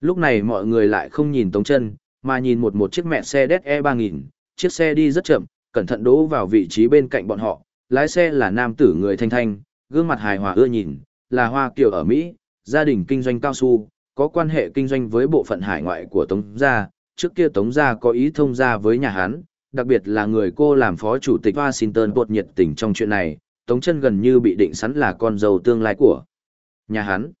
Lúc này mọi người lại không nhìn Tống chân, mà nhìn một một chiếc mẹ xe E3000, e chiếc xe đi rất chậm, cẩn thận đỗ vào vị trí bên cạnh bọn họ, lái xe là nam tử người thanh thanh, gương mặt hài hòa ưa nhìn, là Hoa Kiều ở Mỹ, gia đình kinh doanh cao su, có quan hệ kinh doanh với bộ phận hải ngoại của Tống Gia, trước kia Tống Gia có ý thông gia với nhà Hán, đặc biệt là người cô làm phó chủ tịch Washington bột nhiệt tình trong chuyện này, Tống chân gần như bị định sẵn là con dâu tương lai của nhà Hán.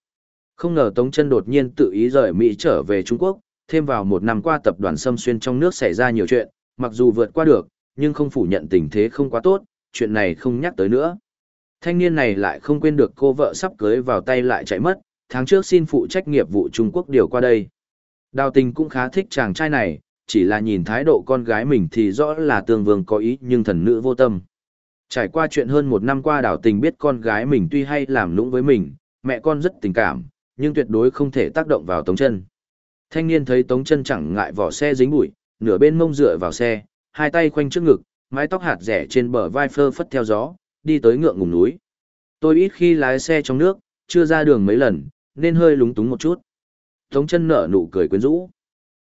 Không ngờ Tống chân đột nhiên tự ý rời Mỹ trở về Trung Quốc, thêm vào một năm qua tập đoàn xâm Xuyên trong nước xảy ra nhiều chuyện, mặc dù vượt qua được, nhưng không phủ nhận tình thế không quá tốt, chuyện này không nhắc tới nữa. Thanh niên này lại không quên được cô vợ sắp cưới vào tay lại chạy mất, tháng trước xin phụ trách nghiệp vụ Trung Quốc điều qua đây. Đào tình cũng khá thích chàng trai này, chỉ là nhìn thái độ con gái mình thì rõ là tương vương có ý nhưng thần nữ vô tâm. Trải qua chuyện hơn một năm qua đào tình biết con gái mình tuy hay làm lũng với mình, mẹ con rất tình cảm, nhưng tuyệt đối không thể tác động vào tống chân. Thanh niên thấy tống chân chẳng ngại vỏ xe dính bụi, nửa bên mông dựa vào xe, hai tay khoanh trước ngực, mái tóc hạt rẻ trên bờ vai phơ phất theo gió, đi tới ngượng ngùng núi. Tôi ít khi lái xe trong nước, chưa ra đường mấy lần, nên hơi lúng túng một chút. Tống chân nở nụ cười quyến rũ.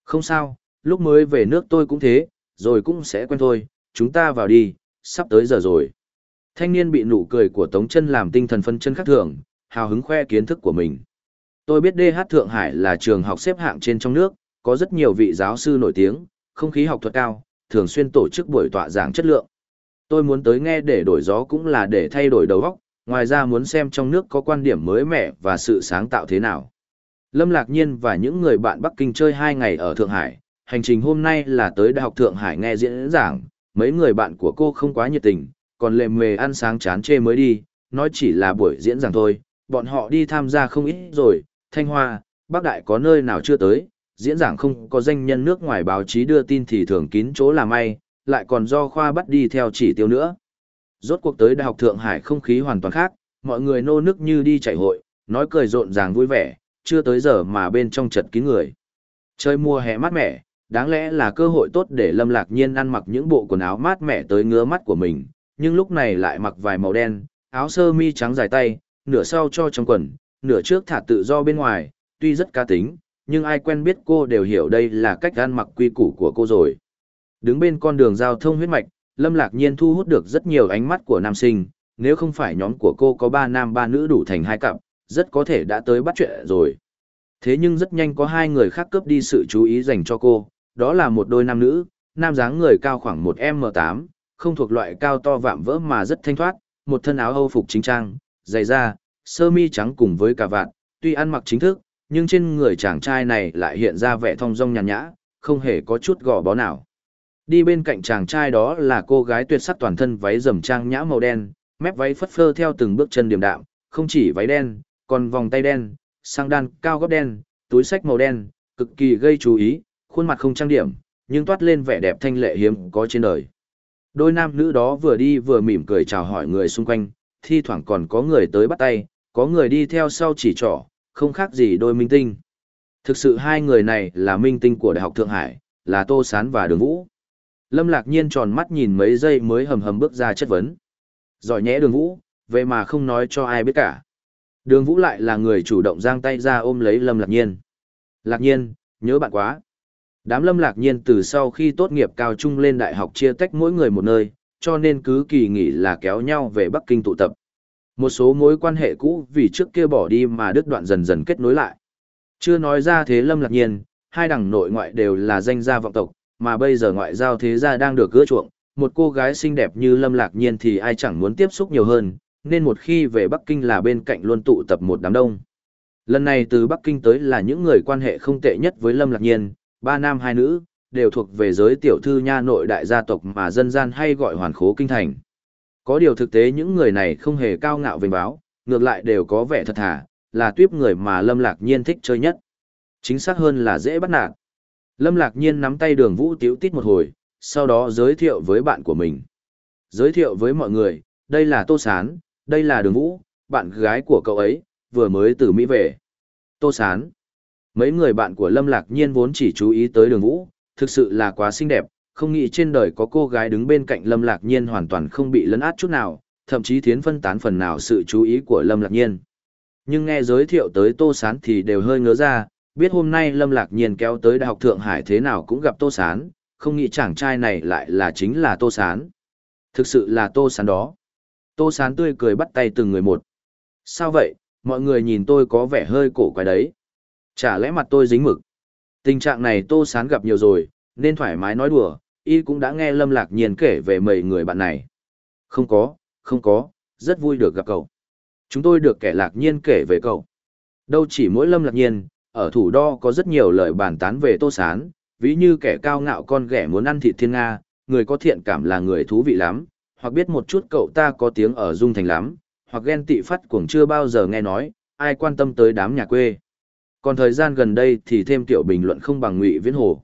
Không sao, lúc mới về nước tôi cũng thế, rồi cũng sẽ quen thôi, chúng ta vào đi, sắp tới giờ rồi. Thanh niên bị nụ cười của Tống chân làm tinh thần phân chân khác thường, hào hứng khoe kiến thức của mình. Tôi biết DH Thượng Hải là trường học xếp hạng trên trong nước, có rất nhiều vị giáo sư nổi tiếng, không khí học thuật cao, thường xuyên tổ chức buổi tọa giảng chất lượng. Tôi muốn tới nghe để đổi gió cũng là để thay đổi đầu óc, ngoài ra muốn xem trong nước có quan điểm mới mẻ và sự sáng tạo thế nào. Lâm Lạc Nhiên và những người bạn Bắc Kinh chơi 2 ngày ở Thượng Hải, hành trình hôm nay là tới Đại học Thượng Hải nghe diễn giảng, mấy người bạn của cô không quá nhiệt tình, còn lề mề ăn sáng chán chê mới đi, nói chỉ là buổi diễn giảng thôi, bọn họ đi tham gia không ít rồi, Thanh Hoa, Bắc Đại có nơi nào chưa tới, diễn giảng không có danh nhân nước ngoài báo chí đưa tin thì thường kín chỗ làm may, lại còn do khoa bắt đi theo chỉ tiêu nữa. Rốt cuộc tới Đại học Thượng Hải không khí hoàn toàn khác, mọi người nô nức như đi chạy hội, nói cười rộn ràng vui vẻ, chưa tới giờ mà bên trong chật kín người. Chơi mùa hè mát mẻ, đáng lẽ là cơ hội tốt để Lâm Lạc Nhiên ăn mặc những bộ quần áo mát mẻ tới ngứa mắt của mình, nhưng lúc này lại mặc vài màu đen, áo sơ mi trắng dài tay, nửa sau cho trong quần, nửa trước thả tự do bên ngoài, tuy rất cá tính, nhưng ai quen biết cô đều hiểu đây là cách ăn mặc quy củ của cô rồi. Đứng bên con đường giao thông huyết mạch, Lâm Lạc Nhiên thu hút được rất nhiều ánh mắt của nam sinh, nếu không phải nhóm của cô có ba nam ba nữ đủ thành hai cặp, rất có thể đã tới bắt chuyện rồi. Thế nhưng rất nhanh có hai người khác cướp đi sự chú ý dành cho cô, đó là một đôi nam nữ, nam dáng người cao khoảng 1M8, không thuộc loại cao to vạm vỡ mà rất thanh thoát, một thân áo hâu phục chính trang, giày da, sơ mi trắng cùng với cà vạt, tuy ăn mặc chính thức, nhưng trên người chàng trai này lại hiện ra vẻ thong dong nhàn nhã, không hề có chút gò bó nào. Đi bên cạnh chàng trai đó là cô gái tuyệt sắc toàn thân váy rầm trang nhã màu đen, mép váy phất phơ theo từng bước chân điềm đạm, không chỉ váy đen, còn vòng tay đen, sang đan cao gót đen, túi sách màu đen, cực kỳ gây chú ý, khuôn mặt không trang điểm, nhưng toát lên vẻ đẹp thanh lệ hiếm có trên đời. Đôi nam nữ đó vừa đi vừa mỉm cười chào hỏi người xung quanh, thi thoảng còn có người tới bắt tay, có người đi theo sau chỉ trỏ, không khác gì đôi minh tinh. Thực sự hai người này là minh tinh của Đại học Thượng Hải, là Tô Sán và Đường Vũ. Lâm Lạc Nhiên tròn mắt nhìn mấy giây mới hầm hầm bước ra chất vấn. Giỏi nhẽ Đường Vũ, vậy mà không nói cho ai biết cả. Đường Vũ lại là người chủ động giang tay ra ôm lấy Lâm Lạc Nhiên. Lạc Nhiên, nhớ bạn quá. Đám Lâm Lạc Nhiên từ sau khi tốt nghiệp cao trung lên đại học chia tách mỗi người một nơi, cho nên cứ kỳ nghỉ là kéo nhau về Bắc Kinh tụ tập. Một số mối quan hệ cũ vì trước kia bỏ đi mà đứt đoạn dần dần kết nối lại. Chưa nói ra thế Lâm Lạc Nhiên, hai đẳng nội ngoại đều là danh gia vọng tộc, mà bây giờ ngoại giao thế gia đang được gỡ chuộng, một cô gái xinh đẹp như Lâm Lạc Nhiên thì ai chẳng muốn tiếp xúc nhiều hơn, nên một khi về Bắc Kinh là bên cạnh luôn tụ tập một đám đông. Lần này từ Bắc Kinh tới là những người quan hệ không tệ nhất với Lâm Lạc Nhiên, ba nam hai nữ, đều thuộc về giới tiểu thư nha nội đại gia tộc mà dân gian hay gọi hoàn khố kinh thành. Có điều thực tế những người này không hề cao ngạo vinh báo, ngược lại đều có vẻ thật thà, là tuyếp người mà Lâm Lạc Nhiên thích chơi nhất. Chính xác hơn là dễ bắt nạt. Lâm Lạc Nhiên nắm tay đường vũ tiếu tít một hồi, sau đó giới thiệu với bạn của mình. Giới thiệu với mọi người, đây là Tô Sán, đây là đường vũ, bạn gái của cậu ấy, vừa mới từ Mỹ về. Tô Sán. Mấy người bạn của Lâm Lạc Nhiên vốn chỉ chú ý tới đường vũ, thực sự là quá xinh đẹp, không nghĩ trên đời có cô gái đứng bên cạnh Lâm Lạc Nhiên hoàn toàn không bị lấn át chút nào, thậm chí thiến phân tán phần nào sự chú ý của Lâm Lạc Nhiên. Nhưng nghe giới thiệu tới Tô Sán thì đều hơi ngớ ra, biết hôm nay Lâm Lạc Nhiên kéo tới Đại học Thượng Hải thế nào cũng gặp Tô Sán, không nghĩ chàng trai này lại là chính là Tô Sán. Thực sự là Tô Sán đó. Tô Sán tươi cười bắt tay từng người một. Sao vậy, mọi người nhìn tôi có vẻ hơi cổ quái đấy. Chả lẽ mặt tôi dính mực. Tình trạng này Tô Sán gặp nhiều rồi, nên thoải mái nói đùa, y cũng đã nghe Lâm Lạc Nhiên kể về mấy người bạn này. Không có, không có, rất vui được gặp cậu. Chúng tôi được kẻ Lạc Nhiên kể về cậu. Đâu chỉ mỗi Lâm Lạc Nhiên, ở thủ đo có rất nhiều lời bàn tán về Tô Sán, ví như kẻ cao ngạo con ghẻ muốn ăn thịt thiên Nga, người có thiện cảm là người thú vị lắm, hoặc biết một chút cậu ta có tiếng ở Dung Thành lắm, hoặc ghen tị phát cuồng chưa bao giờ nghe nói, ai quan tâm tới đám nhà quê. Còn thời gian gần đây thì thêm tiểu bình luận không bằng ngụy viễn hồ.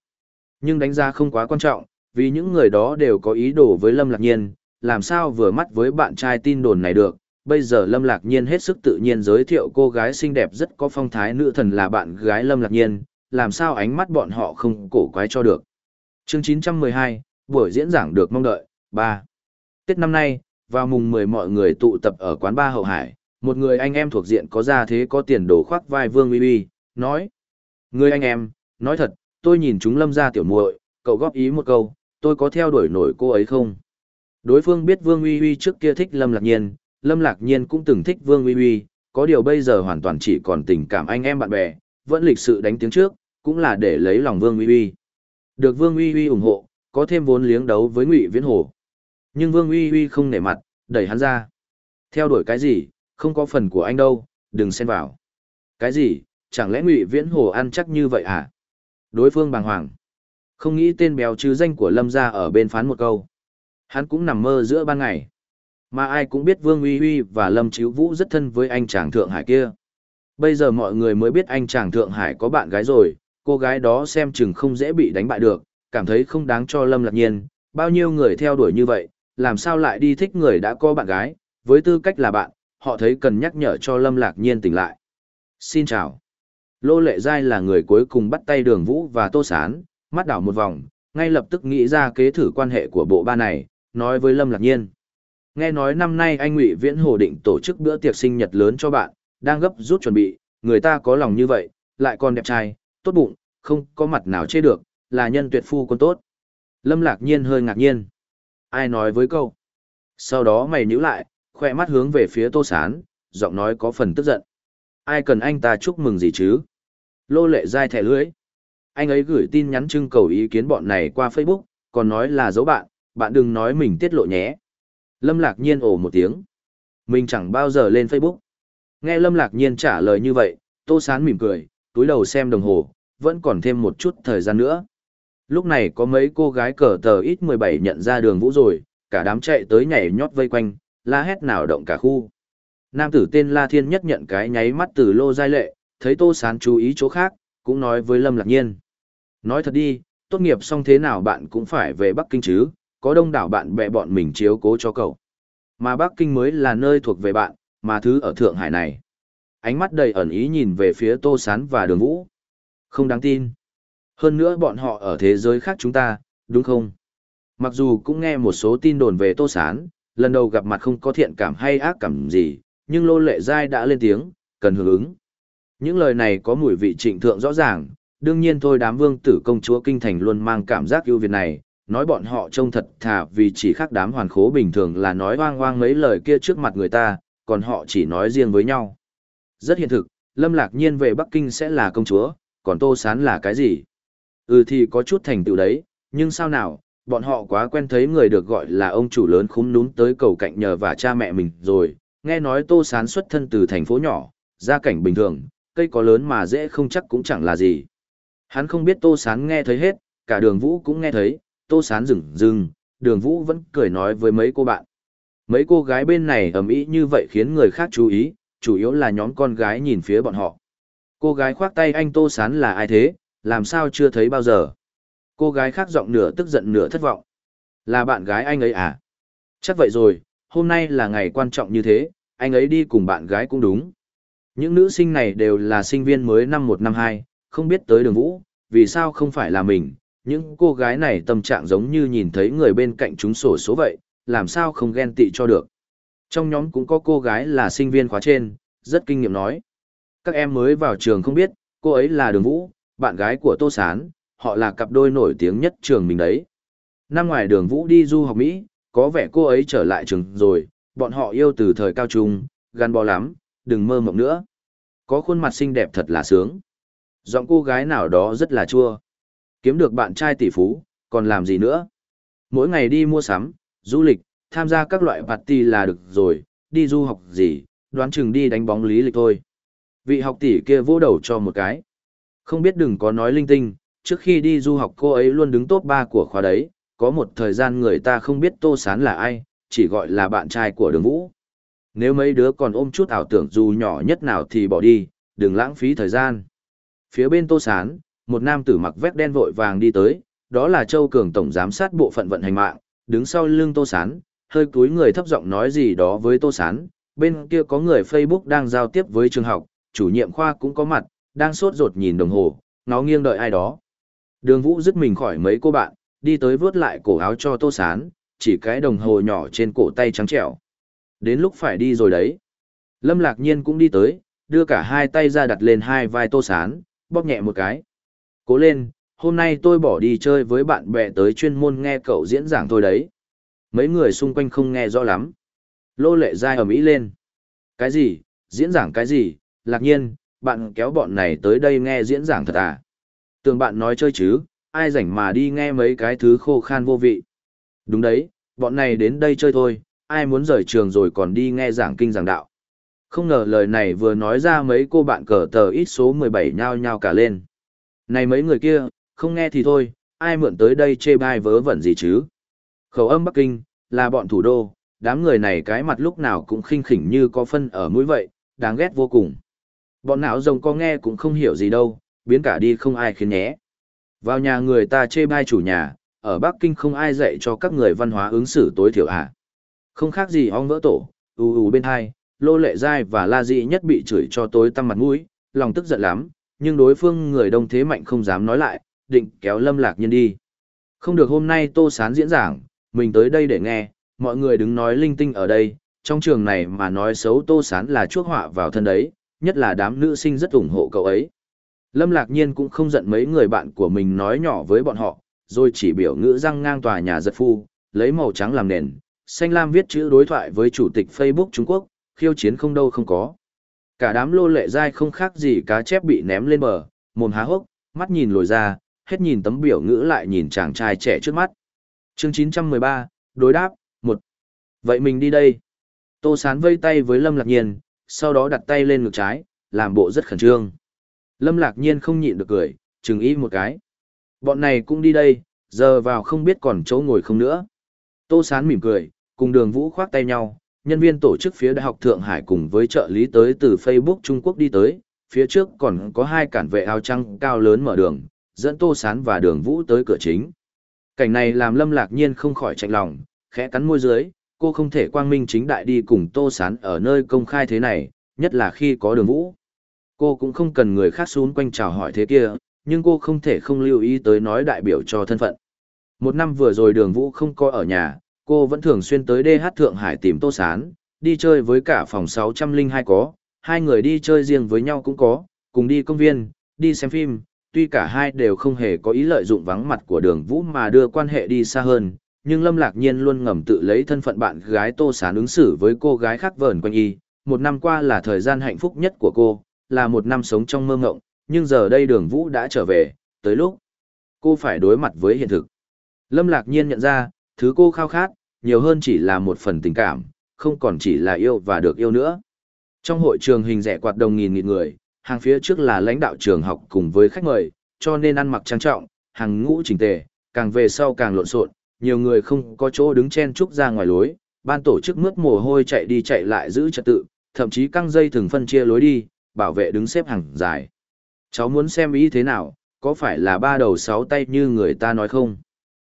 Nhưng đánh giá không quá quan trọng, vì những người đó đều có ý đồ với Lâm Lạc Nhiên, làm sao vừa mắt với bạn trai tin đồn này được. Bây giờ Lâm Lạc Nhiên hết sức tự nhiên giới thiệu cô gái xinh đẹp rất có phong thái nữ thần là bạn gái Lâm Lạc Nhiên, làm sao ánh mắt bọn họ không cổ quái cho được. Chương 912, buổi diễn giảng được mong đợi, 3. Tết năm nay, vào mùng 10 mọi người tụ tập ở quán ba Hậu Hải, một người anh em thuộc diện có gia thế có tiền đồ khoác vai Vương Uy Uy, nói. Người anh em, nói thật, tôi nhìn chúng lâm ra tiểu muội, cậu góp ý một câu, tôi có theo đuổi nổi cô ấy không? Đối phương biết Vương Uy Uy trước kia thích Lâm Lạc Nhiên, Lâm Lạc Nhiên cũng từng thích Vương Uy Uy, có điều bây giờ hoàn toàn chỉ còn tình cảm anh em bạn bè, vẫn lịch sự đánh tiếng trước, cũng là để lấy lòng Vương Uy Uy. Được Vương Uy Uy ủng hộ, có thêm vốn liếng đấu với Ngụy Viễn Hồ. Nhưng Vương Uy Uy không nể mặt, đẩy hắn ra. Theo đuổi cái gì, không có phần của anh đâu, đừng xen vào. Cái gì, chẳng lẽ Ngụy Viễn Hồ ăn chắc như vậy à? Đối phương bàng hoàng. Không nghĩ tên béo chứ danh của Lâm gia ở bên phán một câu. Hắn cũng nằm mơ giữa ban ngày. Mà ai cũng biết Vương Uy Uy và Lâm Chíu Vũ rất thân với anh chàng Thượng Hải kia. Bây giờ mọi người mới biết anh chàng Thượng Hải có bạn gái rồi, cô gái đó xem chừng không dễ bị đánh bại được, cảm thấy không đáng cho Lâm lạc nhiên, bao nhiêu người theo đuổi như vậy, làm sao lại đi thích người đã có bạn gái, với tư cách là bạn, họ thấy cần nhắc nhở cho Lâm lạc nhiên tỉnh lại. Xin chào. Lô Lệ Giai là người cuối cùng bắt tay đường vũ và tô sán, mắt đảo một vòng, ngay lập tức nghĩ ra kế thử quan hệ của bộ ba này, nói với Lâm Lạc Nhiên. Nghe nói năm nay anh Ngụy Viễn Hồ định tổ chức bữa tiệc sinh nhật lớn cho bạn, đang gấp rút chuẩn bị, người ta có lòng như vậy, lại còn đẹp trai, tốt bụng, không có mặt nào chê được, là nhân tuyệt phu con tốt. Lâm Lạc Nhiên hơi ngạc nhiên. Ai nói với câu? Sau đó mày nhíu lại, khoe mắt hướng về phía Tô Sán, giọng nói có phần tức giận. Ai cần anh ta chúc mừng gì chứ? Lô lệ dai thẻ lưới. Anh ấy gửi tin nhắn trưng cầu ý kiến bọn này qua Facebook, còn nói là giấu bạn, bạn đừng nói mình tiết lộ nhé. Lâm Lạc Nhiên ồ một tiếng. Mình chẳng bao giờ lên Facebook. Nghe Lâm Lạc Nhiên trả lời như vậy, Tô Sán mỉm cười, túi đầu xem đồng hồ, vẫn còn thêm một chút thời gian nữa. Lúc này có mấy cô gái cờ tờ ít 17 nhận ra đường vũ rồi, cả đám chạy tới nhảy nhót vây quanh, la hét nào động cả khu. Nam tử tên La Thiên nhất nhận cái nháy mắt từ lô giai lệ, thấy Tô Sán chú ý chỗ khác, cũng nói với Lâm Lạc Nhiên. Nói thật đi, tốt nghiệp xong thế nào bạn cũng phải về Bắc Kinh chứ, có đông đảo bạn bè bọn mình chiếu cố cho cậu. Mà Bắc Kinh mới là nơi thuộc về bạn, mà thứ ở Thượng Hải này. Ánh mắt đầy ẩn ý nhìn về phía Tô Sán và Đường Vũ. Không đáng tin. Hơn nữa bọn họ ở thế giới khác chúng ta, đúng không? Mặc dù cũng nghe một số tin đồn về Tô Sán, lần đầu gặp mặt không có thiện cảm hay ác cảm gì, nhưng Lô Lệ Giai đã lên tiếng, cần hưởng ứng. Những lời này có mùi vị trịnh thượng rõ ràng, đương nhiên thôi đám vương tử công chúa kinh thành luôn mang cảm giác ưu việt này, nói bọn họ trông thật thà vì chỉ khác đám hoàn khố bình thường là nói hoang hoang mấy lời kia trước mặt người ta, còn họ chỉ nói riêng với nhau. Rất hiện thực, Lâm Lạc Nhiên về Bắc Kinh sẽ là công chúa, còn Tô Sán là cái gì? Ừ thì có chút thành tựu đấy, nhưng sao nào, bọn họ quá quen thấy người được gọi là ông chủ lớn khúm núm tới cầu cạnh nhờ và cha mẹ mình rồi, nghe nói Tô Sán xuất thân từ thành phố nhỏ, gia cảnh bình thường, cây có lớn mà dễ không chắc cũng chẳng là gì. Hắn không biết Tô Sán nghe thấy hết, cả đường vũ cũng nghe thấy, Tô Sán dừng dừng, đường vũ vẫn cười nói với mấy cô bạn. Mấy cô gái bên này ầm ĩ như vậy khiến người khác chú ý, chủ yếu là nhóm con gái nhìn phía bọn họ. Cô gái khoác tay anh Tô Sán là ai thế, làm sao chưa thấy bao giờ. Cô gái khác giọng nửa tức giận nửa thất vọng. Là bạn gái anh ấy à? Chắc vậy rồi, hôm nay là ngày quan trọng như thế, anh ấy đi cùng bạn gái cũng đúng. Những nữ sinh này đều là sinh viên mới năm một năm hai, không biết tới đường vũ, vì sao không phải là mình, những cô gái này tâm trạng giống như nhìn thấy người bên cạnh chúng sổ số vậy, làm sao không ghen tị cho được. Trong nhóm cũng có cô gái là sinh viên khóa trên, rất kinh nghiệm nói. Các em mới vào trường không biết, Cô ấy là Đường Vũ, bạn gái của Tô Sán, họ là cặp đôi nổi tiếng nhất trường mình đấy. Năm ngoài Đường Vũ đi du học Mỹ, có vẻ cô ấy trở lại trường rồi, bọn họ yêu từ thời cao trung, gắn bó lắm, đừng mơ mộng nữa. Có khuôn mặt xinh đẹp thật là sướng. Giọng cô gái nào đó rất là chua. Kiếm được bạn trai tỷ phú, còn làm gì nữa? Mỗi ngày đi mua sắm, du lịch, tham gia các loại party là được rồi, đi du học gì, đoán chừng đi đánh bóng lý lịch thôi. Vị học tỷ kia vỗ đầu cho một cái. Không biết đừng có nói linh tinh, trước khi đi du học cô ấy luôn đứng top 3 của khóa đấy, có một thời gian người ta không biết Tô Sán là ai, chỉ gọi là bạn trai của đường vũ. Nếu mấy đứa còn ôm chút ảo tưởng dù nhỏ nhất nào thì bỏ đi, đừng lãng phí thời gian. Phía bên Tô Sán, một nam tử mặc vest đen vội vàng đi tới, đó là Châu Cường tổng giám sát bộ phận vận hành mạng, đứng sau lưng Tô Sán, hơi cúi người thấp giọng nói gì đó với Tô Sán, bên kia có người Facebook đang giao tiếp với trường học, chủ nhiệm khoa cũng có mặt, đang sốt ruột nhìn đồng hồ, nó nghiêng đợi ai đó. Đường Vũ dứt mình khỏi mấy cô bạn, đi tới vớt lại cổ áo cho Tô Sán, chỉ cái đồng hồ nhỏ trên cổ tay trắng trẻo. Đến lúc phải đi rồi đấy. Lâm Lạc Nhiên cũng đi tới, đưa cả hai tay ra đặt lên hai vai Tô Sán, bóp nhẹ một cái. Cố lên, hôm nay tôi bỏ đi chơi với bạn bè tới chuyên môn nghe cậu diễn giảng thôi đấy. Mấy người xung quanh không nghe rõ lắm. Lô lệ dai ở Mỹ lên. Cái gì, diễn giảng cái gì, lạc nhiên, bạn kéo bọn này tới đây nghe diễn giảng thật à? Tưởng bạn nói chơi chứ, ai rảnh mà đi nghe mấy cái thứ khô khan vô vị. Đúng đấy, bọn này đến đây chơi thôi, ai muốn rời trường rồi còn đi nghe giảng kinh giảng đạo. Không ngờ lời này vừa nói ra mấy cô bạn cờ tờ ít số 17 nhao nhao cả lên. Này mấy người kia, không nghe thì thôi, ai mượn tới đây chê bai vớ vẩn gì chứ. Khẩu âm Bắc Kinh, là bọn thủ đô, đám người này cái mặt lúc nào cũng khinh khỉnh như có phân ở mũi vậy, đáng ghét vô cùng. Bọn não rồng có nghe cũng không hiểu gì đâu, biến cả đi không ai khiến nhé. Vào nhà người ta chê bai chủ nhà, ở Bắc Kinh không ai dạy cho các người văn hóa ứng xử tối thiểu à. Không khác gì ong vỡ tổ, ù ù bên hai, lô lệ dai và la dị nhất bị chửi cho tối tăm mặt mũi, lòng tức giận lắm, nhưng đối phương người đông thế mạnh không dám nói lại, định kéo lâm lạc nhân đi. Không được hôm nay tô sán diễn giảng, mình tới đây để nghe, mọi người đứng nói linh tinh ở đây, trong trường này mà nói xấu tô sán là chuốc họa vào thân đấy, nhất là đám nữ sinh rất ủng hộ cậu ấy. Lâm lạc nhiên cũng không giận mấy người bạn của mình nói nhỏ với bọn họ, rồi chỉ biểu ngữ răng ngang tòa nhà giật phu, lấy màu trắng làm nền, xanh lam viết chữ đối thoại với chủ tịch Facebook Trung Quốc, khiêu chiến không đâu không có. Cả đám lô lệ dai không khác gì cá chép bị ném lên bờ, mồm há hốc, mắt nhìn lồi ra, hết nhìn tấm biểu ngữ lại nhìn chàng trai trẻ trước mắt. Chương 913, đối đáp, một. Vậy mình đi đây. Tô Sán vây tay với Lâm Lạc Nhiên, sau đó đặt tay lên ngực trái, làm bộ rất khẩn trương. Lâm Lạc Nhiên không nhịn được cười, chừng ý một cái. Bọn này cũng đi đây, giờ vào không biết còn chỗ ngồi không nữa. Tô Sán mỉm cười, cùng đường vũ khoác tay nhau, nhân viên tổ chức phía Đại học Thượng Hải cùng với trợ lý tới từ Facebook Trung Quốc đi tới, phía trước còn có hai cản vệ áo trăng cao lớn mở đường, dẫn Tô Sán và đường vũ tới cửa chính. Cảnh này làm Lâm Lạc Nhiên không khỏi chạnh lòng, khẽ cắn môi dưới, cô không thể quang minh chính đại đi cùng Tô Sán ở nơi công khai thế này, nhất là khi có đường vũ. Cô cũng không cần người khác xuống quanh chào hỏi thế kia, nhưng cô không thể không lưu ý tới nói đại biểu cho thân phận. Một năm vừa rồi đường vũ không coi ở nhà, cô vẫn thường xuyên tới DH Thượng Hải tìm Tô Sán, đi chơi với cả phòng 602 có, hai người đi chơi riêng với nhau cũng có, cùng đi công viên, đi xem phim, tuy cả hai đều không hề có ý lợi dụng vắng mặt của đường vũ mà đưa quan hệ đi xa hơn, nhưng Lâm Lạc Nhiên luôn ngầm tự lấy thân phận bạn gái Tô Sán ứng xử với cô gái khác vờn quanh y. Một năm qua là thời gian hạnh phúc nhất của cô, là một năm sống trong mơ ngộng, nhưng giờ đây đường vũ đã trở về, tới lúc cô phải đối mặt với hiện thực. Lâm Lạc Nhiên nhận ra, thứ cô khao khát, nhiều hơn chỉ là một phần tình cảm, không còn chỉ là yêu và được yêu nữa. Trong hội trường hình rẻ quạt đồng nghìn nghìn người, hàng phía trước là lãnh đạo trường học cùng với khách mời, cho nên ăn mặc trang trọng, hàng ngũ chỉnh tề, càng về sau càng lộn xộn, nhiều người không có chỗ đứng chen chúc ra ngoài lối, ban tổ chức mướt mồ hôi chạy đi chạy lại giữ trật tự, thậm chí căng dây thường phân chia lối đi, bảo vệ đứng xếp hàng dài. Cháu muốn xem ý thế nào, có phải là ba đầu sáu tay như người ta nói không?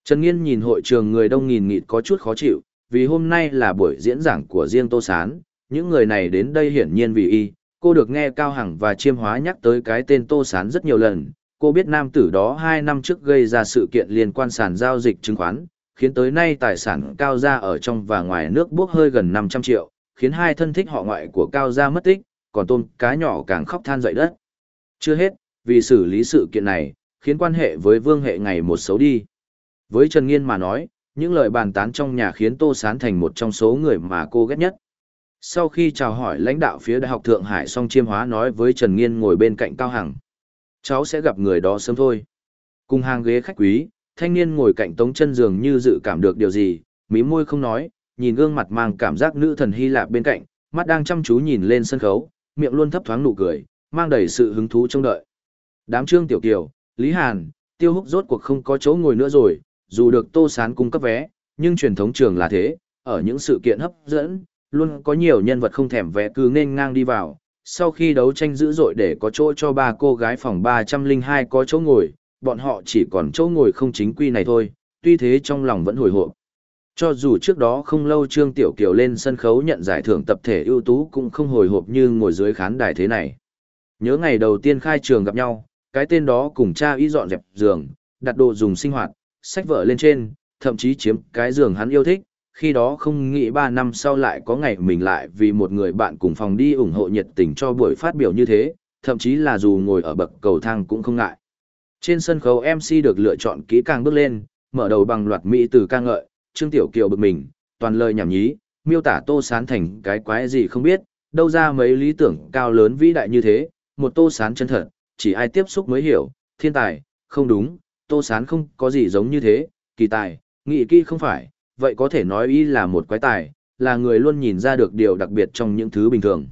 Trần Nghiên nhìn hội trường người đông nghìn nghịt có chút khó chịu, vì hôm nay là buổi diễn giảng của riêng Tô Sán, những người này đến đây hiển nhiên vì y, cô được nghe Cao Hằng và Chiêm Hóa nhắc tới cái tên Tô Sán rất nhiều lần, cô biết nam tử đó hai năm trước gây ra sự kiện liên quan sàn giao dịch chứng khoán, khiến tới nay tài sản Cao Gia ở trong và ngoài nước bốc hơi gần 500 triệu, khiến hai thân thích họ ngoại của Cao Gia mất tích, còn tôm cá nhỏ càng khóc than dậy đất. Chưa hết, vì xử lý sự kiện này, khiến quan hệ với vương hệ ngày một xấu đi. Với Trần Nghiên mà nói, những lời bàn tán trong nhà khiến Tô Sán thành một trong số người mà cô ghét nhất. Sau khi chào hỏi lãnh đạo phía Đại học Thượng Hải Song chiêm hóa nói với Trần Nghiên ngồi bên cạnh Cao Hằng. Cháu sẽ gặp người đó sớm thôi. Cùng hàng ghế khách quý, thanh niên ngồi cạnh Tống chân giường như dự cảm được điều gì, mí môi không nói, nhìn gương mặt mang cảm giác nữ thần Hy Lạp bên cạnh, mắt đang chăm chú nhìn lên sân khấu, miệng luôn thấp thoáng nụ cười, mang đầy sự hứng thú trông đợi. Đám Trương Tiểu Kiều, Lý Hàn, Tiêu Húc rốt cuộc không có chỗ ngồi nữa rồi, dù được Tô Sán cung cấp vé, nhưng truyền thống trường là thế, ở những sự kiện hấp dẫn, luôn có nhiều nhân vật không thèm vé cứ nên ngang đi vào. Sau khi đấu tranh dữ dội để có chỗ cho ba cô gái phòng 302 có chỗ ngồi, bọn họ chỉ còn chỗ ngồi không chính quy này thôi, tuy thế trong lòng vẫn hồi hộp. Cho dù trước đó không lâu Trương Tiểu Kiều lên sân khấu nhận giải thưởng tập thể ưu tú cũng không hồi hộp như ngồi dưới khán đài thế này. Nhớ ngày đầu tiên khai trường gặp nhau, cái tên đó cùng cha y dọn dẹp giường, đặt đồ dùng sinh hoạt, sách vở lên trên, thậm chí chiếm cái giường hắn yêu thích, khi đó không nghĩ 3 năm sau lại có ngày mình lại vì một người bạn cùng phòng đi ủng hộ nhiệt tình cho buổi phát biểu như thế, thậm chí là dù ngồi ở bậc cầu thang cũng không ngại. Trên sân khấu MC được lựa chọn kỹ càng bước lên, mở đầu bằng loạt mỹ từ ca ngợi, Trương Tiểu Kiều bực mình, toàn lời nhảm nhí, miêu tả Tô Sán thành cái quái gì không biết, đâu ra mấy lý tưởng cao lớn vĩ đại như thế, một Tô Sán chân thật, chỉ ai tiếp xúc mới hiểu, thiên tài, không đúng, Tô Sán không có gì giống như thế, kỳ tài, nghị kỳ không phải, vậy có thể nói y là một quái tài, là người luôn nhìn ra được điều đặc biệt trong những thứ bình thường.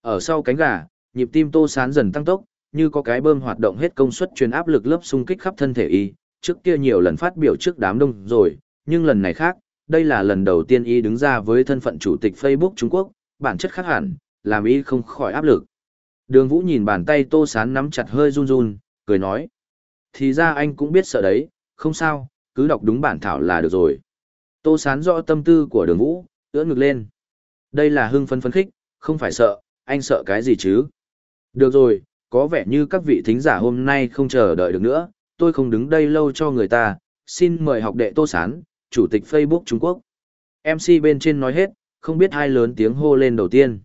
Ở sau cánh gà, nhịp tim Tô Sán dần tăng tốc, như có cái bơm hoạt động hết công suất truyền áp lực lớp xung kích khắp thân thể y, trước kia nhiều lần phát biểu trước đám đông rồi, nhưng lần này khác, đây là lần đầu tiên y đứng ra với thân phận chủ tịch Facebook Trung Quốc, bản chất khác hẳn, làm y không khỏi áp lực. Đường Vũ nhìn bàn tay Tô Sán nắm chặt hơi run run, cười nói. Thì ra anh cũng biết sợ đấy, không sao, cứ đọc đúng bản thảo là được rồi. Tô Sán rõ tâm tư của đường Vũ, ưỡn ngực lên. Đây là hưng phấn phấn khích, không phải sợ, anh sợ cái gì chứ? Được rồi, có vẻ như các vị thính giả hôm nay không chờ đợi được nữa, tôi không đứng đây lâu cho người ta, xin mời học đệ Tô Sán, Chủ tịch Facebook Trung Quốc. MC bên trên nói hết, không biết hai lớn tiếng hô lên đầu tiên.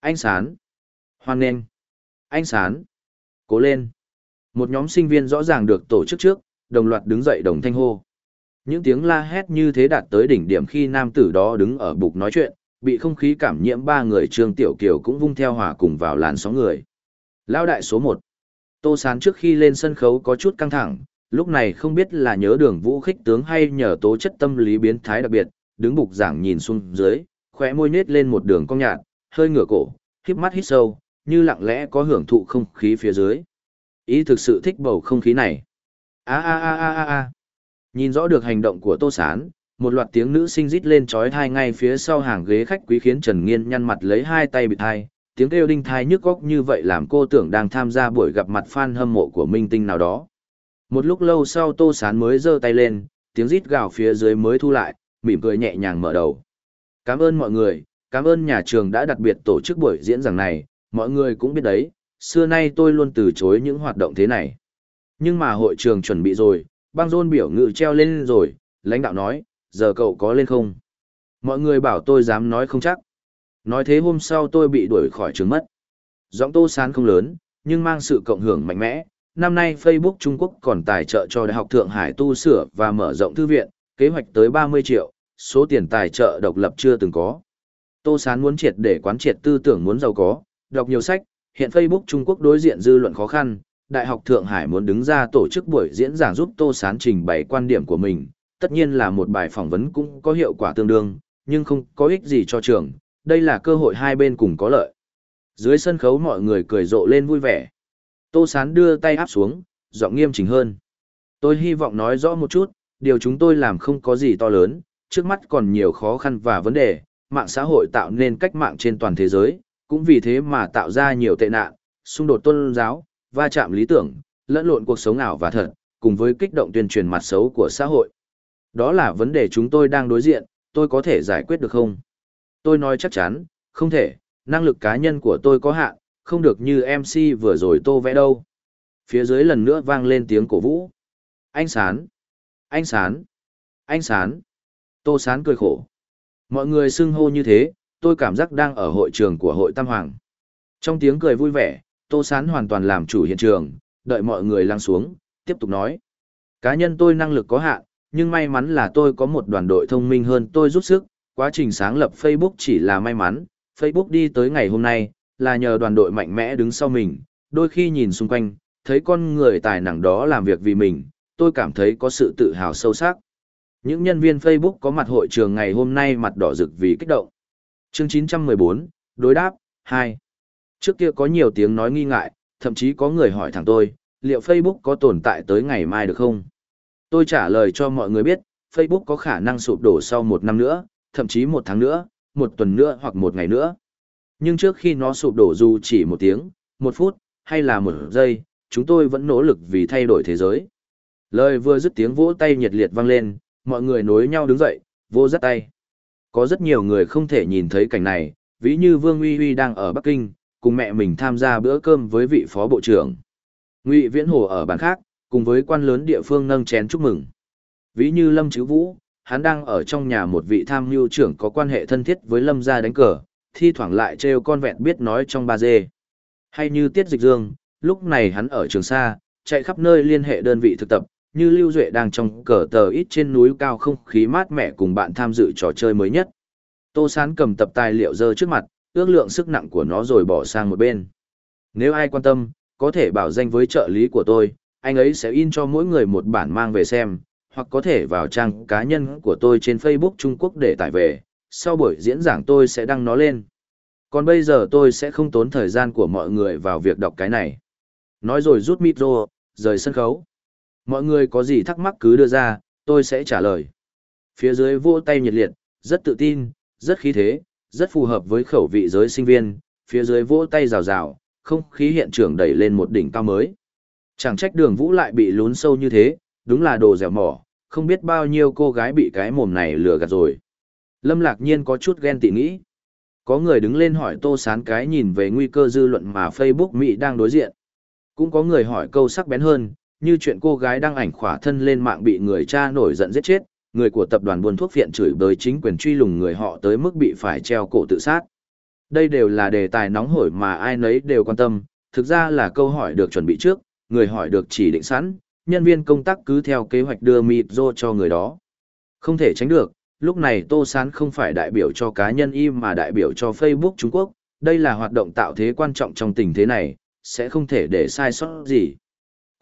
Anh Sán. Hoan nghênh. Anh Sán. Cố lên. Một nhóm sinh viên rõ ràng được tổ chức trước, đồng loạt đứng dậy đồng thanh hô. Những tiếng la hét như thế đạt tới đỉnh điểm khi nam tử đó đứng ở bục nói chuyện, bị không khí cảm nhiễm ba người Trương Tiểu Kiều cũng vung theo hỏa cùng vào làn sóng người. Lao đại số một, Tô Sán trước khi lên sân khấu có chút căng thẳng, lúc này không biết là nhớ đường vũ khích tướng hay nhờ tố chất tâm lý biến thái đặc biệt, đứng bục giảng nhìn xuống dưới, khóe môi nết lên một đường cong nhạt, hơi ngửa cổ, híp mắt hít sâu, như lặng lẽ có hưởng thụ không khí phía dưới. Ý thực sự thích bầu không khí này. A a a a a a. Nhìn rõ được hành động của Tô Sán, một loạt tiếng nữ sinh rít lên chói tai ngay phía sau hàng ghế khách quý khiến Trần Nghiên nhăn mặt lấy hai tay bịt tai. tiếng kêu đinh thai nhức góc như vậy làm cô tưởng đang tham gia buổi gặp mặt fan hâm mộ của minh tinh nào đó. Một lúc lâu sau Tô Sán mới giơ tay lên, tiếng rít gào phía dưới mới thu lại, mỉm cười nhẹ nhàng mở đầu. Cảm ơn mọi người, cảm ơn nhà trường đã đặc biệt tổ chức buổi diễn giảng này, mọi người cũng biết đấy, xưa nay tôi luôn từ chối những hoạt động thế này. Nhưng mà hội trường chuẩn bị rồi, băng rôn biểu ngự treo lên rồi, lãnh đạo nói, giờ cậu có lên không? Mọi người bảo tôi dám nói không chắc. Nói thế hôm sau tôi bị đuổi khỏi trường mất. Giọng tô sán không lớn, nhưng mang sự cộng hưởng mạnh mẽ. Năm nay Facebook Trung Quốc còn tài trợ cho Đại học Thượng Hải tu sửa và mở rộng thư viện, kế hoạch tới 30 triệu, số tiền tài trợ độc lập chưa từng có. Tô Sán muốn triệt để quán triệt tư tưởng muốn giàu có, đọc nhiều sách, hiện Facebook Trung Quốc đối diện dư luận khó khăn, Đại học Thượng Hải muốn đứng ra tổ chức buổi diễn giảng giúp Tô Sán trình bày quan điểm của mình, tất nhiên là một bài phỏng vấn cũng có hiệu quả tương đương, nhưng không có ích gì cho trường, đây là cơ hội hai bên cùng có lợi. Dưới sân khấu mọi người cười rộ lên vui vẻ. Tô Sán đưa tay áp xuống, giọng nghiêm chỉnh hơn. Tôi hy vọng nói rõ một chút, điều chúng tôi làm không có gì to lớn, trước mắt còn nhiều khó khăn và vấn đề, mạng xã hội tạo nên cách mạng trên toàn thế giới, cũng vì thế mà tạo ra nhiều tệ nạn, xung đột tôn giáo, va chạm lý tưởng, lẫn lộn cuộc sống ảo và thật, cùng với kích động tuyên truyền mặt xấu của xã hội. Đó là vấn đề chúng tôi đang đối diện, tôi có thể giải quyết được không? Tôi nói chắc chắn, không thể, năng lực cá nhân của tôi có hạn, không được như MC vừa rồi tô vẽ đâu. Phía dưới lần nữa vang lên tiếng cổ vũ. Anh Sán! Anh Sán! Anh Sán! Tô Sán cười khổ. Mọi người xưng hô như thế, tôi cảm giác đang ở hội trường của hội Tam Hoàng. Trong tiếng cười vui vẻ, Tô Sán hoàn toàn làm chủ hiện trường, đợi mọi người lắng xuống, tiếp tục nói. Cá nhân tôi năng lực có hạn, nhưng may mắn là tôi có một đoàn đội thông minh hơn tôi giúp sức, quá trình sáng lập Facebook chỉ là may mắn, Facebook đi tới ngày hôm nay, là nhờ đoàn đội mạnh mẽ đứng sau mình, đôi khi nhìn xung quanh, thấy con người tài năng đó làm việc vì mình, tôi cảm thấy có sự tự hào sâu sắc. Những nhân viên Facebook có mặt hội trường ngày hôm nay mặt đỏ rực vì kích động. Chương 914, đối đáp, 2. Trước kia có nhiều tiếng nói nghi ngại, thậm chí có người hỏi thẳng tôi, liệu Facebook có tồn tại tới ngày mai được không? Tôi trả lời cho mọi người biết, Facebook có khả năng sụp đổ sau một năm nữa, thậm chí một tháng nữa, một tuần nữa hoặc một ngày nữa. Nhưng trước khi nó sụp đổ dù chỉ một tiếng, một phút, hay là một giây, chúng tôi vẫn nỗ lực vì thay đổi thế giới. Lời vừa dứt tiếng vỗ tay nhiệt liệt vang lên, mọi người nối nhau đứng dậy, vô dắt tay. Có rất nhiều người không thể nhìn thấy cảnh này, ví như Vương Uy Uy đang ở Bắc Kinh, cùng mẹ mình tham gia bữa cơm với vị phó bộ trưởng. Ngụy Viễn Hồ ở bàn khác, cùng với quan lớn địa phương nâng chén chúc mừng. Ví như Lâm Chữ Vũ, hắn đang ở trong nhà một vị tham mưu trưởng có quan hệ thân thiết với Lâm gia đánh cờ, thi thoảng lại trêu con vẹn biết nói trong ba dê. Hay như Tiết Dịch Dương, lúc này hắn ở trường Sa, chạy khắp nơi liên hệ đơn vị thực tập, như Lưu Duệ đang trong cờ tờ ít trên núi cao không khí mát mẻ cùng bạn tham dự trò chơi mới nhất. Tô Sán cầm tập tài liệu dơ trước mặt, ước lượng sức nặng của nó rồi bỏ sang một bên. Nếu ai quan tâm, có thể bảo danh với trợ lý của tôi, anh ấy sẽ in cho mỗi người một bản mang về xem, hoặc có thể vào trang cá nhân của tôi trên Facebook Trung Quốc để tải về, sau buổi diễn giảng tôi sẽ đăng nó lên. Còn bây giờ tôi sẽ không tốn thời gian của mọi người vào việc đọc cái này. Nói rồi rút micro, rời sân khấu. Mọi người có gì thắc mắc cứ đưa ra, tôi sẽ trả lời. Phía dưới vỗ tay nhiệt liệt, rất tự tin, rất khí thế, rất phù hợp với khẩu vị giới sinh viên, phía dưới vỗ tay rào rào, không khí hiện trường đẩy lên một đỉnh cao mới. Chẳng trách đường vũ lại bị lún sâu như thế, đúng là đồ dẻo mỏ, không biết bao nhiêu cô gái bị cái mồm này lừa gạt rồi. Lâm lạc nhiên có chút ghen tị nghĩ. Có người đứng lên hỏi tô sán cái nhìn về nguy cơ dư luận mà Facebook Mỹ đang đối diện. Cũng có người hỏi câu sắc bén hơn, như chuyện cô gái đăng ảnh khỏa thân lên mạng bị người cha nổi giận giết chết, người của tập đoàn buôn thuốc phiện chửi bới chính quyền truy lùng người họ tới mức bị phải treo cổ tự sát. Đây đều là đề tài nóng hổi mà ai nấy đều quan tâm, thực ra là câu hỏi được chuẩn bị trước, người hỏi được chỉ định sẵn, nhân viên công tác cứ theo kế hoạch đưa mịp rô cho người đó. Không thể tránh được, lúc này Tô Sán không phải đại biểu cho cá nhân Y mà đại biểu cho Facebook Trung Quốc, đây là hoạt động tạo thế quan trọng trong tình thế này, sẽ không thể để sai sót gì.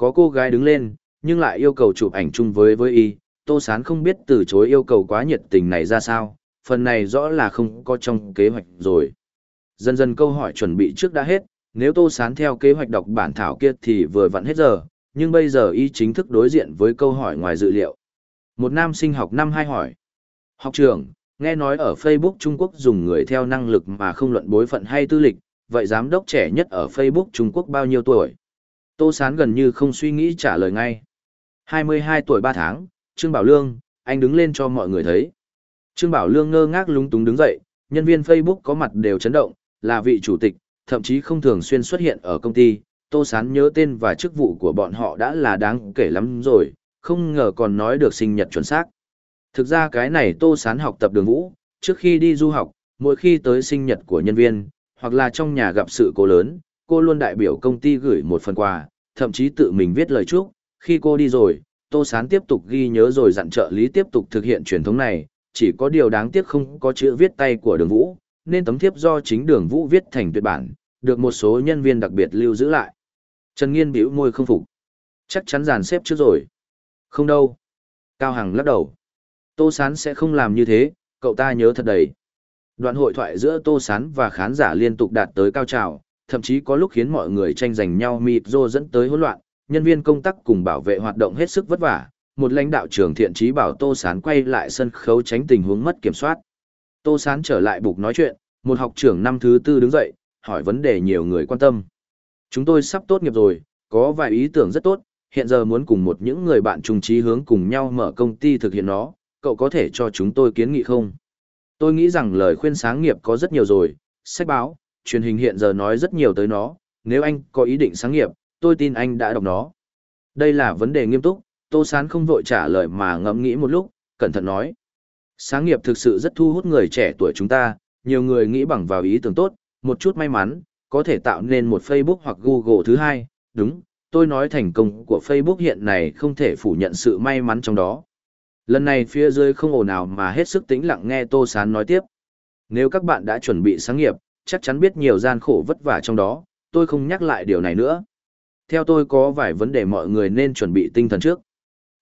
Có cô gái đứng lên, nhưng lại yêu cầu chụp ảnh chung với với y, Tô Sán không biết từ chối yêu cầu quá nhiệt tình này ra sao, phần này rõ là không có trong kế hoạch rồi. Dần dần câu hỏi chuẩn bị trước đã hết, nếu Tô Sán theo kế hoạch đọc bản thảo kia thì vừa vặn hết giờ, nhưng bây giờ y chính thức đối diện với câu hỏi ngoài dự liệu. Một nam sinh học năm hai hỏi. Học trưởng, nghe nói ở Facebook Trung Quốc dùng người theo năng lực mà không luận bối phận hay tư lịch, vậy giám đốc trẻ nhất ở Facebook Trung Quốc bao nhiêu tuổi? Tô Sán gần như không suy nghĩ trả lời ngay. 22 tuổi 3 tháng, Trương Bảo Lương, anh đứng lên cho mọi người thấy. Trương Bảo Lương ngơ ngác lúng túng đứng dậy, nhân viên Facebook có mặt đều chấn động, là vị chủ tịch, thậm chí không thường xuyên xuất hiện ở công ty. Tô Sán nhớ tên và chức vụ của bọn họ đã là đáng kể lắm rồi, không ngờ còn nói được sinh nhật chuẩn xác. Thực ra cái này Tô Sán học tập đường vũ, trước khi đi du học, mỗi khi tới sinh nhật của nhân viên, hoặc là trong nhà gặp sự cố lớn, cô luôn đại biểu công ty gửi một phần quà, thậm chí tự mình viết lời chúc. Khi cô đi rồi, Tô Sán tiếp tục ghi nhớ rồi dặn trợ lý tiếp tục thực hiện truyền thống này, chỉ có điều đáng tiếc không có chữ viết tay của đường vũ, nên tấm thiếp do chính đường vũ viết thành tuyệt bản, được một số nhân viên đặc biệt lưu giữ lại. Trần Nghiên bĩu môi không phục. Chắc chắn dàn xếp trước rồi. Không đâu. Cao Hằng lắc đầu. Tô Sán sẽ không làm như thế, cậu ta nhớ thật đầy. Đoạn hội thoại giữa Tô Sán và khán giả liên tục đạt tới cao trào, thậm chí có lúc khiến mọi người tranh giành nhau mịt rô dẫn tới hỗn loạn, nhân viên công tác cùng bảo vệ hoạt động hết sức vất vả. Một lãnh đạo trưởng thiện trí bảo Tô Sán quay lại sân khấu tránh tình huống mất kiểm soát. Tô Sán trở lại bục nói chuyện, một học trưởng năm thứ tư đứng dậy, hỏi vấn đề nhiều người quan tâm. Chúng tôi sắp tốt nghiệp rồi, có vài ý tưởng rất tốt, hiện giờ muốn cùng một những người bạn chung chí hướng cùng nhau mở công ty thực hiện nó, cậu có thể cho chúng tôi kiến nghị không? Tôi nghĩ rằng lời khuyên sáng nghiệp có rất nhiều rồi, sách báo, truyền hình hiện giờ nói rất nhiều tới nó, nếu anh có ý định sáng nghiệp, tôi tin anh đã đọc nó. Đây là vấn đề nghiêm túc, Tô Sán không vội trả lời mà ngẫm nghĩ một lúc, cẩn thận nói. Sáng nghiệp thực sự rất thu hút người trẻ tuổi chúng ta, nhiều người nghĩ bằng vào ý tưởng tốt, một chút may mắn, có thể tạo nên một Facebook hoặc Google thứ hai, đúng, tôi nói thành công của Facebook hiện này không thể phủ nhận sự may mắn trong đó. Lần này phía dưới không ồn nào mà hết sức tĩnh lặng nghe Tô Sán nói tiếp. Nếu các bạn đã chuẩn bị sáng nghiệp, chắc chắn biết nhiều gian khổ vất vả trong đó, tôi không nhắc lại điều này nữa. Theo tôi có vài vấn đề mọi người nên chuẩn bị tinh thần trước.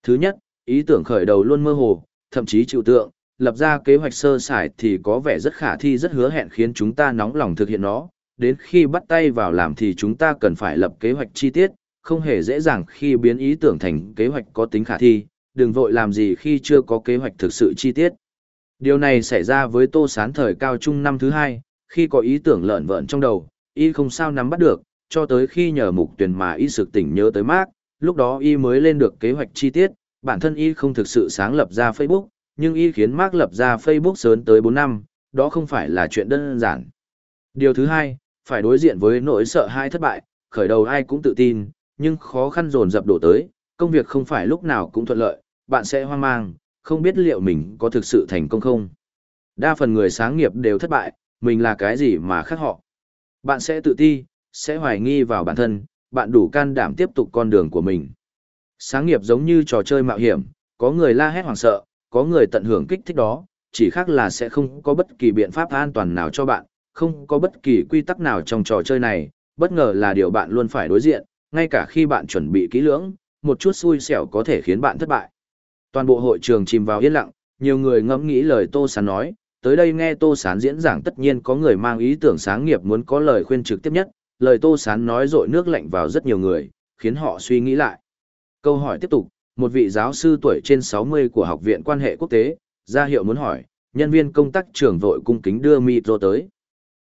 Thứ nhất, ý tưởng khởi đầu luôn mơ hồ, thậm chí chịu tượng, lập ra kế hoạch sơ sài thì có vẻ rất khả thi rất hứa hẹn khiến chúng ta nóng lòng thực hiện nó. Đến khi bắt tay vào làm thì chúng ta cần phải lập kế hoạch chi tiết, không hề dễ dàng khi biến ý tưởng thành kế hoạch có tính khả thi, đừng vội làm gì khi chưa có kế hoạch thực sự chi tiết. Điều này xảy ra với Tô Sán thời cao trung năm thứ hai, khi có ý tưởng lợn vợn trong đầu, y không sao nắm bắt được, cho tới khi nhờ mục tuyển mà y sực tỉnh nhớ tới Mark, lúc đó y mới lên được kế hoạch chi tiết, bản thân y không thực sự sáng lập ra Facebook, nhưng y khiến Mark lập ra Facebook sớm tới 4 năm, đó không phải là chuyện đơn giản. Điều thứ hai, phải đối diện với nỗi sợ hãi thất bại, khởi đầu ai cũng tự tin, nhưng khó khăn dồn dập đổ tới, công việc không phải lúc nào cũng thuận lợi, bạn sẽ hoang mang, không biết liệu mình có thực sự thành công không. Đa phần người sáng nghiệp đều thất bại, mình là cái gì mà khác họ. Bạn sẽ tự ti, sẽ hoài nghi vào bản thân, bạn đủ can đảm tiếp tục con đường của mình. Sáng nghiệp giống như trò chơi mạo hiểm, có người la hét hoảng sợ, có người tận hưởng kích thích đó, chỉ khác là sẽ không có bất kỳ biện pháp an toàn nào cho bạn, không có bất kỳ quy tắc nào trong trò chơi này, bất ngờ là điều bạn luôn phải đối diện, ngay cả khi bạn chuẩn bị kỹ lưỡng, một chút xui xẻo có thể khiến bạn thất bại. Toàn bộ hội trường chìm vào yên lặng, nhiều người ngẫm nghĩ lời Tô Sán nói, tới đây nghe Tô Sán diễn giảng tất nhiên có người mang ý tưởng sáng nghiệp muốn có lời khuyên trực tiếp nhất, lời Tô Sán nói rội nước lạnh vào rất nhiều người, khiến họ suy nghĩ lại. Câu hỏi tiếp tục, một vị giáo sư tuổi trên 60 của Học viện Quan hệ Quốc tế, ra hiệu muốn hỏi, nhân viên công tác trưởng vội cung kính đưa micro tới.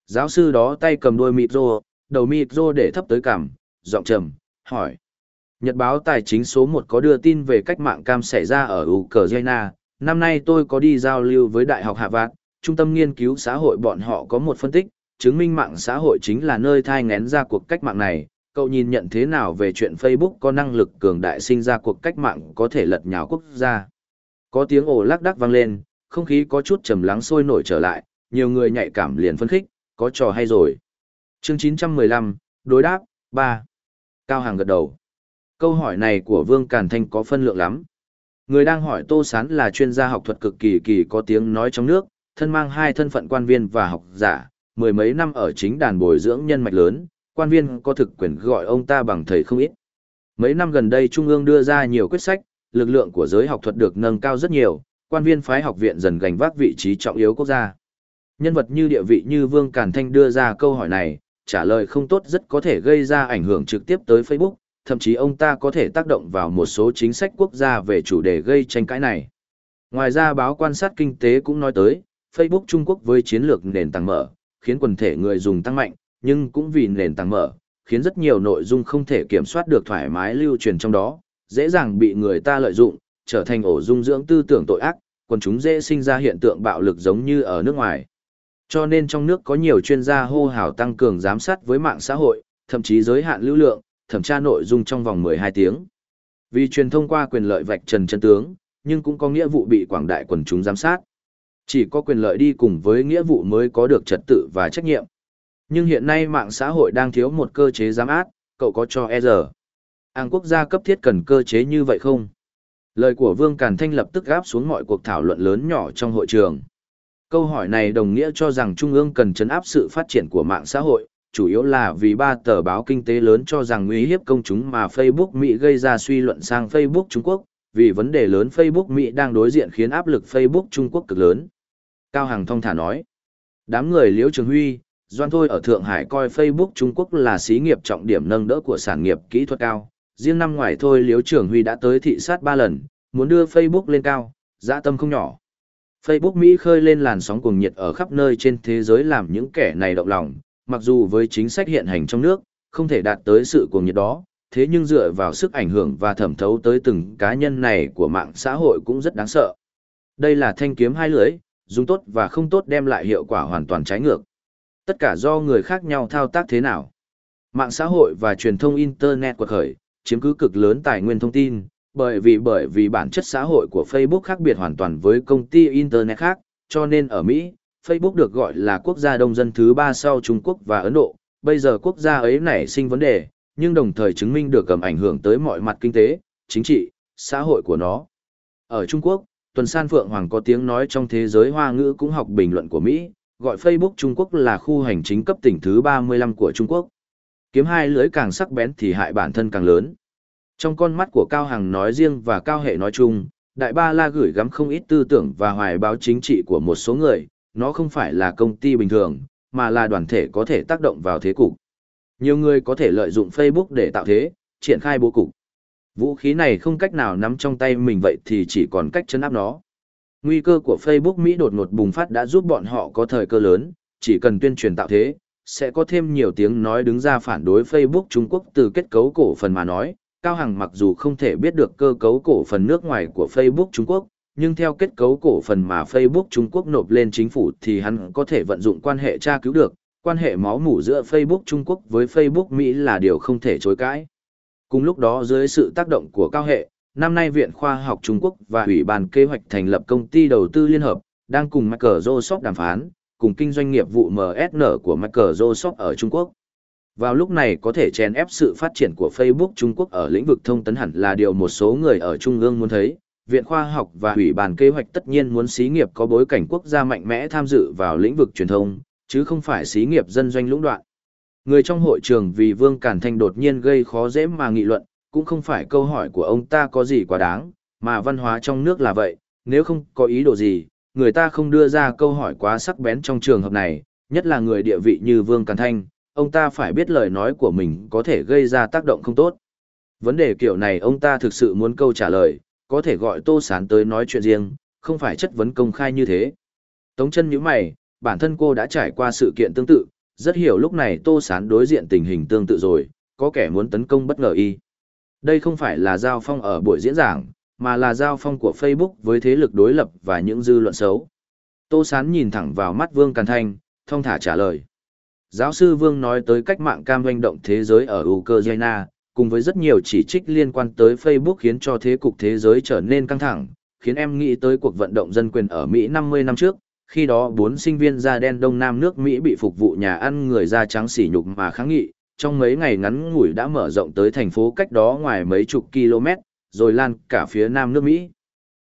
Giáo sư đó tay cầm đôi micro, đầu micro để thấp tới cằm, giọng trầm, hỏi. Nhật báo tài chính số 1 có đưa tin về cách mạng cam xảy ra ở Ukraine. Năm nay tôi có đi giao lưu với Đại học Hạ Vạn, trung tâm nghiên cứu xã hội bọn họ có một phân tích, chứng minh mạng xã hội chính là nơi thai ngén ra cuộc cách mạng này. Cậu nhìn nhận thế nào về chuyện Facebook có năng lực cường đại sinh ra cuộc cách mạng có thể lật nhào quốc gia? Có tiếng ồ lắc đắc vang lên, không khí có chút trầm lắng sôi nổi trở lại, nhiều người nhạy cảm liền phân khích, có trò hay rồi. Chương 915, đối đáp, 3. Cao Hàng gật đầu. Câu hỏi này của Vương Càn Thanh có phân lượng lắm. Người đang hỏi Tô Sán là chuyên gia học thuật cực kỳ kỳ có tiếng nói trong nước, thân mang hai thân phận quan viên và học giả, mười mấy năm ở chính đàn bồi dưỡng nhân mạch lớn, quan viên có thực quyền gọi ông ta bằng thầy không ít. Mấy năm gần đây Trung ương đưa ra nhiều quyết sách, lực lượng của giới học thuật được nâng cao rất nhiều, quan viên phái học viện dần gành vác vị trí trọng yếu quốc gia. Nhân vật như địa vị như Vương Càn Thanh đưa ra câu hỏi này, trả lời không tốt rất có thể gây ra ảnh hưởng trực tiếp tới Facebook, thậm chí ông ta có thể tác động vào một số chính sách quốc gia về chủ đề gây tranh cãi này. Ngoài ra báo quan sát kinh tế cũng nói tới, Facebook Trung Quốc với chiến lược nền tảng mở, khiến quần thể người dùng tăng mạnh, nhưng cũng vì nền tảng mở, khiến rất nhiều nội dung không thể kiểm soát được thoải mái lưu truyền trong đó, dễ dàng bị người ta lợi dụng, trở thành ổ dung dưỡng tư tưởng tội ác, quần chúng dễ sinh ra hiện tượng bạo lực giống như ở nước ngoài. Cho nên trong nước có nhiều chuyên gia hô hào tăng cường giám sát với mạng xã hội, thậm chí giới hạn lưu lượng, thẩm tra nội dung trong vòng 12 tiếng. Vì truyền thông qua quyền lợi vạch trần chân tướng, nhưng cũng có nghĩa vụ bị quảng đại quần chúng giám sát. Chỉ có quyền lợi đi cùng với nghĩa vụ mới có được trật tự và trách nhiệm. Nhưng hiện nay mạng xã hội đang thiếu một cơ chế giám át, cậu có cho e giờ. Hàng quốc gia cấp thiết cần cơ chế như vậy không? Lời của Vương Càn Thanh lập tức gáp xuống mọi cuộc thảo luận lớn nhỏ trong hội trường. Câu hỏi này đồng nghĩa cho rằng Trung ương cần chấn áp sự phát triển của mạng xã hội, chủ yếu là vì ba tờ báo kinh tế lớn cho rằng nguy hiếp công chúng mà Facebook Mỹ gây ra suy luận sang Facebook Trung Quốc, vì vấn đề lớn Facebook Mỹ đang đối diện khiến áp lực Facebook Trung Quốc cực lớn. Cao Hằng thông thả nói, đám người Liễu Trường Huy, Doan Thôi ở Thượng Hải coi Facebook Trung Quốc là xí nghiệp trọng điểm nâng đỡ của sản nghiệp kỹ thuật cao. Riêng năm ngoài thôi Liễu Trường Huy đã tới thị sát 3 lần, muốn đưa Facebook lên cao, dã tâm không nhỏ. Facebook Mỹ khơi lên làn sóng cuồng nhiệt ở khắp nơi trên thế giới làm những kẻ này động lòng, mặc dù với chính sách hiện hành trong nước, không thể đạt tới sự cuồng nhiệt đó, thế nhưng dựa vào sức ảnh hưởng và thẩm thấu tới từng cá nhân này của mạng xã hội cũng rất đáng sợ. Đây là thanh kiếm hai lưỡi, dùng tốt và không tốt đem lại hiệu quả hoàn toàn trái ngược. Tất cả do người khác nhau thao tác thế nào. Mạng xã hội và truyền thông Internet quật khởi, chiếm cứ cực lớn tài nguyên thông tin, bởi vì bởi vì bản chất xã hội của Facebook khác biệt hoàn toàn với công ty Internet khác, cho nên ở Mỹ, Facebook được gọi là quốc gia đông dân thứ ba sau Trung Quốc và Ấn Độ. Bây giờ quốc gia ấy nảy sinh vấn đề, nhưng đồng thời chứng minh được cầm ảnh hưởng tới mọi mặt kinh tế, chính trị, xã hội của nó. Ở Trung Quốc, tuần san Phượng Hoàng có tiếng nói trong thế giới hoa ngữ cũng học bình luận của Mỹ, gọi Facebook Trung Quốc là khu hành chính cấp tỉnh thứ 35 của Trung Quốc. Kiếm hai lưới càng sắc bén thì hại bản thân càng lớn. Trong con mắt của Cao Hằng nói riêng và Cao Hệ nói chung, Đại Ba La gửi gắm không ít tư tưởng và hoài báo chính trị của một số người, nó không phải là công ty bình thường, mà là đoàn thể có thể tác động vào thế cục. Nhiều người có thể lợi dụng Facebook để tạo thế, triển khai bố cục. Vũ khí này không cách nào nắm trong tay mình vậy thì chỉ còn cách chấn áp nó. Nguy cơ của Facebook Mỹ đột ngột bùng phát đã giúp bọn họ có thời cơ lớn, chỉ cần tuyên truyền tạo thế, sẽ có thêm nhiều tiếng nói đứng ra phản đối Facebook Trung Quốc từ kết cấu cổ phần mà nói. Cao Hằng mặc dù không thể biết được cơ cấu cổ phần nước ngoài của Facebook Trung Quốc, nhưng theo kết cấu cổ phần mà Facebook Trung Quốc nộp lên chính phủ thì hắn có thể vận dụng quan hệ tra cứu được, quan hệ máu mủ giữa Facebook Trung Quốc với Facebook Mỹ là điều không thể chối cãi. Cùng lúc đó dưới sự tác động của cao hệ, năm nay Viện Khoa học Trung Quốc và Ủy ban kế hoạch thành lập công ty đầu tư liên hợp, đang cùng Microsoft đàm phán, cùng kinh doanh nghiệp vụ MSN của Microsoft ở Trung Quốc. Vào lúc này có thể chèn ép sự phát triển của Facebook Trung Quốc ở lĩnh vực thông tấn hẳn là điều một số người ở Trung ương muốn thấy. Viện Khoa học và Ủy ban kế hoạch tất nhiên muốn xí nghiệp có bối cảnh quốc gia mạnh mẽ tham dự vào lĩnh vực truyền thông, chứ không phải xí nghiệp dân doanh lũng đoạn. Người trong hội trường vì Vương Cản Thanh đột nhiên gây khó dễ mà nghị luận, cũng không phải câu hỏi của ông ta có gì quá đáng, mà văn hóa trong nước là vậy, nếu không có ý đồ gì, người ta không đưa ra câu hỏi quá sắc bén trong trường hợp này, nhất là người địa vị như Vương Càn Thanh, ông ta phải biết lời nói của mình có thể gây ra tác động không tốt. Vấn đề kiểu này ông ta thực sự muốn câu trả lời, có thể gọi Tô Sán tới nói chuyện riêng, không phải chất vấn công khai như thế. Tống chân như mày, bản thân cô đã trải qua sự kiện tương tự, rất hiểu lúc này Tô Sán đối diện tình hình tương tự rồi, có kẻ muốn tấn công bất ngờ y. Đây không phải là giao phong ở buổi diễn giảng, mà là giao phong của Facebook với thế lực đối lập và những dư luận xấu. Tô Sán nhìn thẳng vào mắt Vương Càn Thanh, thông thả trả lời. Giáo sư Vương nói tới cách mạng cam doanh động thế giới ở Ukraine, cùng với rất nhiều chỉ trích liên quan tới Facebook khiến cho thế cục thế giới trở nên căng thẳng, khiến em nghĩ tới cuộc vận động dân quyền ở Mỹ 50 năm trước, khi đó bốn sinh viên da đen Đông Nam nước Mỹ bị phục vụ nhà ăn người da trắng sỉ nhục mà kháng nghị, trong mấy ngày ngắn ngủi đã mở rộng tới thành phố cách đó ngoài mấy chục km, rồi lan cả phía nam nước Mỹ.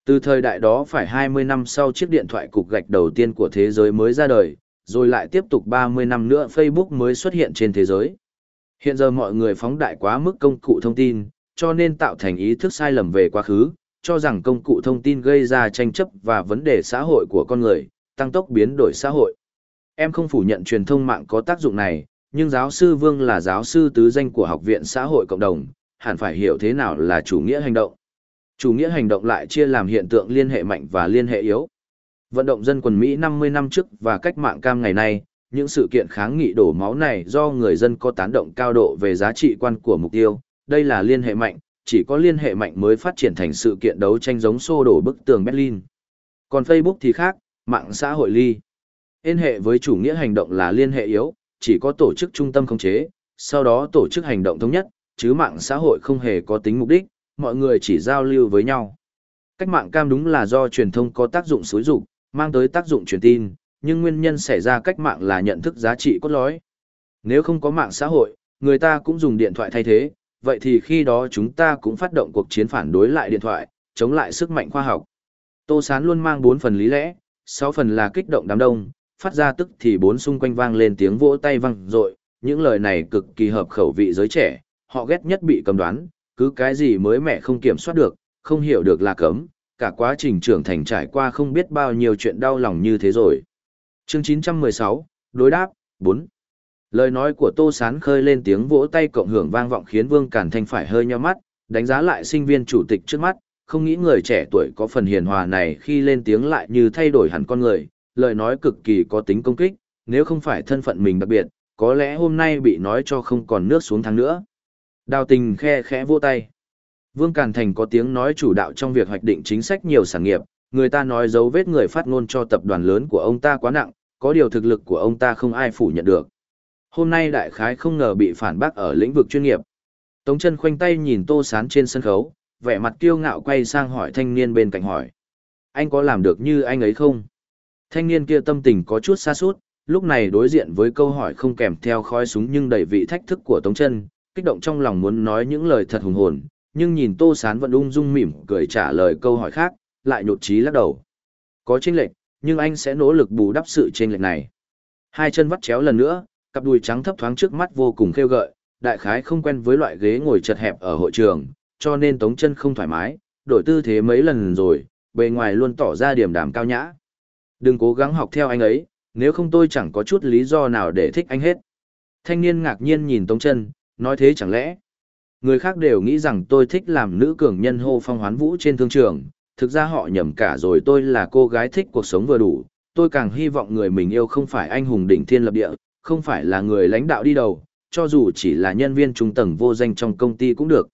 Từ thời đại đó phải 20 năm sau chiếc điện thoại cục gạch đầu tiên của thế giới mới ra đời, rồi lại tiếp tục 30 năm nữa Facebook mới xuất hiện trên thế giới. Hiện giờ mọi người phóng đại quá mức công cụ thông tin, cho nên tạo thành ý thức sai lầm về quá khứ, cho rằng công cụ thông tin gây ra tranh chấp và vấn đề xã hội của con người, tăng tốc biến đổi xã hội. Em không phủ nhận truyền thông mạng có tác dụng này, nhưng giáo sư Vương là giáo sư tứ danh của Học viện Xã hội Cộng đồng, hẳn phải hiểu thế nào là chủ nghĩa hành động. Chủ nghĩa hành động lại chia làm hiện tượng liên hệ mạnh và liên hệ yếu. Vận động dân quần Mỹ 50 năm trước và cách mạng cam ngày nay, những sự kiện kháng nghị đổ máu này do người dân có tán động cao độ về giá trị quan của mục tiêu, đây là liên hệ mạnh, chỉ có liên hệ mạnh mới phát triển thành sự kiện đấu tranh giống xô đổ bức tường Berlin. Còn Facebook thì khác, mạng xã hội ly. Liên hệ với chủ nghĩa hành động là liên hệ yếu, chỉ có tổ chức trung tâm khống chế, sau đó tổ chức hành động thống nhất, chứ mạng xã hội không hề có tính mục đích, mọi người chỉ giao lưu với nhau. Cách mạng cam đúng là do truyền thông có tác dụng xúi dục, mang tới tác dụng truyền tin, nhưng nguyên nhân xảy ra cách mạng là nhận thức giá trị cốt lõi. Nếu không có mạng xã hội, người ta cũng dùng điện thoại thay thế, vậy thì khi đó chúng ta cũng phát động cuộc chiến phản đối lại điện thoại, chống lại sức mạnh khoa học. Tô Sán luôn mang 4 phần lý lẽ, sáu phần là kích động đám đông, phát ra tức thì bốn xung quanh vang lên tiếng vỗ tay vang dội, những lời này cực kỳ hợp khẩu vị giới trẻ, họ ghét nhất bị cầm đoán, cứ cái gì mới mẹ không kiểm soát được, không hiểu được là cấm, cả quá trình trưởng thành trải qua không biết bao nhiêu chuyện đau lòng như thế rồi. Chương 916, đối đáp, 4. Lời nói của Tô Sán khơi lên tiếng vỗ tay cộng hưởng vang vọng khiến Vương Cản Thanh phải hơi nhíu mắt, đánh giá lại sinh viên chủ tịch trước mắt, không nghĩ người trẻ tuổi có phần hiền hòa này khi lên tiếng lại như thay đổi hẳn con người, lời nói cực kỳ có tính công kích, nếu không phải thân phận mình đặc biệt, có lẽ hôm nay bị nói cho không còn nước xuống tháng nữa. Đào tình khe khẽ vô tay. Vương Càn Thành có tiếng nói chủ đạo trong việc hoạch định chính sách nhiều sản nghiệp, người ta nói dấu vết người phát ngôn cho tập đoàn lớn của ông ta quá nặng, có điều thực lực của ông ta không ai phủ nhận được. Hôm nay đại khái không ngờ bị phản bác ở lĩnh vực chuyên nghiệp. Tống chân khoanh tay nhìn tô sán trên sân khấu, vẻ mặt kiêu ngạo quay sang hỏi thanh niên bên cạnh hỏi. Anh có làm được như anh ấy không? Thanh niên kia tâm tình có chút xa sút lúc này đối diện với câu hỏi không kèm theo khói súng nhưng đầy vị thách thức của Tống chân, kích động trong lòng muốn nói những lời thật hùng hồn, nhưng nhìn Tô Sán vẫn ung dung mỉm cười trả lời câu hỏi khác, lại nhột trí lắc đầu. Có chênh lệch, nhưng anh sẽ nỗ lực bù đắp sự chênh lệch này. Hai chân vắt chéo lần nữa, cặp đùi trắng thấp thoáng trước mắt vô cùng khêu gợi, đại khái không quen với loại ghế ngồi chật hẹp ở hội trường, cho nên tống chân không thoải mái, đổi tư thế mấy lần rồi, bề ngoài luôn tỏ ra điểm đàm cao nhã. Đừng cố gắng học theo anh ấy, nếu không tôi chẳng có chút lý do nào để thích anh hết. Thanh niên ngạc nhiên nhìn tống chân, nói thế chẳng lẽ. Người khác đều nghĩ rằng tôi thích làm nữ cường nhân hô phong hoán vũ trên thương trường, thực ra họ nhầm cả rồi tôi là cô gái thích cuộc sống vừa đủ, tôi càng hy vọng người mình yêu không phải anh hùng đỉnh thiên lập địa, không phải là người lãnh đạo đi đầu, cho dù chỉ là nhân viên trung tầng vô danh trong công ty cũng được.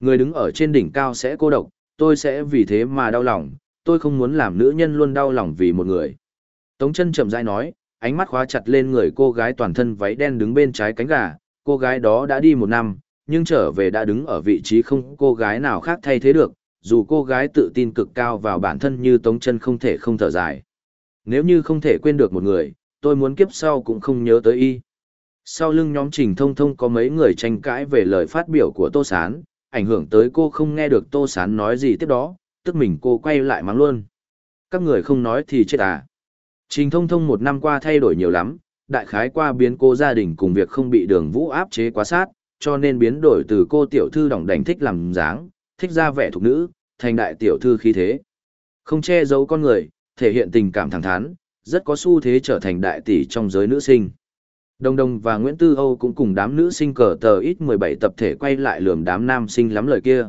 Người đứng ở trên đỉnh cao sẽ cô độc, tôi sẽ vì thế mà đau lòng, tôi không muốn làm nữ nhân luôn đau lòng vì một người. Tống chân chậm rãi nói, ánh mắt khóa chặt lên người cô gái toàn thân váy đen đứng bên trái cánh gà, cô gái đó đã đi một năm, nhưng trở về đã đứng ở vị trí không cô gái nào khác thay thế được, dù cô gái tự tin cực cao vào bản thân như Tống chân không thể không thở dài. Nếu như không thể quên được một người, tôi muốn kiếp sau cũng không nhớ tới y. Sau lưng nhóm Trình Thông Thông có mấy người tranh cãi về lời phát biểu của Tô Sán, ảnh hưởng tới cô không nghe được Tô Sán nói gì tiếp đó, tức mình cô quay lại mắng luôn. Các người không nói thì chết à. Trình Thông Thông một năm qua thay đổi nhiều lắm, đại khái qua biến cô gia đình cùng việc không bị đường vũ áp chế quá sát, cho nên biến đổi từ cô tiểu thư đỏng đành thích làm dáng, thích ra vẻ thục nữ, thành đại tiểu thư khí thế. Không che giấu con người, thể hiện tình cảm thẳng thắn, rất có xu thế trở thành đại tỷ trong giới nữ sinh. Đồng Đồng và Nguyễn Tư Âu cũng cùng đám nữ sinh cờ tờ ít 17 tập thể quay lại lườm đám nam sinh lắm lời kia.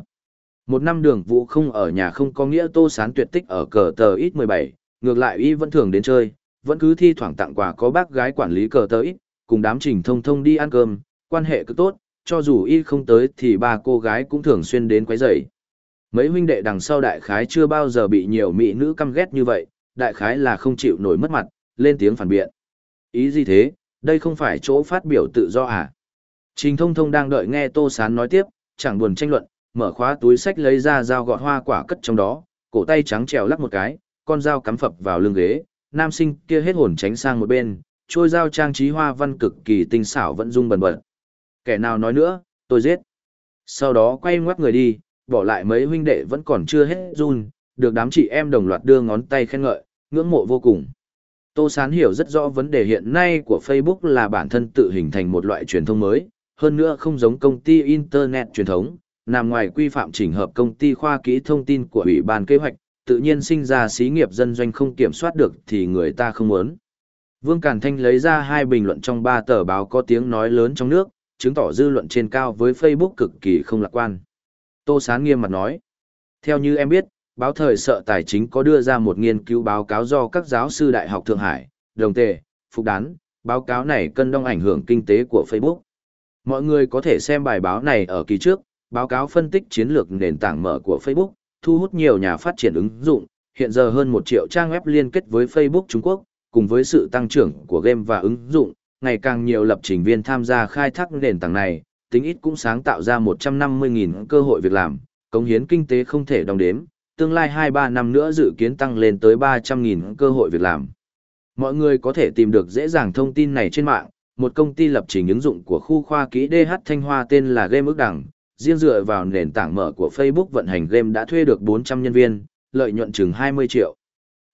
Một năm đường vũ không ở nhà không có nghĩa tô sán tuyệt tích ở cờ tờ ít 17, ngược lại y vẫn thường đến chơi, vẫn cứ thi thoảng tặng quà có bác gái quản lý cờ tờ ít, cùng đám trình thông thông đi ăn cơm, quan hệ cứ tốt, cho dù y không tới thì ba cô gái cũng thường xuyên đến quấy rầy. Mấy huynh đệ đằng sau đại khái chưa bao giờ bị nhiều mỹ nữ căm ghét như vậy, đại khái là không chịu nổi mất mặt, lên tiếng phản biện. Ý gì thế, đây không phải chỗ phát biểu tự do à? Trình thông thông đang đợi nghe Tô Sán nói tiếp, chẳng buồn tranh luận, mở khóa túi sách lấy ra dao gọt hoa quả cất trong đó, cổ tay trắng trèo lắc một cái, con dao cắm phập vào lưng ghế, nam sinh kia hết hồn tránh sang một bên, trôi dao trang trí hoa văn cực kỳ tinh xảo vẫn rung bần bật. Kẻ nào nói nữa, tôi giết. Sau đó quay ngoắt người đi, bỏ lại mấy huynh đệ vẫn còn chưa hết run, được đám chị em đồng loạt đưa ngón tay khen ngợi, ngưỡng mộ vô cùng. Tô Sán hiểu rất rõ vấn đề hiện nay của Facebook là bản thân tự hình thành một loại truyền thông mới, hơn nữa không giống công ty Internet truyền thống, nằm ngoài quy phạm chỉnh hợp công ty khoa kỹ thông tin của Ủy ban kế hoạch, tự nhiên sinh ra xí nghiệp dân doanh không kiểm soát được thì người ta không muốn. Vương Càn Thanh lấy ra hai bình luận trong ba tờ báo có tiếng nói lớn trong nước, chứng tỏ dư luận trên cao với Facebook cực kỳ không lạc quan. Tô Sán nghiêm mặt nói, theo như em biết, báo thời sợ tài chính có đưa ra một nghiên cứu báo cáo do các giáo sư Đại học Thượng Hải, Đồng Tề, Phục Đán, báo cáo này cân đong ảnh hưởng kinh tế của Facebook. Mọi người có thể xem bài báo này ở kỳ trước, báo cáo phân tích chiến lược nền tảng mở của Facebook, thu hút nhiều nhà phát triển ứng dụng, hiện giờ hơn một triệu trang web liên kết với Facebook Trung Quốc, cùng với sự tăng trưởng của game và ứng dụng, ngày càng nhiều lập trình viên tham gia khai thác nền tảng này, tính ít cũng sáng tạo ra 150.000 cơ hội việc làm, cống hiến kinh tế không thể đong đếm, tương lai 2-3 năm nữa dự kiến tăng lên tới 300.000 cơ hội việc làm. Mọi người có thể tìm được dễ dàng thông tin này trên mạng, một công ty lập trình ứng dụng của khu khoa kỹ DH Thanh Hoa tên là Game ước đẳng, riêng dựa vào nền tảng mở của Facebook vận hành game đã thuê được 400 nhân viên, lợi nhuận chừng 20 triệu.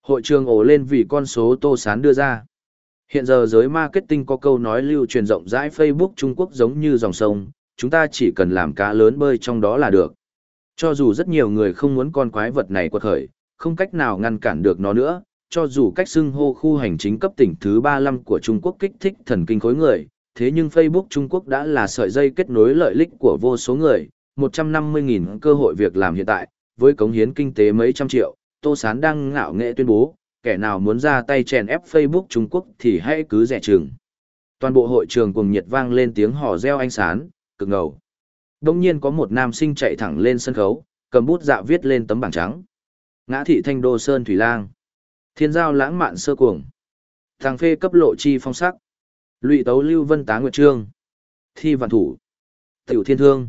Hội trường ổ lên vì con số Tô Sán đưa ra. Hiện giờ giới marketing có câu nói lưu truyền rộng rãi Facebook Trung Quốc giống như dòng sông, chúng ta chỉ cần làm cá lớn bơi trong đó là được. Cho dù rất nhiều người không muốn con quái vật này quật khởi, không cách nào ngăn cản được nó nữa, cho dù cách xưng hô khu hành chính cấp tỉnh thứ 35 của Trung Quốc kích thích thần kinh khối người, thế nhưng Facebook Trung Quốc đã là sợi dây kết nối lợi ích của vô số người, 150.000 cơ hội việc làm hiện tại, với cống hiến kinh tế mấy trăm triệu, Tô Sán đang ngạo nghệ tuyên bố, kẻ nào muốn ra tay chèn ép Facebook Trung Quốc thì hãy cứ rẻ chừng. Toàn bộ hội trường cùng nhiệt vang lên tiếng hò reo anh sán, cực ngầu. Đông nhiên có một nam sinh chạy thẳng lên sân khấu, cầm bút dạ viết lên tấm bảng trắng. Ngã thị thanh đô sơn thủy lang. Thiên giao lãng mạn sơ cuồng. Thằng phê cấp lộ chi phong sắc. Lụy tấu lưu vân tá nguyệt trương. Thi vạn thủ. Tiểu thiên thương.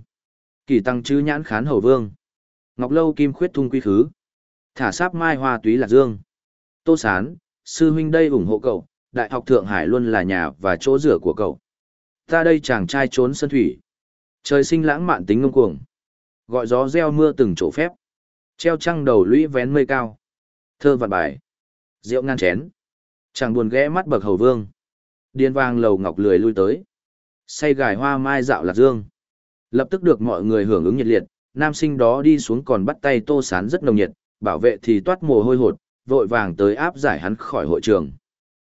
Kỳ tăng chư nhãn khán hầu vương. Ngọc lâu kim khuyết thung quy khứ. Thả sáp mai hoa túy lạc dương. Tô sán, sư huynh đây ủng hộ cậu, Đại học Thượng Hải luôn là nhà và chỗ rửa của cậu. Ta đây chàng trai trốn sân thủy. Trời sinh lãng mạn tính ngông cuồng. Gọi gió reo mưa từng chỗ phép. Treo trăng đầu lũy vén mây cao. Thơ vạn bài. Rượu ngăn chén. Chàng buồn ghé mắt bậc hầu vương. Điên vang lầu ngọc lười lui tới. Say gài hoa mai dạo lạc dương. Lập tức được mọi người hưởng ứng nhiệt liệt, nam sinh đó đi xuống còn bắt tay tô sán rất nồng nhiệt, bảo vệ thì toát mồ hôi hột, vội vàng tới áp giải hắn khỏi hội trường.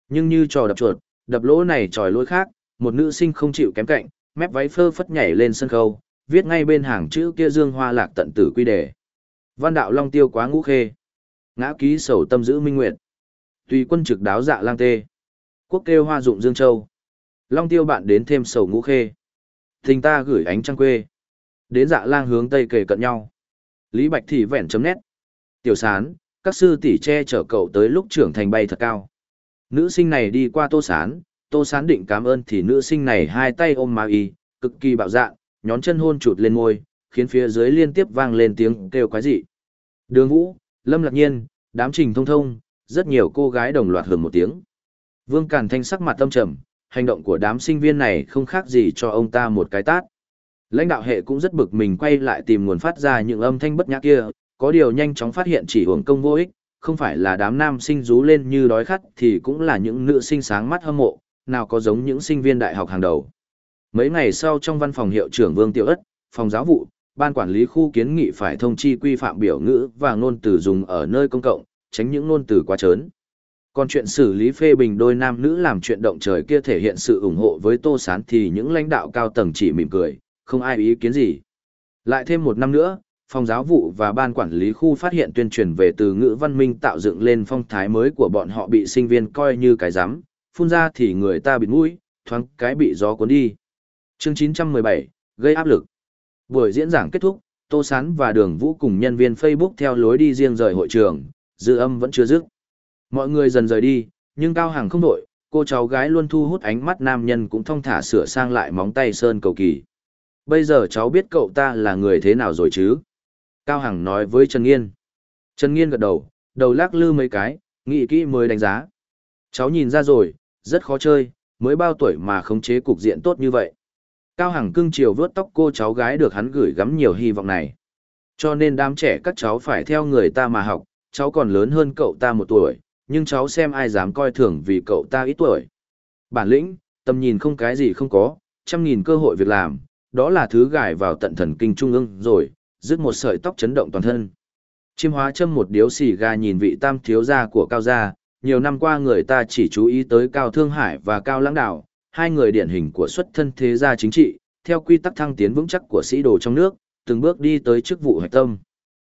Nhưng như trò đập chuột, đập lỗ này tròi lỗi khác, một nữ sinh không chịu kém cạnh, mép váy phơ phất nhảy lên sân khấu, viết ngay bên hàng chữ kia dương hoa lạc tận tử quy đề. Văn đạo long tiêu quá ngũ khê. Ngã ký sầu tâm giữ minh nguyệt. Tùy quân trực đáo dạ lang tê. Quốc kêu hoa dụng dương châu. Long tiêu bạn đến thêm sầu ngũ khê. Tình ta gửi ánh trăng quê. Đến dạ lang hướng tây kề cận nhau. Lý Bạch thì vẹn chấm nét. Tiểu sán, các sư tỷ che chở cậu tới lúc trưởng thành bay thật cao. Nữ sinh này đi qua tô sán, tô sán định cảm ơn thì nữ sinh này hai tay ôm ma y, cực kỳ bạo dạn, nhón chân hôn chụt lên môi, khiến phía dưới liên tiếp vang lên tiếng kêu quái dị. Đường Vũ, Lâm Lạc Nhiên, đám trình thông thông, rất nhiều cô gái đồng loạt hưởng một tiếng. Vương Càn Thanh sắc mặt tâm trầm, hành động của đám sinh viên này không khác gì cho ông ta một cái tát. Lãnh đạo hệ cũng rất bực mình quay lại tìm nguồn phát ra những âm thanh bất nhã kia, có điều nhanh chóng phát hiện chỉ hưởng công vô ích, không phải là đám nam sinh rú lên như đói khát thì cũng là những nữ sinh sáng mắt hâm mộ, nào có giống những sinh viên đại học hàng đầu. Mấy ngày sau trong văn phòng hiệu trưởng Vương Tiểu Ất, phòng giáo vụ, ban quản lý khu kiến nghị phải thông chi quy phạm biểu ngữ và ngôn từ dùng ở nơi công cộng, tránh những ngôn từ quá trớn. Còn chuyện xử lý phê bình đôi nam nữ làm chuyện động trời kia thể hiện sự ủng hộ với Tô Sán thì những lãnh đạo cao tầng chỉ mỉm cười, không ai ý kiến gì. Lại thêm một năm nữa, phòng giáo vụ và ban quản lý khu phát hiện tuyên truyền về từ ngữ văn minh tạo dựng lên phong thái mới của bọn họ bị sinh viên coi như cái giám, phun ra thì người ta bịt mũi, thoáng cái bị gió cuốn đi. Chương 917, gây áp lực. Buổi diễn giảng kết thúc, Tô Sán và Đường Vũ cùng nhân viên Facebook theo lối đi riêng rời hội trường, dư âm vẫn chưa dứt. Mọi người dần rời đi, nhưng Cao Hằng không đổi, cô cháu gái luôn thu hút ánh mắt nam nhân cũng thong thả sửa sang lại móng tay sơn cầu kỳ. Bây giờ cháu biết cậu ta là người thế nào rồi chứ? Cao Hằng nói với Trần Nghiên. Trần Nghiên gật đầu, đầu lắc lư mấy cái, nghĩ kỹ mới đánh giá. Cháu nhìn ra rồi, rất khó chơi, mới bao tuổi mà khống chế cục diện tốt như vậy. Cao Hằng cưng chiều vớt tóc cô cháu gái được hắn gửi gắm nhiều hy vọng này. Cho nên đám trẻ các cháu phải theo người ta mà học, cháu còn lớn hơn cậu ta một tuổi, nhưng cháu xem ai dám coi thường vì cậu ta ít tuổi. Bản lĩnh, tầm nhìn không cái gì không có, trăm nghìn cơ hội việc làm, đó là thứ gài vào tận thần kinh trung ương rồi, rứt một sợi tóc chấn động toàn thân. Chiêm hóa châm một điếu xì gà nhìn vị tam thiếu gia của Cao Gia, nhiều năm qua người ta chỉ chú ý tới Cao Thương Hải và Cao Lãng Đạo, hai người điển hình của xuất thân thế gia chính trị, theo quy tắc thăng tiến vững chắc của sĩ đồ trong nước, từng bước đi tới chức vụ hạch tâm.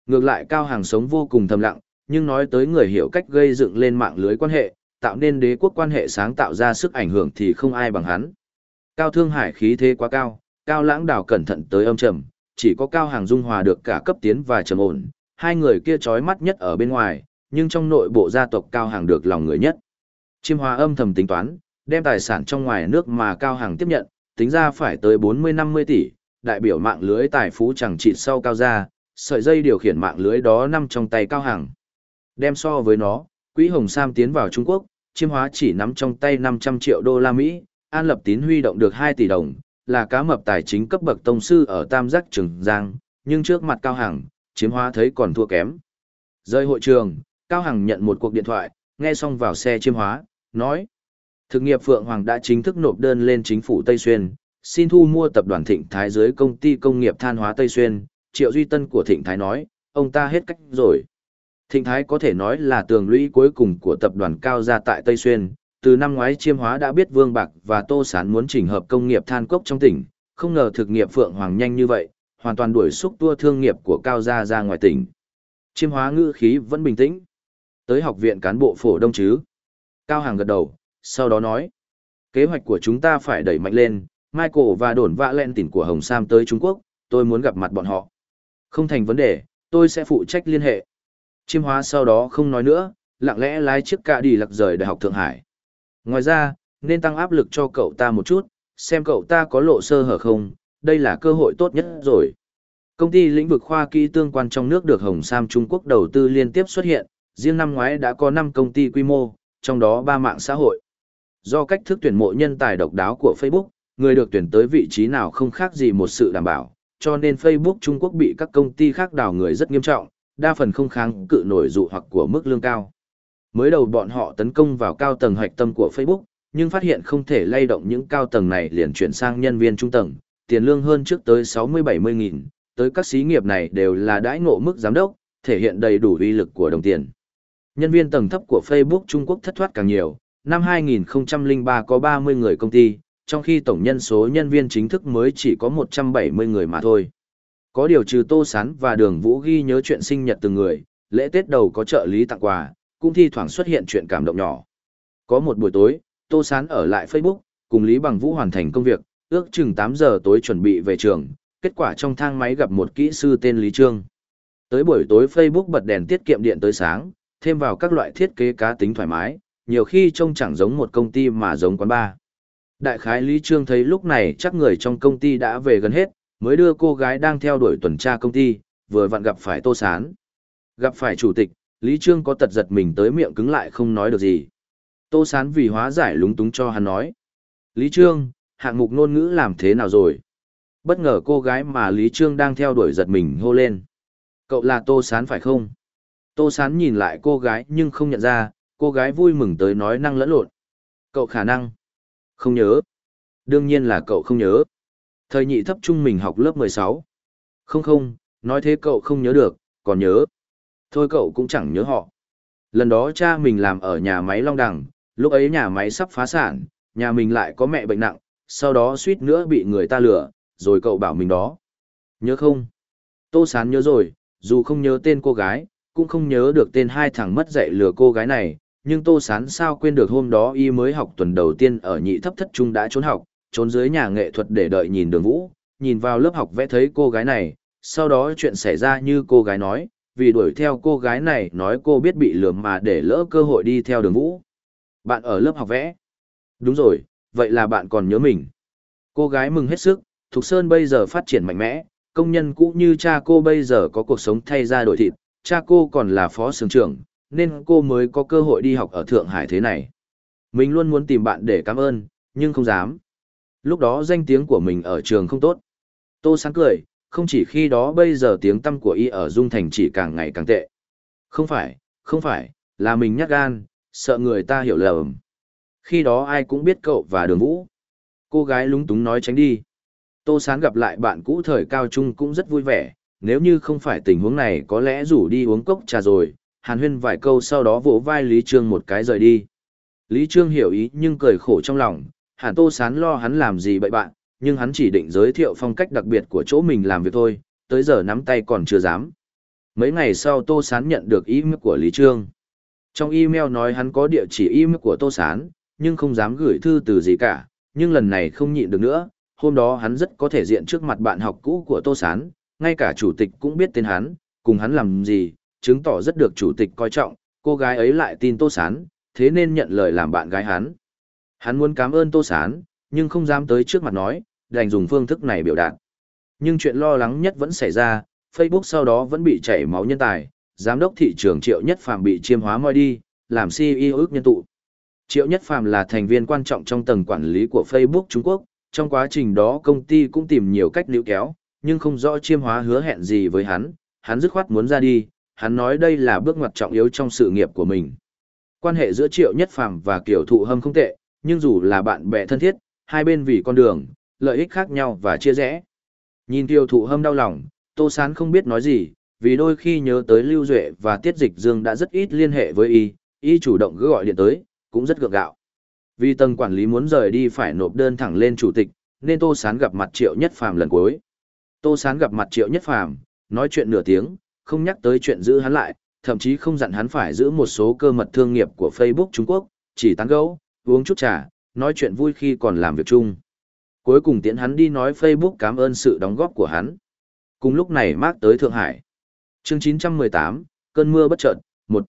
Ngược lại Cao Hàng sống vô cùng thầm lặng, nhưng nói tới người hiểu cách gây dựng lên mạng lưới quan hệ, tạo nên đế quốc quan hệ sáng tạo ra sức ảnh hưởng thì không ai bằng hắn. Cao Thương Hải khí thế quá cao, Cao Lãng Đào cẩn thận tới âm trầm, chỉ có Cao Hàng dung hòa được cả cấp tiến và trầm ổn, hai người kia chói mắt nhất ở bên ngoài, nhưng trong nội bộ gia tộc Cao Hàng được lòng người nhất. Chiêm Hòa âm thầm tính toán, đem tài sản trong ngoài nước mà Cao Hàng tiếp nhận, tính ra phải tới 40-50 tỷ, đại biểu mạng lưới tài phú chẳng trị sau Cao gia, sợi dây điều khiển mạng lưới đó nằm trong tay Cao Hàng. Đem so với nó, Quỹ Hồng Sam tiến vào Trung Quốc, chiêm hóa chỉ nắm trong tay 500 triệu đô la Mỹ, An Lập Tín huy động được 2 tỷ đồng, là cá mập tài chính cấp bậc tông sư ở Tam Giác Trường Giang, nhưng trước mặt Cao hàng, chiêm hóa thấy còn thua kém. Rơi hội trường, Cao Hằng nhận một cuộc điện thoại, nghe xong vào xe chiêm hóa, nói. Thực nghiệp Phượng Hoàng đã chính thức nộp đơn lên chính phủ Tây Xuyên, xin thu mua tập đoàn Thịnh Thái dưới công ty công nghiệp than hóa Tây Xuyên. Triệu Duy Tân của Thịnh Thái nói, ông ta hết cách rồi. Thịnh Thái có thể nói là tường lũy cuối cùng của tập đoàn Cao gia tại Tây Xuyên, từ năm ngoái chiêm hóa đã biết Vương Bạc và Tô Sán muốn chỉnh hợp công nghiệp than cốc trong tỉnh, không ngờ thực nghiệp Phượng Hoàng nhanh như vậy, hoàn toàn đuổi xúc tua thương nghiệp của Cao Gia ra ngoài tỉnh. Chiêm hóa ngữ khí vẫn bình tĩnh. Tới học viện cán bộ phổ đông chứ. Cao Hàng gật đầu, sau đó nói. Kế hoạch của chúng ta phải đẩy mạnh lên, Michael và đồn vạ len tỉnh của Hồng Sam tới Trung Quốc, tôi muốn gặp mặt bọn họ. Không thành vấn đề, tôi sẽ phụ trách liên hệ. Chiêm hóa sau đó không nói nữa, lặng lẽ lái chiếc cạ đi lặc rời Đại học Thượng Hải. Ngoài ra, nên tăng áp lực cho cậu ta một chút, xem cậu ta có lộ sơ hở không, đây là cơ hội tốt nhất rồi. Công ty lĩnh vực khoa kỹ tương quan trong nước được Hồng Sam Trung Quốc đầu tư liên tiếp xuất hiện, riêng năm ngoái đã có 5 công ty quy mô, trong đó 3 mạng xã hội. Do cách thức tuyển mộ nhân tài độc đáo của Facebook, người được tuyển tới vị trí nào không khác gì một sự đảm bảo, cho nên Facebook Trung Quốc bị các công ty khác đào người rất nghiêm trọng, đa phần không kháng cự nổi dụ hoặc của mức lương cao. Mới đầu bọn họ tấn công vào cao tầng hoạch tâm của Facebook, nhưng phát hiện không thể lay động những cao tầng này liền chuyển sang nhân viên trung tầng, tiền lương hơn trước tới 60-70 nghìn, tới các xí nghiệp này đều là đãi ngộ mức giám đốc, thể hiện đầy đủ uy lực của đồng tiền. Nhân viên tầng thấp của Facebook Trung Quốc thất thoát càng nhiều, năm 2003 có 30 người công ty, trong khi tổng nhân số nhân viên chính thức mới chỉ có 170 người mà thôi. Có điều trừ Tô Sán và Đường Vũ ghi nhớ chuyện sinh nhật từng người, lễ Tết đầu có trợ lý tặng quà, cũng thi thoảng xuất hiện chuyện cảm động nhỏ. Có một buổi tối, Tô Sán ở lại Facebook, cùng Lý Bằng Vũ hoàn thành công việc, ước chừng 8 giờ tối chuẩn bị về trường, kết quả trong thang máy gặp một kỹ sư tên Lý Trương. Tới buổi tối Facebook bật đèn tiết kiệm điện tới sáng, thêm vào các loại thiết kế cá tính thoải mái, nhiều khi trông chẳng giống một công ty mà giống quán bar. Đại khái Lý Trương thấy lúc này chắc người trong công ty đã về gần hết, mới đưa cô gái đang theo đuổi tuần tra công ty, vừa vặn gặp phải Tô Sán. Gặp phải chủ tịch, Lý Trương có tật giật mình tới miệng cứng lại không nói được gì. Tô Sán vì hóa giải lúng túng cho hắn nói. Lý Trương, hạng mục ngôn ngữ làm thế nào rồi? Bất ngờ cô gái mà Lý Trương đang theo đuổi giật mình hô lên. Cậu là Tô Sán phải không? Tô Sán nhìn lại cô gái nhưng không nhận ra, cô gái vui mừng tới nói năng lẫn lộn. Cậu khả năng. Không nhớ. Đương nhiên là cậu không nhớ. Thời nhị thấp trung mình học lớp 16. Không không, nói thế cậu không nhớ được, còn nhớ. Thôi cậu cũng chẳng nhớ họ. Lần đó cha mình làm ở nhà máy Long Đằng, lúc ấy nhà máy sắp phá sản, nhà mình lại có mẹ bệnh nặng, sau đó suýt nữa bị người ta lừa, rồi cậu bảo mình đó. Nhớ không? Tô Sán nhớ rồi, dù không nhớ tên cô gái, cũng không nhớ được tên hai thằng mất dạy lừa cô gái này, nhưng Tô Sán sao quên được hôm đó y mới học tuần đầu tiên ở nhị thấp thất trung đã trốn học, trốn dưới nhà nghệ thuật để đợi nhìn đường vũ, nhìn vào lớp học vẽ thấy cô gái này, sau đó chuyện xảy ra như cô gái nói, vì đuổi theo cô gái này nói cô biết bị lừa mà để lỡ cơ hội đi theo đường vũ. Bạn ở lớp học vẽ. Đúng rồi, vậy là bạn còn nhớ mình. Cô gái mừng hết sức, Thục Sơn bây giờ phát triển mạnh mẽ, công nhân cũ như cha cô bây giờ có cuộc sống thay ra đổi thịt, cha cô còn là phó sướng trưởng, nên cô mới có cơ hội đi học ở Thượng Hải thế này. Mình luôn muốn tìm bạn để cảm ơn, nhưng không dám. Lúc đó danh tiếng của mình ở trường không tốt. Tô sáng cười, không chỉ khi đó bây giờ tiếng tâm của y ở Dung Thành chỉ càng ngày càng tệ. Không phải, không phải, là mình nhát gan, sợ người ta hiểu lầm. Khi đó ai cũng biết cậu và đường vũ. Cô gái lúng túng nói tránh đi. Tô Sán gặp lại bạn cũ thời cao trung cũng rất vui vẻ, nếu như không phải tình huống này có lẽ rủ đi uống cốc trà rồi, hàn huyên vài câu sau đó vỗ vai Lý Trương một cái rời đi. Lý Trương hiểu ý nhưng cười khổ trong lòng, hàn Tô Sán lo hắn làm gì bậy bạn, nhưng hắn chỉ định giới thiệu phong cách đặc biệt của chỗ mình làm việc thôi, tới giờ nắm tay còn chưa dám. Mấy ngày sau Tô Sán nhận được email của Lý Trương. Trong email nói hắn có địa chỉ email của Tô Sán, nhưng không dám gửi thư từ gì cả, nhưng lần này không nhịn được nữa, hôm đó hắn rất có thể diện trước mặt bạn học cũ của Tô Sán, ngay cả chủ tịch cũng biết tên hắn, cùng hắn làm gì, chứng tỏ rất được chủ tịch coi trọng, cô gái ấy lại tin Tô Sán, thế nên nhận lời làm bạn gái hắn. Hắn muốn cảm ơn Tô Sán, nhưng không dám tới trước mặt nói, đành dùng phương thức này biểu đạt. Nhưng chuyện lo lắng nhất vẫn xảy ra, Facebook sau đó vẫn bị chảy máu nhân tài, giám đốc thị trường Triệu Nhất Phàm bị chiêm hóa moi đi, làm CEO ước nhân tụ. Triệu Nhất Phàm là thành viên quan trọng trong tầng quản lý của Facebook Trung Quốc, trong quá trình đó công ty cũng tìm nhiều cách níu kéo, nhưng không rõ chiêm hóa hứa hẹn gì với hắn, hắn dứt khoát muốn ra đi, hắn nói đây là bước ngoặt trọng yếu trong sự nghiệp của mình. Quan hệ giữa Triệu Nhất Phàm và Kiều Thụ Hâm không tệ, nhưng dù là bạn bè thân thiết, hai bên vì con đường, lợi ích khác nhau và chia rẽ. Nhìn Kiều Thụ Hâm đau lòng, Tô Sán không biết nói gì, vì đôi khi nhớ tới Lưu Duệ và Tiết Dịch Dương đã rất ít liên hệ với y, y chủ động cứ gọi điện tới, cũng rất gượng gạo. Vì tầng quản lý muốn rời đi phải nộp đơn thẳng lên chủ tịch, nên Tô Sán gặp mặt Triệu Nhất Phàm lần cuối. Tô Sán gặp mặt Triệu Nhất Phàm, nói chuyện nửa tiếng, không nhắc tới chuyện giữ hắn lại, thậm chí không dặn hắn phải giữ một số cơ mật thương nghiệp của Facebook Trung Quốc, chỉ tán gẫu, uống chút trà, nói chuyện vui khi còn làm việc chung. Cuối cùng tiễn hắn đi nói Facebook cảm ơn sự đóng góp của hắn. Cùng lúc này Mark tới Thượng Hải. Chương 918, cơn mưa bất chợt, một.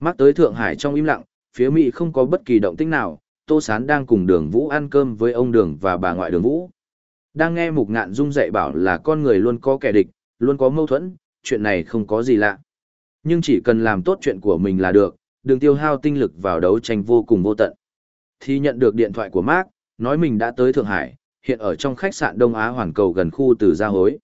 Mark tới Thượng Hải trong im lặng, phía Mỹ không có bất kỳ động tĩnh nào, Tô Sán đang cùng đường Vũ ăn cơm với ông đường và bà ngoại đường Vũ. Đang nghe Mục Ngạn Dung dạy bảo là con người luôn có kẻ địch, luôn có mâu thuẫn, chuyện này không có gì lạ. Nhưng chỉ cần làm tốt chuyện của mình là được, đừng tiêu hao tinh lực vào đấu tranh vô cùng vô tận. Thì nhận được điện thoại của Mark, nói mình đã tới Thượng Hải, hiện ở trong khách sạn Đông Á Hoàn Cầu gần khu từ Gia Hối.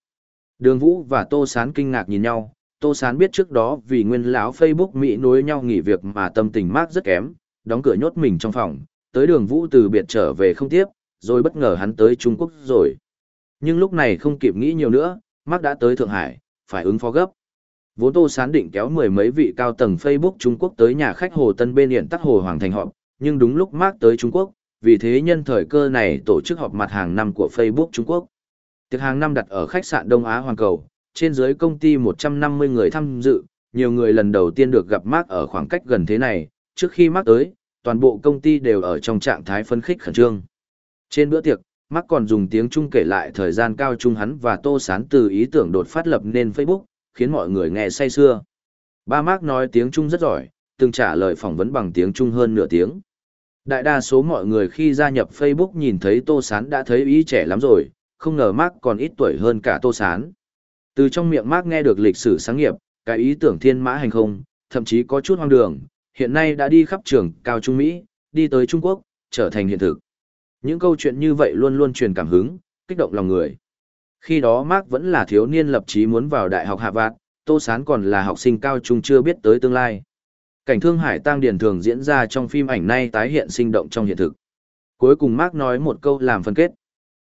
Đường Vũ và Tô Sán kinh ngạc nhìn nhau, Tô Sán biết trước đó vì nguyên lão Facebook Mỹ nối nhau nghỉ việc mà tâm tình Mark rất kém, đóng cửa nhốt mình trong phòng, tới đường Vũ từ biệt trở về không tiếp, rồi bất ngờ hắn tới Trung Quốc rồi. Nhưng lúc này không kịp nghĩ nhiều nữa, Mark đã tới Thượng Hải, phải ứng phó gấp. Vốn Tô Sán định kéo mười mấy vị cao tầng Facebook Trung Quốc tới nhà khách Hồ Tân bên hiện tắc Hồ Hoàng Thành họp, nhưng đúng lúc Mark tới Trung Quốc, vì thế nhân thời cơ này tổ chức họp mặt hàng năm của Facebook Trung Quốc. Tiệc hàng năm đặt ở khách sạn Đông Á Hoàng Cầu, trên dưới công ty 150 người tham dự, nhiều người lần đầu tiên được gặp Mark ở khoảng cách gần thế này, trước khi Mark tới, toàn bộ công ty đều ở trong trạng thái phấn khích khẩn trương. Trên bữa tiệc, Mark còn dùng tiếng Trung kể lại thời gian cao trung hắn và Tô Sán từ ý tưởng đột phát lập nên Facebook, khiến mọi người nghe say sưa. Ba Mark nói tiếng Trung rất giỏi, từng trả lời phỏng vấn bằng tiếng Trung hơn nửa tiếng. Đại đa số mọi người khi gia nhập Facebook nhìn thấy Tô Sán đã thấy ý trẻ lắm rồi, không ngờ Mark còn ít tuổi hơn cả Tô Sán. Từ trong miệng Mark nghe được lịch sử sáng nghiệp, cái ý tưởng thiên mã hành không, thậm chí có chút hoang đường, hiện nay đã đi khắp trường cao trung Mỹ, đi tới Trung Quốc, trở thành hiện thực. Những câu chuyện như vậy luôn luôn truyền cảm hứng, kích động lòng người. Khi đó Mark vẫn là thiếu niên lập chí muốn vào đại học Hạ Vạt, Tô Sán còn là học sinh cao trung chưa biết tới tương lai. Cảnh thương hải tăng điển thường diễn ra trong phim ảnh nay tái hiện sinh động trong hiện thực. Cuối cùng Mark nói một câu làm phân kết.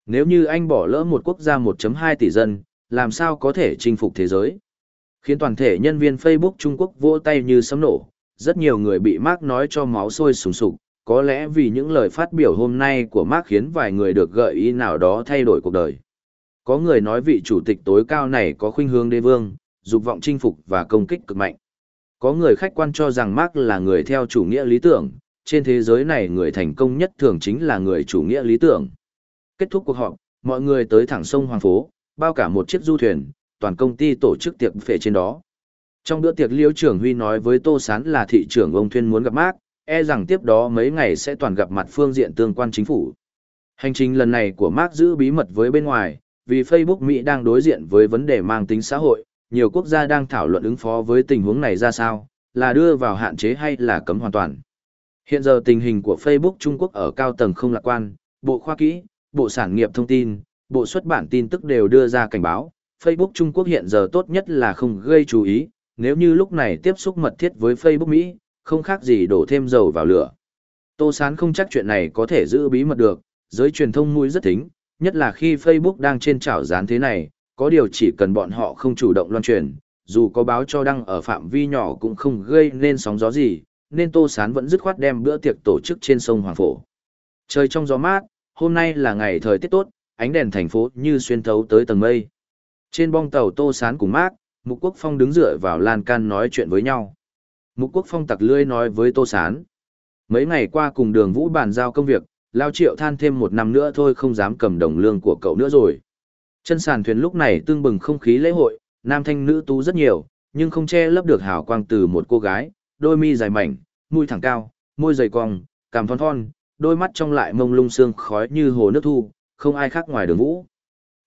Nếu như anh bỏ lỡ một quốc gia 1.2 tỷ dân, làm sao có thể chinh phục thế giới? Khiến toàn thể nhân viên Facebook Trung Quốc vỗ tay như sấm nổ, rất nhiều người bị Mark nói cho máu sôi sùng sục, có lẽ vì những lời phát biểu hôm nay của Mark khiến vài người được gợi ý nào đó thay đổi cuộc đời. Có người nói vị chủ tịch tối cao này có khuynh hướng đế vương, dục vọng chinh phục và công kích cực mạnh. Có người khách quan cho rằng Mark là người theo chủ nghĩa lý tưởng, trên thế giới này người thành công nhất thường chính là người chủ nghĩa lý tưởng. Kết thúc cuộc họp, mọi người tới thẳng sông Hoàng Phố, bao cả một chiếc du thuyền, toàn công ty tổ chức tiệc phệ trên đó. Trong bữa tiệc Liêu trưởng Huy nói với Tô Sán là thị trưởng ông Thuyên muốn gặp Mark, e rằng tiếp đó mấy ngày sẽ toàn gặp mặt phương diện tương quan chính phủ. Hành trình lần này của Mark giữ bí mật với bên ngoài, vì Facebook Mỹ đang đối diện với vấn đề mang tính xã hội, nhiều quốc gia đang thảo luận ứng phó với tình huống này ra sao, là đưa vào hạn chế hay là cấm hoàn toàn. Hiện giờ tình hình của Facebook Trung Quốc ở cao tầng không lạc quan, Bộ Khoa kỹ, Bộ Sản nghiệp Thông tin, Bộ xuất bản tin tức đều đưa ra cảnh báo, Facebook Trung Quốc hiện giờ tốt nhất là không gây chú ý, nếu như lúc này tiếp xúc mật thiết với Facebook Mỹ, không khác gì đổ thêm dầu vào lửa. Tô Sán không chắc chuyện này có thể giữ bí mật được, giới truyền thông mũi rất thính, nhất là khi Facebook đang trên chảo dán thế này, có điều chỉ cần bọn họ không chủ động loan truyền, dù có báo cho đăng ở phạm vi nhỏ cũng không gây nên sóng gió gì, nên Tô Sán vẫn dứt khoát đem bữa tiệc tổ chức trên sông Hoàng Phổ. Trời trong gió mát, hôm nay là ngày thời tiết tốt, ánh đèn thành phố như xuyên thấu tới tầng mây. Trên bong tàu Tô Sán cùng Mát, Mục Quốc Phong đứng dựa vào lan can nói chuyện với nhau. Mục Quốc Phong tặc lưỡi nói với Tô Sán. Mấy ngày qua cùng đường vũ bàn giao công việc, Lao Triệu than thêm một năm nữa thôi không dám cầm đồng lương của cậu nữa rồi. Chân sàn thuyền lúc này tương bừng không khí lễ hội, nam thanh nữ tú rất nhiều, nhưng không che lấp được hào quang từ một cô gái, đôi mi dài mảnh, mũi thẳng cao, môi dày cong, cằm thon thon, đôi mắt trong lại mông lung sương khói như hồ nước thu, không ai khác ngoài đường vũ.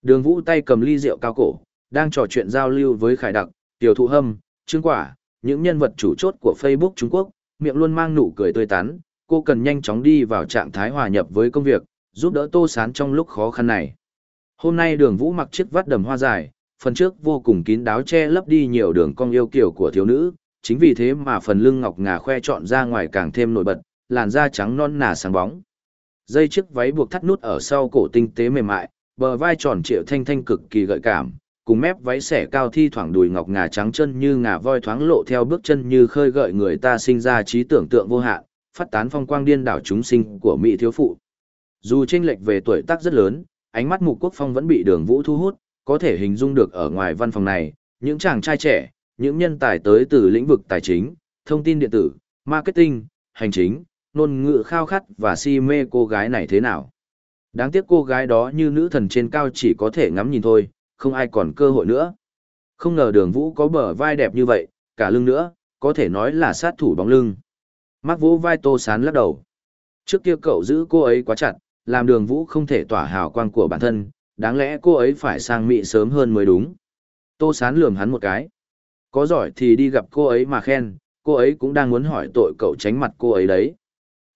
Đường vũ tay cầm ly rượu cao cổ, đang trò chuyện giao lưu với Khải Đặc, Tiểu Thụ Hâm, Trương Quả, những nhân vật chủ chốt của Facebook Trung Quốc, miệng luôn mang nụ cười tươi tắn, cô cần nhanh chóng đi vào trạng thái hòa nhập với công việc, giúp đỡ Tô Sán trong lúc khó khăn này. Hôm nay đường vũ mặc chiếc vắt đầm hoa dài, phần trước vô cùng kín đáo che lấp đi nhiều đường cong yêu kiểu của thiếu nữ, chính vì thế mà phần lưng ngọc ngà khoe trọn ra ngoài càng thêm nổi bật, làn da trắng non nà sáng bóng. Dây chiếc váy buộc thắt nút ở sau cổ tinh tế mềm mại, bờ vai tròn trịa thanh thanh cực kỳ gợi cảm, cùng mép váy xẻ cao thi thoảng đùi ngọc ngà trắng chân như ngà voi thoáng lộ theo bước chân như khơi gợi người ta sinh ra trí tưởng tượng vô hạn, phát tán phong quang điên đảo chúng sinh của mỹ thiếu phụ. Dù chênh lệch về tuổi tác rất lớn, ánh mắt Mục Quốc Phong vẫn bị Đường Vũ thu hút, có thể hình dung được ở ngoài văn phòng này, những chàng trai trẻ, những nhân tài tới từ lĩnh vực tài chính, thông tin điện tử, marketing, hành chính, ngôn ngữ khao khát và si mê cô gái này thế nào. Đáng tiếc cô gái đó như nữ thần trên cao chỉ có thể ngắm nhìn thôi, không ai còn cơ hội nữa. Không ngờ đường vũ có bờ vai đẹp như vậy, cả lưng nữa, có thể nói là sát thủ bóng lưng. Mắc vũ vai tô sán lắc đầu. Trước kia cậu giữ cô ấy quá chặt, làm đường vũ không thể tỏa hào quang của bản thân, đáng lẽ cô ấy phải sang Mỹ sớm hơn mới đúng. Tô sán lườm hắn một cái. Có giỏi thì đi gặp cô ấy mà khen, cô ấy cũng đang muốn hỏi tội cậu tránh mặt cô ấy đấy.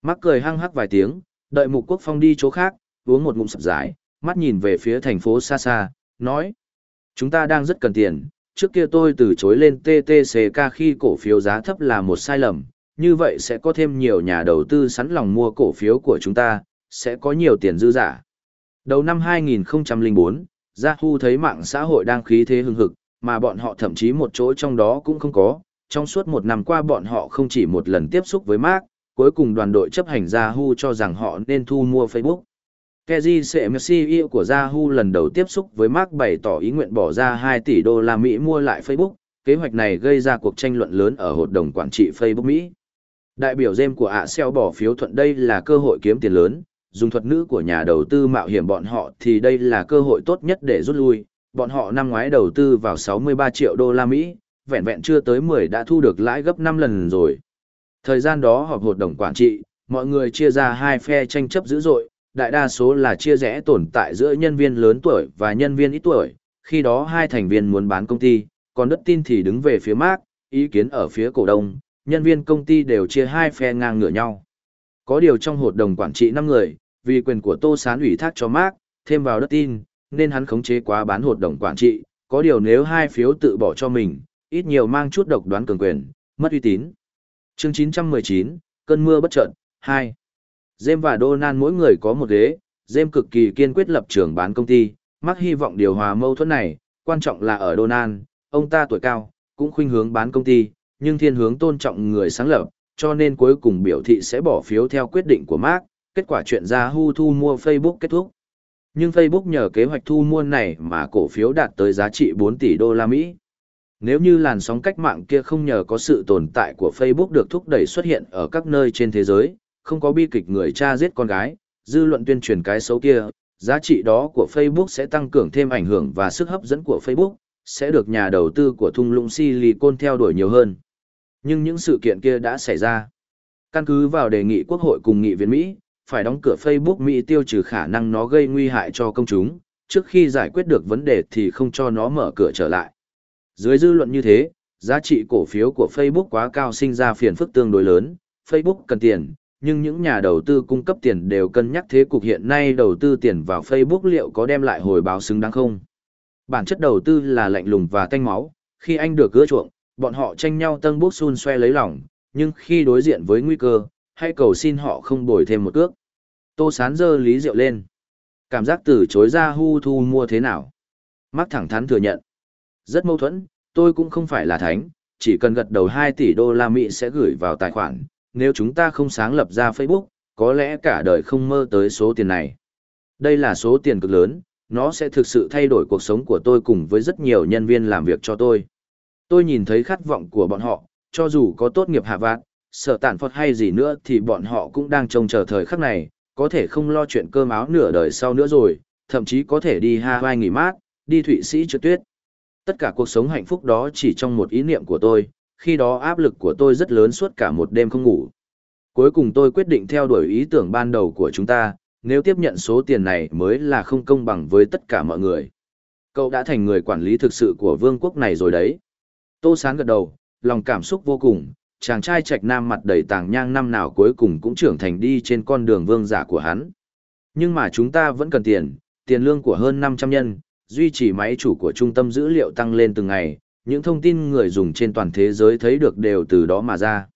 Mắc cười hăng hắc vài tiếng, đợi mục quốc phong đi chỗ khác, uống một ngụm sập giải, mắt nhìn về phía thành phố xa xa, nói. Chúng ta đang rất cần tiền, trước kia tôi từ chối lên TTCK khi cổ phiếu giá thấp là một sai lầm, như vậy sẽ có thêm nhiều nhà đầu tư sẵn lòng mua cổ phiếu của chúng ta, sẽ có nhiều tiền dư giả. Đầu năm 2004, Yahoo thấy mạng xã hội đang khí thế hưng hực, mà bọn họ thậm chí một chỗ trong đó cũng không có. Trong suốt một năm qua bọn họ không chỉ một lần tiếp xúc với Mark, cuối cùng đoàn đội chấp hành Yahoo cho rằng họ nên thu mua Facebook. Keji CEO của Yahoo lần đầu tiếp xúc với Mark bày tỏ ý nguyện bỏ ra 2 tỷ đô la Mỹ mua lại Facebook, kế hoạch này gây ra cuộc tranh luận lớn ở hội đồng quản trị Facebook Mỹ. Đại biểu James của Axel bỏ phiếu thuận đây là cơ hội kiếm tiền lớn, dùng thuật ngữ của nhà đầu tư mạo hiểm bọn họ thì đây là cơ hội tốt nhất để rút lui. Bọn họ năm ngoái đầu tư vào 63 triệu đô la Mỹ, vẹn vẹn chưa tới 10 đã thu được lãi gấp 5 lần rồi. Thời gian đó họp hội đồng quản trị, mọi người chia ra hai phe tranh chấp dữ dội, đại đa số là chia rẽ tồn tại giữa nhân viên lớn tuổi và nhân viên ít tuổi. Khi đó hai thành viên muốn bán công ty, còn đất tin thì đứng về phía Mark, ý kiến ở phía cổ đông, nhân viên công ty đều chia hai phe ngang ngửa nhau. Có điều trong hội đồng quản trị 5 người, vì quyền của Tô Sán ủy thác cho Mark, thêm vào đất tin, nên hắn khống chế quá bán hội đồng quản trị, có điều nếu hai phiếu tự bỏ cho mình, ít nhiều mang chút độc đoán cường quyền, mất uy tín. Chương 919, cơn mưa bất chợt. 2. James và Donald mỗi người có một ghế, James cực kỳ kiên quyết lập trường bán công ty, Mark hy vọng điều hòa mâu thuẫn này, quan trọng là ở Donald, ông ta tuổi cao, cũng khuynh hướng bán công ty, nhưng thiên hướng tôn trọng người sáng lập, cho nên cuối cùng biểu thị sẽ bỏ phiếu theo quyết định của Mark, kết quả chuyện Yahoo thu mua Facebook kết thúc. Nhưng Facebook nhờ kế hoạch thu mua này mà cổ phiếu đạt tới giá trị 4 tỷ đô la Mỹ. Nếu như làn sóng cách mạng kia không nhờ có sự tồn tại của Facebook được thúc đẩy xuất hiện ở các nơi trên thế giới, không có bi kịch người cha giết con gái, dư luận tuyên truyền cái xấu kia, giá trị đó của Facebook sẽ tăng cường thêm ảnh hưởng và sức hấp dẫn của Facebook, sẽ được nhà đầu tư của thung lũng Silicon theo đuổi nhiều hơn. Nhưng những sự kiện kia đã xảy ra. Căn cứ vào đề nghị Quốc hội cùng nghị viện Mỹ, phải đóng cửa Facebook Mỹ tiêu trừ khả năng nó gây nguy hại cho công chúng, trước khi giải quyết được vấn đề thì không cho nó mở cửa trở lại. Dưới dư luận như thế, giá trị cổ phiếu của Facebook quá cao sinh ra phiền phức tương đối lớn, Facebook cần tiền, nhưng những nhà đầu tư cung cấp tiền đều cân nhắc thế cục hiện nay đầu tư tiền vào Facebook liệu có đem lại hồi báo xứng đáng không. Bản chất đầu tư là lạnh lùng và tanh máu, khi anh được gỡ chuộng, bọn họ tranh nhau tân bút xun xoe lấy lòng, nhưng khi đối diện với nguy cơ, hay cầu xin họ không bồi thêm một cước. Tô sán dơ lý rượu lên. Cảm giác từ chối ra hu thu mua thế nào? Mắc thẳng thắn thừa nhận. Rất mâu thuẫn, tôi cũng không phải là thánh, chỉ cần gật đầu 2 tỷ đô la Mỹ sẽ gửi vào tài khoản. Nếu chúng ta không sáng lập ra Facebook, có lẽ cả đời không mơ tới số tiền này. Đây là số tiền cực lớn, nó sẽ thực sự thay đổi cuộc sống của tôi cùng với rất nhiều nhân viên làm việc cho tôi. Tôi nhìn thấy khát vọng của bọn họ, cho dù có tốt nghiệp hạ vạn, sở tản phật hay gì nữa thì bọn họ cũng đang trông chờ thời khắc này, có thể không lo chuyện cơm áo nửa đời sau nữa rồi, thậm chí có thể đi Hawaii nghỉ mát, đi Thụy Sĩ trượt tuyết. Tất cả cuộc sống hạnh phúc đó chỉ trong một ý niệm của tôi, khi đó áp lực của tôi rất lớn suốt cả một đêm không ngủ. Cuối cùng tôi quyết định theo đuổi ý tưởng ban đầu của chúng ta, nếu tiếp nhận số tiền này mới là không công bằng với tất cả mọi người. Cậu đã thành người quản lý thực sự của vương quốc này rồi đấy. Tô Sán gật đầu, lòng cảm xúc vô cùng, chàng trai trạch nam mặt đầy tàng nhang năm nào cuối cùng cũng trưởng thành đi trên con đường vương giả của hắn. Nhưng mà chúng ta vẫn cần tiền, tiền lương của hơn 500 nhân, duy trì máy chủ của trung tâm dữ liệu tăng lên từng ngày, những thông tin người dùng trên toàn thế giới thấy được đều từ đó mà ra.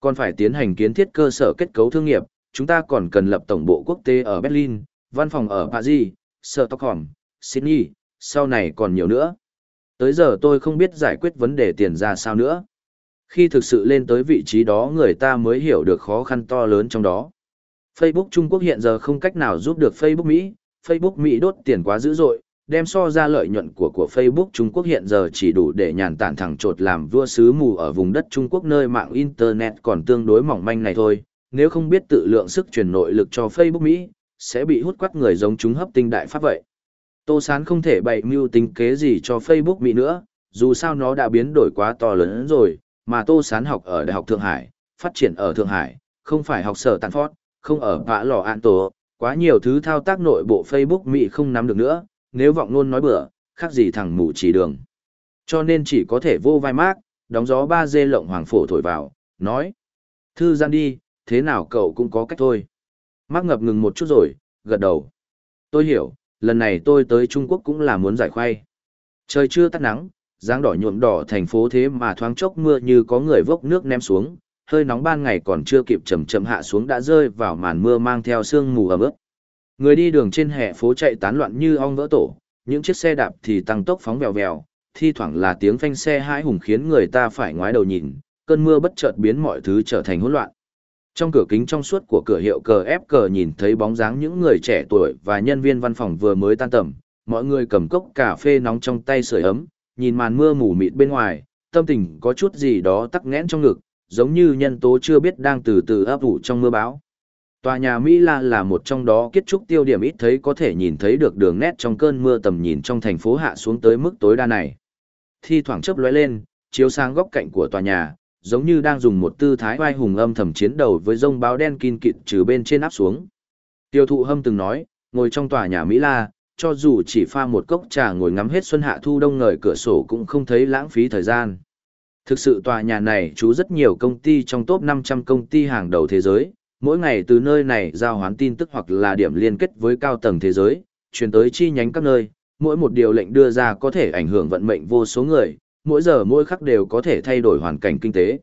Còn phải tiến hành kiến thiết cơ sở kết cấu thương nghiệp, chúng ta còn cần lập tổng bộ quốc tế ở Berlin, văn phòng ở Paris, Stockholm, Sydney, sau này còn nhiều nữa. Tới giờ tôi không biết giải quyết vấn đề tiền ra sao nữa. Khi thực sự lên tới vị trí đó người ta mới hiểu được khó khăn to lớn trong đó. Facebook Trung Quốc hiện giờ không cách nào giúp được Facebook Mỹ, Facebook Mỹ đốt tiền quá dữ dội, đem so ra lợi nhuận của của Facebook Trung Quốc hiện giờ chỉ đủ để nhàn tản thẳng trột làm vua sứ mù ở vùng đất Trung Quốc nơi mạng Internet còn tương đối mỏng manh này thôi, nếu không biết tự lượng sức truyền nội lực cho Facebook Mỹ, sẽ bị hút quắt người giống chúng hấp tinh đại pháp vậy. Tô Sán không thể bày mưu tính kế gì cho Facebook Mỹ nữa, dù sao nó đã biến đổi quá to lớn rồi, mà Tô Sán học ở Đại học Thượng Hải, phát triển ở Thượng Hải, không phải học sở tàn phót, không ở vã lò an tổ, quá nhiều thứ thao tác nội bộ Facebook Mỹ không nắm được nữa, nếu vọng luôn nói bừa, khác gì thằng mù chỉ đường. Cho nên chỉ có thể vô vai mát, đóng gió ba dê lộng hoàng phổ thổi vào, nói. Thư gian đi, thế nào cậu cũng có cách thôi. Mác ngập ngừng một chút rồi, gật đầu. Tôi hiểu, lần này tôi tới Trung Quốc cũng là muốn giải khoay. Trời chưa tắt nắng, dáng đỏ nhuộm đỏ thành phố thế mà thoáng chốc mưa như có người vốc nước ném xuống, hơi nóng ban ngày còn chưa kịp chậm chậm hạ xuống đã rơi vào màn mưa mang theo sương mù ẩm ướt. Người đi đường trên hẻ phố chạy tán loạn như ong vỡ tổ, những chiếc xe đạp thì tăng tốc phóng vèo vèo, thi thoảng là tiếng phanh xe hãi hùng khiến người ta phải ngoái đầu nhìn, cơn mưa bất chợt biến mọi thứ trở thành hỗn loạn. Trong cửa kính trong suốt của cửa hiệu cờ ép cờ nhìn thấy bóng dáng những người trẻ tuổi và nhân viên văn phòng vừa mới tan tầm, mọi người cầm cốc cà phê nóng trong tay sưởi ấm, nhìn màn mưa mù mịt bên ngoài, tâm tình có chút gì đó tắc nghẽn trong ngực, giống như nhân tố chưa biết đang từ từ ấp ủ trong mưa bão. Tòa nhà Mỹ La là một trong đó kết trúc tiêu điểm ít thấy có thể nhìn thấy được đường nét trong cơn mưa tầm nhìn trong thành phố hạ xuống tới mức tối đa này. Thi thoảng chớp lóe lên, chiếu sáng góc cạnh của tòa nhà, giống như đang dùng một tư thái vai hùng âm thầm chiến đầu với rông báo đen kinh kịt trừ bên trên áp xuống. Tiêu thụ hâm từng nói, ngồi trong tòa nhà Mỹ La, cho dù chỉ pha một cốc trà ngồi ngắm hết xuân hạ thu đông ngời cửa sổ cũng không thấy lãng phí thời gian. Thực sự tòa nhà này chú rất nhiều công ty trong top 500 công ty hàng đầu thế giới, mỗi ngày từ nơi này giao hoán tin tức hoặc là điểm liên kết với cao tầng thế giới, truyền tới chi nhánh các nơi, mỗi một điều lệnh đưa ra có thể ảnh hưởng vận mệnh vô số người, mỗi giờ mỗi khắc đều có thể thay đổi hoàn cảnh kinh tế.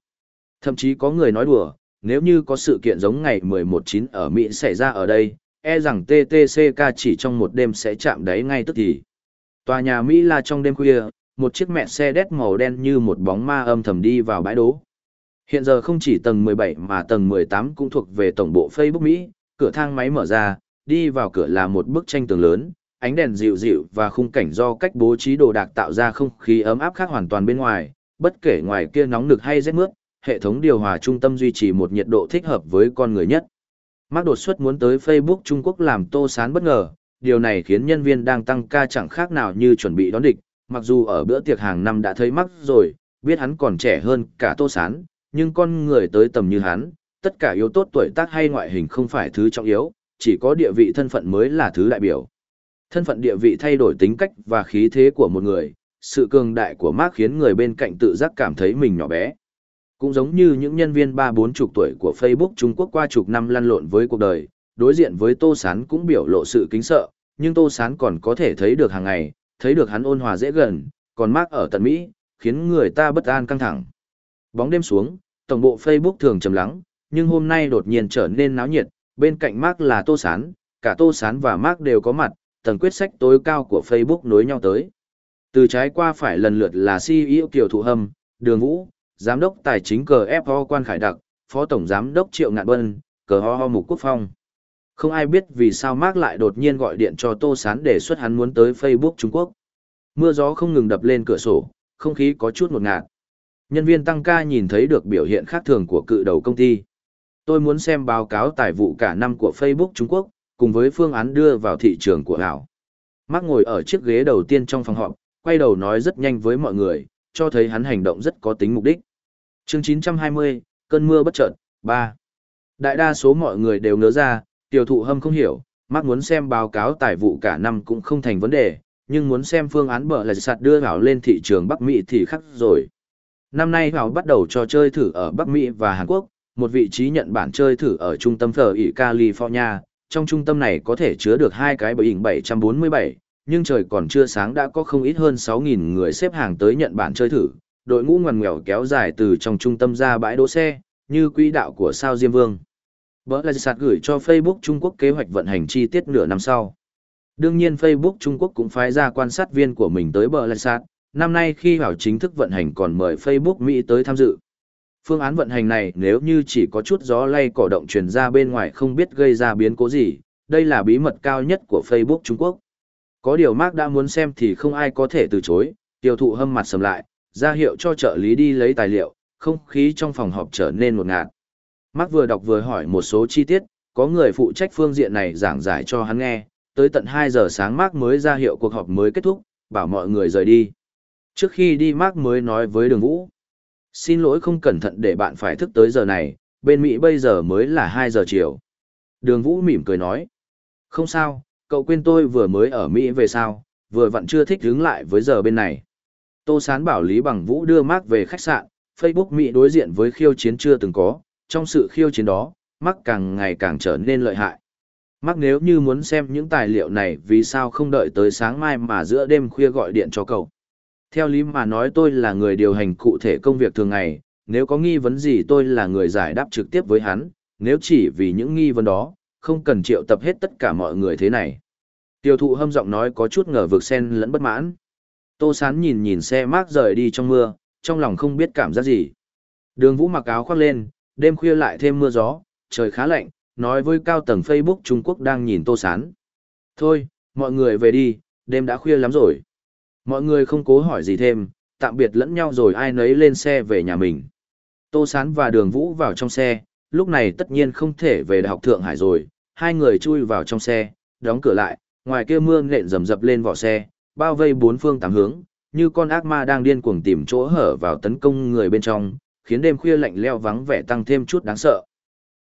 Thậm chí có người nói đùa, nếu như có sự kiện giống ngày 11-9 ở Mỹ xảy ra ở đây, e rằng TTCK chỉ trong một đêm sẽ chạm đáy ngay tức thì. Tòa nhà Mỹ là trong đêm khuya, một chiếc mẹ xe đét màu đen như một bóng ma âm thầm đi vào bãi đỗ. Hiện giờ không chỉ tầng 17 mà tầng 18 cũng thuộc về tổng bộ Facebook Mỹ, cửa thang máy mở ra, đi vào cửa là một bức tranh tường lớn, ánh đèn dịu dịu và khung cảnh do cách bố trí đồ đạc tạo ra không khí ấm áp khác hoàn toàn bên ngoài, bất kể ngoài kia nóng nực hay rét mướt, hệ thống điều hòa trung tâm duy trì một nhiệt độ thích hợp với con người nhất. Mark đột xuất muốn tới Facebook Trung Quốc làm tô sán bất ngờ, điều này khiến nhân viên đang tăng ca chẳng khác nào như chuẩn bị đón địch, mặc dù ở bữa tiệc hàng năm đã thấy Mark rồi, biết hắn còn trẻ hơn cả tô sán, nhưng con người tới tầm như hắn, tất cả yếu tốt tuổi tác hay ngoại hình không phải thứ trọng yếu, chỉ có địa vị thân phận mới là thứ đại biểu. Thân phận địa vị thay đổi tính cách và khí thế của một người, sự cường đại của Mark khiến người bên cạnh tự giác cảm thấy mình nhỏ bé. Cũng giống như những nhân viên ba bốn chục tuổi của Facebook Trung Quốc qua chục năm lăn lộn với cuộc đời, đối diện với Tô Sán cũng biểu lộ sự kính sợ, nhưng Tô Sán còn có thể thấy được hàng ngày, thấy được hắn ôn hòa dễ gần, còn Mark ở tận Mỹ, khiến người ta bất an căng thẳng. Bóng đêm xuống, tổng bộ Facebook thường trầm lắng, nhưng hôm nay đột nhiên trở nên náo nhiệt, bên cạnh Mark là Tô Sán, cả Tô Sán và Mark đều có mặt, tầng quyết sách tối cao của Facebook nối nhau tới. Từ trái qua phải lần lượt là CEO Kiều Thụ Hâm, Đường Vũ, Giám đốc Tài chính cờ FO Quan Khải Đặc, Phó Tổng Giám đốc Triệu Ngạn Bân, cờ ho ho Mục Quốc Phong. Không ai biết vì sao Mark lại đột nhiên gọi điện cho Tô Sán đề xuất hắn muốn tới Facebook Trung Quốc. Mưa gió không ngừng đập lên cửa sổ, không khí có chút ngột ngạt. Nhân viên tăng ca nhìn thấy được biểu hiện khác thường của cự đầu công ty. Tôi muốn xem báo cáo tài vụ cả năm của Facebook Trung Quốc, cùng với phương án đưa vào thị trường của ảo. Mark ngồi ở chiếc ghế đầu tiên trong phòng họp, quay đầu nói rất nhanh với mọi người, cho thấy hắn hành động rất có tính mục đích. Chương 920, cơn mưa bất chợt, 3. Đại đa số mọi người đều ngớ ra, tiểu thụ hâm không hiểu, Mark muốn xem báo cáo tài vụ cả năm cũng không thành vấn đề, nhưng muốn xem phương án bở là sạt đưa vào lên thị trường Bắc Mỹ thì khác rồi. Năm nay họ bắt đầu cho chơi thử ở Bắc Mỹ và Hàn Quốc, một vị trí nhận bản chơi thử ở trung tâm thờ ỉ California, trong trung tâm này có thể chứa được hai cái Boeing 747, nhưng trời còn chưa sáng đã có không ít hơn 6.000 người xếp hàng tới nhận bản chơi thử, đội ngũ ngoằn ngoèo kéo dài từ trong trung tâm ra bãi đỗ xe, như quỹ đạo của sao Diêm Vương. Bỡ là sạt gửi cho Facebook Trung Quốc kế hoạch vận hành chi tiết nửa năm sau. Đương nhiên Facebook Trung Quốc cũng phái ra quan sát viên của mình tới bờ lạch sạt, năm nay khi bảo chính thức vận hành còn mời Facebook Mỹ tới tham dự. Phương án vận hành này nếu như chỉ có chút gió lay cỏ động truyền ra bên ngoài không biết gây ra biến cố gì, đây là bí mật cao nhất của Facebook Trung Quốc. Có điều Mark đã muốn xem thì không ai có thể từ chối, tiêu thụ hâm mặt sầm lại, ra hiệu cho trợ lý đi lấy tài liệu, không khí trong phòng họp trở nên một ngạt. Mark vừa đọc vừa hỏi một số chi tiết, có người phụ trách phương diện này giảng giải cho hắn nghe, tới tận 2 giờ sáng Mark mới ra hiệu cuộc họp mới kết thúc, bảo mọi người rời đi. Trước khi đi Mark mới nói với đường vũ. Xin lỗi không cẩn thận để bạn phải thức tới giờ này, bên Mỹ bây giờ mới là 2 giờ chiều. Đường vũ mỉm cười nói. Không sao, cậu quên tôi vừa mới ở Mỹ về sao, vừa vặn chưa thích đứng lại với giờ bên này. Tô Sán bảo Lý Bằng Vũ đưa Mark về khách sạn, Facebook Mỹ đối diện với khiêu chiến chưa từng có, trong sự khiêu chiến đó, Mark càng ngày càng trở nên lợi hại. Mark nếu như muốn xem những tài liệu này vì sao không đợi tới sáng mai mà giữa đêm khuya gọi điện cho cậu. Theo lý mà nói tôi là người điều hành cụ thể công việc thường ngày, nếu có nghi vấn gì tôi là người giải đáp trực tiếp với hắn, nếu chỉ vì những nghi vấn đó, không cần triệu tập hết tất cả mọi người thế này. Tiêu thụ hâm giọng nói có chút ngờ vực sen lẫn bất mãn. Tô Sán nhìn nhìn xe mát rời đi trong mưa, trong lòng không biết cảm giác gì. Đường Vũ mặc áo khoác lên, đêm khuya lại thêm mưa gió, trời khá lạnh, nói với cao tầng Facebook Trung Quốc đang nhìn Tô Sán. Thôi, mọi người về đi, đêm đã khuya lắm rồi. Mọi người không cố hỏi gì thêm, tạm biệt lẫn nhau rồi ai nấy lên xe về nhà mình. Tô Sán và Đường Vũ vào trong xe, lúc này tất nhiên không thể về Đại học Thượng Hải rồi, hai người chui vào trong xe, đóng cửa lại, ngoài kia mưa nện rầm rập lên vỏ xe, bao vây bốn phương tám hướng, như con ác ma đang điên cuồng tìm chỗ hở vào tấn công người bên trong, khiến đêm khuya lạnh leo vắng vẻ tăng thêm chút đáng sợ.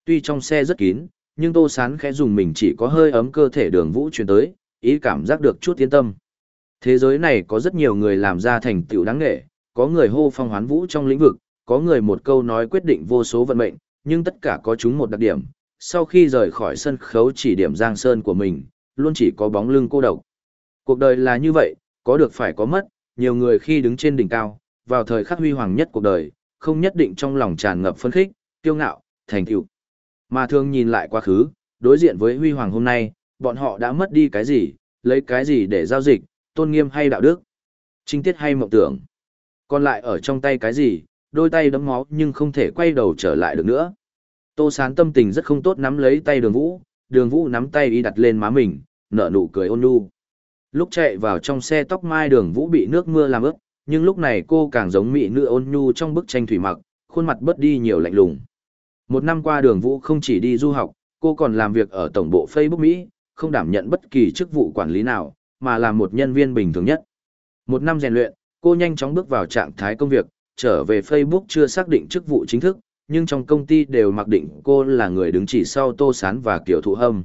Tuy trong xe rất kín, nhưng Tô Sán khẽ dùng mình chỉ có hơi ấm cơ thể đường vũ truyền tới, ý cảm giác được chút yên tâm. Thế giới này có rất nhiều người làm ra thành tựu đáng nghệ, có người hô phong hoán vũ trong lĩnh vực, có người một câu nói quyết định vô số vận mệnh, nhưng tất cả có chúng một đặc điểm. Sau khi rời khỏi sân khấu chỉ điểm giang sơn của mình, luôn chỉ có bóng lưng cô độc. Cuộc đời là như vậy, có được phải có mất, nhiều người khi đứng trên đỉnh cao, vào thời khắc huy hoàng nhất cuộc đời, không nhất định trong lòng tràn ngập phấn khích, tiêu ngạo, thành tựu. Mà thường nhìn lại quá khứ, đối diện với huy hoàng hôm nay, bọn họ đã mất đi cái gì, lấy cái gì để giao dịch, tôn nghiêm hay đạo đức, trinh tiết hay mộng tưởng. Còn lại ở trong tay cái gì, đôi tay đấm máu nhưng không thể quay đầu trở lại được nữa. Tô Sán tâm tình rất không tốt nắm lấy tay đường vũ, đường vũ nắm tay y đặt lên má mình, nở nụ cười ôn nhu. Lúc chạy vào trong xe tóc mai đường vũ bị nước mưa làm ướt, nhưng lúc này cô càng giống mỹ nữ ôn nhu trong bức tranh thủy mặc, khuôn mặt bớt đi nhiều lạnh lùng. Một năm qua đường vũ không chỉ đi du học, cô còn làm việc ở tổng bộ Facebook Mỹ, không đảm nhận bất kỳ chức vụ quản lý nào, mà là một nhân viên bình thường nhất. Một năm rèn luyện, cô nhanh chóng bước vào trạng thái công việc, trở về Facebook chưa xác định chức vụ chính thức, nhưng trong công ty đều mặc định cô là người đứng chỉ sau Tô Sán và Kiều Thụ Hâm.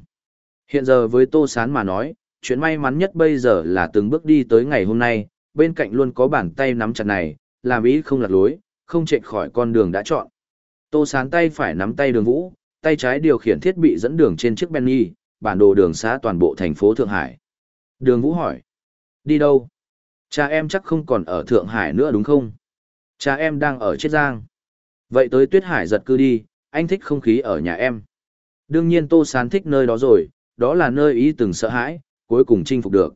Hiện giờ với Tô Sán mà nói, chuyện may mắn nhất bây giờ là từng bước đi tới ngày hôm nay, bên cạnh luôn có bàn tay nắm chặt này, làm ý không lạc lối, không chạy khỏi con đường đã chọn. Tô Sán tay phải nắm tay đường vũ, tay trái điều khiển thiết bị dẫn đường trên chiếc Benny, bản đồ đường xá toàn bộ thành phố Thượng Hải. Đường vũ hỏi, đi đâu? Cha em chắc không còn ở Thượng Hải nữa đúng không? Cha em đang ở Chiết Giang. Vậy tới Tuyết Hải giật cư đi, anh thích không khí ở nhà em. Đương nhiên Tô Sán thích nơi đó rồi, đó là nơi ý từng sợ hãi, cuối cùng chinh phục được.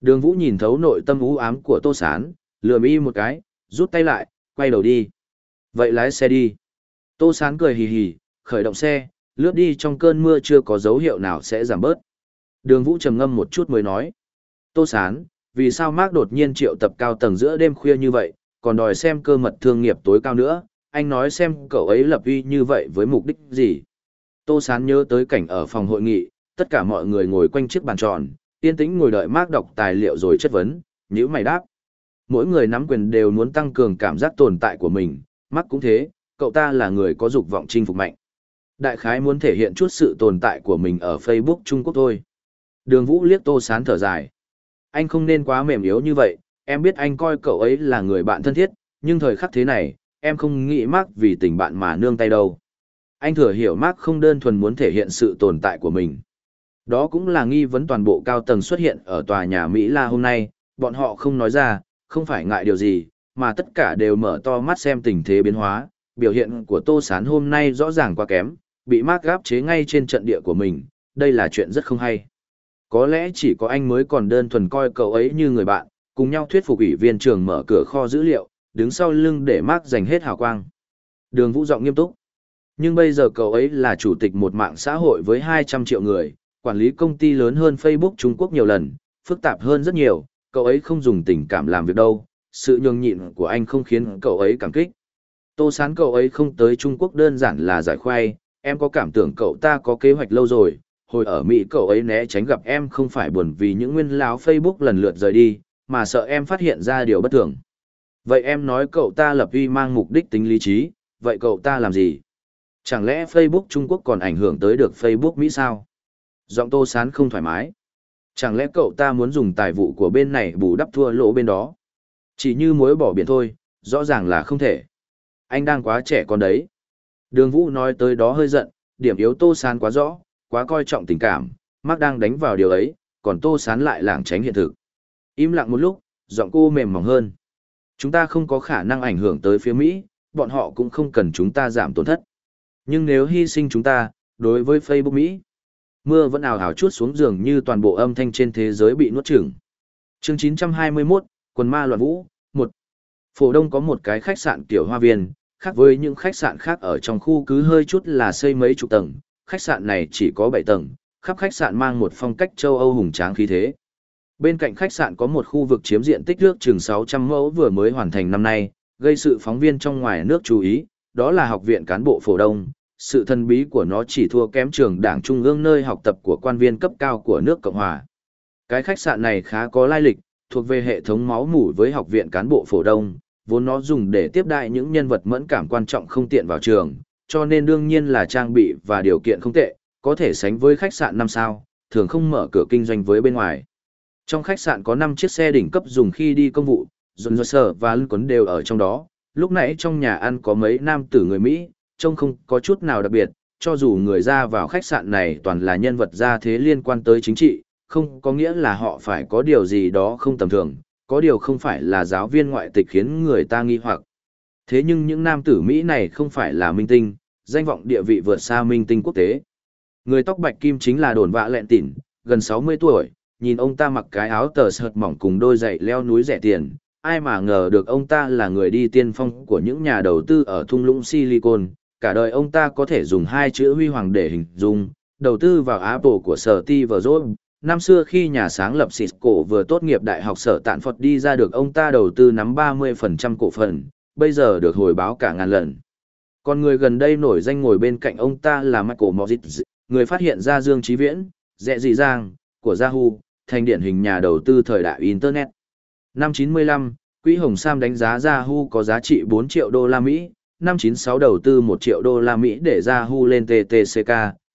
Đường Vũ nhìn thấu nội tâm u ám của Tô Sán, lườm y một cái, rút tay lại, quay đầu đi. Vậy lái xe đi. Tô Sán cười hì hì, khởi động xe, lướt đi trong cơn mưa chưa có dấu hiệu nào sẽ giảm bớt. Đường Vũ trầm ngâm một chút mới nói. Tô Sán, vì sao Mark đột nhiên triệu tập cao tầng giữa đêm khuya như vậy, còn đòi xem cơ mật thương nghiệp tối cao nữa, anh nói xem cậu ấy lập uy như vậy với mục đích gì. Tô Sán nhớ tới cảnh ở phòng hội nghị, tất cả mọi người ngồi quanh chiếc bàn tròn, yên tĩnh ngồi đợi Mark đọc tài liệu rồi chất vấn, nhữ mày đáp. Mỗi người nắm quyền đều muốn tăng cường cảm giác tồn tại của mình, Mark cũng thế, cậu ta là người có dục vọng chinh phục mạnh. Đại khái muốn thể hiện chút sự tồn tại của mình ở Facebook Trung Quốc thôi. Đường Vũ liếc Tô Sán thở dài. Anh không nên quá mềm yếu như vậy, em biết anh coi cậu ấy là người bạn thân thiết, nhưng thời khắc thế này, em không nghĩ Mark vì tình bạn mà nương tay đâu. Anh thừa hiểu Mark không đơn thuần muốn thể hiện sự tồn tại của mình. Đó cũng là nghi vấn toàn bộ cao tầng xuất hiện ở tòa nhà Mỹ La hôm nay, bọn họ không nói ra, không phải ngại điều gì, mà tất cả đều mở to mắt xem tình thế biến hóa, biểu hiện của Tô Sán hôm nay rõ ràng quá kém, bị Mark gáp chế ngay trên trận địa của mình, đây là chuyện rất không hay. Có lẽ chỉ có anh mới còn đơn thuần coi cậu ấy như người bạn, cùng nhau thuyết phục ủy viên trường mở cửa kho dữ liệu, đứng sau lưng để Mark dành hết hào quang. Đường Vũ giọng nghiêm túc. Nhưng bây giờ cậu ấy là chủ tịch một mạng xã hội với 200 triệu người, quản lý công ty lớn hơn Facebook Trung Quốc nhiều lần, phức tạp hơn rất nhiều, cậu ấy không dùng tình cảm làm việc đâu, sự nhường nhịn của anh không khiến cậu ấy cảm kích. Tô sán cậu ấy không tới Trung Quốc đơn giản là giải khoai, em có cảm tưởng cậu ta có kế hoạch lâu rồi, hồi ở Mỹ cậu ấy né tránh gặp em không phải buồn vì những nguyên láo Facebook lần lượt rời đi, mà sợ em phát hiện ra điều bất thường. Vậy em nói cậu ta lập uy mang mục đích tính lý trí, vậy cậu ta làm gì? Chẳng lẽ Facebook Trung Quốc còn ảnh hưởng tới được Facebook Mỹ sao? Giọng tô sán không thoải mái. Chẳng lẽ cậu ta muốn dùng tài vụ của bên này bù đắp thua lỗ bên đó? Chỉ như mối bỏ biển thôi, rõ ràng là không thể. Anh đang quá trẻ con đấy. Đường Vũ nói tới đó hơi giận, điểm yếu tô sán quá rõ, quá coi trọng tình cảm, Mark đang đánh vào điều ấy, còn Tô Sán lại lảng tránh hiện thực. Im lặng một lúc, giọng cô mềm mỏng hơn. Chúng ta không có khả năng ảnh hưởng tới phía Mỹ, bọn họ cũng không cần chúng ta giảm tổn thất. Nhưng nếu hy sinh chúng ta, đối với Facebook Mỹ, mưa vẫn ảo ảo chút xuống giường như toàn bộ âm thanh trên thế giới bị nuốt chửng. Chương 921, Quần ma loạn vũ, 1. Phổ Đông có một cái khách sạn tiểu hoa viên, khác với những khách sạn khác ở trong khu cứ hơi chút là xây mấy chục tầng, khách sạn này chỉ có 7 tầng, khắp khách sạn mang một phong cách châu Âu hùng tráng khí thế. Bên cạnh khách sạn có một khu vực chiếm diện tích nước chừng 600 mẫu vừa mới hoàn thành năm nay, gây sự phóng viên trong ngoài nước chú ý, đó là học viện cán bộ phổ đông. Sự thân bí của nó chỉ thua kém trường đảng trung ương nơi học tập của quan viên cấp cao của nước Cộng Hòa. Cái khách sạn này khá có lai lịch, thuộc về hệ thống máu mủ với học viện cán bộ phổ đông, vốn nó dùng để tiếp đại những nhân vật mẫn cảm quan trọng không tiện vào trường, cho nên đương nhiên là trang bị và điều kiện không tệ, có thể sánh với khách sạn 5 sao, thường không mở cửa kinh doanh với bên ngoài. Trong khách sạn có 5 chiếc xe đỉnh cấp dùng khi đi công vụ, John dồn sở và Lưu quấn đều ở trong đó. Lúc nãy trong nhà ăn có mấy nam tử người Mỹ, trông không có chút nào đặc biệt, cho dù người ra vào khách sạn này toàn là nhân vật gia thế liên quan tới chính trị, không có nghĩa là họ phải có điều gì đó không tầm thường, có điều không phải là giáo viên ngoại tịch khiến người ta nghi hoặc. Thế nhưng những nam tử Mỹ này không phải là minh tinh, danh vọng địa vị vượt xa minh tinh quốc tế. Người tóc bạch kim chính là đồn vạ lẹn tỉn, gần 60 tuổi, nhìn ông ta mặc cái áo tờ sợt mỏng cùng đôi giày leo núi rẻ tiền, ai mà ngờ được ông ta là người đi tiên phong của những nhà đầu tư ở thung lũng Silicon, cả đời ông ta có thể dùng hai chữ huy hoàng để hình dung, đầu tư vào Apple của sở ti và rốt. Năm xưa khi nhà sáng lập Cisco vừa tốt nghiệp đại học sở tạn Phật đi ra được ông ta đầu tư nắm 30% cổ phần, bây giờ được hồi báo cả ngàn lần. Còn người gần đây nổi danh ngồi bên cạnh ông ta là Michael Moritz, người phát hiện ra Dương Trí Viễn, dẹ dị giang, của Yahoo, thành điển hình nhà đầu tư thời đại Internet. Năm 95, Quỹ Hồng Sam đánh giá Yahoo có giá trị 4 triệu đô la Mỹ, năm 96 đầu tư 1 triệu đô la Mỹ để Yahoo lên TTCK,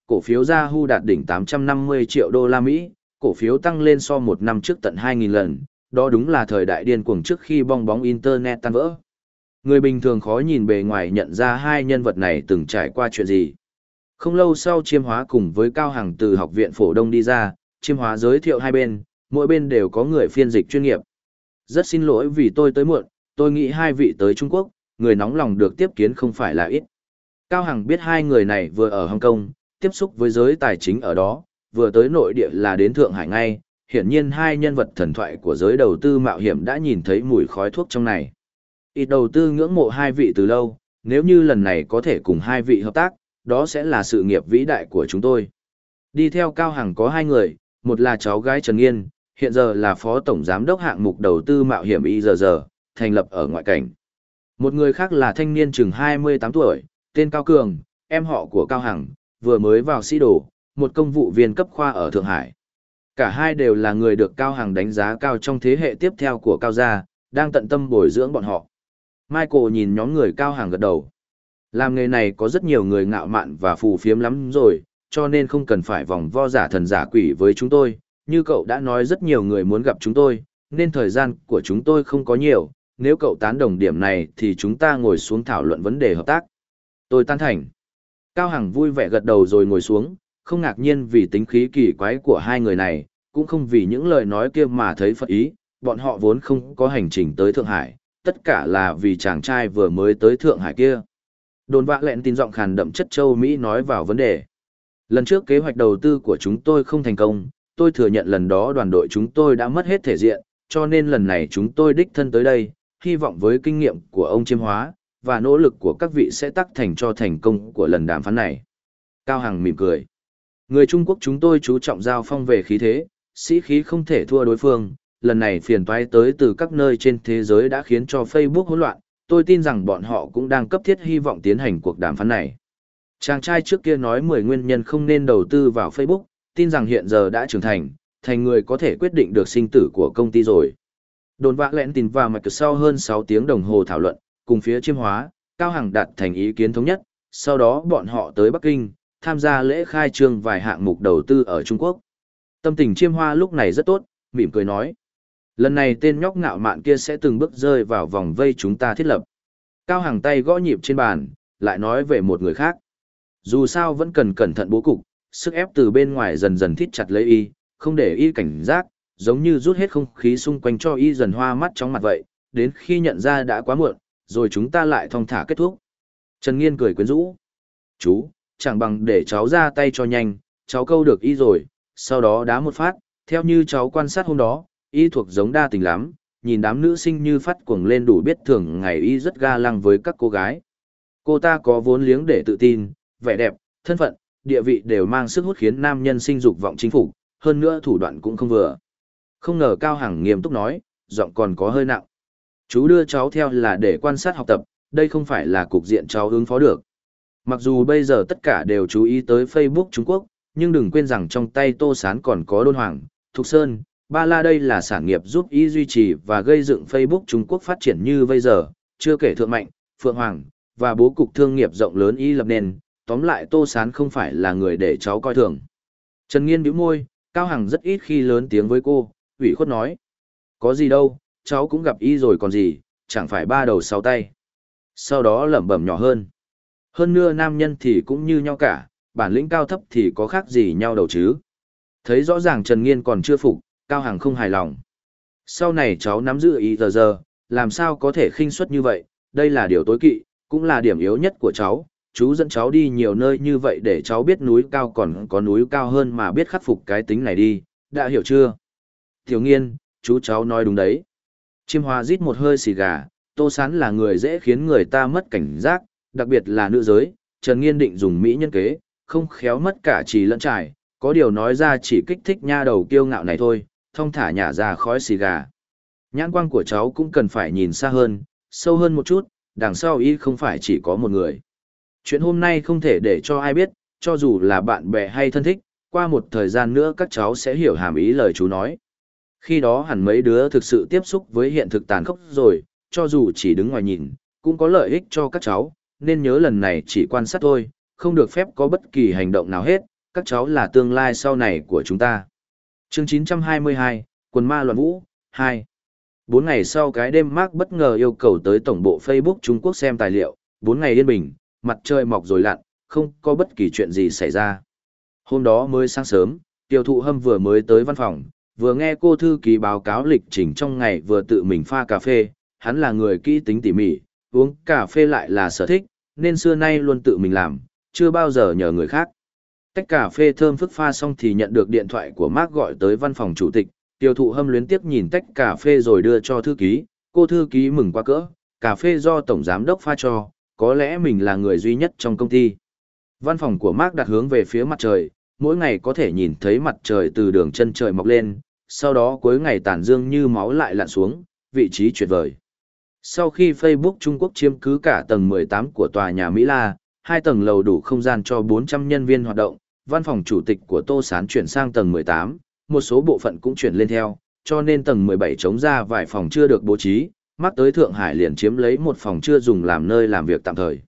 cổ phiếu Yahoo đạt đỉnh 850 triệu đô la Mỹ, cổ phiếu tăng lên so một năm trước tận 2.000 lần, đó đúng là thời đại điên cuồng trước khi bong bóng Internet tan vỡ. Người bình thường khó nhìn bề ngoài nhận ra hai nhân vật này từng trải qua chuyện gì. Không lâu sau chiêm hóa cùng với Cao Hằng từ học viện phổ đông đi ra, chiêm hóa giới thiệu hai bên, mỗi bên đều có người phiên dịch chuyên nghiệp. Rất xin lỗi vì tôi tới muộn, tôi nghĩ hai vị tới Trung Quốc, người nóng lòng được tiếp kiến không phải là ít. Cao Hằng biết hai người này vừa ở Hồng Kông, tiếp xúc với giới tài chính ở đó, vừa tới nội địa là đến Thượng Hải ngay, hiển nhiên hai nhân vật thần thoại của giới đầu tư mạo hiểm đã nhìn thấy mùi khói thuốc trong này. Ít đầu tư ngưỡng mộ hai vị từ lâu, nếu như lần này có thể cùng hai vị hợp tác, đó sẽ là sự nghiệp vĩ đại của chúng tôi. Đi theo Cao Hằng có hai người, một là cháu gái Trần Nghiên, hiện giờ là phó tổng giám đốc hạng mục đầu tư mạo hiểm IGG, thành lập ở ngoại cảnh. Một người khác là thanh niên chừng 28 tuổi, tên Cao Cường, em họ của Cao Hằng, vừa mới vào sĩ đồ, một công vụ viên cấp khoa ở Thượng Hải. Cả hai đều là người được Cao Hằng đánh giá cao trong thế hệ tiếp theo của Cao Gia, đang tận tâm bồi dưỡng bọn họ. Michael nhìn nhóm người Cao hàng gật đầu. Làm nghề này có rất nhiều người ngạo mạn và phù phiếm lắm rồi, cho nên không cần phải vòng vo giả thần giả quỷ với chúng tôi. Như cậu đã nói rất nhiều người muốn gặp chúng tôi, nên thời gian của chúng tôi không có nhiều. Nếu cậu tán đồng điểm này thì chúng ta ngồi xuống thảo luận vấn đề hợp tác. Tôi tán thành. Cao Hằng vui vẻ gật đầu rồi ngồi xuống, không ngạc nhiên vì tính khí kỳ quái của hai người này, cũng không vì những lời nói kia mà thấy phật ý, bọn họ vốn không có hành trình tới Thượng Hải, tất cả là vì chàng trai vừa mới tới Thượng Hải kia. Đồn vạ lẹn tin giọng khàn đậm chất châu Mỹ nói vào vấn đề. Lần trước kế hoạch đầu tư của chúng tôi không thành công, tôi thừa nhận lần đó đoàn đội chúng tôi đã mất hết thể diện, cho nên lần này chúng tôi đích thân tới đây, hy vọng với kinh nghiệm của ông chiêm hóa, và nỗ lực của các vị sẽ tác thành cho thành công của lần đàm phán này. Cao Hằng mỉm cười. Người Trung Quốc chúng tôi chú trọng giao phong về khí thế, sĩ khí không thể thua đối phương, lần này phiền toái tới từ các nơi trên thế giới đã khiến cho Facebook hỗn loạn, tôi tin rằng bọn họ cũng đang cấp thiết hy vọng tiến hành cuộc đàm phán này. Chàng trai trước kia nói 10 nguyên nhân không nên đầu tư vào Facebook, tin rằng hiện giờ đã trưởng thành, thành người có thể quyết định được sinh tử của công ty rồi. Đồn vã lẹn tin vào mạch sau hơn 6 tiếng đồng hồ thảo luận, cùng phía chiêm hóa, Cao Hằng đạt thành ý kiến thống nhất, sau đó bọn họ tới Bắc Kinh, tham gia lễ khai trương vài hạng mục đầu tư ở Trung Quốc. Tâm tình chiêm hoa lúc này rất tốt, mỉm cười nói. Lần này tên nhóc ngạo mạn kia sẽ từng bước rơi vào vòng vây chúng ta thiết lập. Cao hàng tay gõ nhịp trên bàn, lại nói về một người khác. Dù sao vẫn cần cẩn thận bố cục, sức ép từ bên ngoài dần dần thít chặt lấy y, không để y cảnh giác, giống như rút hết không khí xung quanh cho y dần hoa mắt trong mặt vậy, đến khi nhận ra đã quá muộn, rồi chúng ta lại thong thả kết thúc. Trần Nghiên cười quyến rũ. Chú, chẳng bằng để cháu ra tay cho nhanh, cháu câu được y rồi, sau đó đá một phát, theo như cháu quan sát hôm đó, y thuộc giống đa tình lắm, nhìn đám nữ sinh như phát cuồng lên đủ biết thường ngày y rất ga lăng với các cô gái. Cô ta có vốn liếng để tự tin, vẻ đẹp, thân phận, địa vị đều mang sức hút khiến nam nhân sinh dục vọng chính phủ, hơn nữa thủ đoạn cũng không vừa. Không ngờ Cao Hằng nghiêm túc nói, giọng còn có hơi nặng. Chú đưa cháu theo là để quan sát học tập, đây không phải là cục diện cháu ứng phó được. Mặc dù bây giờ tất cả đều chú ý tới Facebook Trung Quốc, nhưng đừng quên rằng trong tay Tô Sán còn có Đôn Hoàng, Thục Sơn, Ba La đây là sản nghiệp giúp y duy trì và gây dựng Facebook Trung Quốc phát triển như bây giờ, chưa kể Thượng Mạnh, Phượng Hoàng, và bố cục thương nghiệp rộng lớn y lập nền, tóm lại Tô Sán không phải là người để cháu coi thường. Trần Nghiên bĩu môi, Cao Hằng rất ít khi lớn tiếng với cô, ủy khuất nói. Có gì đâu, cháu cũng gặp y rồi còn gì, chẳng phải ba đầu sáu tay. Sau đó lẩm bẩm nhỏ hơn. Hơn nữa nam nhân thì cũng như nhau cả, bản lĩnh cao thấp thì có khác gì nhau đầu chứ. Thấy rõ ràng Trần Nghiên còn chưa phục, Cao Hằng không hài lòng. Sau này cháu nắm giữ ý giờ giờ, làm sao có thể khinh suất như vậy, đây là điều tối kỵ, cũng là điểm yếu nhất của cháu. Chú dẫn cháu đi nhiều nơi như vậy để cháu biết núi cao còn có núi cao hơn mà biết khắc phục cái tính này đi, đã hiểu chưa? Tiểu nghiên, chú cháu nói đúng đấy. Chim hoa rít một hơi xì gà, tô sán là người dễ khiến người ta mất cảnh giác, đặc biệt là nữ giới, Trần Nghiên định dùng mỹ nhân kế, không khéo mất cả trì lẫn trải, có điều nói ra chỉ kích thích nha đầu kiêu ngạo này thôi, thông thả nhả ra khói xì gà. Nhãn quang của cháu cũng cần phải nhìn xa hơn, sâu hơn một chút, đằng sau y không phải chỉ có một người. Chuyện hôm nay không thể để cho ai biết, cho dù là bạn bè hay thân thích, qua một thời gian nữa các cháu sẽ hiểu hàm ý lời chú nói. Khi đó hẳn mấy đứa thực sự tiếp xúc với hiện thực tàn khốc rồi, cho dù chỉ đứng ngoài nhìn, cũng có lợi ích cho các cháu, nên nhớ lần này chỉ quan sát thôi, không được phép có bất kỳ hành động nào hết, các cháu là tương lai sau này của chúng ta. Chương 922, Quần ma loạn vũ, 2. Bốn ngày sau cái đêm Mark bất ngờ yêu cầu tới tổng bộ Facebook Trung Quốc xem tài liệu, bốn ngày yên bình, mặt trời mọc rồi lặn, không có bất kỳ chuyện gì xảy ra. Hôm đó mới sáng sớm, tiêu thụ hâm vừa mới tới văn phòng, vừa nghe cô thư ký báo cáo lịch trình trong ngày vừa tự mình pha cà phê, hắn là người kỹ tính tỉ mỉ, uống cà phê lại là sở thích, nên xưa nay luôn tự mình làm, chưa bao giờ nhờ người khác. Tách cà phê thơm phức pha xong thì nhận được điện thoại của Mark gọi tới văn phòng chủ tịch, tiêu thụ hâm luyến tiếp nhìn tách cà phê rồi đưa cho thư ký, cô thư ký mừng quá cỡ, cà phê do tổng giám đốc pha cho, có lẽ mình là người duy nhất trong công ty. Văn phòng của Mark đặt hướng về phía mặt trời, mỗi ngày có thể nhìn thấy mặt trời từ đường chân trời mọc lên, sau đó cuối ngày tàn dương như máu lại lặn xuống, vị trí tuyệt vời. Sau khi Facebook Trung Quốc chiếm cứ cả tầng 18 của tòa nhà Mỹ La, hai tầng lầu đủ không gian cho 400 nhân viên hoạt động, văn phòng chủ tịch của Tô Sán chuyển sang tầng 18, một số bộ phận cũng chuyển lên theo, cho nên tầng 17 chống ra vài phòng chưa được bố trí, mắc tới Thượng Hải liền chiếm lấy một phòng chưa dùng làm nơi làm việc tạm thời.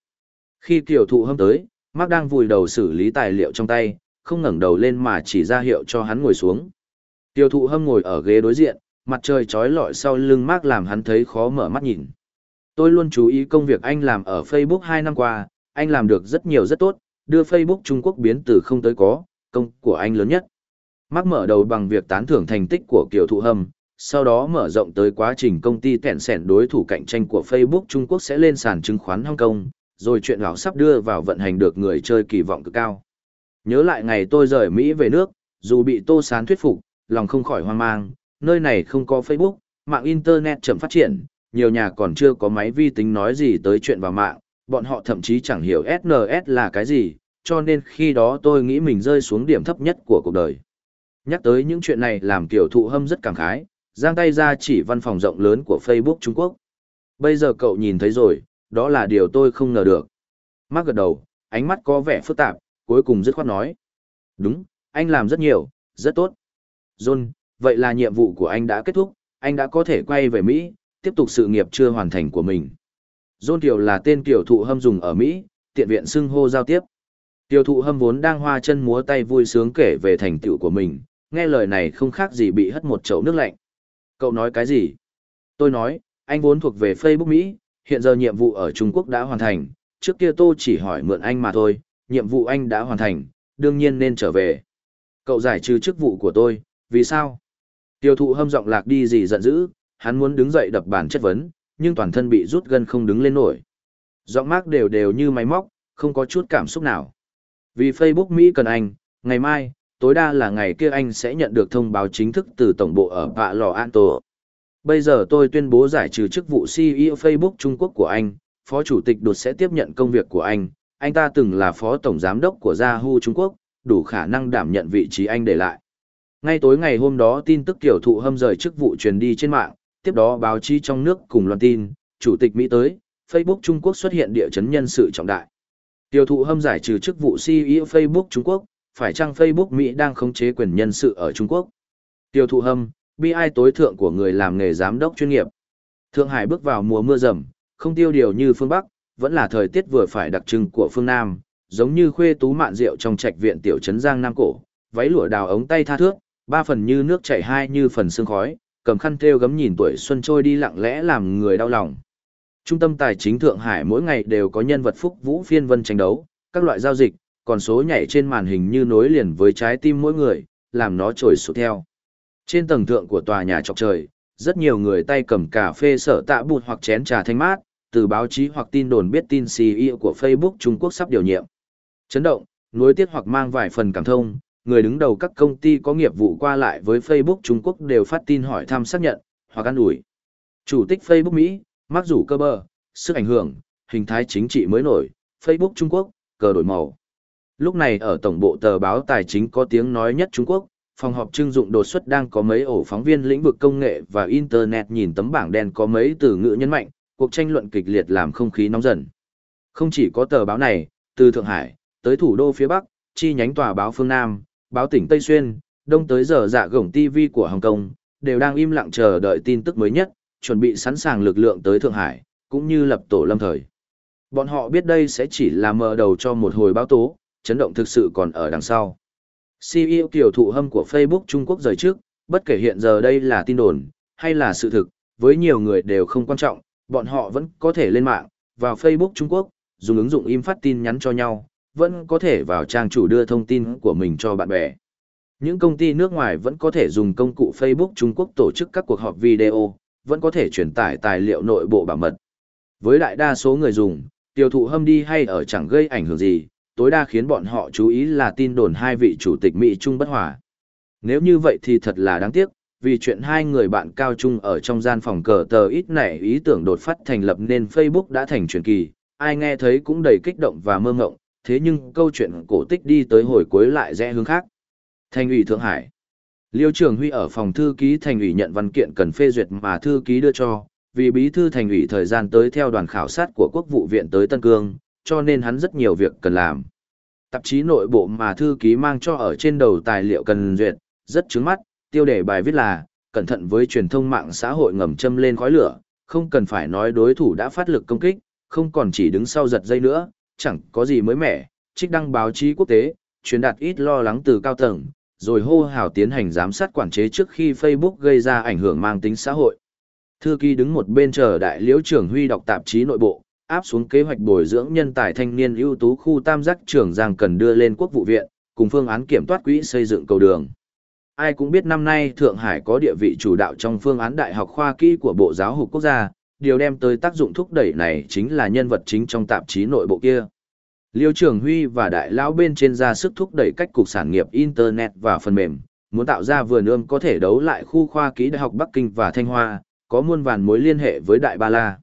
Khi tiểu thụ hâm tới, Mark đang vùi đầu xử lý tài liệu trong tay, không ngẩng đầu lên mà chỉ ra hiệu cho hắn ngồi xuống. Tiêu thụ hâm ngồi ở ghế đối diện, mặt trời trói lọi sau lưng Mark làm hắn thấy khó mở mắt nhìn. Tôi luôn chú ý công việc anh làm ở Facebook 2 năm qua, anh làm được rất nhiều rất tốt, đưa Facebook Trung Quốc biến từ không tới có, công của anh lớn nhất. Mark mở đầu bằng việc tán thưởng thành tích của Kiều Thụ Hâm, sau đó mở rộng tới quá trình công ty tẹn sẻn đối thủ cạnh tranh của Facebook Trung Quốc sẽ lên sàn chứng khoán Hong Kong, rồi chuyện lão sắp đưa vào vận hành được người chơi kỳ vọng cực cao. Nhớ lại ngày tôi rời Mỹ về nước, dù bị Tô Sán thuyết phục, lòng không khỏi hoang mang, nơi này không có Facebook, mạng Internet chậm phát triển, nhiều nhà còn chưa có máy vi tính nói gì tới chuyện vào mạng, bọn họ thậm chí chẳng hiểu SNS là cái gì, cho nên khi đó tôi nghĩ mình rơi xuống điểm thấp nhất của cuộc đời. Nhắc tới những chuyện này làm kiểu thụ hâm rất cảm khái, giang tay ra chỉ văn phòng rộng lớn của Facebook Trung Quốc. Bây giờ cậu nhìn thấy rồi, đó là điều tôi không ngờ được. Mark gật đầu, ánh mắt có vẻ phức tạp, cuối cùng dứt khoát nói. Đúng, anh làm rất nhiều, rất tốt. John, vậy là nhiệm vụ của anh đã kết thúc, anh đã có thể quay về Mỹ, tiếp tục sự nghiệp chưa hoàn thành của mình. John Kiều là tên tiểu thụ hâm dùng ở Mỹ, tiện viện xưng hô giao tiếp. Tiểu thụ hâm vốn đang hoa chân múa tay vui sướng kể về thành tựu của mình, nghe lời này không khác gì bị hất một chậu nước lạnh. Cậu nói cái gì? Tôi nói, anh vốn thuộc về Facebook Mỹ, hiện giờ nhiệm vụ ở Trung Quốc đã hoàn thành, trước kia tôi chỉ hỏi mượn anh mà thôi, nhiệm vụ anh đã hoàn thành, đương nhiên nên trở về. Cậu giải trừ chức vụ của tôi, vì sao? Tiêu thụ hâm giọng lạc đi gì giận dữ, hắn muốn đứng dậy đập bàn chất vấn, nhưng toàn thân bị rút gân không đứng lên nổi. Giọng mác đều đều như máy móc, không có chút cảm xúc nào. Vì Facebook Mỹ cần anh, ngày mai, tối đa là ngày kia anh sẽ nhận được thông báo chính thức từ tổng bộ ở Pạ Lò An Tổ. Bây giờ tôi tuyên bố giải trừ chức vụ CEO Facebook Trung Quốc của anh, Phó Chủ tịch đột sẽ tiếp nhận công việc của anh. Anh ta từng là Phó Tổng Giám đốc của Yahoo Trung Quốc, đủ khả năng đảm nhận vị trí anh để lại. Ngay tối ngày hôm đó tin tức tiểu thụ hâm rời chức vụ truyền đi trên mạng, tiếp đó báo chí trong nước cùng loan tin, Chủ tịch Mỹ tới, Facebook Trung Quốc xuất hiện địa chấn nhân sự trọng đại. Tiêu thụ hâm giải trừ chức vụ CEO Facebook Trung Quốc, phải chăng Facebook Mỹ đang khống chế quyền nhân sự ở Trung Quốc? Tiêu thụ hâm, bi ai tối thượng của người làm nghề giám đốc chuyên nghiệp. Thượng Hải bước vào mùa mưa rầm, không tiêu điều như phương Bắc, vẫn là thời tiết vừa phải đặc trưng của phương Nam, giống như khuê tú mạn rượu trong trạch viện tiểu trấn Giang Nam cổ, váy lụa đào ống tay tha thước, ba phần như nước chảy hai như phần sương khói, cầm khăn thêu gấm nhìn tuổi xuân trôi đi lặng lẽ làm người đau lòng. Trung tâm tài chính Thượng Hải mỗi ngày đều có nhân vật phúc vũ phiên vân tranh đấu, các loại giao dịch, còn số nhảy trên màn hình như nối liền với trái tim mỗi người, làm nó trồi sụt theo. Trên tầng thượng của tòa nhà trọc trời, rất nhiều người tay cầm cà phê sở tạ bụt hoặc chén trà thanh mát, từ báo chí hoặc tin đồn biết tin CEO của Facebook Trung Quốc sắp điều nhiệm. Chấn động, nối tiếc hoặc mang vài phần cảm thông, người đứng đầu các công ty có nghiệp vụ qua lại với Facebook Trung Quốc đều phát tin hỏi thăm xác nhận, hoặc ăn ủi. Chủ tịch Facebook Mỹ, Mark Rủ Cơ bờ, sức ảnh hưởng, hình thái chính trị mới nổi, Facebook Trung Quốc, cờ đổi màu. Lúc này ở tổng bộ tờ báo tài chính có tiếng nói nhất Trung Quốc, phòng họp trưng dụng đột xuất đang có mấy ổ phóng viên lĩnh vực công nghệ và Internet nhìn tấm bảng đen có mấy từ ngữ nhấn mạnh, cuộc tranh luận kịch liệt làm không khí nóng dần. Không chỉ có tờ báo này, từ Thượng Hải, tới thủ đô phía Bắc, chi nhánh tòa báo phương Nam, báo tỉnh Tây Xuyên, đông tới giờ dạ gổng TV của Hồng Kông, đều đang im lặng chờ đợi tin tức mới nhất, chuẩn bị sẵn sàng lực lượng tới Thượng Hải, cũng như lập tổ lâm thời. Bọn họ biết đây sẽ chỉ là mở đầu cho một hồi báo tố, chấn động thực sự còn ở đằng sau. CEO tiểu thụ hâm của Facebook Trung Quốc rời trước, bất kể hiện giờ đây là tin đồn, hay là sự thực, với nhiều người đều không quan trọng, bọn họ vẫn có thể lên mạng, vào Facebook Trung Quốc, dùng ứng dụng im phát tin nhắn cho nhau, vẫn có thể vào trang chủ đưa thông tin của mình cho bạn bè. Những công ty nước ngoài vẫn có thể dùng công cụ Facebook Trung Quốc tổ chức các cuộc họp video, vẫn có thể truyền tải tài liệu nội bộ bảo mật. Với đại đa số người dùng, tiêu thụ hâm đi hay ở chẳng gây ảnh hưởng gì, tối đa khiến bọn họ chú ý là tin đồn hai vị chủ tịch Mỹ Trung bất hòa. Nếu như vậy thì thật là đáng tiếc, vì chuyện hai người bạn cao trung ở trong gian phòng cờ tờ ít nảy ý tưởng đột phát thành lập nên Facebook đã thành truyền kỳ, ai nghe thấy cũng đầy kích động và mơ ngộng, thế nhưng câu chuyện cổ tích đi tới hồi cuối lại rẽ hướng khác. Thành ủy Thượng Hải Liêu Trường Huy ở phòng thư ký thành ủy nhận văn kiện cần phê duyệt mà thư ký đưa cho, vì bí thư thành ủy thời gian tới theo đoàn khảo sát của quốc vụ viện tới Tân Cương, cho nên hắn rất nhiều việc cần làm. Tạp chí nội bộ mà thư ký mang cho ở trên đầu tài liệu cần duyệt, rất trứng mắt, tiêu đề bài viết là, cẩn thận với truyền thông mạng xã hội ngầm châm lên khói lửa, không cần phải nói đối thủ đã phát lực công kích, không còn chỉ đứng sau giật dây nữa, chẳng có gì mới mẻ, trích đăng báo chí quốc tế, truyền đạt ít lo lắng từ cao tầng, rồi hô hào tiến hành giám sát quản chế trước khi Facebook gây ra ảnh hưởng mang tính xã hội. Thư ký đứng một bên chờ đại liễu trưởng huy đọc tạp chí nội bộ, áp xuống kế hoạch bồi dưỡng nhân tài thanh niên ưu tú khu tam giác trưởng Giang cần đưa lên quốc vụ viện, cùng phương án kiểm toát quỹ xây dựng cầu đường. Ai cũng biết năm nay Thượng Hải có địa vị chủ đạo trong phương án đại học khoa kỹ của Bộ Giáo dục Quốc gia, điều đem tới tác dụng thúc đẩy này chính là nhân vật chính trong tạp chí nội bộ kia. Liêu Trường Huy và đại lão bên trên ra sức thúc đẩy cách cục sản nghiệp Internet và phần mềm, muốn tạo ra vườn ươm có thể đấu lại khu khoa kỹ Đại học Bắc Kinh và Thanh Hoa, có muôn vàn mối liên hệ với Đại Ba La.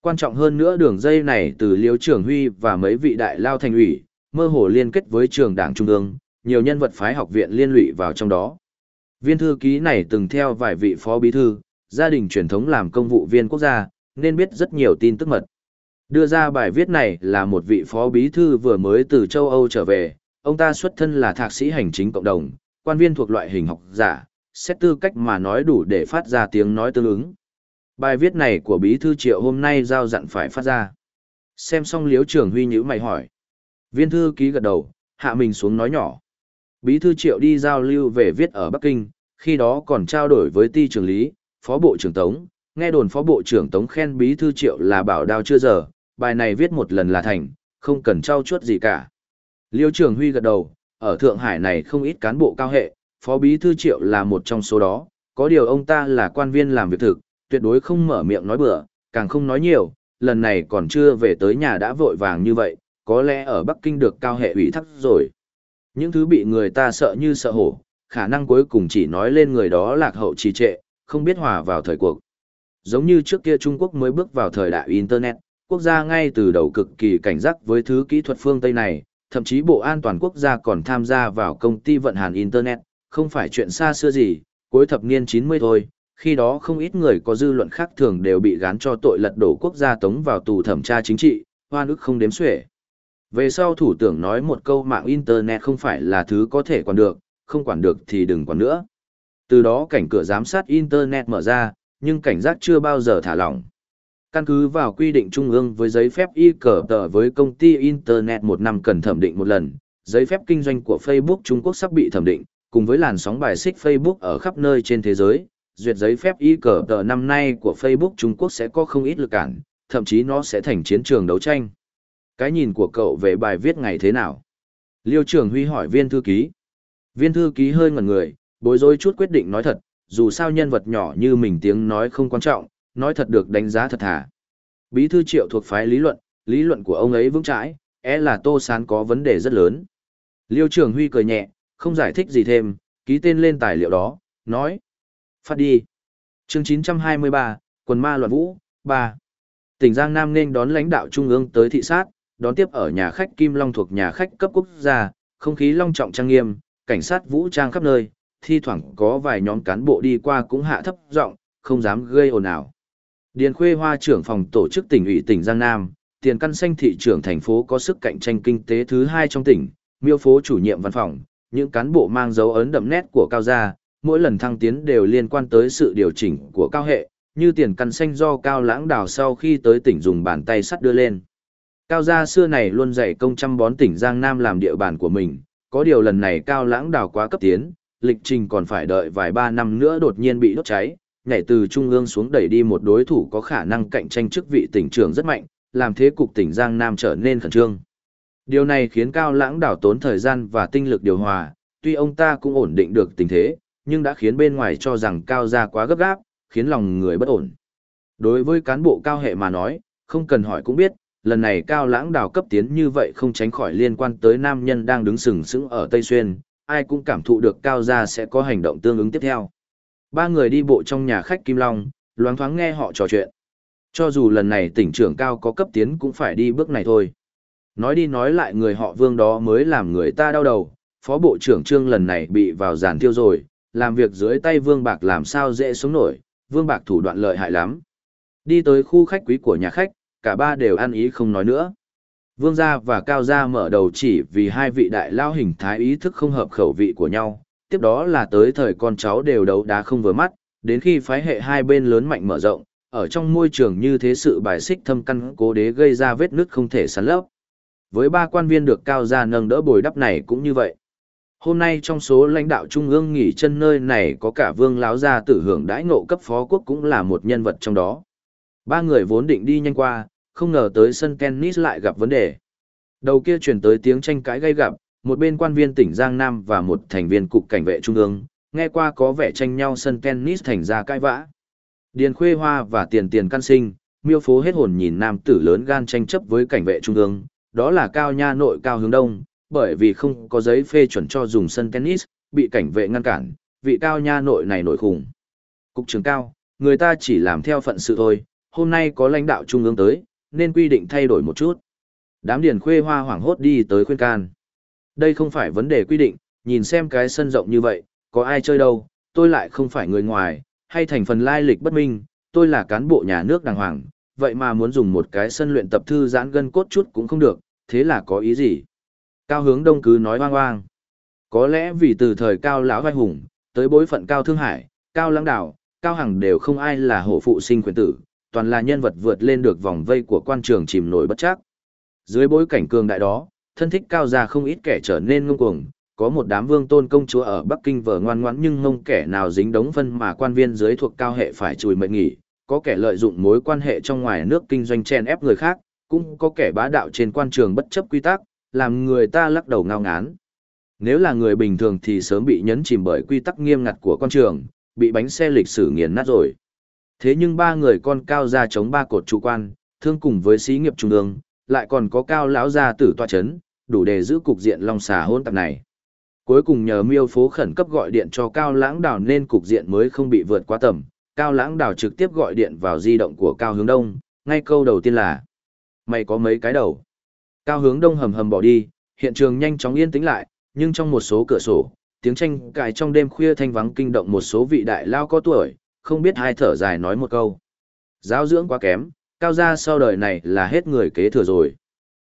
Quan trọng hơn nữa đường dây này từ Liêu Trường Huy và mấy vị đại lao thành ủy, mơ hồ liên kết với trường đảng trung ương, nhiều nhân vật phái học viện liên lụy vào trong đó. Viên thư ký này từng theo vài vị phó bí thư, gia đình truyền thống làm công vụ viên quốc gia, nên biết rất nhiều tin tức mật. Đưa ra bài viết này là một vị phó bí thư vừa mới từ châu Âu trở về, ông ta xuất thân là thạc sĩ hành chính cộng đồng, quan viên thuộc loại hình học giả, xét tư cách mà nói đủ để phát ra tiếng nói tương ứng. Bài viết này của bí thư triệu hôm nay giao dặn phải phát ra. Xem xong liếu trưởng huy nhữ mày hỏi. Viên thư ký gật đầu, hạ mình xuống nói nhỏ. Bí thư triệu đi giao lưu về viết ở Bắc Kinh, khi đó còn trao đổi với ti trưởng lý, phó bộ trưởng Tống, nghe đồn phó bộ trưởng Tống khen bí thư triệu là bảo đao chưa giờ, bài này viết một lần là thành, không cần trao chuốt gì cả. Liêu Trường Huy gật đầu, ở Thượng Hải này không ít cán bộ cao hệ, Phó Bí Thư Triệu là một trong số đó, có điều ông ta là quan viên làm việc thực, tuyệt đối không mở miệng nói bừa, càng không nói nhiều, lần này còn chưa về tới nhà đã vội vàng như vậy, có lẽ ở Bắc Kinh được cao hệ ủy thắc rồi. Những thứ bị người ta sợ như sợ hổ, khả năng cuối cùng chỉ nói lên người đó lạc hậu trì trệ, không biết hòa vào thời cuộc. Giống như trước kia Trung Quốc mới bước vào thời đại Internet, quốc gia ngay từ đầu cực kỳ cảnh giác với thứ kỹ thuật phương Tây này, thậm chí Bộ An toàn quốc gia còn tham gia vào công ty vận hành Internet, không phải chuyện xa xưa gì, cuối thập niên 90 thôi, khi đó không ít người có dư luận khác thường đều bị gán cho tội lật đổ quốc gia tống vào tù thẩm tra chính trị, hoa nước không đếm xuể. Về sau thủ tướng nói một câu mạng Internet không phải là thứ có thể quản được, không quản được thì đừng quản nữa. Từ đó cảnh cửa giám sát Internet mở ra, nhưng cảnh giác chưa bao giờ thả lỏng. Căn cứ vào quy định trung ương với giấy phép y cờ tờ với công ty Internet một năm cần thẩm định một lần, giấy phép kinh doanh của Facebook Trung Quốc sắp bị thẩm định, cùng với làn sóng bài xích Facebook ở khắp nơi trên thế giới, duyệt giấy phép y cờ tờ năm nay của Facebook Trung Quốc sẽ có không ít lực cản, thậm chí nó sẽ thành chiến trường đấu tranh. Cái nhìn của cậu về bài viết ngày thế nào? Liêu trưởng Huy hỏi viên thư ký. Viên thư ký hơi ngẩn người, bối rối chút quyết định nói thật, dù sao nhân vật nhỏ như mình tiếng nói không quan trọng, nói thật được đánh giá thật thà. Bí thư triệu thuộc phái lý luận, lý luận của ông ấy vững chãi, é e là Tô Sán có vấn đề rất lớn. Liêu Trường Huy cười nhẹ, không giải thích gì thêm, ký tên lên tài liệu đó, nói. Phát đi. chương 923, quần ma loạn vũ, 3. Tỉnh Giang Nam nên đón lãnh đạo trung ương tới thị sát, đón tiếp ở nhà khách Kim Long thuộc nhà khách cấp quốc gia, không khí long trọng trang nghiêm, cảnh sát vũ trang khắp nơi, thi thoảng có vài nhóm cán bộ đi qua cũng hạ thấp giọng, không dám gây ồn ào. Điền Khuê Hoa trưởng phòng tổ chức tỉnh ủy tỉnh Giang Nam, tiền căn xanh thị trưởng thành phố có sức cạnh tranh kinh tế thứ hai trong tỉnh, miêu phố chủ nhiệm văn phòng, những cán bộ mang dấu ấn đậm nét của cao gia, mỗi lần thăng tiến đều liên quan tới sự điều chỉnh của cao hệ, như tiền căn xanh do cao lãng đào sau khi tới tỉnh dùng bàn tay sắt đưa lên. Cao gia xưa này luôn dạy công chăm bón tỉnh Giang Nam làm địa bàn của mình, có điều lần này cao lãng đào quá cấp tiến, lịch trình còn phải đợi vài ba năm nữa đột nhiên bị đốt cháy, nhảy từ trung ương xuống đẩy đi một đối thủ có khả năng cạnh tranh chức vị tỉnh trưởng rất mạnh, làm thế cục tỉnh Giang Nam trở nên khẩn trương. Điều này khiến Cao Lãng đảo tốn thời gian và tinh lực điều hòa, tuy ông ta cũng ổn định được tình thế, nhưng đã khiến bên ngoài cho rằng Cao gia quá gấp gáp, khiến lòng người bất ổn. Đối với cán bộ cao hệ mà nói, không cần hỏi cũng biết, lần này Cao Lãng đảo cấp tiến như vậy không tránh khỏi liên quan tới nam nhân đang đứng sừng sững ở Tây Xuyên, ai cũng cảm thụ được Cao gia sẽ có hành động tương ứng tiếp theo. Ba người đi bộ trong nhà khách Kim Long, loáng thoáng nghe họ trò chuyện. Cho dù lần này tỉnh trưởng cao có cấp tiến cũng phải đi bước này thôi. Nói đi nói lại người họ vương đó mới làm người ta đau đầu, phó bộ trưởng trương lần này bị vào giàn thiêu rồi, làm việc dưới tay vương bạc làm sao dễ sống nổi, vương bạc thủ đoạn lợi hại lắm. Đi tới khu khách quý của nhà khách, cả ba đều ăn ý không nói nữa. Vương gia và Cao gia mở đầu chỉ vì hai vị đại lao hình thái ý thức không hợp khẩu vị của nhau, tiếp đó là tới thời con cháu đều đấu đá không vừa mắt, đến khi phái hệ hai bên lớn mạnh mở rộng, ở trong môi trường như thế sự bài xích thâm căn cố đế gây ra vết nứt không thể sắn lấp. Với ba quan viên được cao gia nâng đỡ bồi đắp này cũng như vậy. Hôm nay trong số lãnh đạo trung ương nghỉ chân nơi này có cả vương láo gia tử hưởng đãi ngộ cấp phó quốc cũng là một nhân vật trong đó. Ba người vốn định đi nhanh qua, không ngờ tới sân tennis lại gặp vấn đề. Đầu kia chuyển tới tiếng tranh cãi gay gắt, một bên quan viên tỉnh Giang Nam và một thành viên cục cảnh vệ trung ương, nghe qua có vẻ tranh nhau sân tennis thành ra cãi vã. Điền Khuê Hoa và Tiền Tiền Căn Sinh, miêu phố hết hồn nhìn nam tử lớn gan tranh chấp với cảnh vệ trung ương, đó là Cao Nha nội Cao hướng đông, bởi vì không có giấy phê chuẩn cho dùng sân tennis, bị cảnh vệ ngăn cản, vị Cao Nha nội này nổi khủng. Cục trưởng Cao, người ta chỉ làm theo phận sự thôi, hôm nay có lãnh đạo trung ương tới, nên quy định thay đổi một chút. Đám Điền Khuê Hoa hoảng hốt đi tới khuyên can. Đây không phải vấn đề quy định, nhìn xem cái sân rộng như vậy, có ai chơi đâu, tôi lại không phải người ngoài, hay thành phần lai lịch bất minh, tôi là cán bộ nhà nước đàng hoàng, vậy mà muốn dùng một cái sân luyện tập thư giãn gân cốt chút cũng không được, thế là có ý gì? Cao hướng đông cứ nói oang oang. Có lẽ vì từ thời cao lão vai hùng, tới bối phận cao thương hải, cao lãng đảo, cao hằng đều không ai là hổ phụ sinh quyền tử, toàn là nhân vật vượt lên được vòng vây của quan trường chìm nổi bất chắc. Dưới bối cảnh cường đại đó, thân thích cao gia không ít kẻ trở nên ngông cuồng, có một đám vương tôn công chúa ở Bắc Kinh vờ ngoan ngoãn nhưng ngông kẻ nào dính đống phân mà quan viên dưới thuộc cao hệ phải chùi mệt nghỉ, có kẻ lợi dụng mối quan hệ trong ngoài nước kinh doanh chen ép người khác, cũng có kẻ bá đạo trên quan trường bất chấp quy tắc, làm người ta lắc đầu ngao ngán. Nếu là người bình thường thì sớm bị nhấn chìm bởi quy tắc nghiêm ngặt của quan trường, bị bánh xe lịch sử nghiền nát rồi. Thế nhưng ba người con cao gia chống ba cột chủ quan, thương cùng với sĩ nghiệp trung ương, lại còn có cao lão gia tử tọa chấn, đủ để giữ cục diện long xà hôn tạp này. Cuối cùng nhờ miêu phố khẩn cấp gọi điện cho Cao Lãng đảo nên cục diện mới không bị vượt quá tầm. Cao Lãng đảo trực tiếp gọi điện vào di động của Cao Hướng Đông, ngay câu đầu tiên là Mày có mấy cái đầu? Cao Hướng Đông hầm hầm bỏ đi, hiện trường nhanh chóng yên tĩnh lại, nhưng trong một số cửa sổ, tiếng tranh cãi trong đêm khuya thanh vắng kinh động một số vị đại lao có tuổi, không biết hai thở dài nói một câu. Giáo dưỡng quá kém, Cao gia sau đời này là hết người kế thừa rồi.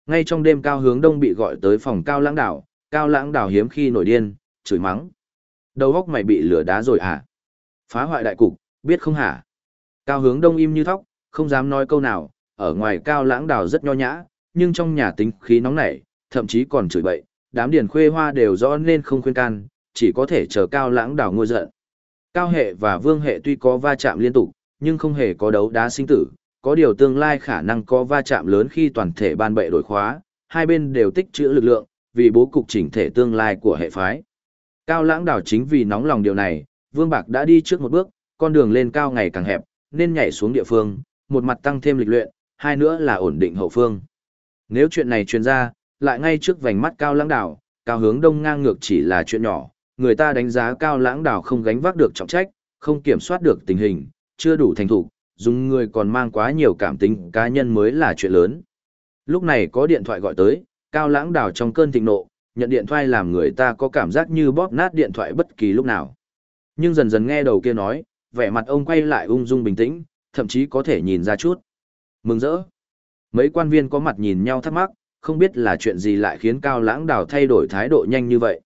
Ngay trong đêm Cao Hướng Đông bị gọi tới phòng Cao Lãng đảo, Cao lãng đảo hiếm khi nổi điên, chửi mắng. Đầu góc mày bị lửa đá rồi hả? Phá hoại đại cục, biết không hả? Cao hướng đông im như thóc, không dám nói câu nào, ở ngoài cao lãng đảo rất nho nhã, nhưng trong nhà tính khí nóng nảy, thậm chí còn chửi bậy, đám điền khuê hoa đều rõ nên không khuyên can, chỉ có thể chờ cao lãng đảo ngôi giận. Cao hệ và vương hệ tuy có va chạm liên tục, nhưng không hề có đấu đá sinh tử, có điều tương lai khả năng có va chạm lớn khi toàn thể ban bệ đổi khóa, hai bên đều tích trữ lực lượng, vì bố cục chỉnh thể tương lai của hệ phái. Cao lãng đảo chính vì nóng lòng điều này, Vương Bạc đã đi trước một bước, con đường lên cao ngày càng hẹp, nên nhảy xuống địa phương, một mặt tăng thêm lịch luyện, hai nữa là ổn định hậu phương. Nếu chuyện này truyền ra, lại ngay trước vành mắt cao lãng đảo, cao hướng đông ngang ngược chỉ là chuyện nhỏ, người ta đánh giá cao lãng đảo không gánh vác được trọng trách, không kiểm soát được tình hình, chưa đủ thành thục, dùng người còn mang quá nhiều cảm tính cá nhân mới là chuyện lớn. Lúc này có điện thoại gọi tới, Cao lãng đảo trong cơn thịnh nộ, nhận điện thoại làm người ta có cảm giác như bóp nát điện thoại bất kỳ lúc nào. Nhưng dần dần nghe đầu kia nói, vẻ mặt ông quay lại ung dung bình tĩnh, thậm chí có thể nhìn ra chút. Mừng rỡ. Mấy quan viên có mặt nhìn nhau thắc mắc, không biết là chuyện gì lại khiến Cao lãng đào thay đổi thái độ nhanh như vậy.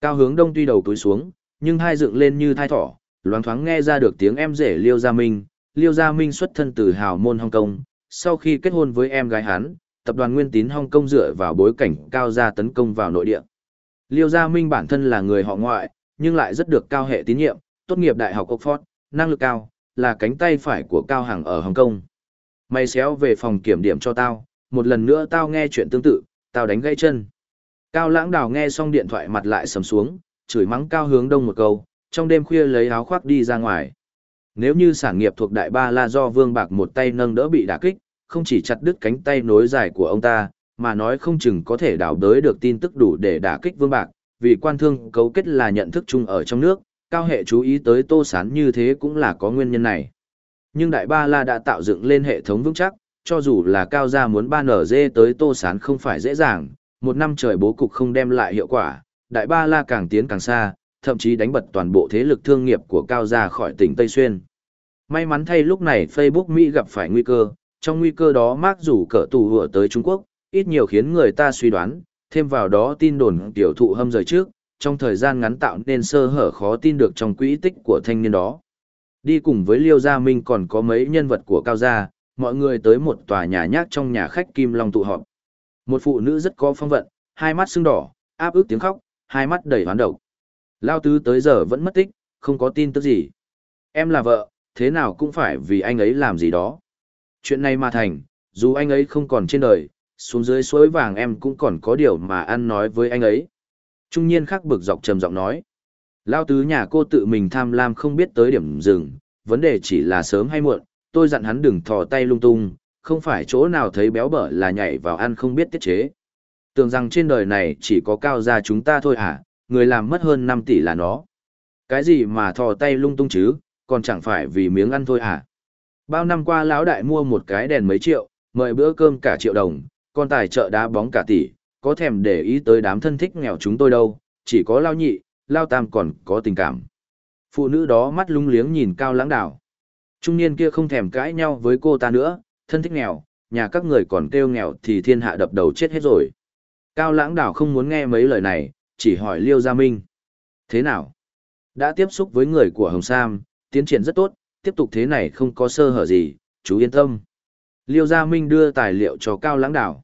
Cao hướng đông tuy đầu túi xuống, nhưng hai dựng lên như thai thỏ, loáng thoáng nghe ra được tiếng em rể Liêu Gia Minh. Liêu Gia Minh xuất thân từ hào môn Hong Kong, sau khi kết hôn với em gái hắn, tập đoàn Nguyên Tín Hong Kong dựa vào bối cảnh cao gia tấn công vào nội địa. Liêu Gia Minh bản thân là người họ ngoại, nhưng lại rất được cao hệ tín nhiệm, tốt nghiệp đại học Oxford, năng lực cao, là cánh tay phải của Cao Hằng ở Hồng Kông. Mày xéo về phòng kiểm điểm cho tao, một lần nữa tao nghe chuyện tương tự, tao đánh gãy chân. Cao Lãng Đào nghe xong điện thoại mặt lại sầm xuống, chửi mắng Cao Hướng Đông một câu, trong đêm khuya lấy áo khoác đi ra ngoài. Nếu như sản nghiệp thuộc Đại Ba La do Vương Bạc một tay nâng đỡ bị đả kích, không chỉ chặt đứt cánh tay nối dài của ông ta, mà nói không chừng có thể đảo đới được tin tức đủ để đả kích vương bạc, vì quan thương cấu kết là nhận thức chung ở trong nước, cao hệ chú ý tới tô sán như thế cũng là có nguyên nhân này. Nhưng Đại Ba La đã tạo dựng lên hệ thống vững chắc, cho dù là cao gia muốn ban ở dê tới tô sán không phải dễ dàng, một năm trời bố cục không đem lại hiệu quả, Đại Ba La càng tiến càng xa, thậm chí đánh bật toàn bộ thế lực thương nghiệp của cao gia khỏi tỉnh Tây Xuyên. May mắn thay lúc này Facebook Mỹ gặp phải nguy cơ, trong nguy cơ đó Mark rủ cỡ tù hựa tới Trung Quốc, ít nhiều khiến người ta suy đoán, thêm vào đó tin đồn tiểu thụ hâm rời trước, trong thời gian ngắn tạo nên sơ hở khó tin được trong quỹ tích của thanh niên đó. Đi cùng với Liêu Gia Minh còn có mấy nhân vật của Cao Gia, mọi người tới một tòa nhà nhác trong nhà khách Kim Long tụ họp. Một phụ nữ rất có phong vận, hai mắt sưng đỏ, áp ức tiếng khóc, hai mắt đầy hoán độc. Lao tứ tới giờ vẫn mất tích, không có tin tức gì. Em là vợ, thế nào cũng phải vì anh ấy làm gì đó. Chuyện này mà thành, dù anh ấy không còn trên đời, xuống dưới suối vàng em cũng còn có điều mà ăn nói với anh ấy. Trung nhiên khắc bực dọc trầm giọng nói. Lao tứ nhà cô tự mình tham lam không biết tới điểm dừng, vấn đề chỉ là sớm hay muộn, tôi dặn hắn đừng thò tay lung tung, không phải chỗ nào thấy béo bở là nhảy vào ăn không biết tiết chế. Tưởng rằng trên đời này chỉ có cao gia chúng ta thôi hả, người làm mất hơn 5 tỷ là nó. Cái gì mà thò tay lung tung chứ, còn chẳng phải vì miếng ăn thôi hả? Bao năm qua lão đại mua một cái đèn mấy triệu, mời bữa cơm cả triệu đồng, con tài trợ đá bóng cả tỷ, có thèm để ý tới đám thân thích nghèo chúng tôi đâu, chỉ có lao nhị, lao tam còn có tình cảm. Phụ nữ đó mắt lung liếng nhìn cao lãng đảo. Trung niên kia không thèm cãi nhau với cô ta nữa, thân thích nghèo, nhà các người còn kêu nghèo thì thiên hạ đập đầu chết hết rồi. Cao lãng đảo không muốn nghe mấy lời này, chỉ hỏi Liêu Gia Minh. Thế nào? Đã tiếp xúc với người của Hồng Sam, tiến triển rất tốt, tiếp tục thế này không có sơ hở gì, chú yên tâm. Liêu Gia Minh đưa tài liệu cho Cao Lãng Đảo.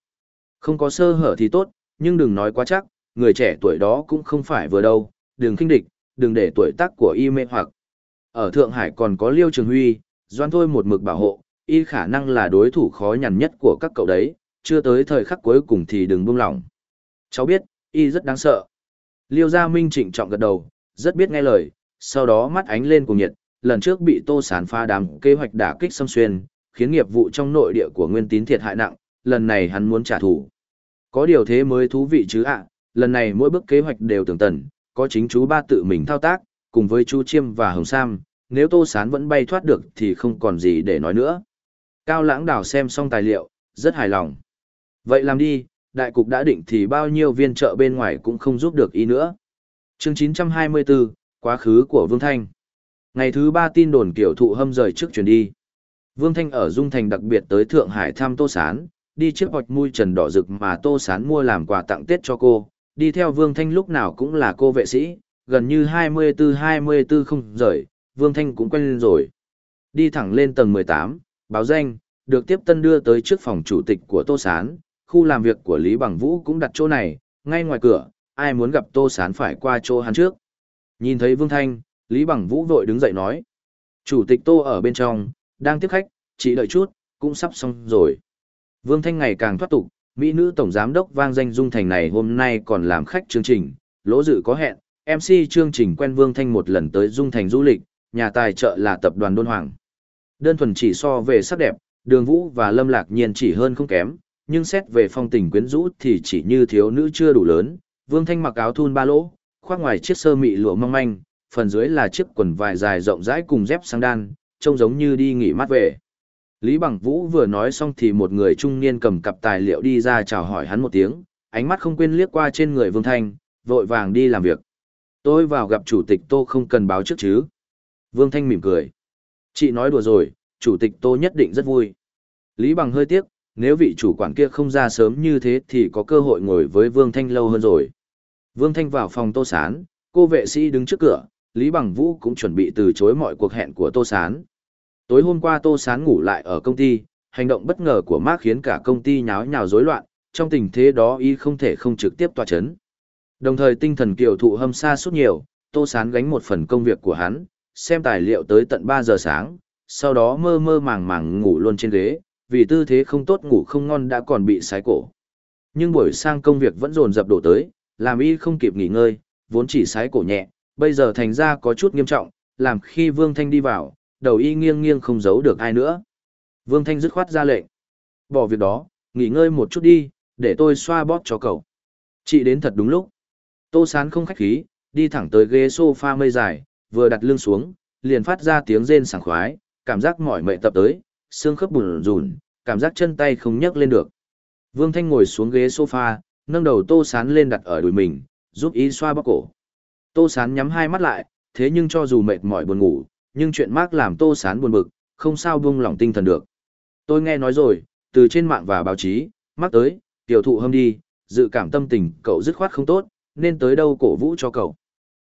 Không có sơ hở thì tốt, nhưng đừng nói quá chắc, người trẻ tuổi đó cũng không phải vừa đâu, đừng kinh địch, đừng để tuổi tác của y mê hoặc. Ở Thượng Hải còn có Liêu Trường Huy, doan thôi một mực bảo hộ, y khả năng là đối thủ khó nhằn nhất của các cậu đấy, chưa tới thời khắc cuối cùng thì đừng buông lỏng. Cháu biết, y rất đáng sợ. Liêu Gia Minh trịnh trọng gật đầu, rất biết nghe lời, sau đó mắt ánh lên cùng nhiệt, lần trước bị Tô Sán pha đám kế hoạch đả kích xâm xuyên, khiến nghiệp vụ trong nội địa của Nguyên Tín thiệt hại nặng, lần này hắn muốn trả thù. Có điều thế mới thú vị chứ ạ, à, lần này mỗi bước kế hoạch đều tưởng tận, có chính chú ba tự mình thao tác, cùng với chú Chiêm và Hồng Sam, nếu Tô Sán vẫn bay thoát được thì không còn gì để nói nữa. Cao Lãng đảo xem xong tài liệu, rất hài lòng. Vậy làm đi, đại cục đã định thì bao nhiêu viên trợ bên ngoài cũng không giúp được ý nữa. Chương 924, quá khứ của Vương Thanh. Ngày thứ ba tin đồn kiểu thụ hâm rời trước chuyển đi. Vương Thanh ở Dung Thành đặc biệt tới Thượng Hải thăm Tô Sán, đi chiếc hoạch mui trần đỏ rực mà Tô Sán mua làm quà tặng Tết cho cô. Đi theo Vương Thanh lúc nào cũng là cô vệ sĩ, gần như 24-24 không rời, Vương Thanh cũng quen lên rồi. Đi thẳng lên tầng 18, báo danh, được tiếp tân đưa tới trước phòng chủ tịch của Tô Sán, khu làm việc của Lý Bằng Vũ cũng đặt chỗ này, ngay ngoài cửa, ai muốn gặp Tô Sán phải qua chỗ hắn trước. Nhìn thấy Vương Thanh, Lý Bằng Vũ vội đứng dậy nói. Chủ tịch Tô ở bên trong, đang tiếp khách, chỉ đợi chút, cũng sắp xong rồi. Vương Thanh ngày càng thoát tục, Mỹ nữ tổng giám đốc vang danh dung thành này hôm nay còn làm khách chương trình, lỗ dự có hẹn, MC chương trình quen Vương Thanh một lần tới dung thành du lịch, nhà tài trợ là tập đoàn Đôn Hoàng. Đơn thuần chỉ so về sắc đẹp, đường vũ và lâm lạc nhiên chỉ hơn không kém, nhưng xét về phong tình quyến rũ thì chỉ như thiếu nữ chưa đủ lớn. Vương Thanh mặc áo thun ba lỗ, khoác ngoài chiếc sơ mị lụa mong manh, phần dưới là chiếc quần vải dài rộng rãi cùng dép sang đan, trông giống như đi nghỉ mát về. Lý Bằng Vũ vừa nói xong thì một người trung niên cầm cặp tài liệu đi ra chào hỏi hắn một tiếng, ánh mắt không quên liếc qua trên người Vương Thanh, vội vàng đi làm việc. Tôi vào gặp chủ tịch Tô không cần báo trước chứ. Vương Thanh mỉm cười. Chị nói đùa rồi, chủ tịch Tô nhất định rất vui. Lý Bằng hơi tiếc, nếu vị chủ quản kia không ra sớm như thế thì có cơ hội ngồi với Vương Thanh lâu hơn rồi. Vương Thanh vào phòng Tô Sán, cô vệ sĩ đứng trước cửa, Lý Bằng Vũ cũng chuẩn bị từ chối mọi cuộc hẹn của Tô Sán. Tối hôm qua Tô Sán ngủ lại ở công ty, hành động bất ngờ của Mark khiến cả công ty nháo nhào rối loạn, trong tình thế đó y không thể không trực tiếp tòa chấn. Đồng thời tinh thần kiều thụ hâm xa suốt nhiều, Tô Sán gánh một phần công việc của hắn, xem tài liệu tới tận 3 giờ sáng, sau đó mơ mơ màng màng ngủ luôn trên ghế, vì tư thế không tốt ngủ không ngon đã còn bị sái cổ. Nhưng buổi sang công việc vẫn dồn dập đổ tới, làm y không kịp nghỉ ngơi, vốn chỉ sái cổ nhẹ, bây giờ thành ra có chút nghiêm trọng, làm khi Vương Thanh đi vào, đầu y nghiêng nghiêng không giấu được ai nữa. Vương Thanh dứt khoát ra lệnh. Bỏ việc đó, nghỉ ngơi một chút đi, để tôi xoa bóp cho cậu. Chị đến thật đúng lúc. Tô Sán không khách khí, đi thẳng tới ghế sofa mây dài, vừa đặt lưng xuống, liền phát ra tiếng rên sảng khoái, cảm giác mỏi mệt tập tới, xương khớp bùn rùn, cảm giác chân tay không nhấc lên được. Vương Thanh ngồi xuống ghế sofa, nâng đầu Tô Sán lên đặt ở đùi mình, giúp ý xoa bóp cổ. Tô Sán nhắm hai mắt lại, thế nhưng cho dù mệt mỏi buồn ngủ, nhưng chuyện mác làm Tô Sán buồn bực, không sao buông lỏng tinh thần được. Tôi nghe nói rồi, từ trên mạng và báo chí, mắc tới, tiểu thụ hâm đi, dự cảm tâm tình cậu dứt khoát không tốt, nên tới đâu cổ vũ cho cậu.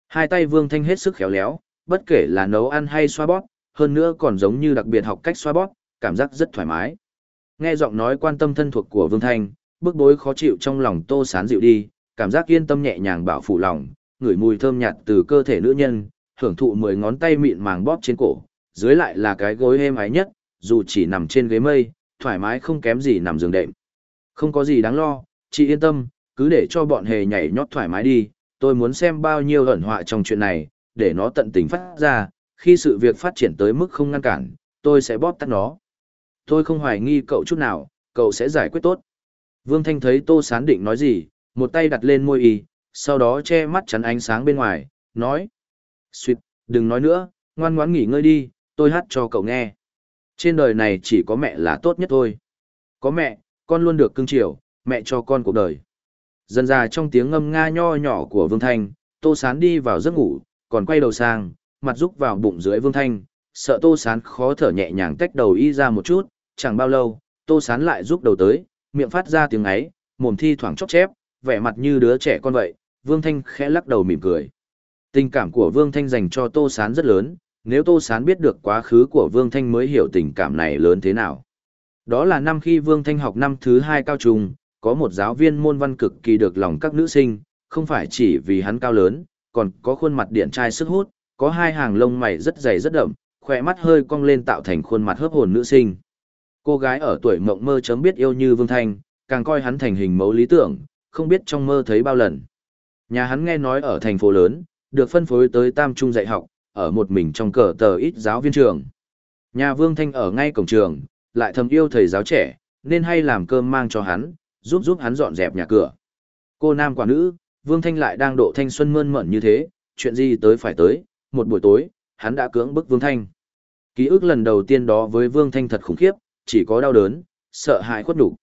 Hai tay Vương Thanh hết sức khéo léo, bất kể là nấu ăn hay xoa bóp, hơn nữa còn giống như đặc biệt học cách xoa bóp, cảm giác rất thoải mái. Nghe giọng nói quan tâm thân thuộc của Vương Thanh, bức bối khó chịu trong lòng Tô Sán dịu đi, cảm giác yên tâm nhẹ nhàng bảo phủ lòng, ngửi mùi thơm nhạt từ cơ thể nữ nhân, hưởng thụ mười ngón tay mịn màng bóp trên cổ, dưới lại là cái gối êm ái nhất, dù chỉ nằm trên ghế mây, thoải mái không kém gì nằm giường đệm. Không có gì đáng lo, chị yên tâm, cứ để cho bọn hề nhảy nhót thoải mái đi, tôi muốn xem bao nhiêu ẩn họa trong chuyện này, để nó tận tình phát ra, khi sự việc phát triển tới mức không ngăn cản, tôi sẽ bóp tắt nó. Tôi không hoài nghi cậu chút nào, cậu sẽ giải quyết tốt. Vương Thanh thấy Tô Sán định nói gì, một tay đặt lên môi y, sau đó che mắt chắn ánh sáng bên ngoài, nói. Xuyệt, đừng nói nữa, ngoan ngoãn nghỉ ngơi đi, tôi hát cho cậu nghe. Trên đời này chỉ có mẹ là tốt nhất thôi. Có mẹ, con luôn được cưng chiều, mẹ cho con cuộc đời. Dần ra trong tiếng ngâm nga nho nhỏ của Vương Thanh, Tô Sán đi vào giấc ngủ, còn quay đầu sang, mặt rúc vào bụng dưới Vương Thanh, sợ Tô Sán khó thở nhẹ nhàng tách đầu y ra một chút, chẳng bao lâu, Tô Sán lại rúc đầu tới, miệng phát ra tiếng ấy, mồm thi thoảng chóc chép, vẻ mặt như đứa trẻ con vậy, Vương Thanh khẽ lắc đầu mỉm cười. Tình cảm của Vương Thanh dành cho Tô Sán rất lớn, nếu Tô Sán biết được quá khứ của Vương Thanh mới hiểu tình cảm này lớn thế nào. Đó là năm khi Vương Thanh học năm thứ hai cao trung, có một giáo viên môn văn cực kỳ được lòng các nữ sinh, không phải chỉ vì hắn cao lớn, còn có khuôn mặt điện trai sức hút, có hai hàng lông mày rất dày rất đậm, khỏe mắt hơi cong lên tạo thành khuôn mặt hớp hồn nữ sinh. Cô gái ở tuổi mộng mơ chấm biết yêu như Vương Thanh, càng coi hắn thành hình mẫu lý tưởng, không biết trong mơ thấy bao lần. Nhà hắn nghe nói ở thành phố lớn, được phân phối tới tam trung dạy học, ở một mình trong cờ tờ ít giáo viên trường. Nhà Vương Thanh ở ngay cổng trường, lại thầm yêu thầy giáo trẻ, nên hay làm cơm mang cho hắn, giúp giúp hắn dọn dẹp nhà cửa. Cô nam quả nữ, Vương Thanh lại đang độ thanh xuân mơn mởn như thế, chuyện gì tới phải tới, một buổi tối, hắn đã cưỡng bức Vương Thanh. Ký ức lần đầu tiên đó với Vương Thanh thật khủng khiếp, chỉ có đau đớn, sợ hãi khuất đủ.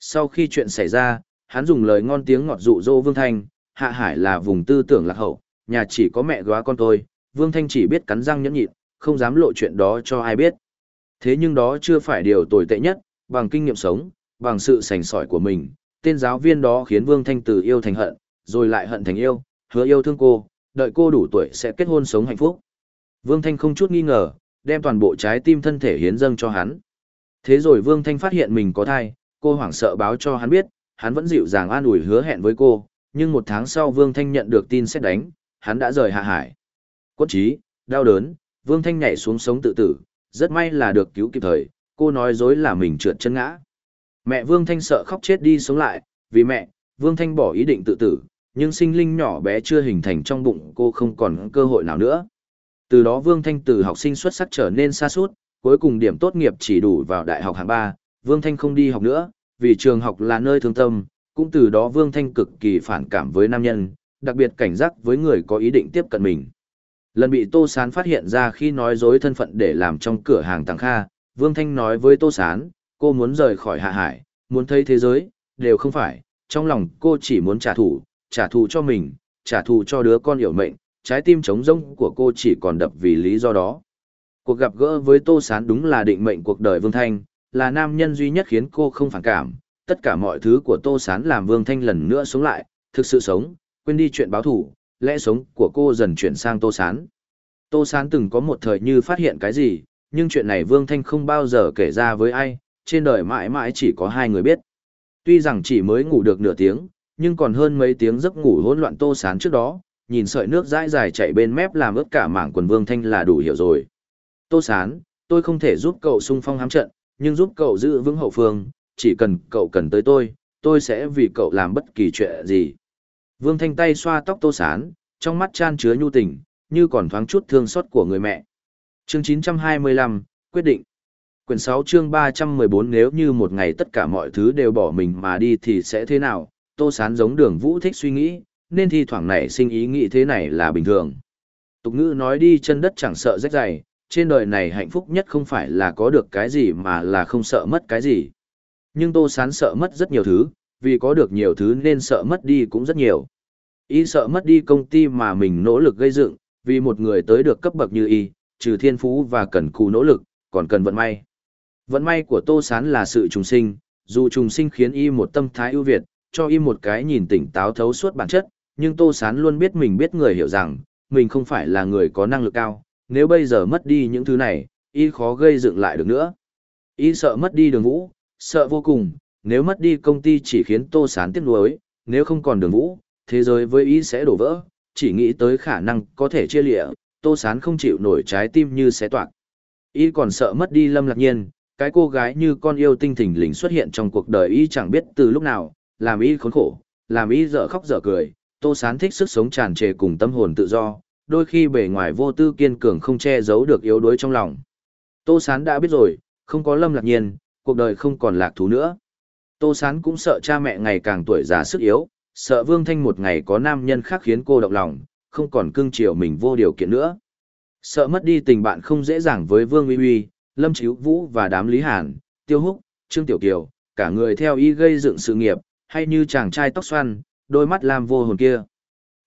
Sau khi chuyện xảy ra, hắn dùng lời ngon tiếng ngọt dụ dỗ Vương Thanh, Hạ Hải là vùng tư tưởng lạc hậu, nhà chỉ có mẹ góa con tôi, Vương Thanh chỉ biết cắn răng nhẫn nhịn, không dám lộ chuyện đó cho ai biết. Thế nhưng đó chưa phải điều tồi tệ nhất, bằng kinh nghiệm sống, bằng sự sành sỏi của mình, tên giáo viên đó khiến Vương Thanh từ yêu thành hận, rồi lại hận thành yêu, hứa yêu thương cô, đợi cô đủ tuổi sẽ kết hôn sống hạnh phúc. Vương Thanh không chút nghi ngờ, đem toàn bộ trái tim thân thể hiến dâng cho hắn. Thế rồi Vương Thanh phát hiện mình có thai, cô hoảng sợ báo cho hắn biết, hắn vẫn dịu dàng an ủi hứa hẹn với cô, nhưng một tháng sau Vương Thanh nhận được tin xét đánh, hắn đã rời hạ hải. Quất trí, đau đớn, Vương Thanh nhảy xuống sống tự tử, rất may là được cứu kịp thời, cô nói dối là mình trượt chân ngã. Mẹ Vương Thanh sợ khóc chết đi sống lại, vì mẹ, Vương Thanh bỏ ý định tự tử, nhưng sinh linh nhỏ bé chưa hình thành trong bụng cô không còn cơ hội nào nữa. Từ đó Vương Thanh từ học sinh xuất sắc trở nên xa suốt, cuối cùng điểm tốt nghiệp chỉ đủ vào đại học hạng 3, Vương Thanh không đi học nữa, vì trường học là nơi thương tâm, cũng từ đó Vương Thanh cực kỳ phản cảm với nam nhân, đặc biệt cảnh giác với người có ý định tiếp cận mình. Lần bị Tô Sán phát hiện ra khi nói dối thân phận để làm trong cửa hàng Tăng Kha, Vương Thanh nói với Tô Sán, cô muốn rời khỏi hạ hải, muốn thấy thế giới, đều không phải, trong lòng cô chỉ muốn trả thù, trả thù cho mình, trả thù cho đứa con hiểu mệnh, trái tim trống rỗng của cô chỉ còn đập vì lý do đó. Cuộc gặp gỡ với Tô Sán đúng là định mệnh cuộc đời Vương Thanh, là nam nhân duy nhất khiến cô không phản cảm, tất cả mọi thứ của Tô Sán làm Vương Thanh lần nữa sống lại, thực sự sống, quên đi chuyện báo thủ, lẽ sống của cô dần chuyển sang Tô Sán. Tô Sán từng có một thời như phát hiện cái gì, nhưng chuyện này Vương Thanh không bao giờ kể ra với ai, trên đời mãi mãi chỉ có hai người biết. Tuy rằng chỉ mới ngủ được nửa tiếng, nhưng còn hơn mấy tiếng giấc ngủ hỗn loạn Tô Sán trước đó, nhìn sợi nước dãi dài chạy bên mép làm ướt cả mảng quần Vương Thanh là đủ hiểu rồi. Tô Sán, tôi không thể giúp cậu xung phong hám trận, nhưng giúp cậu giữ vững hậu phương, chỉ cần cậu cần tới tôi, tôi sẽ vì cậu làm bất kỳ chuyện gì. Vương Thanh tay xoa tóc Tô Sán, trong mắt chan chứa nhu tình, như còn thoáng chút thương xót của người mẹ. Chương 925, quyết định. Quyển 6 chương 314 nếu như một ngày tất cả mọi thứ đều bỏ mình mà đi thì sẽ thế nào? Tô Sán giống đường vũ thích suy nghĩ, nên thi thoảng nảy sinh ý nghĩ thế này là bình thường. Tục ngữ nói đi chân đất chẳng sợ rách dày, trên đời này hạnh phúc nhất không phải là có được cái gì mà là không sợ mất cái gì. Nhưng Tô Sán sợ mất rất nhiều thứ, vì có được nhiều thứ nên sợ mất đi cũng rất nhiều. Y sợ mất đi công ty mà mình nỗ lực gây dựng, vì một người tới được cấp bậc như Y, trừ thiên phú và cần cù nỗ lực, còn cần vận may. Vận may của Tô Sán là sự trùng sinh, dù trùng sinh khiến Y một tâm thái ưu việt, cho Y một cái nhìn tỉnh táo thấu suốt bản chất, nhưng Tô Sán luôn biết mình biết người hiểu rằng, mình không phải là người có năng lực cao, nếu bây giờ mất đi những thứ này, Y khó gây dựng lại được nữa. Y sợ mất đi đường vũ, sợ vô cùng, nếu mất đi công ty chỉ khiến Tô Sán tiếc nuối, nếu không còn đường vũ, thế giới với y sẽ đổ vỡ, chỉ nghĩ tới khả năng có thể chia lịa, Tô Sán không chịu nổi trái tim như xé toạc. Y còn sợ mất đi Lâm Lạc Nhiên, cái cô gái như con yêu tinh thình lình xuất hiện trong cuộc đời y chẳng biết từ lúc nào, làm y khốn khổ, làm y dở khóc dở cười, Tô Sán thích sức sống tràn trề cùng tâm hồn tự do, đôi khi bề ngoài vô tư kiên cường không che giấu được yếu đuối trong lòng. Tô Sán đã biết rồi, không có Lâm Lạc Nhiên, cuộc đời không còn lạc thú nữa. Tô Sán cũng sợ cha mẹ ngày càng tuổi già sức yếu, sợ Vương Thanh một ngày có nam nhân khác khiến cô động lòng, không còn cưng chiều mình vô điều kiện nữa. Sợ mất đi tình bạn không dễ dàng với Vương Uy Uy, Lâm Chíu Vũ và đám Lý Hàn, Tiêu Húc, Trương Tiểu Kiều, cả người theo ý gây dựng sự nghiệp, hay như chàng trai tóc xoăn, đôi mắt làm vô hồn kia.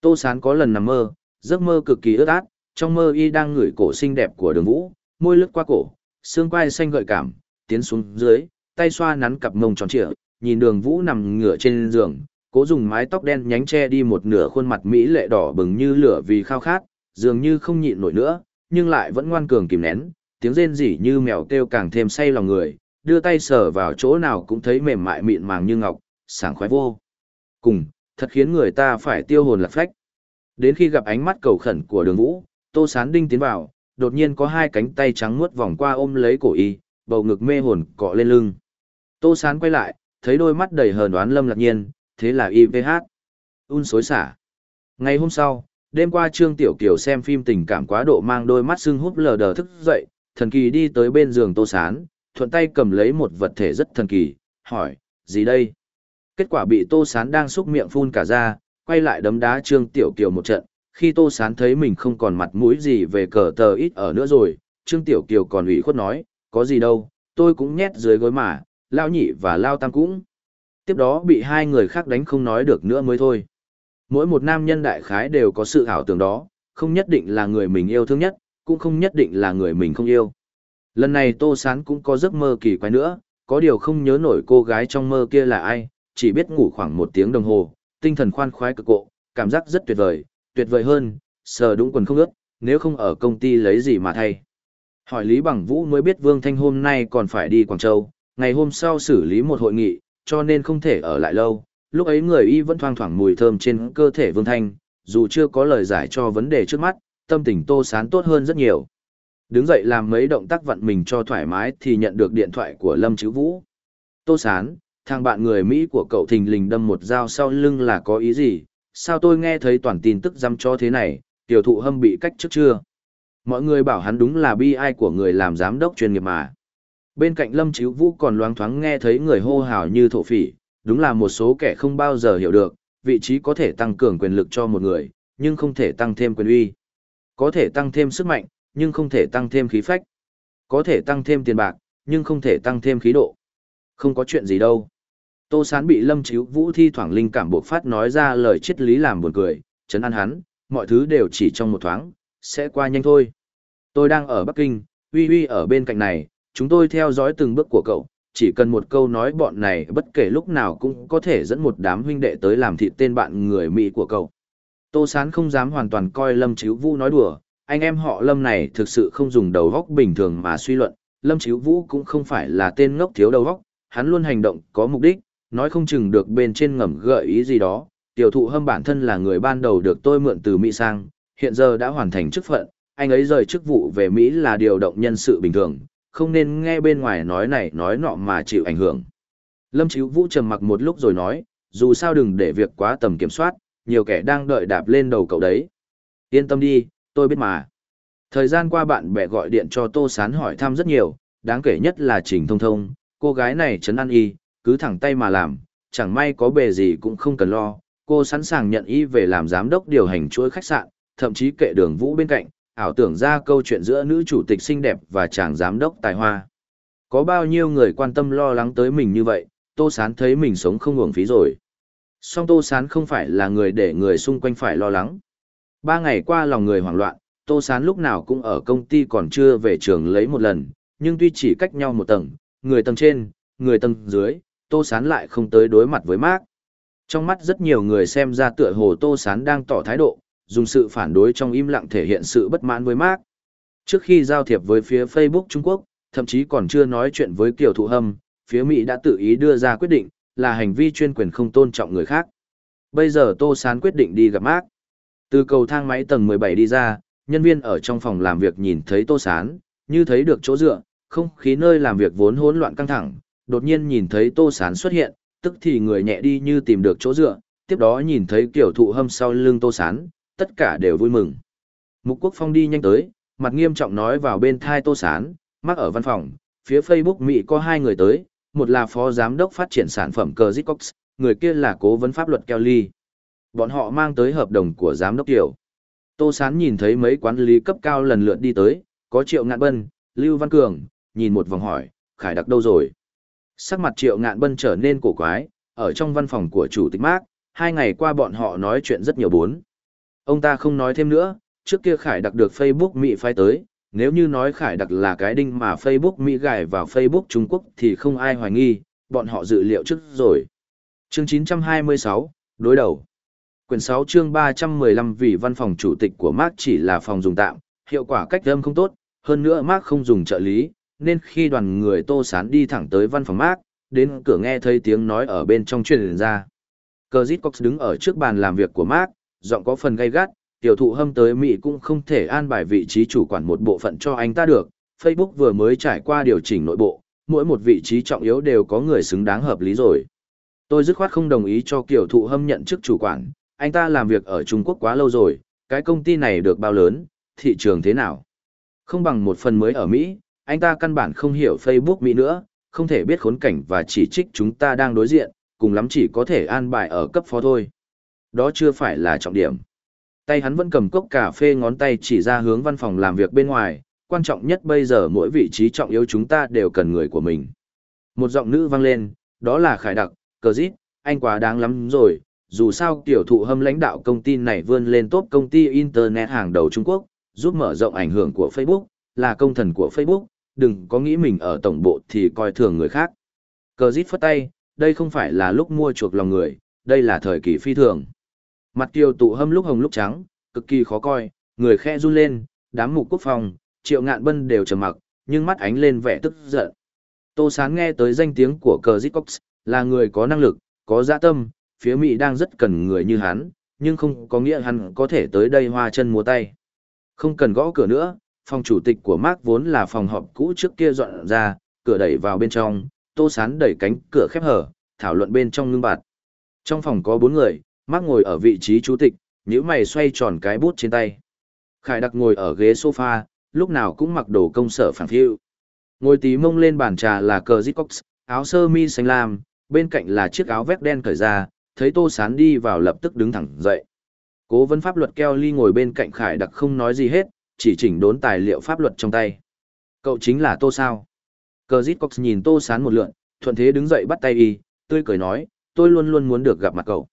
Tô Sán có lần nằm mơ, giấc mơ cực kỳ ướt át, trong mơ y đang ngửi cổ xinh đẹp của đường vũ, môi lướt qua cổ, xương quai xanh gợi cảm, tiến xuống dưới, tay xoa nắn cặp mông tròn trịa, nhìn đường vũ nằm ngửa trên giường, cố dùng mái tóc đen nhánh che đi một nửa khuôn mặt mỹ lệ đỏ bừng như lửa vì khao khát, dường như không nhịn nổi nữa, nhưng lại vẫn ngoan cường kìm nén, tiếng rên rỉ như mèo kêu càng thêm say lòng người, đưa tay sờ vào chỗ nào cũng thấy mềm mại mịn màng như ngọc, sảng khoái vô. Cùng, thật khiến người ta phải tiêu hồn lạc phách. Đến khi gặp ánh mắt cầu khẩn của đường vũ, tô sán đinh tiến vào, đột nhiên có hai cánh tay trắng muốt vòng qua ôm lấy cổ y, bầu ngực mê hồn cọ lên lưng. Tô sán quay lại, thấy đôi mắt đầy hờn đoán lâm lạc nhiên, thế là y IVH. Un xối xả. Ngày hôm sau, đêm qua Trương Tiểu Kiều xem phim tình cảm quá độ mang đôi mắt sưng húp lờ đờ thức dậy, thần kỳ đi tới bên giường Tô Sán, thuận tay cầm lấy một vật thể rất thần kỳ, hỏi, gì đây? Kết quả bị Tô Sán đang xúc miệng phun cả ra, quay lại đấm đá Trương Tiểu Kiều một trận, khi Tô Sán thấy mình không còn mặt mũi gì về cờ tờ ít ở nữa rồi, Trương Tiểu Kiều còn ủy khuất nói, có gì đâu, tôi cũng nhét dưới gối mà, lao nhị và lao tam cũng. Tiếp đó bị hai người khác đánh không nói được nữa mới thôi. Mỗi một nam nhân đại khái đều có sự ảo tưởng đó, không nhất định là người mình yêu thương nhất, cũng không nhất định là người mình không yêu. Lần này Tô Sán cũng có giấc mơ kỳ quái nữa, có điều không nhớ nổi cô gái trong mơ kia là ai, chỉ biết ngủ khoảng một tiếng đồng hồ, tinh thần khoan khoái cực cộ, cảm giác rất tuyệt vời, tuyệt vời hơn, sờ đúng quần không ướt, nếu không ở công ty lấy gì mà thay. Hỏi Lý Bằng Vũ mới biết Vương Thanh hôm nay còn phải đi Quảng Châu, ngày hôm sau xử lý một hội nghị, cho nên không thể ở lại lâu. Lúc ấy người y vẫn thoang thoảng mùi thơm trên cơ thể Vương Thanh, dù chưa có lời giải cho vấn đề trước mắt, tâm tình Tô Sán tốt hơn rất nhiều. Đứng dậy làm mấy động tác vặn mình cho thoải mái thì nhận được điện thoại của Lâm Chữ Vũ. Tô Sán, thằng bạn người Mỹ của cậu thình lình đâm một dao sau lưng là có ý gì? Sao tôi nghe thấy toàn tin tức dăm cho thế này, tiểu thụ hâm bị cách trước chưa? Mọi người bảo hắn đúng là bi ai của người làm giám đốc chuyên nghiệp mà. Bên cạnh Lâm Chíu Vũ còn loáng thoáng nghe thấy người hô hào như thổ phỉ, đúng là một số kẻ không bao giờ hiểu được, vị trí có thể tăng cường quyền lực cho một người, nhưng không thể tăng thêm quyền uy. Có thể tăng thêm sức mạnh, nhưng không thể tăng thêm khí phách. Có thể tăng thêm tiền bạc, nhưng không thể tăng thêm khí độ. Không có chuyện gì đâu. Tô Sán bị Lâm Chíu Vũ thi thoảng linh cảm buộc phát nói ra lời triết lý làm buồn cười, chấn an hắn, mọi thứ đều chỉ trong một thoáng, sẽ qua nhanh thôi. Tôi đang ở Bắc Kinh, Uy Uy ở bên cạnh này, chúng tôi theo dõi từng bước của cậu, chỉ cần một câu nói bọn này bất kể lúc nào cũng có thể dẫn một đám huynh đệ tới làm thịt tên bạn người Mỹ của cậu. Tô Sán không dám hoàn toàn coi Lâm Chíu Vũ nói đùa, anh em họ Lâm này thực sự không dùng đầu góc bình thường mà suy luận, Lâm Chíu Vũ cũng không phải là tên ngốc thiếu đầu góc, hắn luôn hành động có mục đích, nói không chừng được bên trên ngầm gợi ý gì đó. Tiểu thụ hâm bản thân là người ban đầu được tôi mượn từ Mỹ sang, hiện giờ đã hoàn thành chức phận, anh ấy rời chức vụ về Mỹ là điều động nhân sự bình thường, không nên nghe bên ngoài nói này nói nọ mà chịu ảnh hưởng. Lâm Chíu Vũ trầm mặc một lúc rồi nói, dù sao đừng để việc quá tầm kiểm soát, nhiều kẻ đang đợi đạp lên đầu cậu đấy. Yên tâm đi, tôi biết mà. Thời gian qua bạn bè gọi điện cho Tô Sán hỏi thăm rất nhiều, đáng kể nhất là Trình Thông Thông, cô gái này chấn ăn y, cứ thẳng tay mà làm, chẳng may có bề gì cũng không cần lo, cô sẵn sàng nhận y về làm giám đốc điều hành chuỗi khách sạn, thậm chí kệ đường vũ bên cạnh, ảo tưởng ra câu chuyện giữa nữ chủ tịch xinh đẹp và chàng giám đốc tài hoa. Có bao nhiêu người quan tâm lo lắng tới mình như vậy, Tô Sán thấy mình sống không uổng phí rồi. Song Tô Sán không phải là người để người xung quanh phải lo lắng. Ba ngày qua lòng người hoảng loạn, Tô Sán lúc nào cũng ở công ty còn chưa về trường lấy một lần, nhưng tuy chỉ cách nhau một tầng, người tầng trên, người tầng dưới, Tô Sán lại không tới đối mặt với Mark. Trong mắt rất nhiều người xem ra tựa hồ Tô Sán đang tỏ thái độ, dùng sự phản đối trong im lặng thể hiện sự bất mãn với Mark. Trước khi giao thiệp với phía Facebook Trung Quốc, thậm chí còn chưa nói chuyện với Kiều Thụ Hâm, phía Mỹ đã tự ý đưa ra quyết định, là hành vi chuyên quyền không tôn trọng người khác. Bây giờ Tô Sán quyết định đi gặp Mark. Từ cầu thang máy tầng 17 đi ra, nhân viên ở trong phòng làm việc nhìn thấy Tô Sán, như thấy được chỗ dựa, không khí nơi làm việc vốn hỗn loạn căng thẳng, đột nhiên nhìn thấy Tô Sán xuất hiện, tức thì người nhẹ đi như tìm được chỗ dựa, tiếp đó nhìn thấy kiểu thụ hâm sau lưng Tô Sán, tất cả đều vui mừng. Mục Quốc Phong đi nhanh tới, mặt nghiêm trọng nói vào bên thai Tô Sán, mắc ở văn phòng, phía Facebook Mỹ có hai người tới, một là phó giám đốc phát triển sản phẩm cờ Zitcox, người kia là cố vấn pháp luật Kelly. Bọn họ mang tới hợp đồng của giám đốc tiểu. Tô Sán nhìn thấy mấy quán lý cấp cao lần lượt đi tới, có Triệu Ngạn Bân, Lưu Văn Cường, nhìn một vòng hỏi, Khải Đặc đâu rồi? Sắc mặt Triệu Ngạn Bân trở nên cổ quái, ở trong văn phòng của Chủ tịch Mark, hai ngày qua bọn họ nói chuyện rất nhiều bốn. Ông ta không nói thêm nữa, trước kia Khải Đặc được Facebook Mỹ phái tới, nếu như nói Khải Đặc là cái đinh mà Facebook Mỹ gài vào Facebook Trung Quốc thì không ai hoài nghi, bọn họ dự liệu trước rồi. Chương 926, đối đầu. Quyển 6 chương 315 vì văn phòng chủ tịch của Mark chỉ là phòng dùng tạm, hiệu quả cách âm không tốt, hơn nữa Mark không dùng trợ lý, nên khi đoàn người tô sán đi thẳng tới văn phòng Mark, đến cửa nghe thấy tiếng nói ở bên trong truyền ra. Cờ Cox đứng ở trước bàn làm việc của Mark, giọng có phần gay gắt, tiểu thụ hâm tới Mỹ cũng không thể an bài vị trí chủ quản một bộ phận cho anh ta được. Facebook vừa mới trải qua điều chỉnh nội bộ, mỗi một vị trí trọng yếu đều có người xứng đáng hợp lý rồi. Tôi dứt khoát không đồng ý cho kiểu thụ hâm nhận chức chủ quản, anh ta làm việc ở Trung Quốc quá lâu rồi, cái công ty này được bao lớn, thị trường thế nào. Không bằng một phần mới ở Mỹ, anh ta căn bản không hiểu Facebook Mỹ nữa, không thể biết khốn cảnh và chỉ trích chúng ta đang đối diện, cùng lắm chỉ có thể an bài ở cấp phó thôi. Đó chưa phải là trọng điểm. Tay hắn vẫn cầm cốc cà phê ngón tay chỉ ra hướng văn phòng làm việc bên ngoài, quan trọng nhất bây giờ mỗi vị trí trọng yếu chúng ta đều cần người của mình. Một giọng nữ vang lên, đó là Khải Đặc, cờ dít, anh quá đáng lắm rồi, dù sao tiểu thụ hâm lãnh đạo công ty này vươn lên top công ty Internet hàng đầu Trung Quốc, giúp mở rộng ảnh hưởng của Facebook, là công thần của Facebook, đừng có nghĩ mình ở tổng bộ thì coi thường người khác. Cờ dít phất tay, đây không phải là lúc mua chuộc lòng người, đây là thời kỳ phi thường. Mặt kiều tụ hâm lúc hồng lúc trắng, cực kỳ khó coi, người khe run lên, đám mục quốc phòng, triệu ngạn bân đều trầm mặc, nhưng mắt ánh lên vẻ tức giận. Tô Sán nghe tới danh tiếng của cờ Cox, là người có năng lực, có dạ tâm, phía Mỹ đang rất cần người như hắn, nhưng không có nghĩa hắn có thể tới đây hoa chân múa tay. Không cần gõ cửa nữa, phòng chủ tịch của Mark vốn là phòng họp cũ trước kia dọn ra, cửa đẩy vào bên trong, Tô Sán đẩy cánh cửa khép hở, thảo luận bên trong ngưng bạt. Trong phòng có bốn người, Mark ngồi ở vị trí chủ tịch, nhíu mày xoay tròn cái bút trên tay. Khải đặc ngồi ở ghế sofa, lúc nào cũng mặc đồ công sở phản phiu. Ngồi tí mông lên bàn trà là cờ Cox, áo sơ mi xanh lam, bên cạnh là chiếc áo vest đen cởi ra, thấy Tô Sán đi vào lập tức đứng thẳng dậy. Cố vấn pháp luật Kelly ngồi bên cạnh Khải đặc không nói gì hết, chỉ chỉnh đốn tài liệu pháp luật trong tay. Cậu chính là Tô sao? Cờ Cox nhìn Tô Sán một lượn, thuận thế đứng dậy bắt tay y, tươi cười nói, tôi luôn luôn muốn được gặp mặt cậu.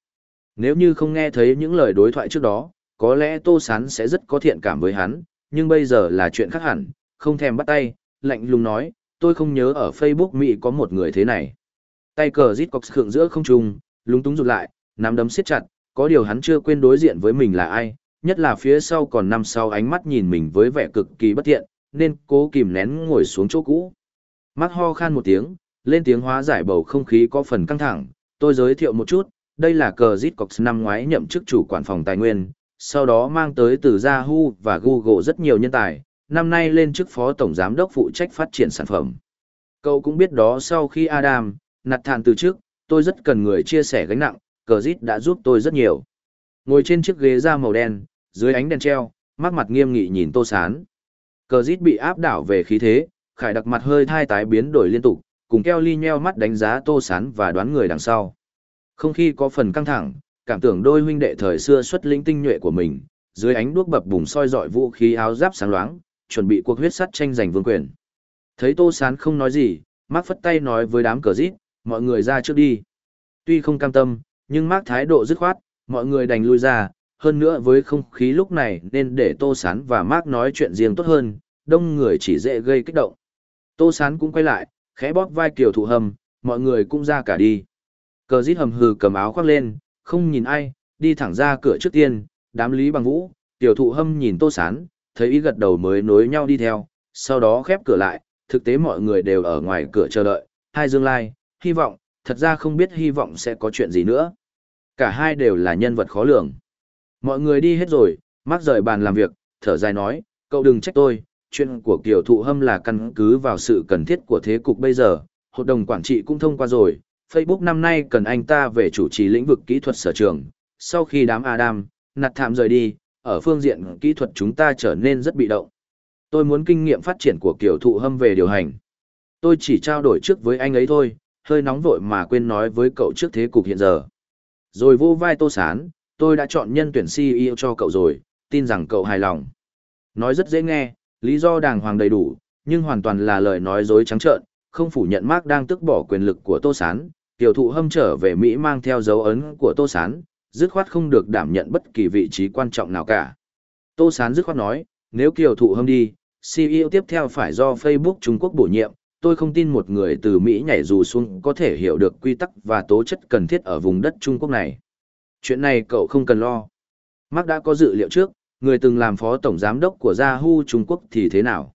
Nếu như không nghe thấy những lời đối thoại trước đó, có lẽ Tô Sán sẽ rất có thiện cảm với hắn, nhưng bây giờ là chuyện khác hẳn, không thèm bắt tay, lạnh lùng nói, tôi không nhớ ở Facebook Mỹ có một người thế này. Tay cờ rít cọc khượng giữa không trung, lúng túng rụt lại, nắm đấm siết chặt, có điều hắn chưa quên đối diện với mình là ai, nhất là phía sau còn năm sau ánh mắt nhìn mình với vẻ cực kỳ bất thiện, nên cố kìm nén ngồi xuống chỗ cũ. Mắt ho khan một tiếng, lên tiếng hóa giải bầu không khí có phần căng thẳng, tôi giới thiệu một chút, đây là cờ Zit Cox năm ngoái nhậm chức chủ quản phòng tài nguyên, sau đó mang tới từ Yahoo và Google rất nhiều nhân tài, năm nay lên chức phó tổng giám đốc phụ trách phát triển sản phẩm. Cậu cũng biết đó sau khi Adam, nặt thản từ trước, tôi rất cần người chia sẻ gánh nặng, cờ Zit đã giúp tôi rất nhiều. Ngồi trên chiếc ghế da màu đen, dưới ánh đèn treo, mắt mặt nghiêm nghị nhìn tô sán. Cờ Zit bị áp đảo về khí thế, khải đặc mặt hơi thai tái biến đổi liên tục, cùng keo ly nheo mắt đánh giá tô sán và đoán người đằng sau. Không khi có phần căng thẳng, cảm tưởng đôi huynh đệ thời xưa xuất linh tinh nhuệ của mình, dưới ánh đuốc bập bùng soi dọi vũ khí áo giáp sáng loáng, chuẩn bị cuộc huyết sắt tranh giành vương quyền. Thấy Tô Sán không nói gì, Mark phất tay nói với đám cờ rít, mọi người ra trước đi. Tuy không cam tâm, nhưng Mark thái độ dứt khoát, mọi người đành lui ra, hơn nữa với không khí lúc này nên để Tô Sán và Mark nói chuyện riêng tốt hơn, đông người chỉ dễ gây kích động. Tô Sán cũng quay lại, khẽ bóp vai Kiều Thụ Hầm, mọi người cũng ra cả đi. Cờ dít hầm hừ cầm áo khoác lên, không nhìn ai, đi thẳng ra cửa trước tiên, đám lý bằng vũ, tiểu thụ hâm nhìn tô sán, thấy ý gật đầu mới nối nhau đi theo, sau đó khép cửa lại, thực tế mọi người đều ở ngoài cửa chờ đợi, hai dương lai, hy vọng, thật ra không biết hy vọng sẽ có chuyện gì nữa. Cả hai đều là nhân vật khó lường. Mọi người đi hết rồi, mắc rời bàn làm việc, thở dài nói, cậu đừng trách tôi, chuyện của kiểu thụ hâm là căn cứ vào sự cần thiết của thế cục bây giờ, hội đồng quản trị cũng thông qua rồi, Facebook năm nay cần anh ta về chủ trì lĩnh vực kỹ thuật sở trường. Sau khi đám Adam, nặt thảm rời đi, ở phương diện kỹ thuật chúng ta trở nên rất bị động. Tôi muốn kinh nghiệm phát triển của kiểu thụ hâm về điều hành. Tôi chỉ trao đổi trước với anh ấy thôi, hơi nóng vội mà quên nói với cậu trước thế cục hiện giờ. Rồi vô vai tô sán, tôi đã chọn nhân tuyển CEO cho cậu rồi, tin rằng cậu hài lòng. Nói rất dễ nghe, lý do đàng hoàng đầy đủ, nhưng hoàn toàn là lời nói dối trắng trợn, không phủ nhận Mark đang tức bỏ quyền lực của Tô Sán, tiểu thụ hâm trở về Mỹ mang theo dấu ấn của Tô Sán, dứt khoát không được đảm nhận bất kỳ vị trí quan trọng nào cả. Tô Sán dứt khoát nói, nếu kiều thụ hâm đi, CEO tiếp theo phải do Facebook Trung Quốc bổ nhiệm, tôi không tin một người từ Mỹ nhảy dù xuống có thể hiểu được quy tắc và tố chất cần thiết ở vùng đất Trung Quốc này. Chuyện này cậu không cần lo. Mark đã có dự liệu trước, người từng làm phó tổng giám đốc của Yahoo Trung Quốc thì thế nào?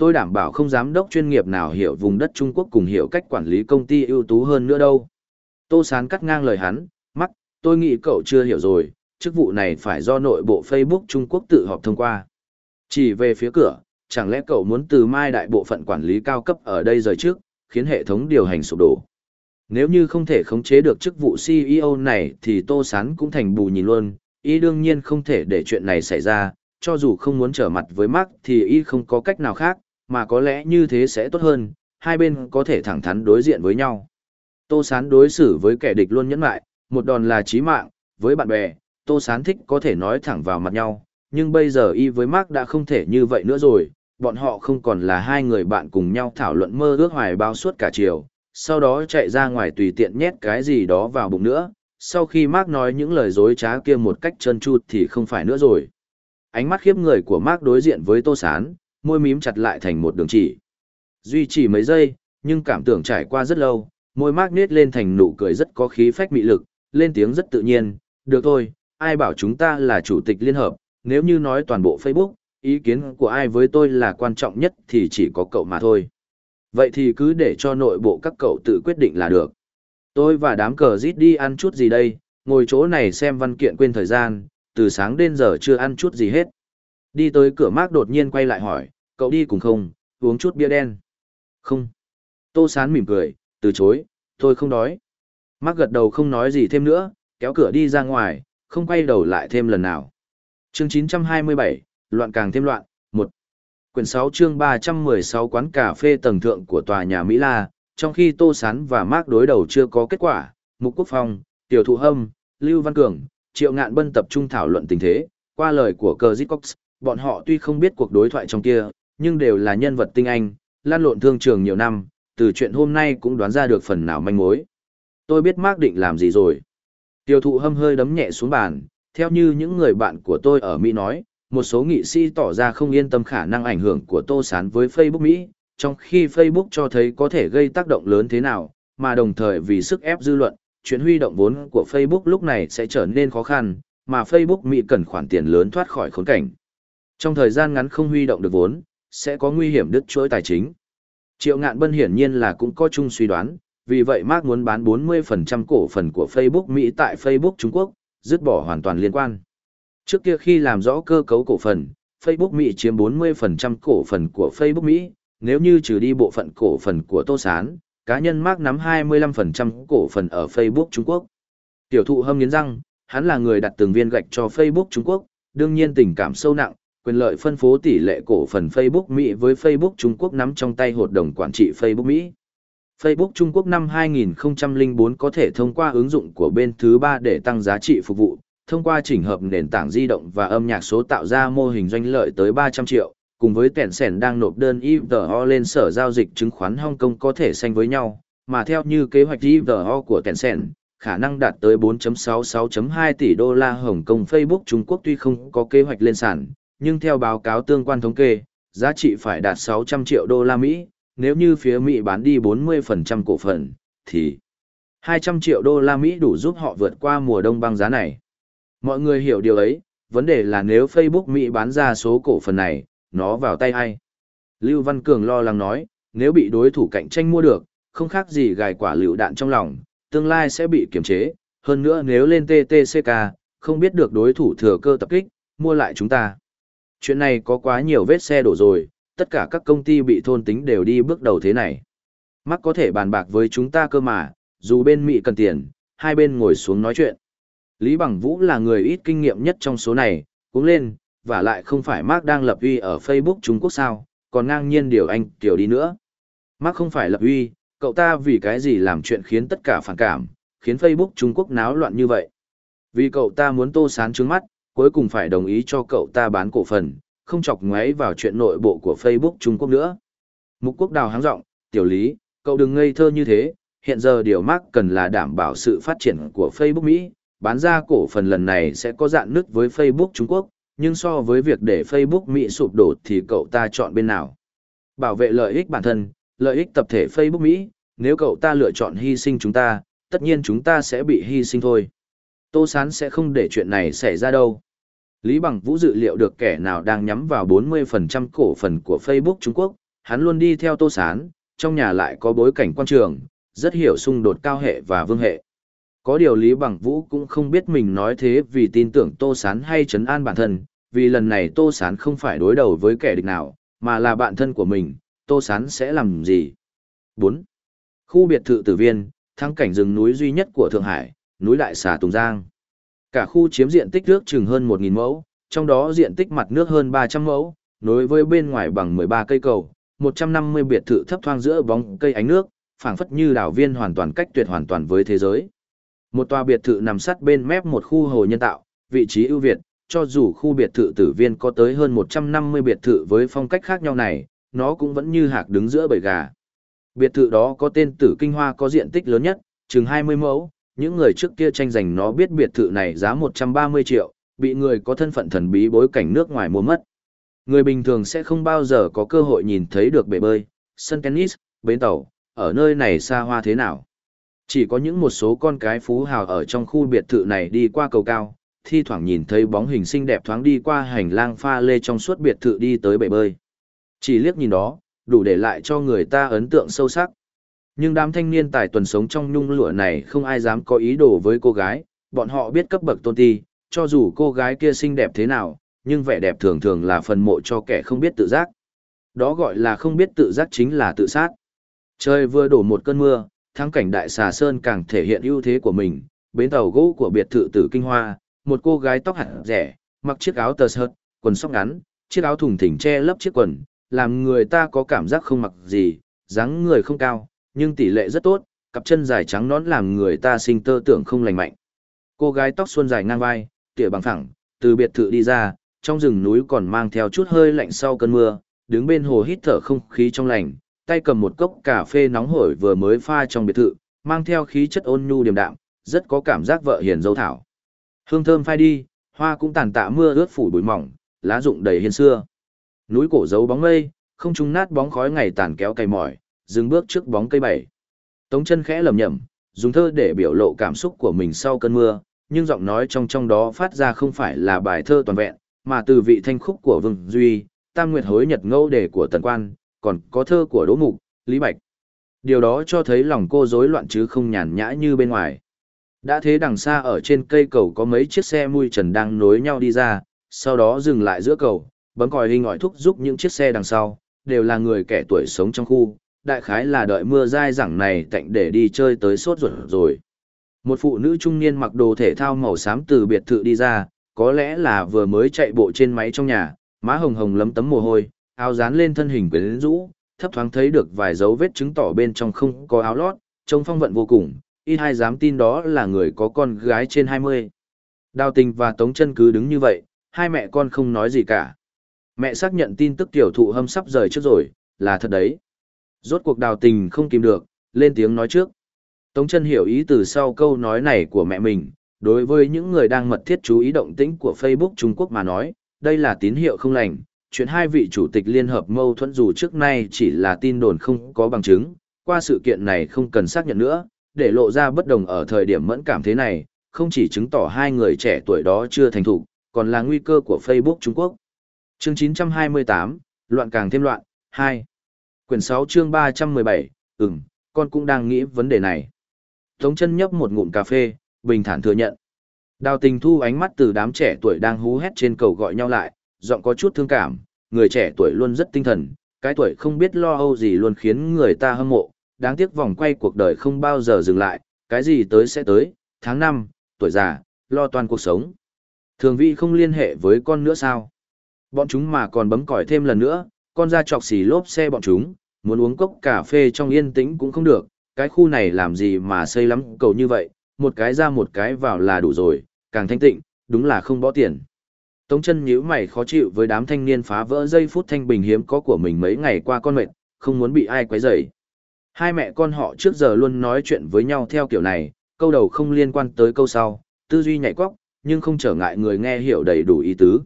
Tôi đảm bảo không giám đốc chuyên nghiệp nào hiểu vùng đất Trung Quốc cùng hiểu cách quản lý công ty ưu tú hơn nữa đâu. Tô Sán cắt ngang lời hắn, mắc, tôi nghĩ cậu chưa hiểu rồi, chức vụ này phải do nội bộ Facebook Trung Quốc tự họp thông qua. Chỉ về phía cửa, chẳng lẽ cậu muốn từ mai đại bộ phận quản lý cao cấp ở đây rời trước, khiến hệ thống điều hành sụp đổ. Nếu như không thể khống chế được chức vụ CEO này thì Tô Sán cũng thành bù nhìn luôn, y đương nhiên không thể để chuyện này xảy ra, cho dù không muốn trở mặt với Mark thì y không có cách nào khác, mà có lẽ như thế sẽ tốt hơn, hai bên có thể thẳng thắn đối diện với nhau. Tô Sán đối xử với kẻ địch luôn nhẫn lại, một đòn là chí mạng, với bạn bè, Tô Sán thích có thể nói thẳng vào mặt nhau, nhưng bây giờ y với Mark đã không thể như vậy nữa rồi, bọn họ không còn là hai người bạn cùng nhau thảo luận mơ ước hoài bao suốt cả chiều, sau đó chạy ra ngoài tùy tiện nhét cái gì đó vào bụng nữa, sau khi Mark nói những lời dối trá kia một cách trơn tru thì không phải nữa rồi. Ánh mắt khiếp người của Mark đối diện với Tô Sán, môi mím chặt lại thành một đường chỉ. Duy trì mấy giây, nhưng cảm tưởng trải qua rất lâu, môi mác nết lên thành nụ cười rất có khí phách mị lực, lên tiếng rất tự nhiên, được thôi, ai bảo chúng ta là chủ tịch liên hợp, nếu như nói toàn bộ Facebook, ý kiến của ai với tôi là quan trọng nhất thì chỉ có cậu mà thôi. Vậy thì cứ để cho nội bộ các cậu tự quyết định là được. Tôi và đám cờ rít đi ăn chút gì đây, ngồi chỗ này xem văn kiện quên thời gian, từ sáng đến giờ chưa ăn chút gì hết. Đi tới cửa Mark đột nhiên quay lại hỏi, cậu đi cùng không, uống chút bia đen. Không. Tô Sán mỉm cười, từ chối, tôi không đói. Mark gật đầu không nói gì thêm nữa, kéo cửa đi ra ngoài, không quay đầu lại thêm lần nào. Chương 927, loạn càng thêm loạn, 1. Quyển 6 chương 316 quán cà phê tầng thượng của tòa nhà Mỹ La, trong khi Tô Sán và Mark đối đầu chưa có kết quả, Mục Quốc Phong, Tiểu Thụ Hâm, Lưu Văn Cường, Triệu Ngạn Bân tập trung thảo luận tình thế, qua lời của Curtis Cox, bọn họ tuy không biết cuộc đối thoại trong kia, nhưng đều là nhân vật tinh anh, lan lộn thương trường nhiều năm, từ chuyện hôm nay cũng đoán ra được phần nào manh mối. Tôi biết Mark định làm gì rồi. Tiêu thụ hâm hơi đấm nhẹ xuống bàn, theo như những người bạn của tôi ở Mỹ nói, một số nghị sĩ tỏ ra không yên tâm khả năng ảnh hưởng của Tô Sán với Facebook Mỹ, trong khi Facebook cho thấy có thể gây tác động lớn thế nào, mà đồng thời vì sức ép dư luận, chuyện huy động vốn của Facebook lúc này sẽ trở nên khó khăn, mà Facebook Mỹ cần khoản tiền lớn thoát khỏi khốn cảnh. Trong thời gian ngắn không huy động được vốn, sẽ có nguy hiểm đứt chuỗi tài chính. Triệu Ngạn Bân hiển nhiên là cũng có chung suy đoán, vì vậy Mark muốn bán 40% cổ phần của Facebook Mỹ tại Facebook Trung Quốc, dứt bỏ hoàn toàn liên quan. Trước kia khi làm rõ cơ cấu cổ phần, Facebook Mỹ chiếm 40% cổ phần của Facebook Mỹ, nếu như trừ đi bộ phận cổ phần của Tô Sán, cá nhân Mark nắm 25% cổ phần ở Facebook Trung Quốc. Tiểu thụ hâm nghiến răng, hắn là người đặt từng viên gạch cho Facebook Trung Quốc, đương nhiên tình cảm sâu nặng, quyền lợi phân phối tỷ lệ cổ phần Facebook Mỹ với Facebook Trung Quốc nắm trong tay hội đồng quản trị Facebook Mỹ. Facebook Trung Quốc năm 2004 có thể thông qua ứng dụng của bên thứ ba để tăng giá trị phục vụ, thông qua chỉnh hợp nền tảng di động và âm nhạc số tạo ra mô hình doanh lợi tới 300 triệu, cùng với tẻn sẻn đang nộp đơn IVO lên sở giao dịch chứng khoán Hong Kong có thể sanh với nhau, mà theo như kế hoạch IVO của tẻn sẻn, khả năng đạt tới 4.66.2 tỷ đô la Hồng Kông Facebook Trung Quốc tuy không có kế hoạch lên sàn, nhưng theo báo cáo tương quan thống kê, giá trị phải đạt 600 triệu đô la Mỹ, nếu như phía Mỹ bán đi 40% cổ phần, thì 200 triệu đô la Mỹ đủ giúp họ vượt qua mùa đông băng giá này. Mọi người hiểu điều ấy, vấn đề là nếu Facebook Mỹ bán ra số cổ phần này, nó vào tay ai? Lưu Văn Cường lo lắng nói, nếu bị đối thủ cạnh tranh mua được, không khác gì gài quả lựu đạn trong lòng, tương lai sẽ bị kiềm chế, hơn nữa nếu lên TTCK, không biết được đối thủ thừa cơ tập kích, mua lại chúng ta. Chuyện này có quá nhiều vết xe đổ rồi, tất cả các công ty bị thôn tính đều đi bước đầu thế này. Mắc có thể bàn bạc với chúng ta cơ mà, dù bên Mỹ cần tiền, hai bên ngồi xuống nói chuyện. Lý Bằng Vũ là người ít kinh nghiệm nhất trong số này, cũng lên, và lại không phải Mark đang lập uy ở Facebook Trung Quốc sao, còn ngang nhiên điều anh tiểu đi nữa. Mark không phải lập uy, cậu ta vì cái gì làm chuyện khiến tất cả phản cảm, khiến Facebook Trung Quốc náo loạn như vậy. Vì cậu ta muốn tô sán trước mắt, cuối cùng phải đồng ý cho cậu ta bán cổ phần, không chọc ngoáy vào chuyện nội bộ của Facebook Trung Quốc nữa. Mục quốc đào háng rộng, tiểu lý, cậu đừng ngây thơ như thế, hiện giờ điều Mark cần là đảm bảo sự phát triển của Facebook Mỹ, bán ra cổ phần lần này sẽ có dạn nứt với Facebook Trung Quốc, nhưng so với việc để Facebook Mỹ sụp đổ thì cậu ta chọn bên nào? Bảo vệ lợi ích bản thân, lợi ích tập thể Facebook Mỹ, nếu cậu ta lựa chọn hy sinh chúng ta, tất nhiên chúng ta sẽ bị hy sinh thôi. Tô Sán sẽ không để chuyện này xảy ra đâu. Lý Bằng Vũ dự liệu được kẻ nào đang nhắm vào 40% cổ phần của Facebook Trung Quốc, hắn luôn đi theo Tô Sán, trong nhà lại có bối cảnh quan trường, rất hiểu xung đột cao hệ và vương hệ. Có điều Lý Bằng Vũ cũng không biết mình nói thế vì tin tưởng Tô Sán hay chấn an bản thân, vì lần này Tô Sán không phải đối đầu với kẻ địch nào, mà là bạn thân của mình, Tô Sán sẽ làm gì? 4. Khu biệt thự tử viên, thắng cảnh rừng núi duy nhất của Thượng Hải, núi Đại Xà Tùng Giang. Cả khu chiếm diện tích nước chừng hơn 1.000 mẫu, trong đó diện tích mặt nước hơn 300 mẫu, nối với bên ngoài bằng 13 cây cầu, 150 biệt thự thấp thoang giữa bóng cây ánh nước, phảng phất như đảo viên hoàn toàn cách tuyệt hoàn toàn với thế giới. Một tòa biệt thự nằm sát bên mép một khu hồ nhân tạo, vị trí ưu việt, cho dù khu biệt thự tử viên có tới hơn 150 biệt thự với phong cách khác nhau này, nó cũng vẫn như hạc đứng giữa bầy gà. Biệt thự đó có tên tử kinh hoa có diện tích lớn nhất, chừng 20 mẫu, những người trước kia tranh giành nó biết biệt thự này giá 130 triệu, bị người có thân phận thần bí bối cảnh nước ngoài mua mất. Người bình thường sẽ không bao giờ có cơ hội nhìn thấy được bể bơi, sân tennis, bến tàu, ở nơi này xa hoa thế nào. Chỉ có những một số con cái phú hào ở trong khu biệt thự này đi qua cầu cao, thi thoảng nhìn thấy bóng hình xinh đẹp thoáng đi qua hành lang pha lê trong suốt biệt thự đi tới bể bơi. Chỉ liếc nhìn đó, đủ để lại cho người ta ấn tượng sâu sắc. Nhưng đám thanh niên tài tuần sống trong nhung lụa này không ai dám có ý đồ với cô gái, bọn họ biết cấp bậc tôn ti, cho dù cô gái kia xinh đẹp thế nào, nhưng vẻ đẹp thường thường là phần mộ cho kẻ không biết tự giác. Đó gọi là không biết tự giác chính là tự sát. Trời vừa đổ một cơn mưa, thắng cảnh đại xà sơn càng thể hiện ưu thế của mình, bến tàu gỗ của biệt thự tử kinh hoa, một cô gái tóc hạt rẻ, mặc chiếc áo tờ sợt, quần sóc ngắn, chiếc áo thùng thỉnh che lấp chiếc quần, làm người ta có cảm giác không mặc gì, dáng người không cao, nhưng tỷ lệ rất tốt, cặp chân dài trắng nón làm người ta sinh tơ tưởng không lành mạnh. Cô gái tóc xuân dài ngang vai, tỉa bằng phẳng, từ biệt thự đi ra, trong rừng núi còn mang theo chút hơi lạnh sau cơn mưa, đứng bên hồ hít thở không khí trong lành, tay cầm một cốc cà phê nóng hổi vừa mới pha trong biệt thự, mang theo khí chất ôn nhu điềm đạm, rất có cảm giác vợ hiền dâu thảo. Hương thơm phai đi, hoa cũng tàn tạ mưa ướt phủ bụi mỏng, lá rụng đầy hiên xưa. Núi cổ dấu bóng mây, không trung nát bóng khói ngày tàn kéo cày mỏi, dừng bước trước bóng cây bảy. Tống chân khẽ lầm nhầm, dùng thơ để biểu lộ cảm xúc của mình sau cơn mưa, nhưng giọng nói trong trong đó phát ra không phải là bài thơ toàn vẹn, mà từ vị thanh khúc của Vương Duy, Tam Nguyệt hối nhật ngẫu đề của Tần Quan, còn có thơ của Đỗ Mục, Lý Bạch. Điều đó cho thấy lòng cô rối loạn chứ không nhàn nhã như bên ngoài. Đã thế đằng xa ở trên cây cầu có mấy chiếc xe mui trần đang nối nhau đi ra, sau đó dừng lại giữa cầu, bấm còi hình ngòi thúc giúp những chiếc xe đằng sau, đều là người kẻ tuổi sống trong khu, đại khái là đợi mưa dai dẳng này tạnh để đi chơi tới sốt ruột rồi. Một phụ nữ trung niên mặc đồ thể thao màu xám từ biệt thự đi ra, có lẽ là vừa mới chạy bộ trên máy trong nhà, má hồng hồng lấm tấm mồ hôi, áo dán lên thân hình quyến rũ, thấp thoáng thấy được vài dấu vết chứng tỏ bên trong không có áo lót, trông phong vận vô cùng, ít hai dám tin đó là người có con gái trên 20. Đào tình và Tống chân cứ đứng như vậy, hai mẹ con không nói gì cả. Mẹ xác nhận tin tức tiểu thụ hâm sắp rời trước rồi, là thật đấy. Rốt cuộc đào tình không kìm được, lên tiếng nói trước. Tống chân hiểu ý từ sau câu nói này của mẹ mình, đối với những người đang mật thiết chú ý động tĩnh của Facebook Trung Quốc mà nói, đây là tín hiệu không lành. Chuyện hai vị chủ tịch liên hợp mâu thuẫn dù trước nay chỉ là tin đồn không có bằng chứng, qua sự kiện này không cần xác nhận nữa, để lộ ra bất đồng ở thời điểm mẫn cảm thế này, không chỉ chứng tỏ hai người trẻ tuổi đó chưa thành thục, còn là nguy cơ của Facebook Trung Quốc. Chương 928, loạn càng thêm loạn, 2. Quyển 6 chương 317, ừm, con cũng đang nghĩ vấn đề này. Tống chân nhấp một ngụm cà phê, bình thản thừa nhận. Đào tình thu ánh mắt từ đám trẻ tuổi đang hú hét trên cầu gọi nhau lại, giọng có chút thương cảm, người trẻ tuổi luôn rất tinh thần, cái tuổi không biết lo âu gì luôn khiến người ta hâm mộ, đáng tiếc vòng quay cuộc đời không bao giờ dừng lại, cái gì tới sẽ tới, tháng 5, tuổi già, lo toàn cuộc sống. Thường vi không liên hệ với con nữa sao? Bọn chúng mà còn bấm còi thêm lần nữa, con ra chọc xì lốp xe bọn chúng, muốn uống cốc cà phê trong yên tĩnh cũng không được, cái khu này làm gì mà xây lắm cầu như vậy, một cái ra một cái vào là đủ rồi, càng thanh tịnh, đúng là không bỏ tiền. Tống chân nhíu mày khó chịu với đám thanh niên phá vỡ giây phút thanh bình hiếm có của mình mấy ngày qua con mệt, không muốn bị ai quấy rầy. Hai mẹ con họ trước giờ luôn nói chuyện với nhau theo kiểu này, câu đầu không liên quan tới câu sau, tư duy nhảy quóc, nhưng không trở ngại người nghe hiểu đầy đủ ý tứ.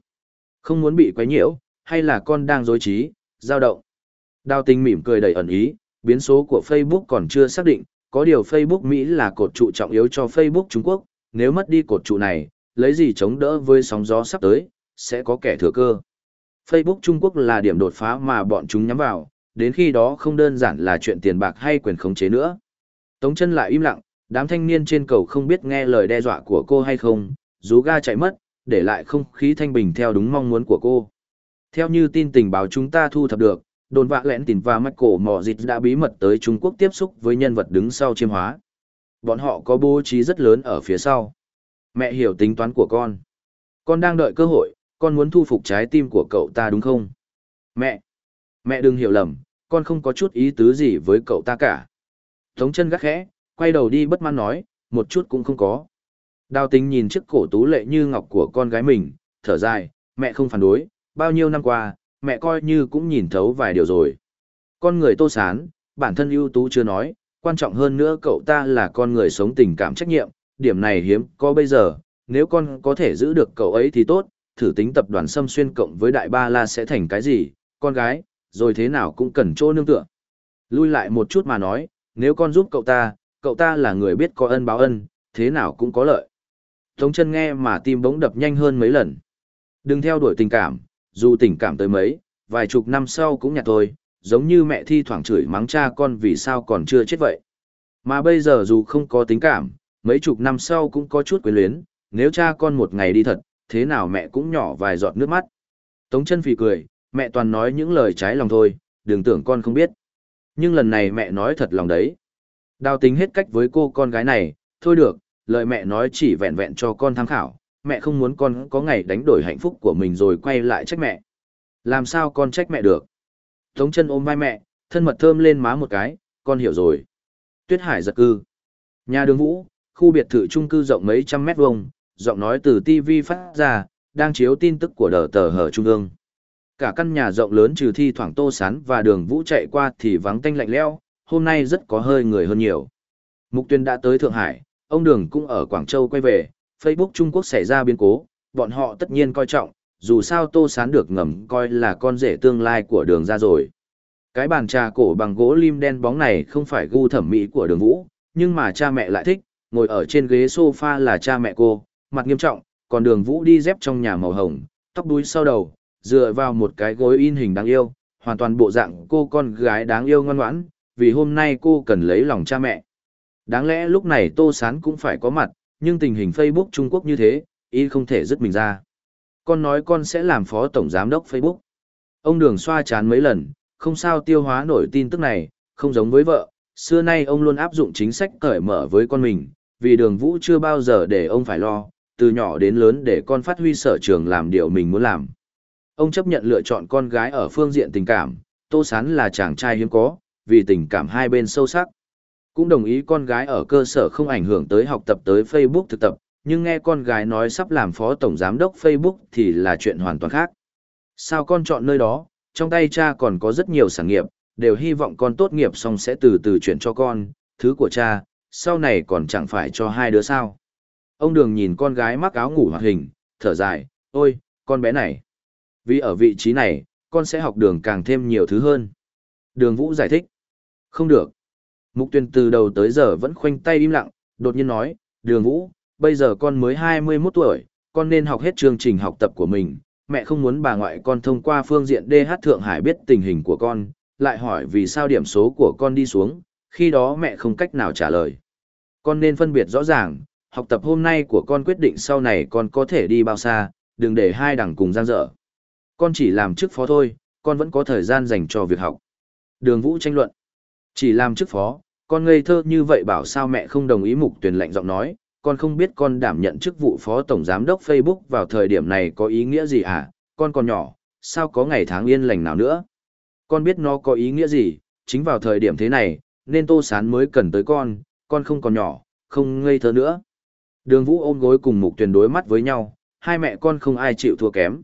Không muốn bị quấy nhiễu, hay là con đang dối trí, dao động. Đào tình mỉm cười đầy ẩn ý, biến số của Facebook còn chưa xác định, có điều Facebook Mỹ là cột trụ trọng yếu cho Facebook Trung Quốc, nếu mất đi cột trụ này, lấy gì chống đỡ với sóng gió sắp tới, sẽ có kẻ thừa cơ. Facebook Trung Quốc là điểm đột phá mà bọn chúng nhắm vào, đến khi đó không đơn giản là chuyện tiền bạc hay quyền khống chế nữa. Tống chân lại im lặng, đám thanh niên trên cầu không biết nghe lời đe dọa của cô hay không, rú ga chạy mất, để lại không khí thanh bình theo đúng mong muốn của cô. Theo như tin tình báo chúng ta thu thập được, đồn vạ lẹn tỉnh và mạch cổ mỏ dịch đã bí mật tới Trung Quốc tiếp xúc với nhân vật đứng sau chiêm hóa. Bọn họ có bố trí rất lớn ở phía sau. Mẹ hiểu tính toán của con. Con đang đợi cơ hội, con muốn thu phục trái tim của cậu ta đúng không? Mẹ! Mẹ đừng hiểu lầm, con không có chút ý tứ gì với cậu ta cả. Tống chân gắt khẽ, quay đầu đi bất mãn nói, một chút cũng không có. Đào tính nhìn chiếc cổ tú lệ như ngọc của con gái mình, thở dài, mẹ không phản đối, bao nhiêu năm qua, mẹ coi như cũng nhìn thấu vài điều rồi. Con người tô sán, bản thân ưu tú chưa nói, quan trọng hơn nữa cậu ta là con người sống tình cảm trách nhiệm, điểm này hiếm có bây giờ, nếu con có thể giữ được cậu ấy thì tốt, thử tính tập đoàn xâm Xuyên cộng với Đại Ba La sẽ thành cái gì, con gái, rồi thế nào cũng cần chỗ nương tựa. Lui lại một chút mà nói, nếu con giúp cậu ta, cậu ta là người biết có ân báo ân, thế nào cũng có lợi. Tống chân nghe mà tim bỗng đập nhanh hơn mấy lần. Đừng theo đuổi tình cảm, dù tình cảm tới mấy, vài chục năm sau cũng nhạt thôi, giống như mẹ thi thoảng chửi mắng cha con vì sao còn chưa chết vậy. Mà bây giờ dù không có tình cảm, mấy chục năm sau cũng có chút quyến luyến, nếu cha con một ngày đi thật, thế nào mẹ cũng nhỏ vài giọt nước mắt. Tống chân phì cười, mẹ toàn nói những lời trái lòng thôi, đừng tưởng con không biết. Nhưng lần này mẹ nói thật lòng đấy. Đào tính hết cách với cô con gái này, thôi được, lời mẹ nói chỉ vẹn vẹn cho con tham khảo, mẹ không muốn con có ngày đánh đổi hạnh phúc của mình rồi quay lại trách mẹ. Làm sao con trách mẹ được? Tống chân ôm vai mẹ, thân mật thơm lên má một cái, con hiểu rồi. Tuyết Hải giật cư. Nhà đường vũ, khu biệt thự trung cư rộng mấy trăm mét vuông, giọng nói từ TV phát ra, đang chiếu tin tức của đờ tờ hở trung ương. Cả căn nhà rộng lớn trừ thi thoảng tô sán và đường vũ chạy qua thì vắng tanh lạnh lẽo, hôm nay rất có hơi người hơn nhiều. Mục tuyên đã tới Thượng Hải, ông Đường cũng ở Quảng Châu quay về, Facebook Trung Quốc xảy ra biến cố, bọn họ tất nhiên coi trọng, dù sao tô sán được ngầm coi là con rể tương lai của đường ra rồi. Cái bàn trà cổ bằng gỗ lim đen bóng này không phải gu thẩm mỹ của đường vũ, nhưng mà cha mẹ lại thích, ngồi ở trên ghế sofa là cha mẹ cô, mặt nghiêm trọng, còn đường vũ đi dép trong nhà màu hồng, tóc đuôi sau đầu, dựa vào một cái gối in hình đáng yêu, hoàn toàn bộ dạng cô con gái đáng yêu ngoan ngoãn, vì hôm nay cô cần lấy lòng cha mẹ. Đáng lẽ lúc này Tô Sán cũng phải có mặt, nhưng tình hình Facebook Trung Quốc như thế, y không thể dứt mình ra. Con nói con sẽ làm phó tổng giám đốc Facebook. Ông đường xoa chán mấy lần, không sao tiêu hóa nổi tin tức này, không giống với vợ, xưa nay ông luôn áp dụng chính sách cởi mở với con mình, vì đường vũ chưa bao giờ để ông phải lo, từ nhỏ đến lớn để con phát huy sở trường làm điều mình muốn làm. Ông chấp nhận lựa chọn con gái ở phương diện tình cảm, Tô Sán là chàng trai hiếm có, vì tình cảm hai bên sâu sắc. Cũng đồng ý con gái ở cơ sở không ảnh hưởng tới học tập tới Facebook thực tập, nhưng nghe con gái nói sắp làm phó tổng giám đốc Facebook thì là chuyện hoàn toàn khác. Sao con chọn nơi đó, trong tay cha còn có rất nhiều sản nghiệp, đều hy vọng con tốt nghiệp xong sẽ từ từ chuyển cho con, thứ của cha, sau này còn chẳng phải cho hai đứa sao. Ông đường nhìn con gái mắc áo ngủ hoạt hình, thở dài, ôi, con bé này. Vì ở vị trí này, con sẽ học đường càng thêm nhiều thứ hơn. Đường Vũ giải thích. Không được. Mục tuyên từ đầu tới giờ vẫn khoanh tay im lặng, đột nhiên nói, đường Vũ, bây giờ con mới 21 tuổi, con nên học hết chương trình học tập của mình. Mẹ không muốn bà ngoại con thông qua phương diện DH Thượng Hải biết tình hình của con, lại hỏi vì sao điểm số của con đi xuống, khi đó mẹ không cách nào trả lời. Con nên phân biệt rõ ràng, học tập hôm nay của con quyết định sau này con có thể đi bao xa, đừng để hai đẳng cùng giang dở. Con chỉ làm chức phó thôi, con vẫn có thời gian dành cho việc học. Đường Vũ tranh luận. Chỉ làm chức phó, con ngây thơ như vậy bảo sao mẹ không đồng ý mục tuyển lạnh giọng nói, con không biết con đảm nhận chức vụ phó tổng giám đốc Facebook vào thời điểm này có ý nghĩa gì à, con còn nhỏ, sao có ngày tháng yên lành nào nữa. Con biết nó có ý nghĩa gì, chính vào thời điểm thế này, nên tô sán mới cần tới con, con không còn nhỏ, không ngây thơ nữa. Đường Vũ ôm gối cùng mục tuyển đối mắt với nhau, hai mẹ con không ai chịu thua kém.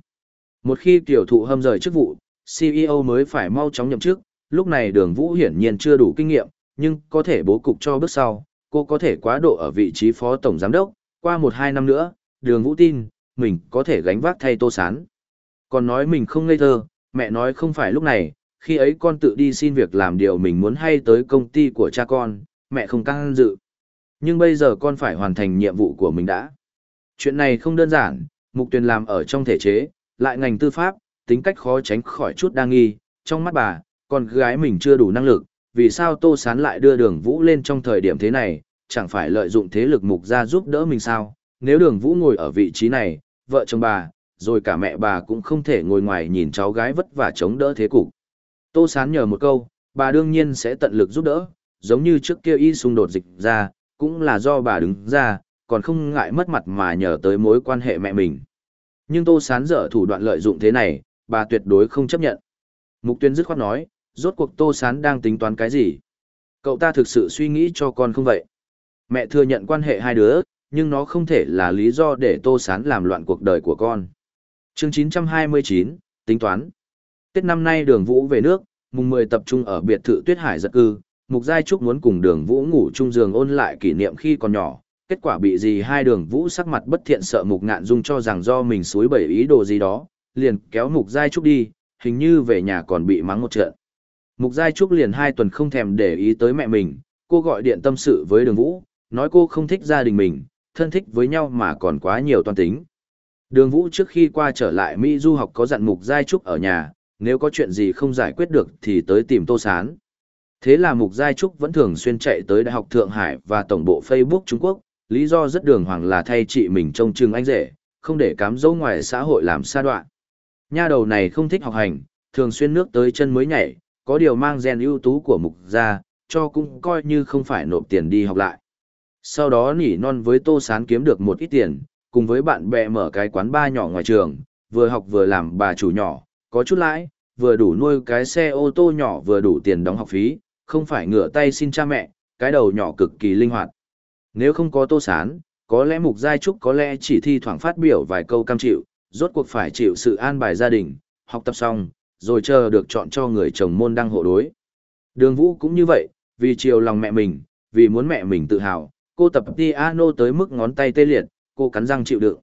Một khi tiểu thụ hâm rời chức vụ, CEO mới phải mau chóng nhậm chức, lúc này đường Vũ hiển nhiên chưa đủ kinh nghiệm, nhưng có thể bố cục cho bước sau, cô có thể quá độ ở vị trí phó tổng giám đốc, qua một hai năm nữa, đường Vũ tin, mình có thể gánh vác thay tô sán. Còn nói mình không ngây thơ, mẹ nói không phải lúc này, khi ấy con tự đi xin việc làm điều mình muốn hay tới công ty của cha con, mẹ không căng dự. Nhưng bây giờ con phải hoàn thành nhiệm vụ của mình đã. Chuyện này không đơn giản, mục tuyển làm ở trong thể chế, lại ngành tư pháp, tính cách khó tránh khỏi chút đa nghi, trong mắt bà, con gái mình chưa đủ năng lực, vì sao Tô Sán lại đưa đường Vũ lên trong thời điểm thế này, chẳng phải lợi dụng thế lực mục ra giúp đỡ mình sao, nếu đường Vũ ngồi ở vị trí này, vợ chồng bà, rồi cả mẹ bà cũng không thể ngồi ngoài nhìn cháu gái vất vả chống đỡ thế cục. Tô Sán nhờ một câu, bà đương nhiên sẽ tận lực giúp đỡ, giống như trước kia y xung đột dịch ra, cũng là do bà đứng ra, còn không ngại mất mặt mà nhờ tới mối quan hệ mẹ mình. Nhưng Tô Sán dở thủ đoạn lợi dụng thế này, bà tuyệt đối không chấp nhận. Mục tuyên dứt khoát nói, rốt cuộc Tô Sán đang tính toán cái gì? Cậu ta thực sự suy nghĩ cho con không vậy? Mẹ thừa nhận quan hệ hai đứa, nhưng nó không thể là lý do để Tô Sán làm loạn cuộc đời của con. chương 929, tính toán. Tết năm nay đường Vũ về nước, mùng 10 tập trung ở biệt thự Tuyết Hải giật cư, Mục Giai Trúc muốn cùng đường Vũ ngủ chung giường ôn lại kỷ niệm khi còn nhỏ, kết quả bị gì hai đường Vũ sắc mặt bất thiện sợ Mục Ngạn Dung cho rằng do mình suối bẩy ý đồ gì đó, liền kéo Mục Giai Trúc đi, hình như về nhà còn bị mắng một trận. Mục Giai Trúc liền hai tuần không thèm để ý tới mẹ mình, cô gọi điện tâm sự với đường Vũ, nói cô không thích gia đình mình, thân thích với nhau mà còn quá nhiều toan tính. Đường Vũ trước khi qua trở lại Mỹ du học có dặn Mục Giai Trúc ở nhà, nếu có chuyện gì không giải quyết được thì tới tìm Tô Sán. Thế là Mục Giai Trúc vẫn thường xuyên chạy tới Đại học Thượng Hải và Tổng bộ Facebook Trung Quốc, lý do rất đường hoàng là thay chị mình trông chừng anh rể, không để cám dỗ ngoài xã hội làm xa đoạn. Nha đầu này không thích học hành, thường xuyên nước tới chân mới nhảy, có điều mang gen ưu tú của Mục gia, cho cũng coi như không phải nộp tiền đi học lại. Sau đó nỉ non với Tô Sán kiếm được một ít tiền, cùng với bạn bè mở cái quán bar nhỏ ngoài trường, vừa học vừa làm bà chủ nhỏ, có chút lãi, vừa đủ nuôi cái xe ô tô nhỏ vừa đủ tiền đóng học phí, không phải ngửa tay xin cha mẹ, cái đầu nhỏ cực kỳ linh hoạt. Nếu không có Tô Sán, có lẽ Mục Giai Trúc có lẽ chỉ thi thoảng phát biểu vài câu cam chịu, rốt cuộc phải chịu sự an bài gia đình, học tập xong, rồi chờ được chọn cho người chồng môn đăng hộ đối. Đường Vũ cũng như vậy, vì chiều lòng mẹ mình, vì muốn mẹ mình tự hào, cô tập piano tới mức ngón tay tê liệt, cô cắn răng chịu đựng.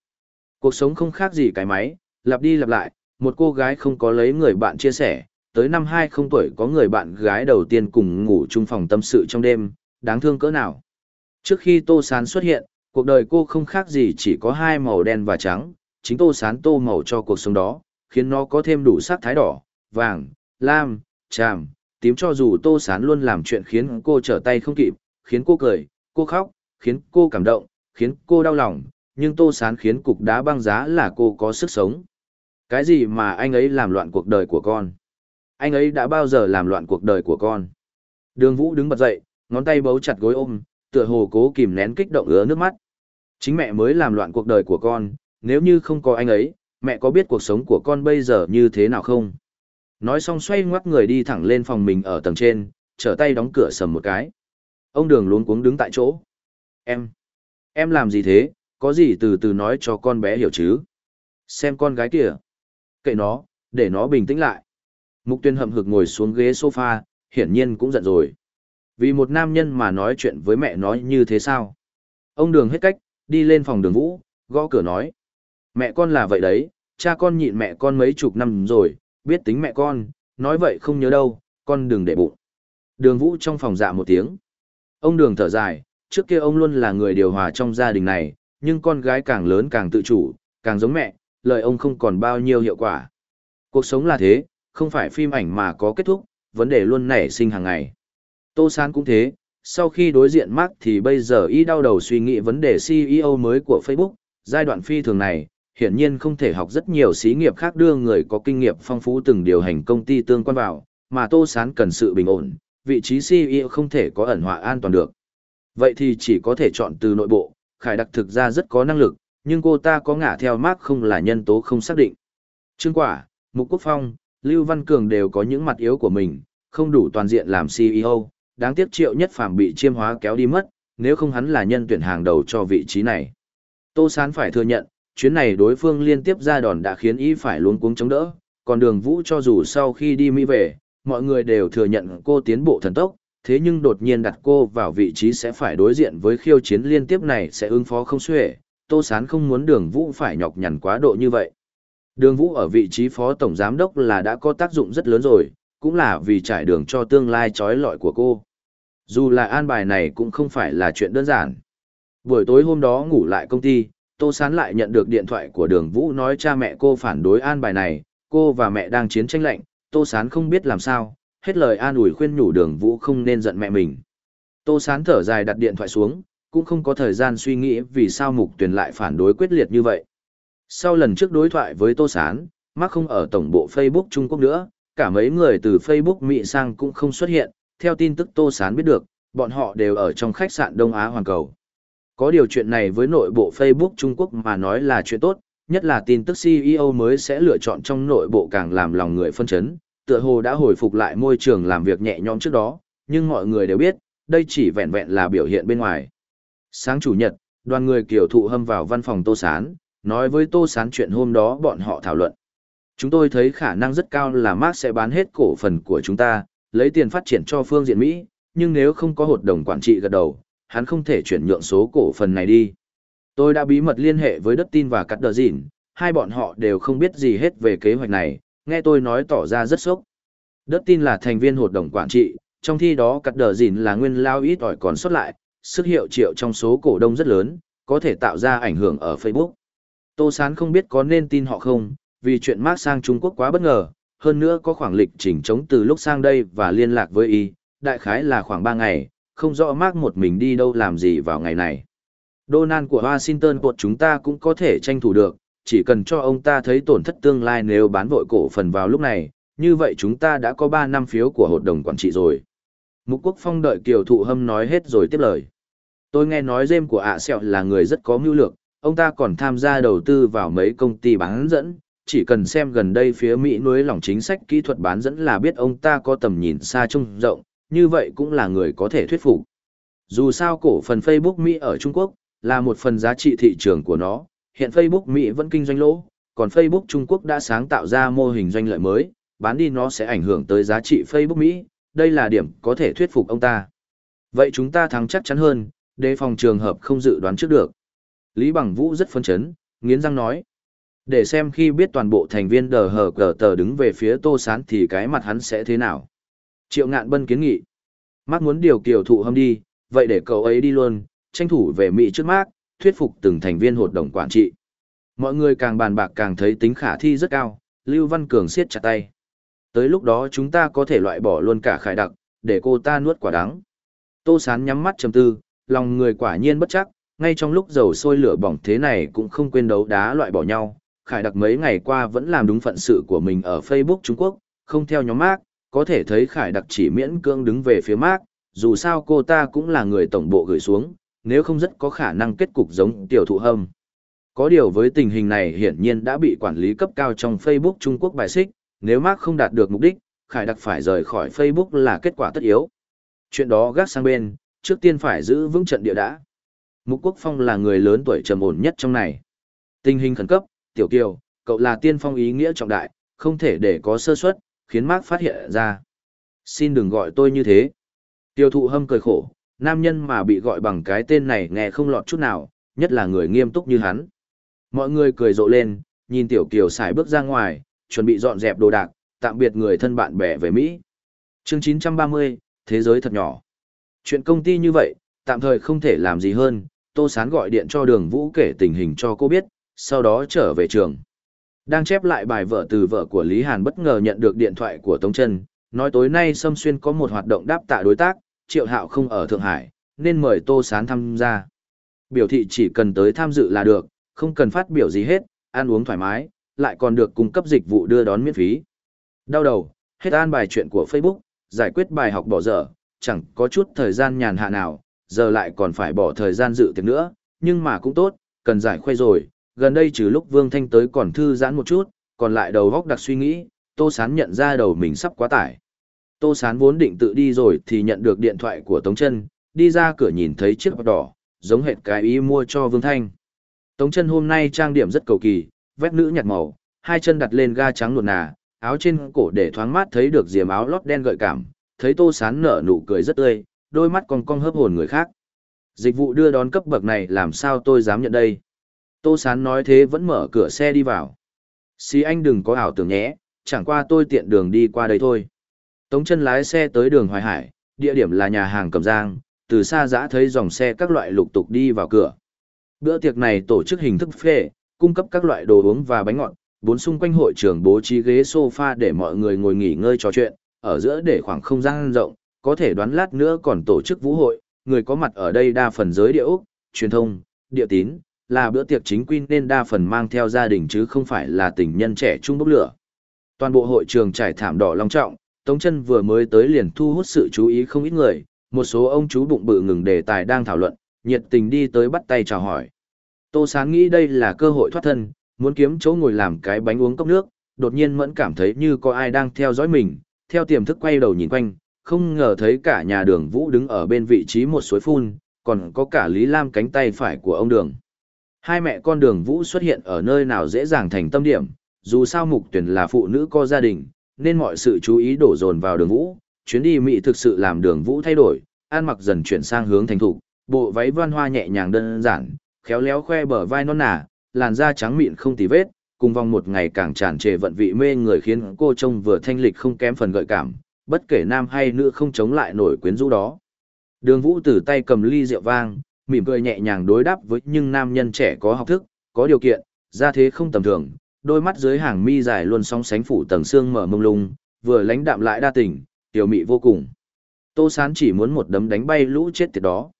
Cuộc sống không khác gì cái máy, lặp đi lặp lại, một cô gái không có lấy người bạn chia sẻ, tới năm 20 tuổi có người bạn gái đầu tiên cùng ngủ chung phòng tâm sự trong đêm, đáng thương cỡ nào. Trước khi Tô Sán xuất hiện, cuộc đời cô không khác gì chỉ có hai màu đen và trắng, chính Tô Sán tô màu cho cuộc sống đó, khiến nó có thêm đủ sắc thái đỏ, vàng, lam, tràm, tím cho dù Tô Sán luôn làm chuyện khiến cô trở tay không kịp, khiến cô cười, cô khóc, khiến cô cảm động, khiến cô đau lòng, nhưng Tô Sán khiến cục đá băng giá là cô có sức sống. Cái gì mà anh ấy làm loạn cuộc đời của con? Anh ấy đã bao giờ làm loạn cuộc đời của con? Đường Vũ đứng bật dậy, ngón tay bấu chặt gối ôm, tựa hồ cố kìm nén kích động ứa nước mắt. Chính mẹ mới làm loạn cuộc đời của con, nếu như không có anh ấy, mẹ có biết cuộc sống của con bây giờ như thế nào không? Nói xong xoay ngoắt người đi thẳng lên phòng mình ở tầng trên, trở tay đóng cửa sầm một cái. Ông đường luống cuống đứng tại chỗ. Em, em làm gì thế, có gì từ từ nói cho con bé hiểu chứ? Xem con gái kìa. Kệ nó, để nó bình tĩnh lại. Mục tuyên hậm hực ngồi xuống ghế sofa, hiển nhiên cũng giận rồi. Vì một nam nhân mà nói chuyện với mẹ nói như thế sao? Ông đường hết cách, đi lên phòng đường vũ, gõ cửa nói. Mẹ con là vậy đấy, cha con nhịn mẹ con mấy chục năm rồi, biết tính mẹ con, nói vậy không nhớ đâu, con đừng để bụng. Đường vũ trong phòng dạ một tiếng. Ông đường thở dài, trước kia ông luôn là người điều hòa trong gia đình này, nhưng con gái càng lớn càng tự chủ, càng giống mẹ, lời ông không còn bao nhiêu hiệu quả. Cuộc sống là thế, không phải phim ảnh mà có kết thúc, vấn đề luôn nảy sinh hàng ngày. Tô Sán cũng thế, sau khi đối diện Mark thì bây giờ y đau đầu suy nghĩ vấn đề CEO mới của Facebook, giai đoạn phi thường này, hiển nhiên không thể học rất nhiều xí nghiệp khác đưa người có kinh nghiệm phong phú từng điều hành công ty tương quan vào, mà Tô Sán cần sự bình ổn, vị trí CEO không thể có ẩn họa an toàn được. Vậy thì chỉ có thể chọn từ nội bộ, Khải Đặc thực ra rất có năng lực, nhưng cô ta có ngả theo Mark không là nhân tố không xác định. Trương Quả, Mục Quốc Phong, Lưu Văn Cường đều có những mặt yếu của mình, không đủ toàn diện làm CEO, đáng tiếc triệu nhất phàm bị chiêm hóa kéo đi mất, nếu không hắn là nhân tuyển hàng đầu cho vị trí này. Tô Sán phải thừa nhận, chuyến này đối phương liên tiếp ra đòn đã khiến Y phải luống cuống chống đỡ, còn đường vũ cho dù sau khi đi Mỹ về, mọi người đều thừa nhận cô tiến bộ thần tốc, thế nhưng đột nhiên đặt cô vào vị trí sẽ phải đối diện với khiêu chiến liên tiếp này sẽ ứng phó không xuể, Tô Sán không muốn đường vũ phải nhọc nhằn quá độ như vậy. Đường vũ ở vị trí phó tổng giám đốc là đã có tác dụng rất lớn rồi, cũng là vì trải đường cho tương lai trói lọi của cô. Dù là an bài này cũng không phải là chuyện đơn giản. Buổi tối hôm đó ngủ lại công ty, Tô Sán lại nhận được điện thoại của đường Vũ nói cha mẹ cô phản đối an bài này, cô và mẹ đang chiến tranh lạnh, Tô Sán không biết làm sao, hết lời an ủi khuyên nhủ đường Vũ không nên giận mẹ mình. Tô Sán thở dài đặt điện thoại xuống, cũng không có thời gian suy nghĩ vì sao mục Tuyền lại phản đối quyết liệt như vậy. Sau lần trước đối thoại với Tô Sán, Mark không ở tổng bộ Facebook Trung Quốc nữa, cả mấy người từ Facebook Mỹ sang cũng không xuất hiện, theo tin tức Tô Sán biết được, bọn họ đều ở trong khách sạn Đông Á Hoàn Cầu. Có điều chuyện này với nội bộ Facebook Trung Quốc mà nói là chuyện tốt, nhất là tin tức CEO mới sẽ lựa chọn trong nội bộ càng làm lòng người phân chấn, tựa hồ đã hồi phục lại môi trường làm việc nhẹ nhõm trước đó, nhưng mọi người đều biết, đây chỉ vẹn vẹn là biểu hiện bên ngoài. Sáng chủ nhật, đoàn người kiểu thụ hâm vào văn phòng Tô Sán, nói với Tô Sán chuyện hôm đó bọn họ thảo luận. Chúng tôi thấy khả năng rất cao là Mark sẽ bán hết cổ phần của chúng ta, lấy tiền phát triển cho phương diện Mỹ, nhưng nếu không có hội đồng quản trị gật đầu, hắn không thể chuyển nhượng số cổ phần này đi. Tôi đã bí mật liên hệ với Đất Tin và Cắt Đờ Dịn, hai bọn họ đều không biết gì hết về kế hoạch này, nghe tôi nói tỏ ra rất sốc. Đất Tin là thành viên hội đồng quản trị, trong khi đó Cắt Đờ Dịn là nguyên lao ít ỏi còn xuất lại, sức hiệu triệu trong số cổ đông rất lớn, có thể tạo ra ảnh hưởng ở Facebook. Tô Sán không biết có nên tin họ không, vì chuyện Mark sang Trung Quốc quá bất ngờ, hơn nữa có khoảng lịch trình chống từ lúc sang đây và liên lạc với y, đại khái là khoảng 3 ngày, không rõ Mark một mình đi đâu làm gì vào ngày này. Donald của Washington của chúng ta cũng có thể tranh thủ được, chỉ cần cho ông ta thấy tổn thất tương lai nếu bán vội cổ phần vào lúc này, như vậy chúng ta đã có 3 năm phiếu của hội đồng quản trị rồi. Mục Quốc Phong đợi Kiều Thụ Hâm nói hết rồi tiếp lời. Tôi nghe nói James của ạ sẹo là người rất có mưu lược, ông ta còn tham gia đầu tư vào mấy công ty bán dẫn, chỉ cần xem gần đây phía Mỹ nuối lỏng chính sách kỹ thuật bán dẫn là biết ông ta có tầm nhìn xa trông rộng, như vậy cũng là người có thể thuyết phục. Dù sao cổ phần Facebook Mỹ ở Trung Quốc, là một phần giá trị thị trường của nó, hiện Facebook Mỹ vẫn kinh doanh lỗ, còn Facebook Trung Quốc đã sáng tạo ra mô hình doanh lợi mới, bán đi nó sẽ ảnh hưởng tới giá trị Facebook Mỹ, đây là điểm có thể thuyết phục ông ta. Vậy chúng ta thắng chắc chắn hơn, đề phòng trường hợp không dự đoán trước được. Lý Bằng Vũ rất phấn chấn, nghiến răng nói. Để xem khi biết toàn bộ thành viên đờ hờ cờ tờ đứng về phía Tô Sán thì cái mặt hắn sẽ thế nào. Triệu ngạn bân kiến nghị. Mark muốn điều kiều thụ hâm đi, vậy để cậu ấy đi luôn, tranh thủ về Mỹ trước Mark, thuyết phục từng thành viên hội đồng quản trị. Mọi người càng bàn bạc càng thấy tính khả thi rất cao, Lưu Văn Cường siết chặt tay. Tới lúc đó chúng ta có thể loại bỏ luôn cả khải đặc, để cô ta nuốt quả đắng. Tô Sán nhắm mắt trầm tư, lòng người quả nhiên bất chắc, ngay trong lúc dầu sôi lửa bỏng thế này cũng không quên đấu đá loại bỏ nhau. Khải đặc mấy ngày qua vẫn làm đúng phận sự của mình ở Facebook Trung Quốc, không theo nhóm Mark, có thể thấy Khải đặc chỉ miễn cưỡng đứng về phía Mark, dù sao cô ta cũng là người tổng bộ gửi xuống, nếu không rất có khả năng kết cục giống tiểu thụ hâm. Có điều với tình hình này hiển nhiên đã bị quản lý cấp cao trong Facebook Trung Quốc bài xích, nếu Mark không đạt được mục đích, Khải đặc phải rời khỏi Facebook là kết quả tất yếu. Chuyện đó gác sang bên, trước tiên phải giữ vững trận địa đã. Mục Quốc Phong là người lớn tuổi trầm ổn nhất trong này. Tình hình khẩn cấp, Tiểu Kiều, cậu là tiên phong ý nghĩa trọng đại, không thể để có sơ suất, khiến Mark phát hiện ra. Xin đừng gọi tôi như thế. Tiêu thụ hâm cười khổ, nam nhân mà bị gọi bằng cái tên này nghe không lọt chút nào, nhất là người nghiêm túc như hắn. Mọi người cười rộ lên, nhìn Tiểu Kiều xài bước ra ngoài, chuẩn bị dọn dẹp đồ đạc, tạm biệt người thân bạn bè về Mỹ. Chương 930, Thế giới thật nhỏ. Chuyện công ty như vậy, tạm thời không thể làm gì hơn, Tô Sán gọi điện cho đường Vũ kể tình hình cho cô biết, sau đó trở về trường. Đang chép lại bài vợ từ vợ của Lý Hàn bất ngờ nhận được điện thoại của Tống Trân, nói tối nay Sâm Xuyên có một hoạt động đáp tạ đối tác, Triệu Hạo không ở Thượng Hải, nên mời Tô Sán tham gia. Biểu thị chỉ cần tới tham dự là được, không cần phát biểu gì hết, ăn uống thoải mái, lại còn được cung cấp dịch vụ đưa đón miễn phí. Đau đầu, hết an bài chuyện của Facebook, giải quyết bài học bỏ dở, chẳng có chút thời gian nhàn hạ nào, giờ lại còn phải bỏ thời gian dự tiệc nữa, nhưng mà cũng tốt, cần giải khuây rồi, gần đây trừ lúc Vương Thanh tới còn thư giãn một chút, còn lại đầu góc đặc suy nghĩ, Tô Sán nhận ra đầu mình sắp quá tải. Tô Sán vốn định tự đi rồi thì nhận được điện thoại của Tống Trân, đi ra cửa nhìn thấy chiếc bọc đỏ, giống hệt cái ý mua cho Vương Thanh. Tống Trân hôm nay trang điểm rất cầu kỳ, vét nữ nhạt màu, hai chân đặt lên ga trắng nuột nà, áo trên cổ để thoáng mát thấy được diềm áo lót đen gợi cảm, thấy Tô Sán nở nụ cười rất tươi, đôi mắt còn cong hớp hồn người khác. Dịch vụ đưa đón cấp bậc này làm sao tôi dám nhận đây? Tô Sán nói thế vẫn mở cửa xe đi vào. Xí anh đừng có ảo tưởng nhé, chẳng qua tôi tiện đường đi qua đây thôi. Tống chân lái xe tới đường Hoài Hải, địa điểm là nhà hàng Cầm Giang, từ xa dã thấy dòng xe các loại lục tục đi vào cửa. Bữa tiệc này tổ chức hình thức phê, cung cấp các loại đồ uống và bánh ngọt, bốn xung quanh hội trường bố trí ghế sofa để mọi người ngồi nghỉ ngơi trò chuyện, ở giữa để khoảng không gian rộng, có thể đoán lát nữa còn tổ chức vũ hội, người có mặt ở đây đa phần giới địa Úc, truyền thông, địa tín, là bữa tiệc chính quy nên đa phần mang theo gia đình chứ không phải là tình nhân trẻ trung bốc lửa. Toàn bộ hội trường trải thảm đỏ long trọng, Tống chân vừa mới tới liền thu hút sự chú ý không ít người, một số ông chú bụng bự ngừng đề tài đang thảo luận, nhiệt tình đi tới bắt tay chào hỏi. Tô Sán nghĩ đây là cơ hội thoát thân, muốn kiếm chỗ ngồi làm cái bánh uống cốc nước, đột nhiên mẫn cảm thấy như có ai đang theo dõi mình, theo tiềm thức quay đầu nhìn quanh, không ngờ thấy cả nhà đường vũ đứng ở bên vị trí một suối phun, còn có cả Lý Lam cánh tay phải của ông đường. Hai mẹ con đường vũ xuất hiện ở nơi nào dễ dàng thành tâm điểm, dù sao mục tuyển là phụ nữ có gia đình, nên mọi sự chú ý đổ dồn vào đường vũ, chuyến đi Mỹ thực sự làm đường vũ thay đổi, ăn mặc dần chuyển sang hướng thành thục, bộ váy văn hoa nhẹ nhàng đơn giản, khéo léo khoe bờ vai non nà, làn da trắng mịn không tì vết, cùng vòng một ngày càng tràn trề vận vị mê người khiến cô trông vừa thanh lịch không kém phần gợi cảm, bất kể nam hay nữ không chống lại nổi quyến rũ đó. Đường Vũ từ tay cầm ly rượu vang, mỉm cười nhẹ nhàng đối đáp với nhưng nam nhân trẻ có học thức, có điều kiện, ra thế không tầm thường, đôi mắt dưới hàng mi dài luôn song sánh phủ tầng xương mở mông lung, vừa lãnh đạm lại đa tình, tiểu mị vô cùng. Tô Sán chỉ muốn một đấm đánh bay lũ chết tiệt đó.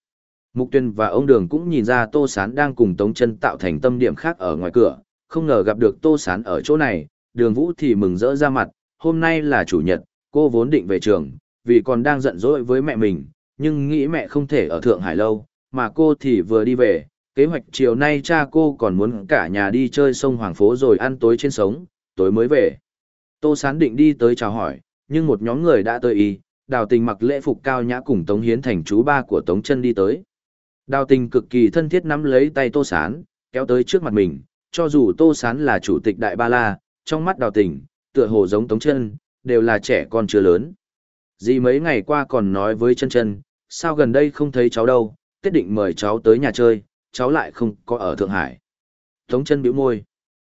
Mục Tuyên và ông Đường cũng nhìn ra Tô Sán đang cùng Tống Chân tạo thành tâm điểm khác ở ngoài cửa, không ngờ gặp được Tô Sán ở chỗ này, Đường Vũ thì mừng rỡ ra mặt, hôm nay là chủ nhật, cô vốn định về trường, vì còn đang giận dỗi với mẹ mình, nhưng nghĩ mẹ không thể ở Thượng Hải lâu, mà cô thì vừa đi về, kế hoạch chiều nay cha cô còn muốn cả nhà đi chơi sông Hoàng Phố rồi ăn tối trên sống, tối mới về. Tô Sán định đi tới chào hỏi, nhưng một nhóm người đã tới y, đào tình mặc lễ phục cao nhã cùng Tống Hiến thành chú ba của Tống chân đi tới. Đào tình cực kỳ thân thiết nắm lấy tay Tô Sán, kéo tới trước mặt mình, cho dù Tô Sán là chủ tịch Đại Ba La, trong mắt đào tình, tựa hồ giống Tống chân, đều là trẻ con chưa lớn. Dì mấy ngày qua còn nói với chân chân, sao gần đây không thấy cháu đâu, tiết định mời cháu tới nhà chơi, cháu lại không có ở Thượng Hải. Tống chân bĩu môi.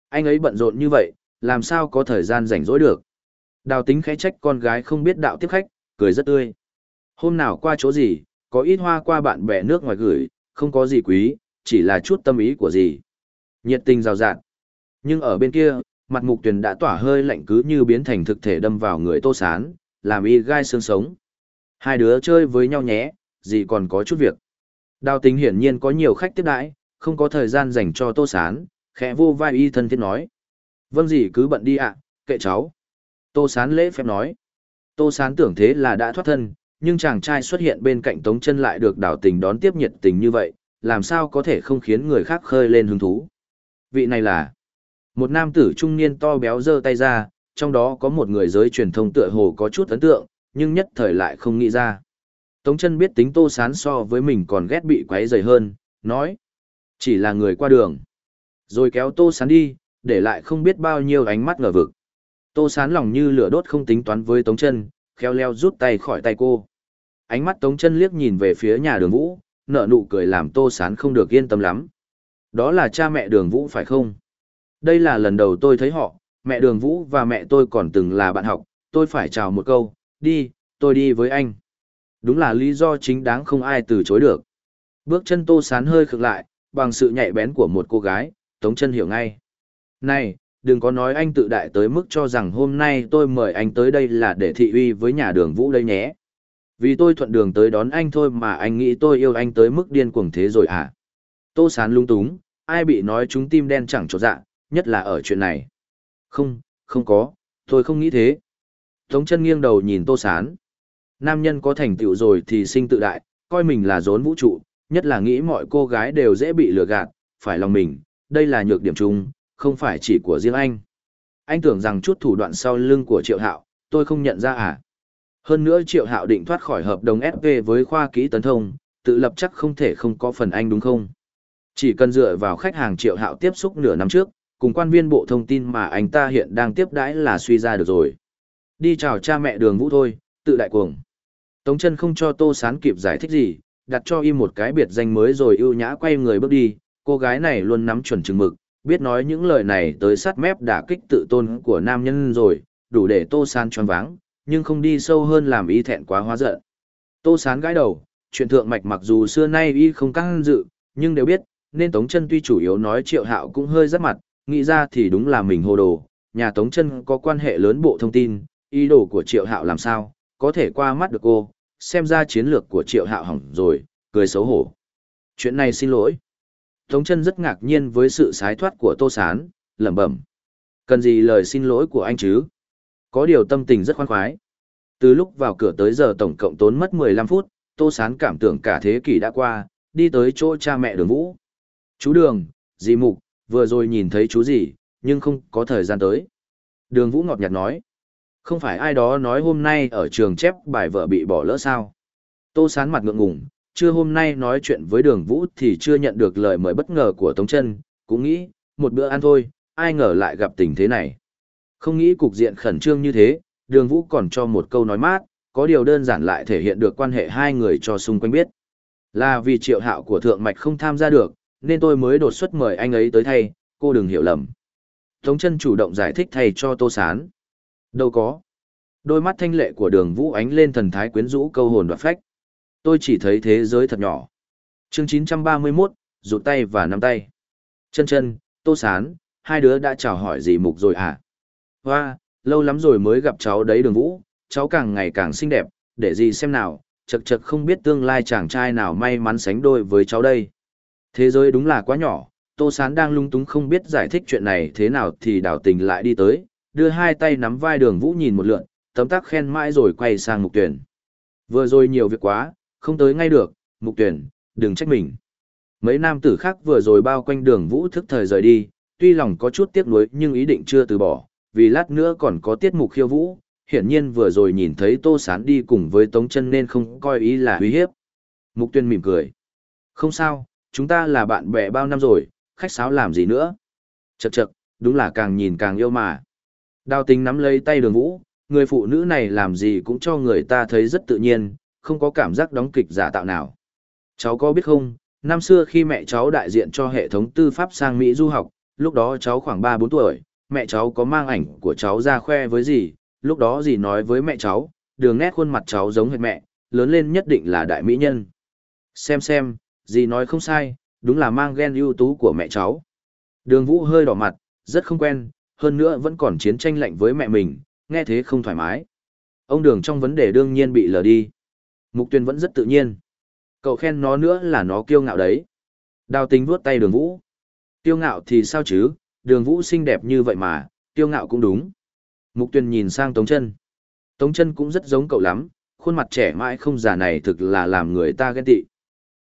Anh ấy bận rộn như vậy, làm sao có thời gian rảnh rỗi được. Đào tính khẽ trách con gái không biết đạo tiếp khách, cười rất tươi. Hôm nào qua chỗ gì, có ít hoa qua bạn bè nước ngoài gửi, không có gì quý, chỉ là chút tâm ý của gì. Nhiệt tình rào rạt. Nhưng ở bên kia, mặt mục tuyển đã tỏa hơi lạnh cứ như biến thành thực thể đâm vào người tô sán, làm y gai xương sống. Hai đứa chơi với nhau nhé, gì còn có chút việc. Đào tình hiển nhiên có nhiều khách tiếp đãi, không có thời gian dành cho tô sán, khẽ vô vai y thân thiết nói. Vâng gì cứ bận đi ạ, kệ cháu. Tô sán lễ phép nói. Tô sán tưởng thế là đã thoát thân, nhưng chàng trai xuất hiện bên cạnh tống chân lại được đào tình đón tiếp nhiệt tình như vậy, làm sao có thể không khiến người khác khơi lên hứng thú. Vị này là một nam tử trung niên to béo giơ tay ra, trong đó có một người giới truyền thông tựa hồ có chút ấn tượng, nhưng nhất thời lại không nghĩ ra. Tống chân biết tính tô sán so với mình còn ghét bị quấy dày hơn, nói. Chỉ là người qua đường. Rồi kéo tô sán đi, để lại không biết bao nhiêu ánh mắt ngờ vực. Tô sán lòng như lửa đốt không tính toán với tống chân, khéo leo rút tay khỏi tay cô. Ánh mắt tống chân liếc nhìn về phía nhà đường vũ, nở nụ cười làm tô sán không được yên tâm lắm. Đó là cha mẹ đường vũ phải không? Đây là lần đầu tôi thấy họ, mẹ đường vũ và mẹ tôi còn từng là bạn học, tôi phải chào một câu, đi, tôi đi với anh. Đúng là lý do chính đáng không ai từ chối được. Bước chân tô sán hơi khựng lại, bằng sự nhạy bén của một cô gái, tống chân hiểu ngay. Này, đừng có nói anh tự đại tới mức cho rằng hôm nay tôi mời anh tới đây là để thị uy với nhà đường vũ đây nhé. Vì tôi thuận đường tới đón anh thôi mà anh nghĩ tôi yêu anh tới mức điên cuồng thế rồi à? Tô sán lung túng, ai bị nói chúng tim đen chẳng trọt dạ, nhất là ở chuyện này. Không, không có, tôi không nghĩ thế. Tống chân nghiêng đầu nhìn tô sán. Nam nhân có thành tựu rồi thì sinh tự đại, coi mình là rốn vũ trụ, nhất là nghĩ mọi cô gái đều dễ bị lừa gạt, phải lòng mình, đây là nhược điểm chung, không phải chỉ của riêng anh. Anh tưởng rằng chút thủ đoạn sau lưng của Triệu Hạo, tôi không nhận ra à? Hơn nữa Triệu Hạo định thoát khỏi hợp đồng sv với khoa kỹ tấn thông, tự lập chắc không thể không có phần anh đúng không? Chỉ cần dựa vào khách hàng Triệu Hạo tiếp xúc nửa năm trước, cùng quan viên bộ thông tin mà anh ta hiện đang tiếp đãi là suy ra được rồi. Đi chào cha mẹ đường vũ thôi, tự đại cuồng. Tống chân không cho Tô Sán kịp giải thích gì, đặt cho y một cái biệt danh mới rồi ưu nhã quay người bước đi, cô gái này luôn nắm chuẩn chừng mực, biết nói những lời này tới sát mép đả kích tự tôn của nam nhân rồi, đủ để Tô Sán choáng váng, nhưng không đi sâu hơn làm y thẹn quá hóa giận. Tô Sán gãi đầu, chuyện thượng mạch mặc dù xưa nay y không căng dự, nhưng đều biết, nên Tống chân tuy chủ yếu nói triệu hạo cũng hơi rất mặt, nghĩ ra thì đúng là mình hồ đồ, nhà Tống chân có quan hệ lớn bộ thông tin, ý đồ của triệu hạo làm sao, có thể qua mắt được cô, xem ra chiến lược của triệu hạo hỏng rồi, cười xấu hổ. Chuyện này xin lỗi. Tống chân rất ngạc nhiên với sự sái thoát của Tô Sán, lẩm bẩm. Cần gì lời xin lỗi của anh chứ? Có điều tâm tình rất khoan khoái. Từ lúc vào cửa tới giờ tổng cộng tốn mất 15 phút, Tô Sán cảm tưởng cả thế kỷ đã qua, đi tới chỗ cha mẹ đường vũ. Chú đường, dì mục, vừa rồi nhìn thấy chú gì, nhưng không có thời gian tới. Đường vũ ngọt nhạt nói. Không phải ai đó nói hôm nay ở trường chép bài vợ bị bỏ lỡ sao. Tô Sán mặt ngượng ngùng, chưa hôm nay nói chuyện với đường vũ thì chưa nhận được lời mời bất ngờ của Tống chân cũng nghĩ, một bữa ăn thôi, ai ngờ lại gặp tình thế này. Không nghĩ cục diện khẩn trương như thế, đường vũ còn cho một câu nói mát, có điều đơn giản lại thể hiện được quan hệ hai người cho xung quanh biết. Là vì triệu hạo của thượng mạch không tham gia được, nên tôi mới đột xuất mời anh ấy tới thay, cô đừng hiểu lầm. Tống chân chủ động giải thích thay cho Tô Sán. Đâu có. Đôi mắt thanh lệ của đường vũ ánh lên thần thái quyến rũ câu hồn đoạt phách. Tôi chỉ thấy thế giới thật nhỏ. chương 931, rụt tay và nắm tay. Chân chân, Tô Sán, hai đứa đã chào hỏi gì mục rồi à? Hoa, lâu lắm rồi mới gặp cháu đấy đường vũ, cháu càng ngày càng xinh đẹp, để gì xem nào, chật chật không biết tương lai chàng trai nào may mắn sánh đôi với cháu đây. Thế giới đúng là quá nhỏ, Tô Sán đang lung túng không biết giải thích chuyện này thế nào thì đảo tình lại đi tới, đưa hai tay nắm vai đường vũ nhìn một lượn, tấm tắc khen mãi rồi quay sang mục tuyển. Vừa rồi nhiều việc quá, không tới ngay được, mục tuyển, đừng trách mình. Mấy nam tử khác vừa rồi bao quanh đường vũ thức thời rời đi, tuy lòng có chút tiếc nuối nhưng ý định chưa từ bỏ, vì lát nữa còn có tiết mục khiêu vũ, hiển nhiên vừa rồi nhìn thấy Tô Sán đi cùng với Tống chân nên không coi ý là uy hiếp. Mục tuyên mỉm cười. Không sao, chúng ta là bạn bè bao năm rồi, khách sáo làm gì nữa. Chậc chậc, đúng là càng nhìn càng yêu mà. Đào tình nắm lấy tay đường vũ, người phụ nữ này làm gì cũng cho người ta thấy rất tự nhiên, không có cảm giác đóng kịch giả tạo nào. Cháu có biết không, năm xưa khi mẹ cháu đại diện cho hệ thống tư pháp sang Mỹ du học, lúc đó cháu khoảng 3-4 tuổi, mẹ cháu có mang ảnh của cháu ra khoe với dì, lúc đó dì nói với mẹ cháu, đường nét khuôn mặt cháu giống hệt mẹ, lớn lên nhất định là đại mỹ nhân. Xem xem, dì nói không sai, đúng là mang ghen ưu tú của mẹ cháu. Đường vũ hơi đỏ mặt, rất không quen, hơn nữa vẫn còn chiến tranh lạnh với mẹ mình, nghe thế không thoải mái. Ông đường trong vấn đề đương nhiên bị lờ đi. Mục tuyên vẫn rất tự nhiên. Cậu khen nó nữa là nó kiêu ngạo đấy. Đào tính vuốt tay đường vũ. Kiêu ngạo thì sao chứ, đường vũ xinh đẹp như vậy mà, kiêu ngạo cũng đúng. Mục tuyên nhìn sang Tống chân Tống chân cũng rất giống cậu lắm, khuôn mặt trẻ mãi không già này thực là làm người ta ghen tị.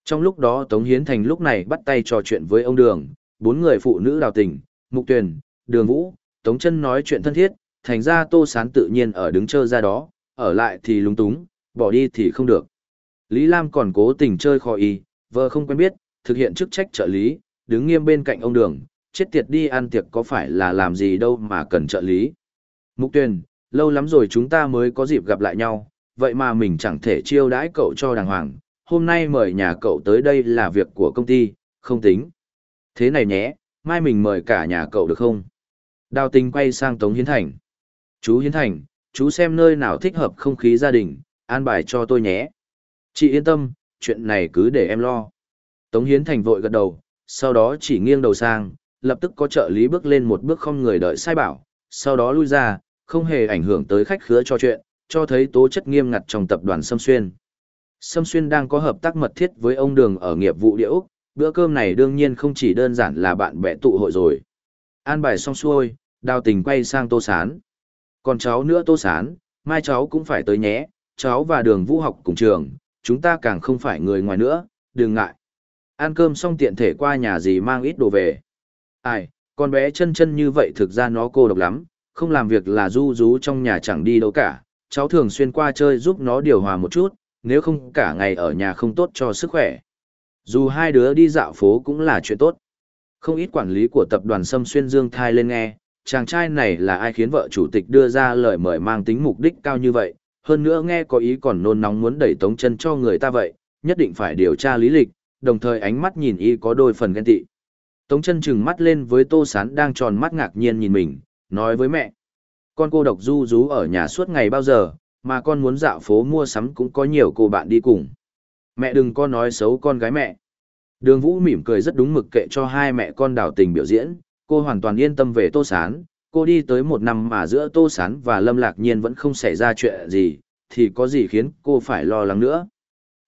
Trong lúc đó Tống Hiến Thành lúc này bắt tay trò chuyện với ông Đường, bốn người phụ nữ đào tình, Mục Tuyền, Đường Vũ, Tống chân nói chuyện thân thiết, thành ra Tô Sán tự nhiên ở đứng chơi ra đó, ở lại thì lúng túng, bỏ đi thì không được. Lý Lam còn cố tình chơi khó y, vợ không quen biết, thực hiện chức trách trợ lý, đứng nghiêm bên cạnh ông Đường, chết tiệt đi ăn tiệc có phải là làm gì đâu mà cần trợ lý. Mục Tuyền, lâu lắm rồi chúng ta mới có dịp gặp lại nhau, vậy mà mình chẳng thể chiêu đãi cậu cho đàng hoàng, hôm nay mời nhà cậu tới đây là việc của công ty, không tính. Thế này nhé, mai mình mời cả nhà cậu được không? Đào tình quay sang Tống Hiến Thành. Chú Hiến Thành, chú xem nơi nào thích hợp không khí gia đình, an bài cho tôi nhé. Chị yên tâm, chuyện này cứ để em lo. Tống Hiến Thành vội gật đầu, sau đó chỉ nghiêng đầu sang, lập tức có trợ lý bước lên một bước không người đợi sai bảo, sau đó lui ra, không hề ảnh hưởng tới khách khứa cho chuyện, cho thấy tố chất nghiêm ngặt trong tập đoàn Sâm Xuyên. Sâm Xuyên đang có hợp tác mật thiết với ông Đường ở nghiệp vụ địa Úc, bữa cơm này đương nhiên không chỉ đơn giản là bạn bè tụ hội rồi. An bài xong xuôi, đào tình quay sang Tô Sán. Còn cháu nữa Tô Sán, mai cháu cũng phải tới nhé, cháu và đường vũ học cùng trường, chúng ta càng không phải người ngoài nữa, đừng ngại. Ăn cơm xong tiện thể qua nhà gì mang ít đồ về. Ai, con bé chân chân như vậy thực ra nó cô độc lắm, không làm việc là du rú trong nhà chẳng đi đâu cả. Cháu thường xuyên qua chơi giúp nó điều hòa một chút, nếu không cả ngày ở nhà không tốt cho sức khỏe. Dù hai đứa đi dạo phố cũng là chuyện tốt. Không ít quản lý của tập đoàn Sâm Xuyên Dương thai lên nghe, chàng trai này là ai khiến vợ chủ tịch đưa ra lời mời mang tính mục đích cao như vậy, hơn nữa nghe có ý còn nôn nóng muốn đẩy tống chân cho người ta vậy, nhất định phải điều tra lý lịch, đồng thời ánh mắt nhìn y có đôi phần ghen tị. Tống chân chừng mắt lên với tô sán đang tròn mắt ngạc nhiên nhìn mình, nói với mẹ. Con cô độc du rú ở nhà suốt ngày bao giờ, mà con muốn dạo phố mua sắm cũng có nhiều cô bạn đi cùng. Mẹ đừng có nói xấu con gái mẹ. Đường Vũ mỉm cười rất đúng mực kệ cho hai mẹ con đảo tình biểu diễn, cô hoàn toàn yên tâm về Tô Sán, cô đi tới một năm mà giữa Tô Sán và Lâm Lạc Nhiên vẫn không xảy ra chuyện gì, thì có gì khiến cô phải lo lắng nữa.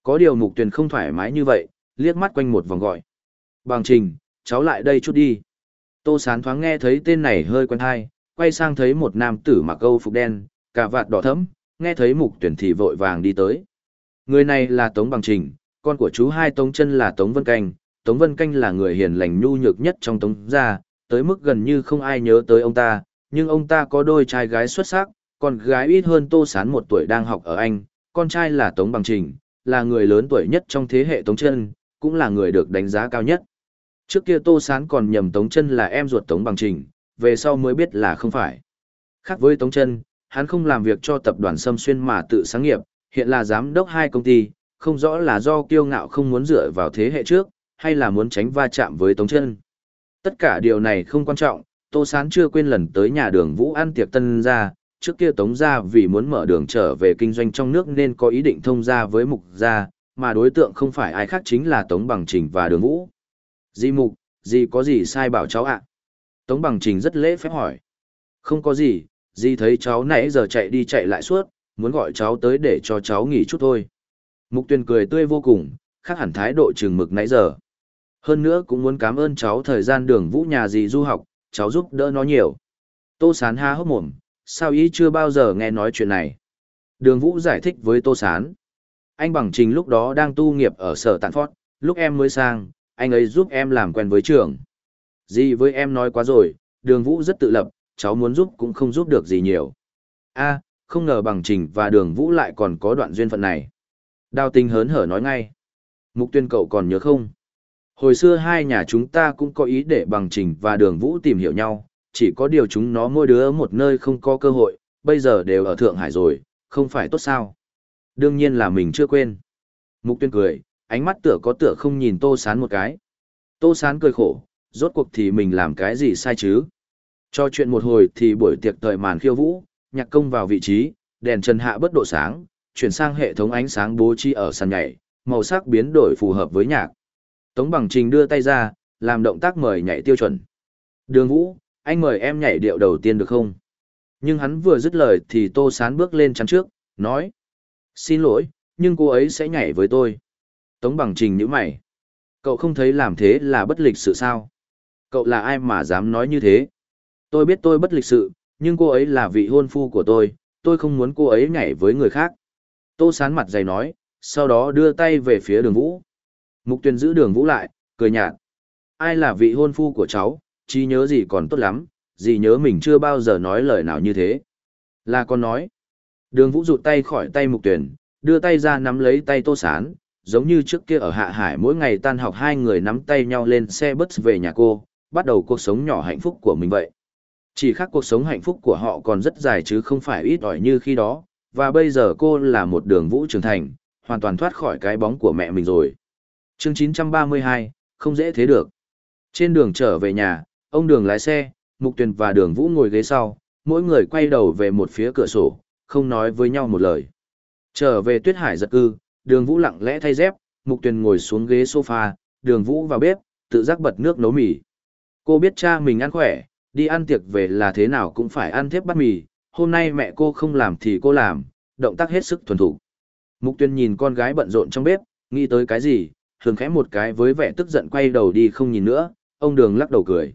Có điều mục tuyền không thoải mái như vậy, liếc mắt quanh một vòng gọi. Bằng trình, cháu lại đây chút đi. Tô Sán thoáng nghe thấy tên này hơi quen hay, quay sang thấy một nam tử mặc âu phục đen, cà vạt đỏ thẫm, nghe thấy mục tuyển thì vội vàng đi tới. Người này là Tống Bằng Trình, con của chú hai Tống chân là Tống Vân Canh. Tống Vân Canh là người hiền lành nhu nhược nhất trong Tống gia, tới mức gần như không ai nhớ tới ông ta, nhưng ông ta có đôi trai gái xuất sắc, con gái ít hơn Tô Sán một tuổi đang học ở Anh, con trai là Tống Bằng Trình, là người lớn tuổi nhất trong thế hệ Tống chân, cũng là người được đánh giá cao nhất. Trước kia Tô Sán còn nhầm Tống chân là em ruột Tống Bằng Trình, về sau mới biết là không phải. Khác với Tống chân, hắn không làm việc cho tập đoàn Sâm Xuyên mà tự sáng nghiệp, hiện là giám đốc hai công ty, không rõ là do kiêu ngạo không muốn dựa vào thế hệ trước, hay là muốn tránh va chạm với Tống chân. Tất cả điều này không quan trọng, Tô Sán chưa quên lần tới nhà đường Vũ ăn tiệc tân ra, trước kia Tống gia vì muốn mở đường trở về kinh doanh trong nước nên có ý định thông gia với Mục gia, mà đối tượng không phải ai khác chính là Tống Bằng Trình và Đường Vũ. Di Mục, Di có gì sai bảo cháu ạ? Tống Bằng Trình rất lễ phép hỏi. Không có gì, Di thấy cháu nãy giờ chạy đi chạy lại suốt, muốn gọi cháu tới để cho cháu nghỉ chút thôi. Mục Tuyền cười tươi vô cùng, khác hẳn thái độ trường mực nãy giờ. Hơn nữa cũng muốn cảm ơn cháu thời gian đường vũ nhà gì du học, cháu giúp đỡ nó nhiều. Tô Sán ha hốc mồm, sao ý chưa bao giờ nghe nói chuyện này. Đường vũ giải thích với Tô Sán. Anh bằng trình lúc đó đang tu nghiệp ở sở Tạng phót, lúc em mới sang, anh ấy giúp em làm quen với trường. Gì với em nói quá rồi, đường vũ rất tự lập, cháu muốn giúp cũng không giúp được gì nhiều. a không ngờ bằng trình và đường vũ lại còn có đoạn duyên phận này. Đào Tình hớn hở nói ngay. Mục tuyên cậu còn nhớ không? Hồi xưa hai nhà chúng ta cũng có ý để bằng trình và đường vũ tìm hiểu nhau, chỉ có điều chúng nó mỗi đứa một nơi không có cơ hội, bây giờ đều ở Thượng Hải rồi, không phải tốt sao? Đương nhiên là mình chưa quên. Mục tuyên cười, ánh mắt tựa có tựa không nhìn Tô Sán một cái. Tô Sán cười khổ, rốt cuộc thì mình làm cái gì sai chứ? Cho chuyện một hồi thì buổi tiệc thời màn khiêu vũ, nhạc công vào vị trí, đèn trần hạ bất độ sáng, chuyển sang hệ thống ánh sáng bố trí ở sàn nhảy, màu sắc biến đổi phù hợp với nhạc. Tống Bằng Trình đưa tay ra, làm động tác mời nhảy tiêu chuẩn. Đường Vũ, anh mời em nhảy điệu đầu tiên được không? Nhưng hắn vừa dứt lời thì Tô Sán bước lên chắn trước, nói. Xin lỗi, nhưng cô ấy sẽ nhảy với tôi. Tống Bằng Trình nhíu mày. Cậu không thấy làm thế là bất lịch sự sao? Cậu là ai mà dám nói như thế? Tôi biết tôi bất lịch sự, nhưng cô ấy là vị hôn phu của tôi, tôi không muốn cô ấy nhảy với người khác. Tô Sán mặt dày nói, sau đó đưa tay về phía đường Vũ. Mục Tuyền giữ đường Vũ lại, cười nhạt. Ai là vị hôn phu của cháu, chỉ nhớ gì còn tốt lắm, gì nhớ mình chưa bao giờ nói lời nào như thế. Là con nói. Đường Vũ rụt tay khỏi tay Mục Tuyền, đưa tay ra nắm lấy tay Tô Sán, giống như trước kia ở Hạ Hải mỗi ngày tan học hai người nắm tay nhau lên xe bus về nhà cô, bắt đầu cuộc sống nhỏ hạnh phúc của mình vậy. Chỉ khác cuộc sống hạnh phúc của họ còn rất dài chứ không phải ít ỏi như khi đó, và bây giờ cô là một đường vũ trưởng thành, hoàn toàn thoát khỏi cái bóng của mẹ mình rồi. Chương 932, không dễ thế được. Trên đường trở về nhà, ông đường lái xe, Mục Tuyền và đường vũ ngồi ghế sau, mỗi người quay đầu về một phía cửa sổ, không nói với nhau một lời. Trở về tuyết hải giật cư, đường vũ lặng lẽ thay dép, Mục Tuyền ngồi xuống ghế sofa, đường vũ vào bếp, tự giác bật nước nấu mì. Cô biết cha mình ăn khỏe, đi ăn tiệc về là thế nào cũng phải ăn thiếp bát mì, hôm nay mẹ cô không làm thì cô làm, động tác hết sức thuần thủ. Mục tuyên nhìn con gái bận rộn trong bếp, nghĩ tới cái gì, thường khẽ một cái với vẻ tức giận quay đầu đi không nhìn nữa, ông đường lắc đầu cười.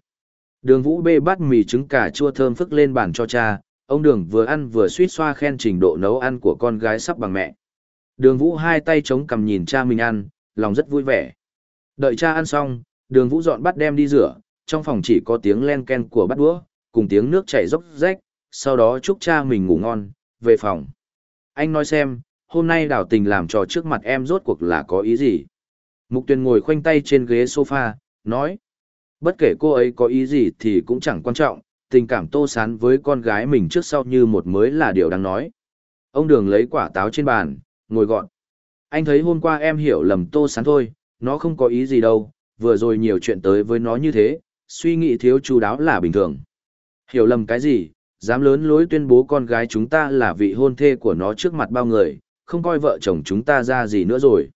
Đường vũ bê bát mì trứng cà chua thơm phức lên bàn cho cha, ông đường vừa ăn vừa suýt xoa khen trình độ nấu ăn của con gái sắp bằng mẹ. Đường vũ hai tay chống cằm nhìn cha mình ăn, lòng rất vui vẻ. Đợi cha ăn xong, đường vũ dọn bát đem đi rửa, trong phòng chỉ có tiếng len ken của bát đũa, cùng tiếng nước chảy róc rách, sau đó chúc cha mình ngủ ngon, về phòng. Anh nói xem, hôm nay đảo tình làm trò trước mặt em rốt cuộc là có ý gì? Mục tuyền ngồi khoanh tay trên ghế sofa, nói. Bất kể cô ấy có ý gì thì cũng chẳng quan trọng, tình cảm tô sán với con gái mình trước sau như một mới là điều đáng nói. Ông đường lấy quả táo trên bàn, ngồi gọn. Anh thấy hôm qua em hiểu lầm tô sán thôi, nó không có ý gì đâu, vừa rồi nhiều chuyện tới với nó như thế, suy nghĩ thiếu chú đáo là bình thường. Hiểu lầm cái gì, dám lớn lối tuyên bố con gái chúng ta là vị hôn thê của nó trước mặt bao người, không coi vợ chồng chúng ta ra gì nữa rồi.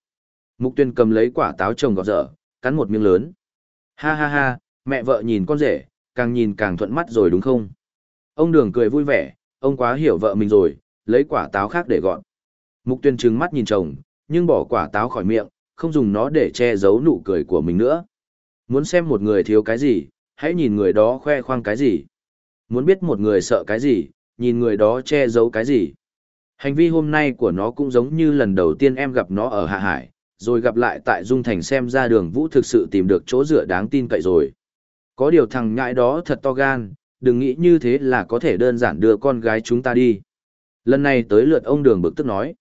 Mục tuyên cầm lấy quả táo chồng gọt dở, cắn một miếng lớn. Ha ha ha, mẹ vợ nhìn con rể, càng nhìn càng thuận mắt rồi đúng không? Ông đường cười vui vẻ, ông quá hiểu vợ mình rồi, lấy quả táo khác để gọn. Mục tuyên trừng mắt nhìn chồng, nhưng bỏ quả táo khỏi miệng, không dùng nó để che giấu nụ cười của mình nữa. Muốn xem một người thiếu cái gì, hãy nhìn người đó khoe khoang cái gì. Muốn biết một người sợ cái gì, nhìn người đó che giấu cái gì. Hành vi hôm nay của nó cũng giống như lần đầu tiên em gặp nó ở Hạ Hải, rồi gặp lại tại Dung Thành xem ra đường vũ thực sự tìm được chỗ dựa đáng tin cậy rồi. Có điều thằng ngại đó thật to gan, đừng nghĩ như thế là có thể đơn giản đưa con gái chúng ta đi. Lần này tới lượt ông đường bực tức nói.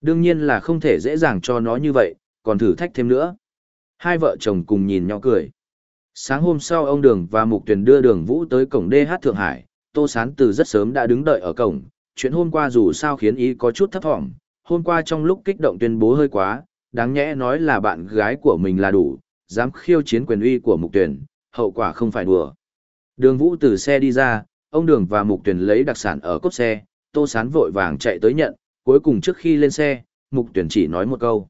Đương nhiên là không thể dễ dàng cho nó như vậy, còn thử thách thêm nữa. Hai vợ chồng cùng nhìn nhau cười. Sáng hôm sau ông Đường và Mục Tuyền đưa Đường Vũ tới cổng DH Thượng Hải, Tô Sán từ rất sớm đã đứng đợi ở cổng, chuyện hôm qua dù sao khiến ý có chút thấp thỏm, hôm qua trong lúc kích động tuyên bố hơi quá, đáng nhẽ nói là bạn gái của mình là đủ, dám khiêu chiến quyền uy của Mục Tuyền, hậu quả không phải đùa. Đường Vũ từ xe đi ra, ông Đường và Mục Tuyền lấy đặc sản ở cốp xe, Tô Sán vội vàng chạy tới nhận, cuối cùng trước khi lên xe, Mục Tuyền chỉ nói một câu.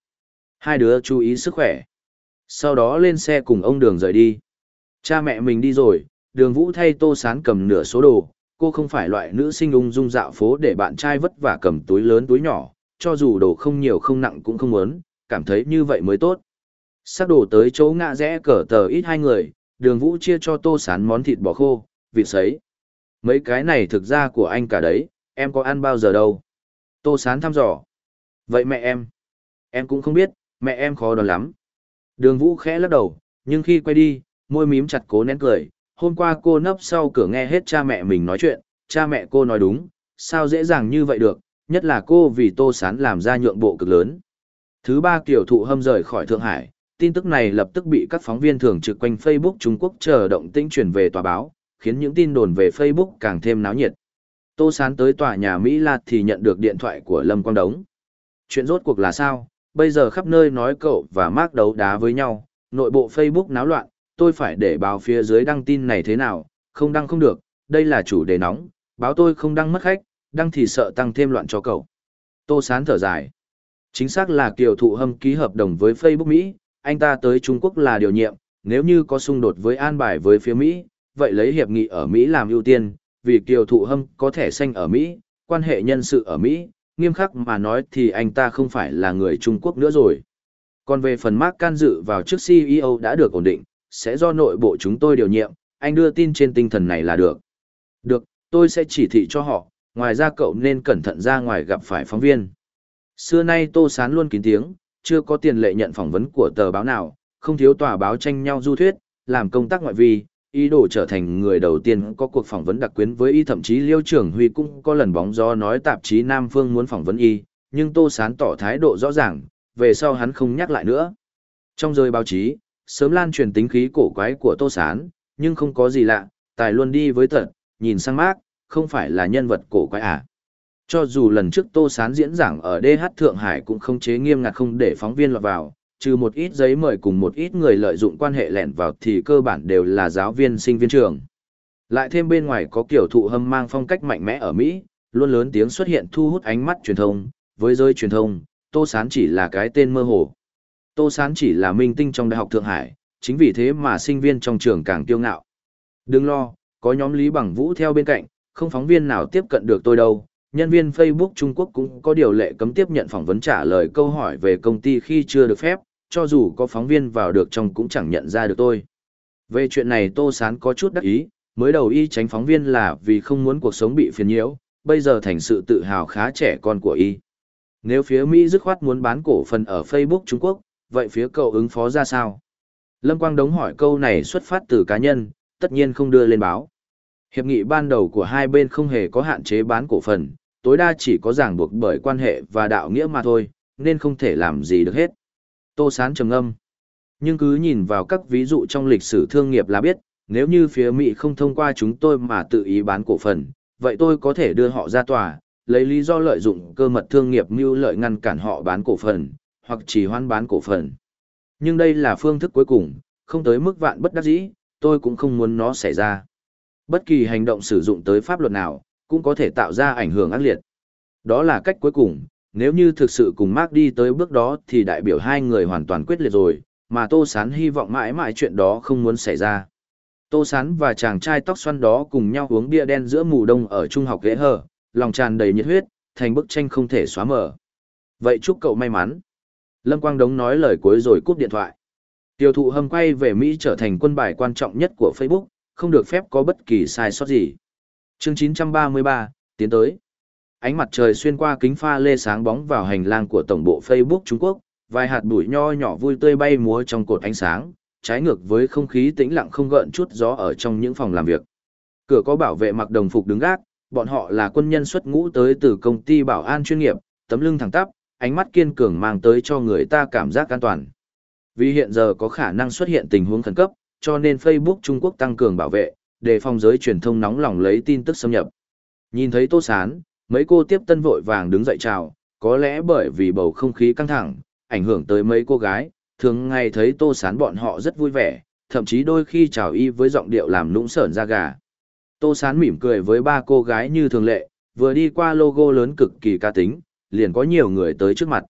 Hai đứa chú ý sức khỏe. Sau đó lên xe cùng ông Đường rời đi. Cha mẹ mình đi rồi, Đường Vũ thay Tô Sán cầm nửa số đồ, cô không phải loại nữ sinh ung dung dạo phố để bạn trai vất vả cầm túi lớn túi nhỏ, cho dù đồ không nhiều không nặng cũng không muốn, cảm thấy như vậy mới tốt. Sắc đồ tới chỗ ngã rẽ cờ tờ ít hai người, đường vũ chia cho tô sán món thịt bò khô, vịt sấy. Mấy cái này thực ra của anh cả đấy, em có ăn bao giờ đâu. Tô sán thăm dò. Vậy mẹ em? Em cũng không biết, mẹ em khó đoán lắm. Đường vũ khẽ lắc đầu, nhưng khi quay đi, môi mím chặt cố nén cười. Hôm qua cô nấp sau cửa nghe hết cha mẹ mình nói chuyện, cha mẹ cô nói đúng, sao dễ dàng như vậy được, nhất là cô vì tô sán làm ra nhượng bộ cực lớn. Thứ ba kiểu thụ hâm rời khỏi Thượng Hải, tin tức này lập tức bị các phóng viên thường trực quanh Facebook Trung Quốc chờ động tĩnh truyền về tòa báo, khiến những tin đồn về Facebook càng thêm náo nhiệt. Tô Sán tới tòa nhà Mỹ Lạt thì nhận được điện thoại của Lâm Quang Đống. Chuyện rốt cuộc là sao? Bây giờ khắp nơi nói cậu và Mark đấu đá với nhau, nội bộ Facebook náo loạn, tôi phải để báo phía dưới đăng tin này thế nào, không đăng không được, đây là chủ đề nóng, báo tôi không đăng mất khách, đăng thì sợ tăng thêm loạn cho cậu. Tô Sán thở dài. Chính xác là Kiều Thụ Hâm ký hợp đồng với Facebook Mỹ, anh ta tới Trung Quốc là điều nhiệm, nếu như có xung đột với an bài với phía Mỹ, vậy lấy hiệp nghị ở Mỹ làm ưu tiên, vì Kiều Thụ Hâm có thẻ xanh ở Mỹ, quan hệ nhân sự ở Mỹ, nghiêm khắc mà nói thì anh ta không phải là người Trung Quốc nữa rồi. Còn về phần Mark can dự vào chức CEO đã được ổn định, sẽ do nội bộ chúng tôi điều nhiệm, anh đưa tin trên tinh thần này là được. Được, tôi sẽ chỉ thị cho họ, ngoài ra cậu nên cẩn thận ra ngoài gặp phải phóng viên. Xưa nay Tô Sán luôn kín tiếng, chưa có tiền lệ nhận phỏng vấn của tờ báo nào, không thiếu tòa báo tranh nhau du thuyết, làm công tác ngoại vi, ý đồ trở thành người đầu tiên có cuộc phỏng vấn đặc quyến với y thậm chí Liêu Trưởng Huy cũng có lần bóng gió nói tạp chí Nam Phương muốn phỏng vấn y, nhưng Tô Sán tỏ thái độ rõ ràng, về sau hắn không nhắc lại nữa. Trong giới báo chí, sớm lan truyền tính khí cổ quái của Tô Sán, nhưng không có gì lạ, tài luôn đi với tật nhìn sang mác, không phải là nhân vật cổ quái à. Cho dù lần trước Tô Sán diễn giảng ở DH Thượng Hải cũng không chế nghiêm ngặt không để phóng viên lọt vào, trừ một ít giấy mời cùng một ít người lợi dụng quan hệ lẻn vào thì cơ bản đều là giáo viên sinh viên trường. Lại thêm bên ngoài có kiểu thụ hâm mang phong cách mạnh mẽ ở Mỹ, luôn lớn tiếng xuất hiện thu hút ánh mắt truyền thông, với giới truyền thông, Tô Sán chỉ là cái tên mơ hồ. Tô Sán chỉ là minh tinh trong Đại học Thượng Hải, chính vì thế mà sinh viên trong trường càng kiêu ngạo. Đừng lo, có nhóm Lý Bằng Vũ theo bên cạnh, không phóng viên nào tiếp cận được tôi đâu, nhân viên Facebook Trung Quốc cũng có điều lệ cấm tiếp nhận phỏng vấn trả lời câu hỏi về công ty khi chưa được phép, cho dù có phóng viên vào được trong cũng chẳng nhận ra được tôi. Về chuyện này Tô Sán có chút đắc ý, mới đầu y tránh phóng viên là vì không muốn cuộc sống bị phiền nhiễu, bây giờ thành sự tự hào khá trẻ con của y. Nếu phía Mỹ dứt khoát muốn bán cổ phần ở Facebook Trung Quốc, vậy phía cậu ứng phó ra sao? Lâm Quang Đống hỏi câu này xuất phát từ cá nhân, tất nhiên không đưa lên báo. Hiệp nghị ban đầu của hai bên không hề có hạn chế bán cổ phần, tối đa chỉ có ràng buộc bởi quan hệ và đạo nghĩa mà thôi, nên không thể làm gì được hết. Tô Sán trầm âm. Nhưng cứ nhìn vào các ví dụ trong lịch sử thương nghiệp là biết, nếu như phía Mỹ không thông qua chúng tôi mà tự ý bán cổ phần, vậy tôi có thể đưa họ ra tòa, lấy lý do lợi dụng cơ mật thương nghiệp mưu lợi ngăn cản họ bán cổ phần, hoặc chỉ hoan bán cổ phần. Nhưng đây là phương thức cuối cùng, không tới mức vạn bất đắc dĩ, tôi cũng không muốn nó xảy ra. Bất kỳ hành động sử dụng tới pháp luật nào, cũng có thể tạo ra ảnh hưởng ác liệt. Đó là cách cuối cùng, nếu như thực sự cùng Mark đi tới bước đó thì đại biểu hai người hoàn toàn quyết liệt rồi, mà Tô Sán hy vọng mãi mãi chuyện đó không muốn xảy ra. Tô Sán và chàng trai tóc xoăn đó cùng nhau uống bia đen giữa mùa đông ở trung học ghế hờ, lòng tràn đầy nhiệt huyết, thành bức tranh không thể xóa mở. Vậy chúc cậu may mắn. Lâm Quang Đống nói lời cuối rồi cúp điện thoại. Tiêu thụ hâm quay về Mỹ trở thành quân bài quan trọng nhất của Facebook, không được phép có bất kỳ sai sót gì. Chương 933, tiến tới. Ánh mặt trời xuyên qua kính pha lê sáng bóng vào hành lang của tổng bộ Facebook Trung Quốc, vài hạt bụi nho nhỏ vui tươi bay múa trong cột ánh sáng, trái ngược với không khí tĩnh lặng không gợn chút gió ở trong những phòng làm việc. Cửa có bảo vệ mặc đồng phục đứng gác, bọn họ là quân nhân xuất ngũ tới từ công ty bảo an chuyên nghiệp, tấm lưng thẳng tắp, ánh mắt kiên cường mang tới cho người ta cảm giác an toàn. Vì hiện giờ có khả năng xuất hiện tình huống khẩn cấp, cho nên Facebook Trung Quốc tăng cường bảo vệ, để phòng giới truyền thông nóng lòng lấy tin tức xâm nhập. Nhìn thấy Tô Sán, mấy cô tiếp tân vội vàng đứng dậy chào, có lẽ bởi vì bầu không khí căng thẳng, ảnh hưởng tới mấy cô gái, thường ngày thấy Tô Sán bọn họ rất vui vẻ, thậm chí đôi khi chào y với giọng điệu làm nũng sởn da gà. Tô Sán mỉm cười với ba cô gái như thường lệ, vừa đi qua logo lớn cực kỳ ca tính, liền có nhiều người tới trước mặt.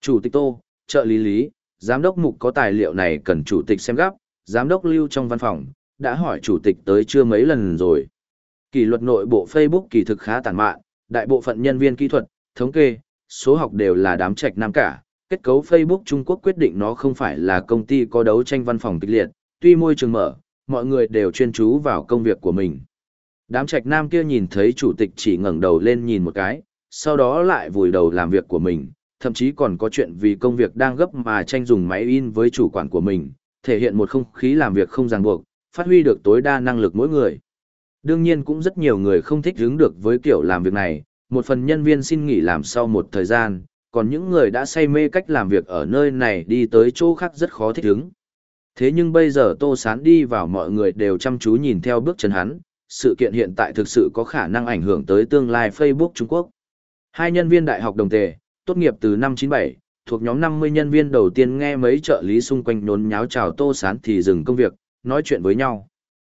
Chủ tịch Tô, trợ lý lý, giám đốc mục có tài liệu này cần chủ tịch xem gấp, giám đốc lưu trong văn phòng, đã hỏi chủ tịch tới chưa mấy lần rồi. Kỷ luật nội bộ Facebook kỳ thực khá tàn mạn, đại bộ phận nhân viên kỹ thuật, thống kê, số học đều là đám trạch nam cả. Kết cấu Facebook Trung Quốc quyết định nó không phải là công ty có đấu tranh văn phòng kịch liệt, tuy môi trường mở, mọi người đều chuyên chú vào công việc của mình. Đám trạch nam kia nhìn thấy chủ tịch chỉ ngẩng đầu lên nhìn một cái, sau đó lại vùi đầu làm việc của mình, thậm chí còn có chuyện vì công việc đang gấp mà tranh dùng máy in với chủ quản của mình, thể hiện một không khí làm việc không ràng buộc, phát huy được tối đa năng lực mỗi người. Đương nhiên cũng rất nhiều người không thích hứng được với kiểu làm việc này, một phần nhân viên xin nghỉ làm sau một thời gian, còn những người đã say mê cách làm việc ở nơi này đi tới chỗ khác rất khó thích hứng. Thế nhưng bây giờ Tô Sán đi vào mọi người đều chăm chú nhìn theo bước chân hắn, sự kiện hiện tại thực sự có khả năng ảnh hưởng tới tương lai Facebook Trung Quốc. Hai nhân viên đại học đồng tề, tốt nghiệp từ năm 97, thuộc nhóm 50 nhân viên đầu tiên nghe mấy trợ lý xung quanh nhốn nháo chào Tô Sán thì dừng công việc, nói chuyện với nhau.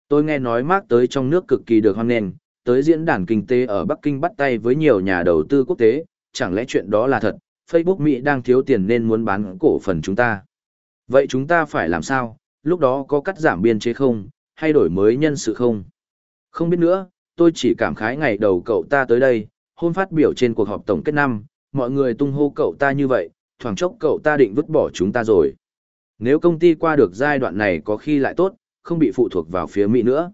Tôi nghe nói Mark tới trong nước cực kỳ được hoan nghênh, tới diễn đàn kinh tế ở Bắc Kinh bắt tay với nhiều nhà đầu tư quốc tế, chẳng lẽ chuyện đó là thật, Facebook Mỹ đang thiếu tiền nên muốn bán cổ phần chúng ta. Vậy chúng ta phải làm sao, lúc đó có cắt giảm biên chế không, hay đổi mới nhân sự không? Không biết nữa, tôi chỉ cảm khái ngày đầu cậu ta tới đây, hôm phát biểu trên cuộc họp tổng kết năm, mọi người tung hô cậu ta như vậy, thoảng chốc cậu ta định vứt bỏ chúng ta rồi. Nếu công ty qua được giai đoạn này có khi lại tốt, không bị phụ thuộc vào phía Mỹ nữa.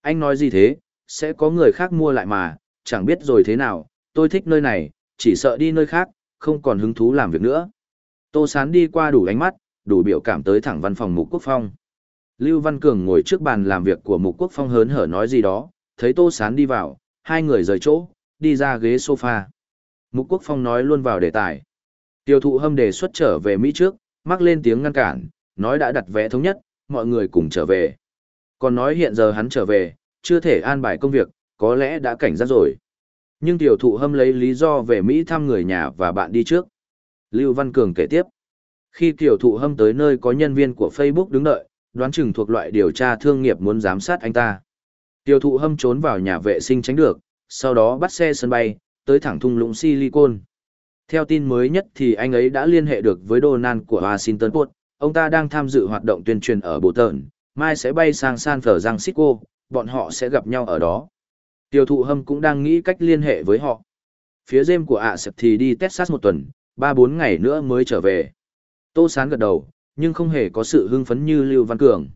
Anh nói gì thế, sẽ có người khác mua lại mà, chẳng biết rồi thế nào, tôi thích nơi này, chỉ sợ đi nơi khác, không còn hứng thú làm việc nữa. Tô Sán đi qua đủ ánh mắt, đủ biểu cảm tới thẳng văn phòng Mục Quốc Phong. Lưu Văn Cường ngồi trước bàn làm việc của Mục Quốc Phong hớn hở nói gì đó, thấy Tô Sán đi vào, hai người rời chỗ, đi ra ghế sofa. Mục Quốc Phong nói luôn vào đề tài. Tiêu thụ hâm đề xuất trở về Mỹ trước, mắc lên tiếng ngăn cản, nói đã đặt vé thống nhất, mọi người cùng trở về. Còn nói hiện giờ hắn trở về, chưa thể an bài công việc, có lẽ đã cảnh giác rồi. Nhưng tiểu thụ hâm lấy lý do về Mỹ thăm người nhà và bạn đi trước. Lưu Văn Cường kể tiếp. Khi tiểu thụ hâm tới nơi có nhân viên của Facebook đứng đợi, đoán chừng thuộc loại điều tra thương nghiệp muốn giám sát anh ta. Tiểu thụ hâm trốn vào nhà vệ sinh tránh được, sau đó bắt xe sân bay, tới thẳng thung lũng Silicon. Theo tin mới nhất thì anh ấy đã liên hệ được với Donald của Washington Post, ông ta đang tham dự hoạt động tuyên truyền ở Bộ Tợn, mai sẽ bay sang San Francisco, bọn họ sẽ gặp nhau ở đó. Tiêu thụ hâm cũng đang nghĩ cách liên hệ với họ. Phía dêm của ạ sập thì đi Texas một tuần, 3-4 ngày nữa mới trở về. Tô Sán gật đầu, nhưng không hề có sự hưng phấn như Lưu Văn Cường.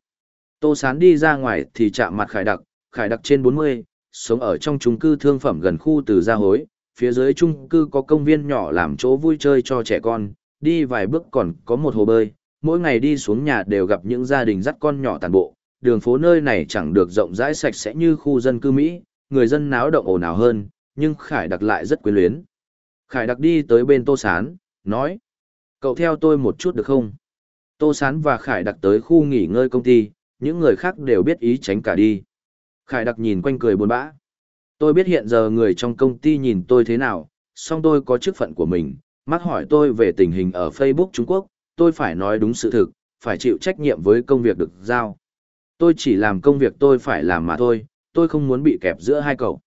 Tô Sán đi ra ngoài thì chạm mặt Khải Đặc, Khải Đặc trên 40, sống ở trong chung cư thương phẩm gần khu từ Gia Hối, phía dưới chung cư có công viên nhỏ làm chỗ vui chơi cho trẻ con, đi vài bước còn có một hồ bơi, mỗi ngày đi xuống nhà đều gặp những gia đình dắt con nhỏ tàn bộ, đường phố nơi này chẳng được rộng rãi sạch sẽ như khu dân cư Mỹ, người dân náo động ồn ào hơn, nhưng Khải Đặc lại rất quyến luyến. Khải Đặc đi tới bên Tô Sán, nói, cậu theo tôi một chút được không? Tô Sán và Khải Đặc tới khu nghỉ ngơi công ty, những người khác đều biết ý tránh cả đi. Khải Đặc nhìn quanh cười buồn bã. Tôi biết hiện giờ người trong công ty nhìn tôi thế nào, song tôi có chức phận của mình, mắc hỏi tôi về tình hình ở Facebook Trung Quốc, tôi phải nói đúng sự thực, phải chịu trách nhiệm với công việc được giao. Tôi chỉ làm công việc tôi phải làm mà thôi, tôi không muốn bị kẹp giữa hai cậu.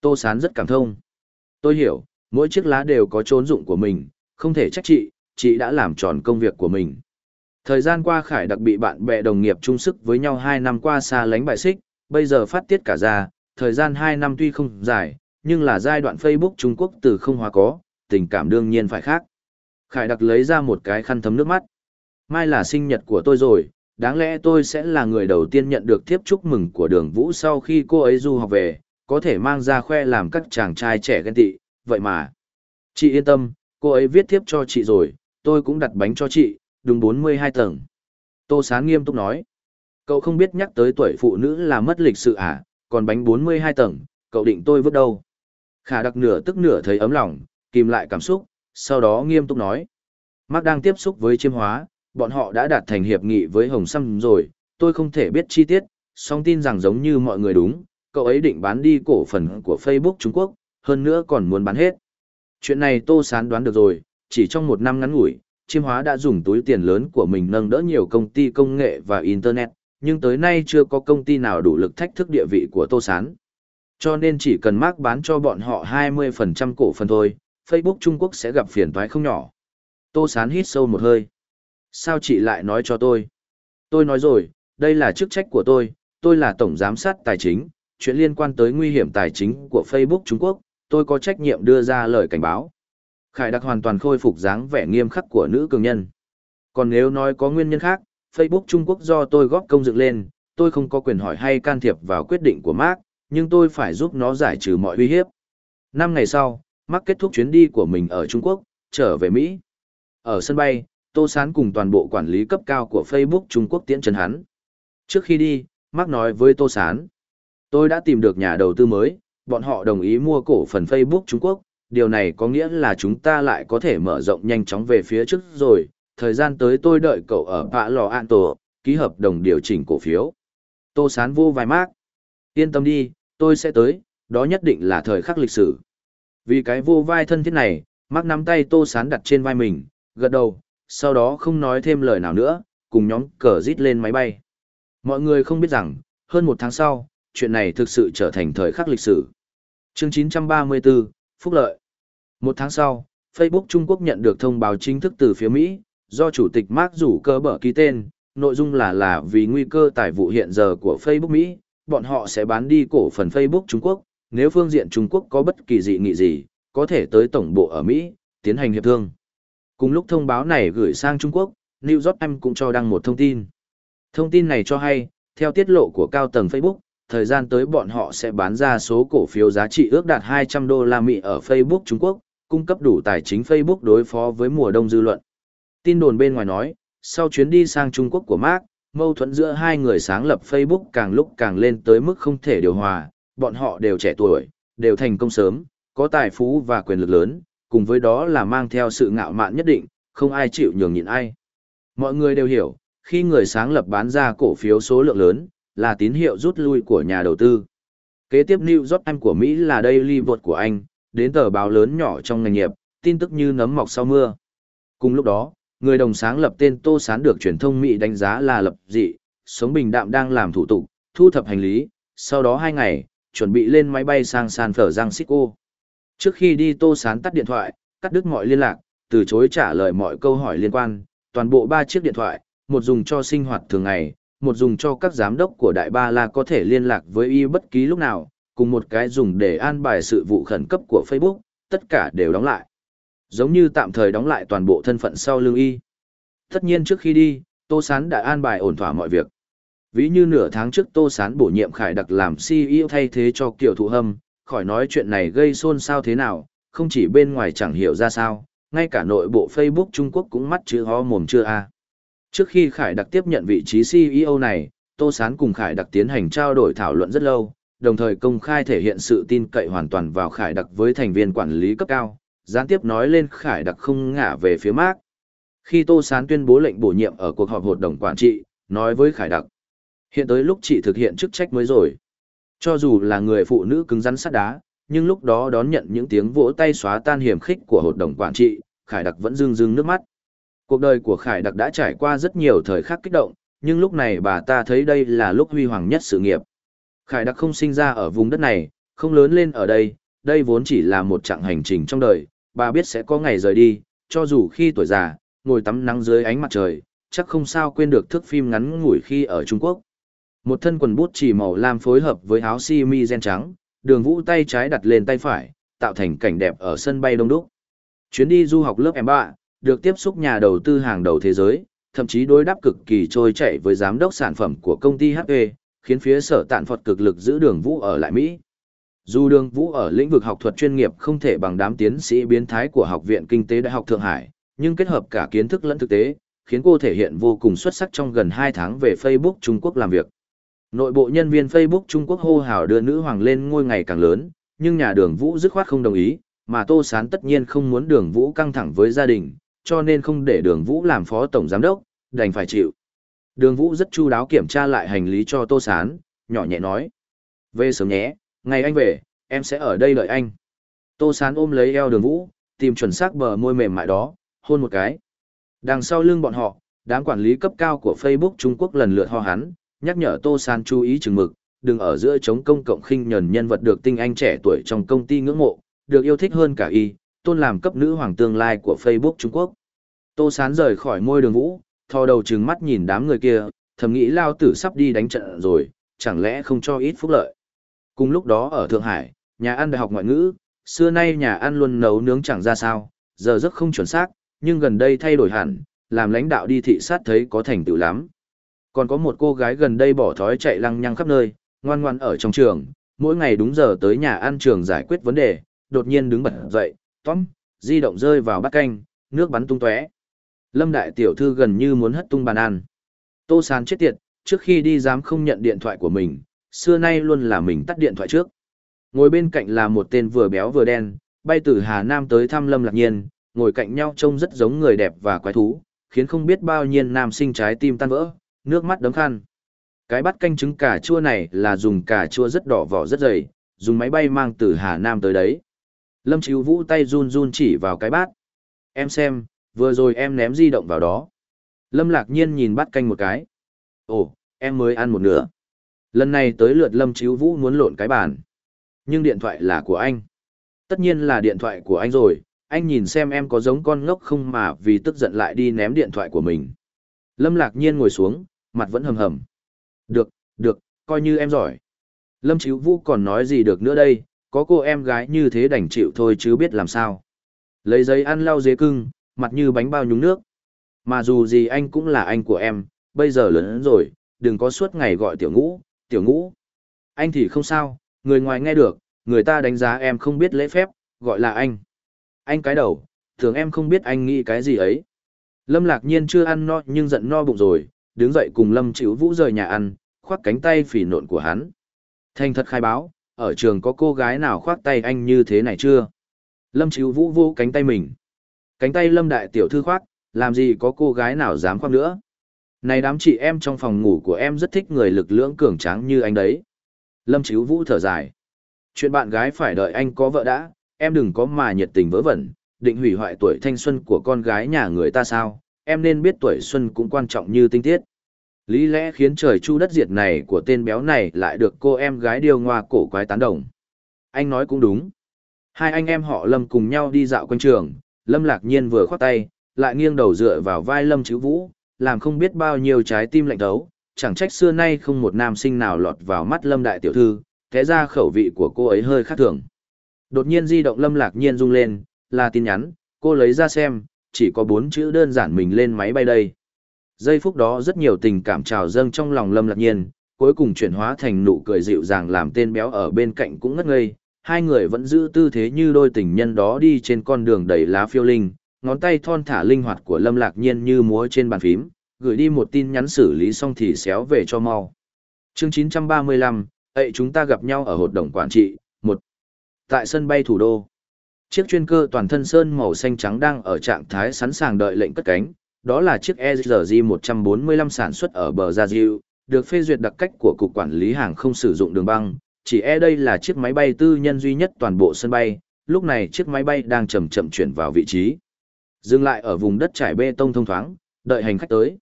Tô Sán rất cảm thông. Tôi hiểu, mỗi chiếc lá đều có trốn dụng của mình, không thể trách chị, chị đã làm tròn công việc của mình. Thời gian qua Khải đặc bị bạn bè đồng nghiệp chung sức với nhau 2 năm qua xa lánh bại xích, bây giờ phát tiết cả ra, thời gian 2 năm tuy không dài, nhưng là giai đoạn Facebook Trung Quốc từ không hóa có, tình cảm đương nhiên phải khác. Khải đặc lấy ra một cái khăn thấm nước mắt. Mai là sinh nhật của tôi rồi, đáng lẽ tôi sẽ là người đầu tiên nhận được tiếp chúc mừng của đường vũ sau khi cô ấy du học về, có thể mang ra khoe làm các chàng trai trẻ ghen tị, vậy mà. Chị yên tâm, cô ấy viết tiếp cho chị rồi, tôi cũng đặt bánh cho chị, đúng 42 tầng. Tô Sán nghiêm túc nói. Cậu không biết nhắc tới tuổi phụ nữ là mất lịch sự à, còn bánh 42 tầng, cậu định tôi vứt đâu. Khả đặc nửa tức nửa thấy ấm lòng, kìm lại cảm xúc, sau đó nghiêm túc nói. Mark đang tiếp xúc với chiêm hóa, bọn họ đã đạt thành hiệp nghị với Hồng Sâm rồi, tôi không thể biết chi tiết, song tin rằng giống như mọi người đúng, cậu ấy định bán đi cổ phần của Facebook Trung Quốc, hơn nữa còn muốn bán hết. Chuyện này Tô Sán đoán được rồi, chỉ trong một năm ngắn ngủi, chiêm hóa đã dùng túi tiền lớn của mình nâng đỡ nhiều công ty công nghệ và Internet, nhưng tới nay chưa có công ty nào đủ lực thách thức địa vị của Tô Sán. Cho nên chỉ cần Mark bán cho bọn họ 20% cổ phần thôi, Facebook Trung Quốc sẽ gặp phiền toái không nhỏ. Tô Sán hít sâu một hơi. Sao chị lại nói cho tôi? Tôi nói rồi, đây là chức trách của tôi, tôi là tổng giám sát tài chính, chuyện liên quan tới nguy hiểm tài chính của Facebook Trung Quốc, tôi có trách nhiệm đưa ra lời cảnh báo. Khải Đặc hoàn toàn khôi phục dáng vẻ nghiêm khắc của nữ cường nhân. Còn nếu nói có nguyên nhân khác, Facebook Trung Quốc do tôi góp công dựng lên, tôi không có quyền hỏi hay can thiệp vào quyết định của Mark, nhưng tôi phải giúp nó giải trừ mọi uy hiếp. Năm ngày sau, Mark kết thúc chuyến đi của mình ở Trung Quốc, trở về Mỹ. Ở sân bay, Tô Sán cùng toàn bộ quản lý cấp cao của Facebook Trung Quốc tiễn chân hắn. Trước khi đi, Mark nói với Tô Sán, tôi đã tìm được nhà đầu tư mới, bọn họ đồng ý mua cổ phần Facebook Trung Quốc, điều này có nghĩa là chúng ta lại có thể mở rộng nhanh chóng về phía trước rồi, thời gian tới tôi đợi cậu ở vạ Lò An Tổ, ký hợp đồng điều chỉnh cổ phiếu. Tô Sán vô vài mác. Yên tâm đi, tôi sẽ tới, đó nhất định là thời khắc lịch sử. Vì cái vô vai thân thiết này, mắc nắm tay Tô Sán đặt trên vai mình, gật đầu, sau đó không nói thêm lời nào nữa, cùng nhóm cờ rít lên máy bay. Mọi người không biết rằng, hơn một tháng sau, chuyện này thực sự trở thành thời khắc lịch sử. Chương 934, Phúc Lợi Một tháng sau, Facebook Trung Quốc nhận được thông báo chính thức từ phía Mỹ, do Chủ tịch Mark rủ cơ bở ký tên, nội dung là là vì nguy cơ tài vụ hiện giờ của Facebook Mỹ, bọn họ sẽ bán đi cổ phần Facebook Trung Quốc, nếu phương diện Trung Quốc có bất kỳ dị nghị gì, có thể tới tổng bộ ở Mỹ, tiến hành hiệp thương. Cùng lúc thông báo này gửi sang Trung Quốc, New York Times cũng cho đăng một thông tin. Thông tin này cho hay, theo tiết lộ của cao tầng Facebook, thời gian tới bọn họ sẽ bán ra số cổ phiếu giá trị ước đạt 200 đô la Mỹ ở Facebook Trung Quốc, cung cấp đủ tài chính Facebook đối phó với mùa đông dư luận. Tin đồn bên ngoài nói, sau chuyến đi sang Trung Quốc của Mark, mâu thuẫn giữa hai người sáng lập Facebook càng lúc càng lên tới mức không thể điều hòa, bọn họ đều trẻ tuổi, đều thành công sớm, có tài phú và quyền lực lớn, cùng với đó là mang theo sự ngạo mạn nhất định, không ai chịu nhường nhịn ai. Mọi người đều hiểu, khi người sáng lập bán ra cổ phiếu số lượng lớn, là tín hiệu rút lui của nhà đầu tư. Kế tiếp New York Times của Mỹ là Daily Vote của Anh, đến tờ báo lớn nhỏ trong ngành nghiệp, tin tức như nấm mọc sau mưa. Cùng lúc đó, người đồng sáng lập tên Tô Sán được truyền thông Mỹ đánh giá là lập dị, sống bình đạm đang làm thủ tục, thu thập hành lý, sau đó hai ngày, chuẩn bị lên máy bay sang San Francisco. Trước khi đi Tô Sán tắt điện thoại, cắt đứt mọi liên lạc, từ chối trả lời mọi câu hỏi liên quan, toàn bộ ba chiếc điện thoại, một dùng cho sinh hoạt thường ngày, một dùng cho các giám đốc của Đại Ba La có thể liên lạc với y bất kỳ lúc nào, cùng một cái dùng để an bài sự vụ khẩn cấp của Facebook, tất cả đều đóng lại. Giống như tạm thời đóng lại toàn bộ thân phận sau lưng y. Tất nhiên trước khi đi, Tô Sán đã an bài ổn thỏa mọi việc. Ví như nửa tháng trước Tô Sán bổ nhiệm Khải Đặc làm CEO thay thế cho Kiều Thụ Hâm, khỏi nói chuyện này gây xôn xao thế nào, không chỉ bên ngoài chẳng hiểu ra sao, ngay cả nội bộ Facebook Trung Quốc cũng mắt chữ ho mồm chưa a. Trước khi Khải Đặc tiếp nhận vị trí CEO này, Tô Sán cùng Khải Đặc tiến hành trao đổi thảo luận rất lâu, đồng thời công khai thể hiện sự tin cậy hoàn toàn vào Khải Đặc với thành viên quản lý cấp cao, gián tiếp nói lên Khải Đặc không ngả về phía mác Khi Tô Sán tuyên bố lệnh bổ nhiệm ở cuộc họp hội đồng quản trị, nói với Khải Đặc, hiện tới lúc chị thực hiện chức trách mới rồi. Cho dù là người phụ nữ cứng rắn sắt đá, nhưng lúc đó đón nhận những tiếng vỗ tay xóa tan hiểm khích của hội đồng quản trị, Khải Đặc vẫn rưng rưng nước mắt. Cuộc đời của Khải Đặc đã trải qua rất nhiều thời khắc kích động, nhưng lúc này bà ta thấy đây là lúc huy hoàng nhất sự nghiệp. Khải Đặc không sinh ra ở vùng đất này, không lớn lên ở đây, đây vốn chỉ là một chặng hành trình trong đời, bà biết sẽ có ngày rời đi, cho dù khi tuổi già, ngồi tắm nắng dưới ánh mặt trời, chắc không sao quên được thước phim ngắn ngủi khi ở Trung Quốc. Một thân quần bút chỉ màu lam phối hợp với áo si mi gen trắng, đường vũ tay trái đặt lên tay phải, tạo thành cảnh đẹp ở sân bay đông đúc. Chuyến đi du học lớp M3, được tiếp xúc nhà đầu tư hàng đầu thế giới, thậm chí đối đáp cực kỳ trôi chảy với giám đốc sản phẩm của công ty HE, khiến phía sở tạn phật cực lực giữ đường vũ ở lại Mỹ. Dù đường vũ ở lĩnh vực học thuật chuyên nghiệp không thể bằng đám tiến sĩ biến thái của Học viện Kinh tế Đại học Thượng Hải, nhưng kết hợp cả kiến thức lẫn thực tế, khiến cô thể hiện vô cùng xuất sắc trong gần 2 tháng về Facebook Trung Quốc làm việc. Nội bộ nhân viên Facebook Trung Quốc hô hào đưa nữ hoàng lên ngôi ngày càng lớn, nhưng nhà đường vũ dứt khoát không đồng ý, mà Tô Sán tất nhiên không muốn đường vũ căng thẳng với gia đình, cho nên không để đường vũ làm phó tổng giám đốc, đành phải chịu. Đường vũ rất chu đáo kiểm tra lại hành lý cho Tô Sán, nhỏ nhẹ nói. Về sớm nhé, ngày anh về, em sẽ ở đây đợi anh. Tô Sán ôm lấy eo đường vũ, tìm chuẩn xác bờ môi mềm mại đó, hôn một cái. Đằng sau lưng bọn họ, đám quản lý cấp cao của Facebook Trung Quốc lần lượt ho hắn, nhắc nhở Tô Sán chú ý chừng mực, đừng ở giữa chống công cộng khinh nhẫn nhân vật được tinh anh trẻ tuổi trong công ty ngưỡng mộ, được yêu thích hơn cả y, tôn làm cấp nữ hoàng tương lai của Facebook Trung Quốc. Tô Sán rời khỏi môi đường vũ, thò đầu trừng mắt nhìn đám người kia, thầm nghĩ lao tử sắp đi đánh trận rồi, chẳng lẽ không cho ít phúc lợi. Cùng lúc đó ở Thượng Hải, nhà ăn đại học ngoại ngữ, xưa nay nhà ăn luôn nấu nướng chẳng ra sao, giờ giấc không chuẩn xác, nhưng gần đây thay đổi hẳn, làm lãnh đạo đi thị sát thấy có thành tựu lắm. Còn có một cô gái gần đây bỏ thói chạy lăng nhăng khắp nơi, ngoan ngoan ở trong trường, mỗi ngày đúng giờ tới nhà ăn trường giải quyết vấn đề, đột nhiên đứng bật dậy, tóm, di động rơi vào bát canh, nước bắn tung tóe. Lâm đại tiểu thư gần như muốn hất tung bàn ăn. Tô Sán chết tiệt, trước khi đi dám không nhận điện thoại của mình, xưa nay luôn là mình tắt điện thoại trước. Ngồi bên cạnh là một tên vừa béo vừa đen, bay từ Hà Nam tới thăm Lâm Lạc Nhiên, ngồi cạnh nhau trông rất giống người đẹp và quái thú, khiến không biết bao nhiêu nam sinh trái tim tan vỡ, nước mắt đấm khăn. Cái bát canh trứng cà chua này là dùng cà chua rất đỏ vỏ rất dày, dùng máy bay mang từ Hà Nam tới đấy. Lâm Chíu Vũ tay run run chỉ vào cái bát. Em xem, vừa rồi em ném di động vào đó. Lâm Lạc Nhiên nhìn bát canh một cái. Ồ, em mới ăn một nửa. Lần này tới lượt Lâm Chíu Vũ muốn lộn cái bàn. Nhưng điện thoại là của anh. Tất nhiên là điện thoại của anh rồi, anh nhìn xem em có giống con ngốc không mà vì tức giận lại đi ném điện thoại của mình. Lâm lạc nhiên ngồi xuống, mặt vẫn hầm hầm. Được, được, coi như em giỏi. Lâm Chíu Vũ còn nói gì được nữa đây, có cô em gái như thế đành chịu thôi chứ biết làm sao. Lấy giấy ăn lau dế cưng, mặt như bánh bao nhúng nước. Mà dù gì anh cũng là anh của em, bây giờ lớn rồi, đừng có suốt ngày gọi tiểu ngũ, tiểu ngũ. Anh thì không sao, người ngoài nghe được, người ta đánh giá em không biết lễ phép, gọi là anh. Anh cái đầu, thường em không biết anh nghĩ cái gì ấy. Lâm lạc nhiên chưa ăn no nhưng giận no bụng rồi, đứng dậy cùng Lâm chịu vũ rời nhà ăn, khoác cánh tay phỉ nộn của hắn. Thành thật khai báo, ở trường có cô gái nào khoác tay anh như thế này chưa? Lâm chịu vũ vô cánh tay mình. Cánh tay Lâm đại tiểu thư khoác, làm gì có cô gái nào dám khoác nữa? Này đám chị em trong phòng ngủ của em rất thích người lực lưỡng cường tráng như anh đấy. Lâm Chíu Vũ thở dài. Chuyện bạn gái phải đợi anh có vợ đã, em đừng có mà nhiệt tình vớ vẩn, định hủy hoại tuổi thanh xuân của con gái nhà người ta sao, em nên biết tuổi xuân cũng quan trọng như tinh tiết. Lý lẽ khiến trời chu đất diệt này của tên béo này lại được cô em gái điêu ngoa cổ quái tán đồng. Anh nói cũng đúng. Hai anh em họ Lâm cùng nhau đi dạo quanh trường, Lâm lạc nhiên vừa khoác tay, lại nghiêng đầu dựa vào vai Lâm Chíu vũ, làm không biết bao nhiêu trái tim lạnh thấu, chẳng trách xưa nay không một nam sinh nào lọt vào mắt Lâm đại tiểu thư, thế ra khẩu vị của cô ấy hơi khác thường. Đột nhiên di động lâm lạc nhiên rung lên, là tin nhắn, cô lấy ra xem, chỉ có bốn chữ đơn giản mình lên máy bay đây. Giây phút đó rất nhiều tình cảm trào dâng trong lòng lâm lạc nhiên, cuối cùng chuyển hóa thành nụ cười dịu dàng làm tên béo ở bên cạnh cũng ngất ngây. Hai người vẫn giữ tư thế như đôi tình nhân đó đi trên con đường đầy lá phiêu linh, ngón tay thon thả linh hoạt của lâm lạc nhiên như múa trên bàn phím, gửi đi một tin nhắn xử lý xong thì xéo về cho mau. Chương 935, ấy chúng ta gặp nhau ở hội đồng quản trị, một, Tại sân bay thủ đô, chiếc chuyên cơ toàn thân sơn màu xanh trắng đang ở trạng thái sẵn sàng đợi lệnh cất cánh. Đó là chiếc EZG 145 sản xuất ở bờ Gia Diệu, được phê duyệt đặc cách của Cục Quản lý Hàng không sử dụng đường băng. Chỉ e đây là chiếc máy bay tư nhân duy nhất toàn bộ sân bay, lúc này chiếc máy bay đang chậm chậm chuyển vào vị trí. Dừng lại ở vùng đất trải bê tông thông thoáng, đợi hành khách tới.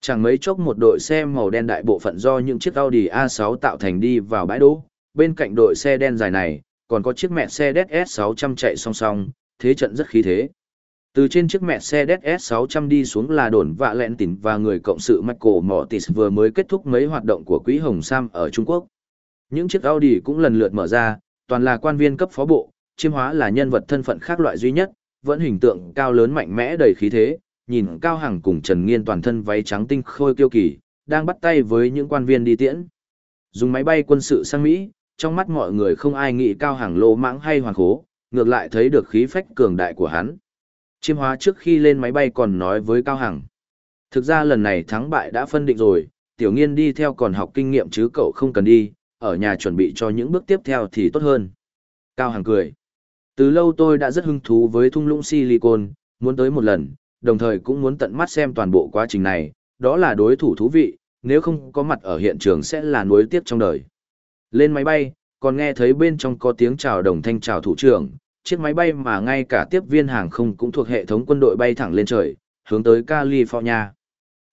Chẳng mấy chốc một đội xe màu đen đại bộ phận do những chiếc Audi A6 tạo thành đi vào bãi đỗ, bên cạnh đội xe đen dài này, còn có chiếc mẹ xe DS600 chạy song song, thế trận rất khí thế. Từ trên chiếc mẹ xe DS600 đi xuống là đồn vạ lẹn tỉnh và người cộng sự Michael Mortis vừa mới kết thúc mấy hoạt động của Quỹ Hồng Sam ở Trung Quốc. Những chiếc Audi cũng lần lượt mở ra, toàn là quan viên cấp phó bộ, chiêm hóa là nhân vật thân phận khác loại duy nhất, vẫn hình tượng cao lớn mạnh mẽ đầy khí thế, nhìn Cao Hằng cùng Trần Nghiên toàn thân váy trắng tinh khôi kiêu kỳ, đang bắt tay với những quan viên đi tiễn. Dùng máy bay quân sự sang Mỹ, trong mắt mọi người không ai nghĩ cao hàng lô mãng hay hoàng khố, ngược lại thấy được khí phách cường đại của hắn. Chiêm hóa trước khi lên máy bay còn nói với Cao Hằng. Thực ra lần này thắng bại đã phân định rồi, tiểu nghiên đi theo còn học kinh nghiệm chứ cậu không cần đi, ở nhà chuẩn bị cho những bước tiếp theo thì tốt hơn. Cao Hằng cười. Từ lâu tôi đã rất hứng thú với thung lũng silicon, muốn tới một lần, đồng thời cũng muốn tận mắt xem toàn bộ quá trình này, đó là đối thủ thú vị, nếu không có mặt ở hiện trường sẽ là nuối tiếc trong đời. Lên máy bay, còn nghe thấy bên trong có tiếng chào đồng thanh chào thủ trưởng, chiếc máy bay mà ngay cả tiếp viên hàng không cũng thuộc hệ thống quân đội bay thẳng lên trời, hướng tới California.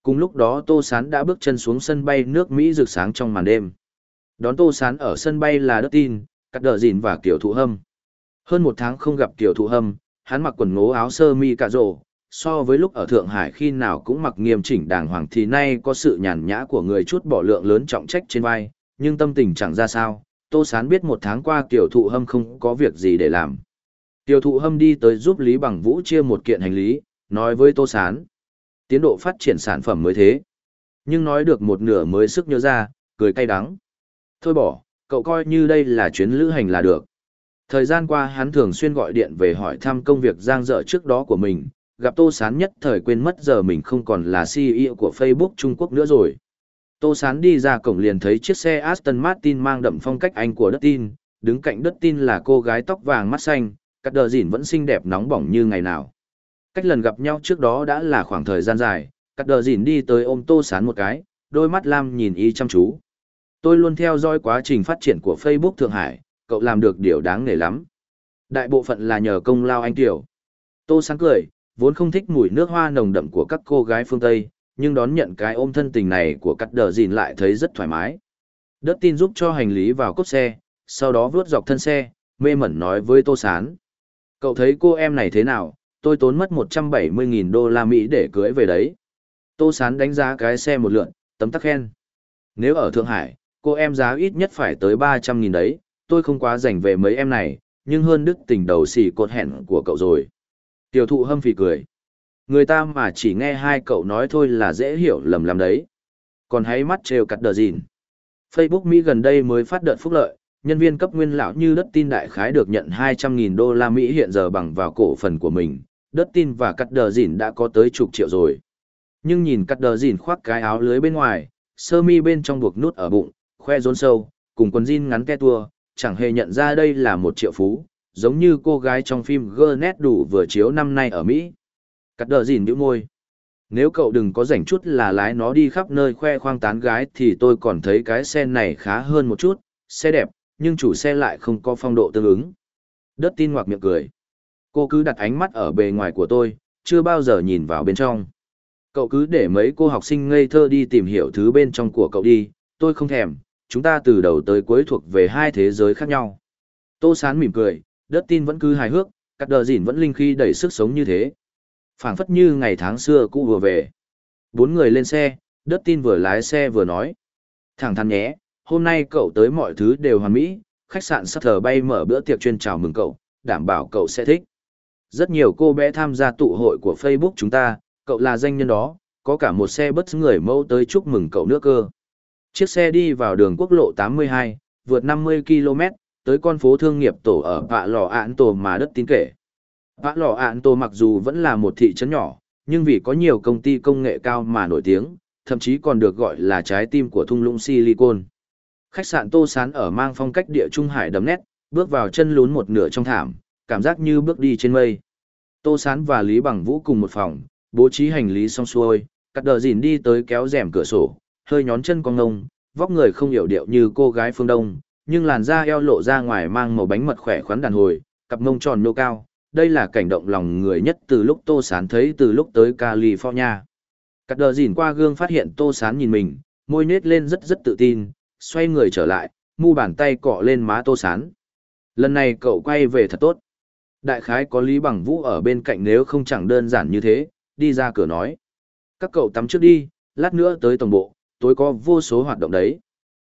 Cùng lúc đó Tô Sán đã bước chân xuống sân bay nước Mỹ rực sáng trong màn đêm. Đón Tô Sán ở sân bay là Đức Tin, Cắt Đờ Dìn và Kiều Thụ Hâm. Hơn một tháng không gặp Tiểu Thụ Hâm, hắn mặc quần ngố áo sơ mi cà rổ, so với lúc ở Thượng Hải khi nào cũng mặc nghiêm chỉnh đàng hoàng thì nay có sự nhàn nhã của người chút bỏ lượng lớn trọng trách trên vai, nhưng tâm tình chẳng ra sao. Tô Sán biết một tháng qua Tiểu Thụ Hâm không có việc gì để làm. Tiểu thụ hâm đi tới giúp Lý Bằng Vũ chia một kiện hành lý, nói với Tô Sán. Tiến độ phát triển sản phẩm mới thế. Nhưng nói được một nửa mới sức nhớ ra, cười cay đắng. Thôi bỏ, cậu coi như đây là chuyến lữ hành là được. Thời gian qua hắn thường xuyên gọi điện về hỏi thăm công việc giang dở trước đó của mình, gặp Tô Sán nhất thời quên mất giờ mình không còn là CEO của Facebook Trung Quốc nữa rồi. Tô Sán đi ra cổng liền thấy chiếc xe Aston Martin mang đậm phong cách Anh của đất tin, đứng cạnh đất tin là cô gái tóc vàng mắt xanh, Cắt đờ dỉn vẫn xinh đẹp nóng bỏng như ngày nào. Cách lần gặp nhau trước đó đã là khoảng thời gian dài, cắt đờ dỉn đi tới ôm tô sán một cái, đôi mắt lam nhìn y chăm chú. Tôi luôn theo dõi quá trình phát triển của Facebook Thượng Hải, cậu làm được điều đáng nể lắm. Đại bộ phận là nhờ công lao anh tiểu. Tô sáng cười, vốn không thích mùi nước hoa nồng đậm của các cô gái phương Tây, nhưng đón nhận cái ôm thân tình này của cắt đờ dìn lại thấy rất thoải mái. Đất tin giúp cho hành lý vào cốp xe, sau đó vướt dọc thân xe, mê mẩn nói với Tô Sán. Cậu thấy cô em này thế nào, tôi tốn mất 170.000 đô la Mỹ để cưới về đấy. Tô Sán đánh giá cái xe một lượn, tấm tắc khen. Nếu ở Thượng Hải, cô em giá ít nhất phải tới 300.000 đấy, tôi không quá rảnh về mấy em này, nhưng hơn đức tình đầu xỉ cột hẹn của cậu rồi. Tiểu thụ hâm phì cười. Người ta mà chỉ nghe hai cậu nói thôi là dễ hiểu lầm lắm đấy. Còn hãy mắt trêu cắt đờ gìn. Facebook Mỹ gần đây mới phát đợt phúc lợi, nhân viên cấp nguyên lão như đất tin đại khái được nhận 200.000 đô la Mỹ hiện giờ bằng vào cổ phần của mình, đất tin và cắt đờ gìn đã có tới chục triệu rồi. Nhưng nhìn cắt đờ gìn khoác cái áo lưới bên ngoài, sơ mi bên trong buộc nút ở bụng, khoe rốn sâu, cùng quần jean ngắn ke tua, chẳng hề nhận ra đây là một triệu phú, giống như cô gái trong phim Gernet đủ vừa chiếu năm nay ở Mỹ. Cắt đờ gìn bĩu môi. Nếu cậu đừng có rảnh chút là lái nó đi khắp nơi khoe khoang tán gái thì tôi còn thấy cái xe này khá hơn một chút, xe đẹp, nhưng chủ xe lại không có phong độ tương ứng. Đất tin ngoạc miệng cười. Cô cứ đặt ánh mắt ở bề ngoài của tôi, chưa bao giờ nhìn vào bên trong. Cậu cứ để mấy cô học sinh ngây thơ đi tìm hiểu thứ bên trong của cậu đi, tôi không thèm, chúng ta từ đầu tới cuối thuộc về hai thế giới khác nhau. Tô Sán mỉm cười, đất tin vẫn cứ hài hước, cắt đờ dỉn vẫn linh khi đầy sức sống như thế. phảng phất như ngày tháng xưa cũ vừa về. Bốn người lên xe, đất tin vừa lái xe vừa nói. Thẳng thắn nhé, hôm nay cậu tới mọi thứ đều hoàn mỹ, khách sạn sắp thờ bay mở bữa tiệc chuyên chào mừng cậu, đảm bảo cậu sẽ thích. Rất nhiều cô bé tham gia tụ hội của Facebook chúng ta, cậu là danh nhân đó, có cả một xe bất người mẫu tới chúc mừng cậu nữa cơ. Chiếc xe đi vào đường quốc lộ 82, vượt 50 km, tới con phố thương nghiệp tổ ở Vạ Lò Ản Tổ mà đất tin kể. Vạ Lò Ản Tổ mặc dù vẫn là một thị trấn nhỏ, nhưng vì có nhiều công ty công nghệ cao mà nổi tiếng, thậm chí còn được gọi là trái tim của thung lũng Silicon. Khách sạn Tô Sán ở mang phong cách địa trung hải đậm nét, bước vào chân lún một nửa trong thảm, cảm giác như bước đi trên mây. Tô Sán và Lý Bằng Vũ cùng một phòng, bố trí hành lý xong xuôi, cắt đờ dìn đi tới kéo rèm cửa sổ, hơi nhón chân con ngông, vóc người không hiểu điệu như cô gái phương Đông, nhưng làn da eo lộ ra ngoài mang màu bánh mật khỏe khoắn đàn hồi, cặp mông tròn nô cao. Đây là cảnh động lòng người nhất từ lúc Tô Sán thấy từ lúc tới California. Cắt đờ dìn qua gương phát hiện Tô Sán nhìn mình, môi nết lên rất rất tự tin, xoay người trở lại, mu bàn tay cọ lên má tô sán. Lần này cậu quay về thật tốt. Đại khái có Lý Bằng Vũ ở bên cạnh nếu không chẳng đơn giản như thế, đi ra cửa nói. Các cậu tắm trước đi, lát nữa tới tổng bộ, tối có vô số hoạt động đấy.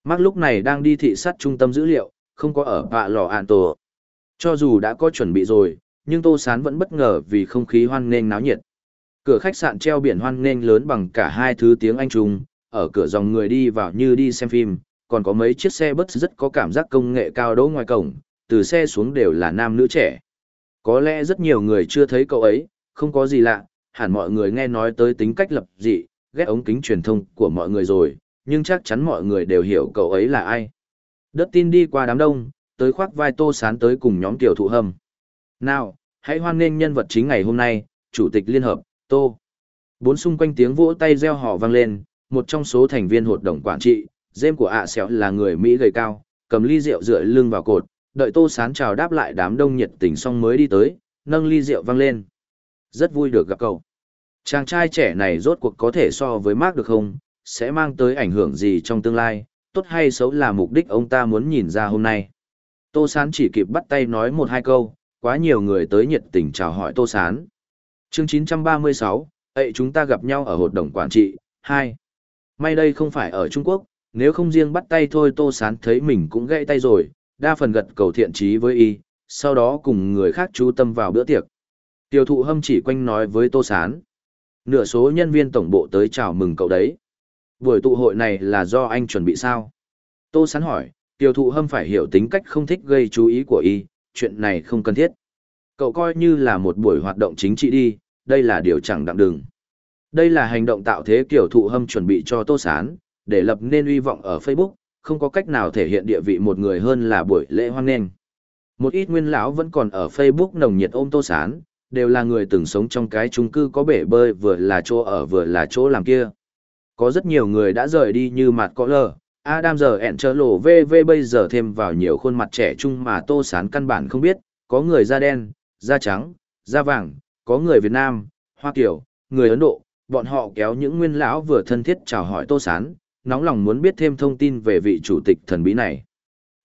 Mark lúc này đang đi thị sát trung tâm dữ liệu, không có ở bạ lò ạn tổ. Cho dù đã có chuẩn bị rồi, nhưng Tô Sán vẫn bất ngờ vì không khí hoan nghênh náo nhiệt. Cửa khách sạn treo biển hoan nghênh lớn bằng cả hai thứ tiếng Anh Trung, ở cửa dòng người đi vào như đi xem phim, còn có mấy chiếc xe bus rất có cảm giác công nghệ cao đỗ ngoài cổng, từ xe xuống đều là nam nữ trẻ. Có lẽ rất nhiều người chưa thấy cậu ấy, không có gì lạ, hẳn mọi người nghe nói tới tính cách lập dị, ghét ống kính truyền thông của mọi người rồi, nhưng chắc chắn mọi người đều hiểu cậu ấy là ai. Đất tin đi qua đám đông, tới khoác vai tô sán tới cùng nhóm tiểu thụ hâm. Nào, hãy hoan nghênh nhân vật chính ngày hôm nay, Chủ tịch Liên Hợp, Tô. Bốn xung quanh tiếng vỗ tay reo hò vang lên, một trong số thành viên hội đồng quản trị, dêm của ạ à là người Mỹ gầy cao, cầm ly rượu dựa lưng vào cột, đợi tô sán chào đáp lại đám đông nhiệt tình xong mới đi tới, nâng ly rượu vang lên. Rất vui được gặp cậu. Chàng trai trẻ này rốt cuộc có thể so với Mark được không, sẽ mang tới ảnh hưởng gì trong tương lai, tốt hay xấu là mục đích ông ta muốn nhìn ra hôm nay. Tô Sán chỉ kịp bắt tay nói một hai câu, quá nhiều người tới nhiệt tình chào hỏi Tô Sán. Chương 936, ấy chúng ta gặp nhau ở hội đồng quản trị, 2. May đây không phải ở Trung Quốc, nếu không riêng bắt tay thôi Tô Sán thấy mình cũng gãy tay rồi, đa phần gật cầu thiện trí với y, sau đó cùng người khác chú tâm vào bữa tiệc. Tiêu thụ hâm chỉ quanh nói với Tô Sán. Nửa số nhân viên tổng bộ tới chào mừng cậu đấy. Buổi tụ hội này là do anh chuẩn bị sao? Tô Sán hỏi, tiểu thụ hâm phải hiểu tính cách không thích gây chú ý của y, chuyện này không cần thiết. Cậu coi như là một buổi hoạt động chính trị đi, đây là điều chẳng đặng đừng. Đây là hành động tạo thế kiểu thụ hâm chuẩn bị cho Tô Sán, để lập nên uy vọng ở Facebook, không có cách nào thể hiện địa vị một người hơn là buổi lễ hoan nghênh. Một ít nguyên lão vẫn còn ở Facebook nồng nhiệt ôm Tô Sán, đều là người từng sống trong cái chung cư có bể bơi vừa là chỗ ở vừa là chỗ làm kia. Có rất nhiều người đã rời đi như mặt có lờ, Adam giờ ẹn trở lộ VV bây giờ thêm vào nhiều khuôn mặt trẻ trung mà Tô Sán căn bản không biết, có người da đen, da trắng, da vàng, có người Việt Nam, Hoa Kiều, người Ấn Độ, bọn họ kéo những nguyên lão vừa thân thiết chào hỏi Tô Sán, nóng lòng muốn biết thêm thông tin về vị chủ tịch thần bí này.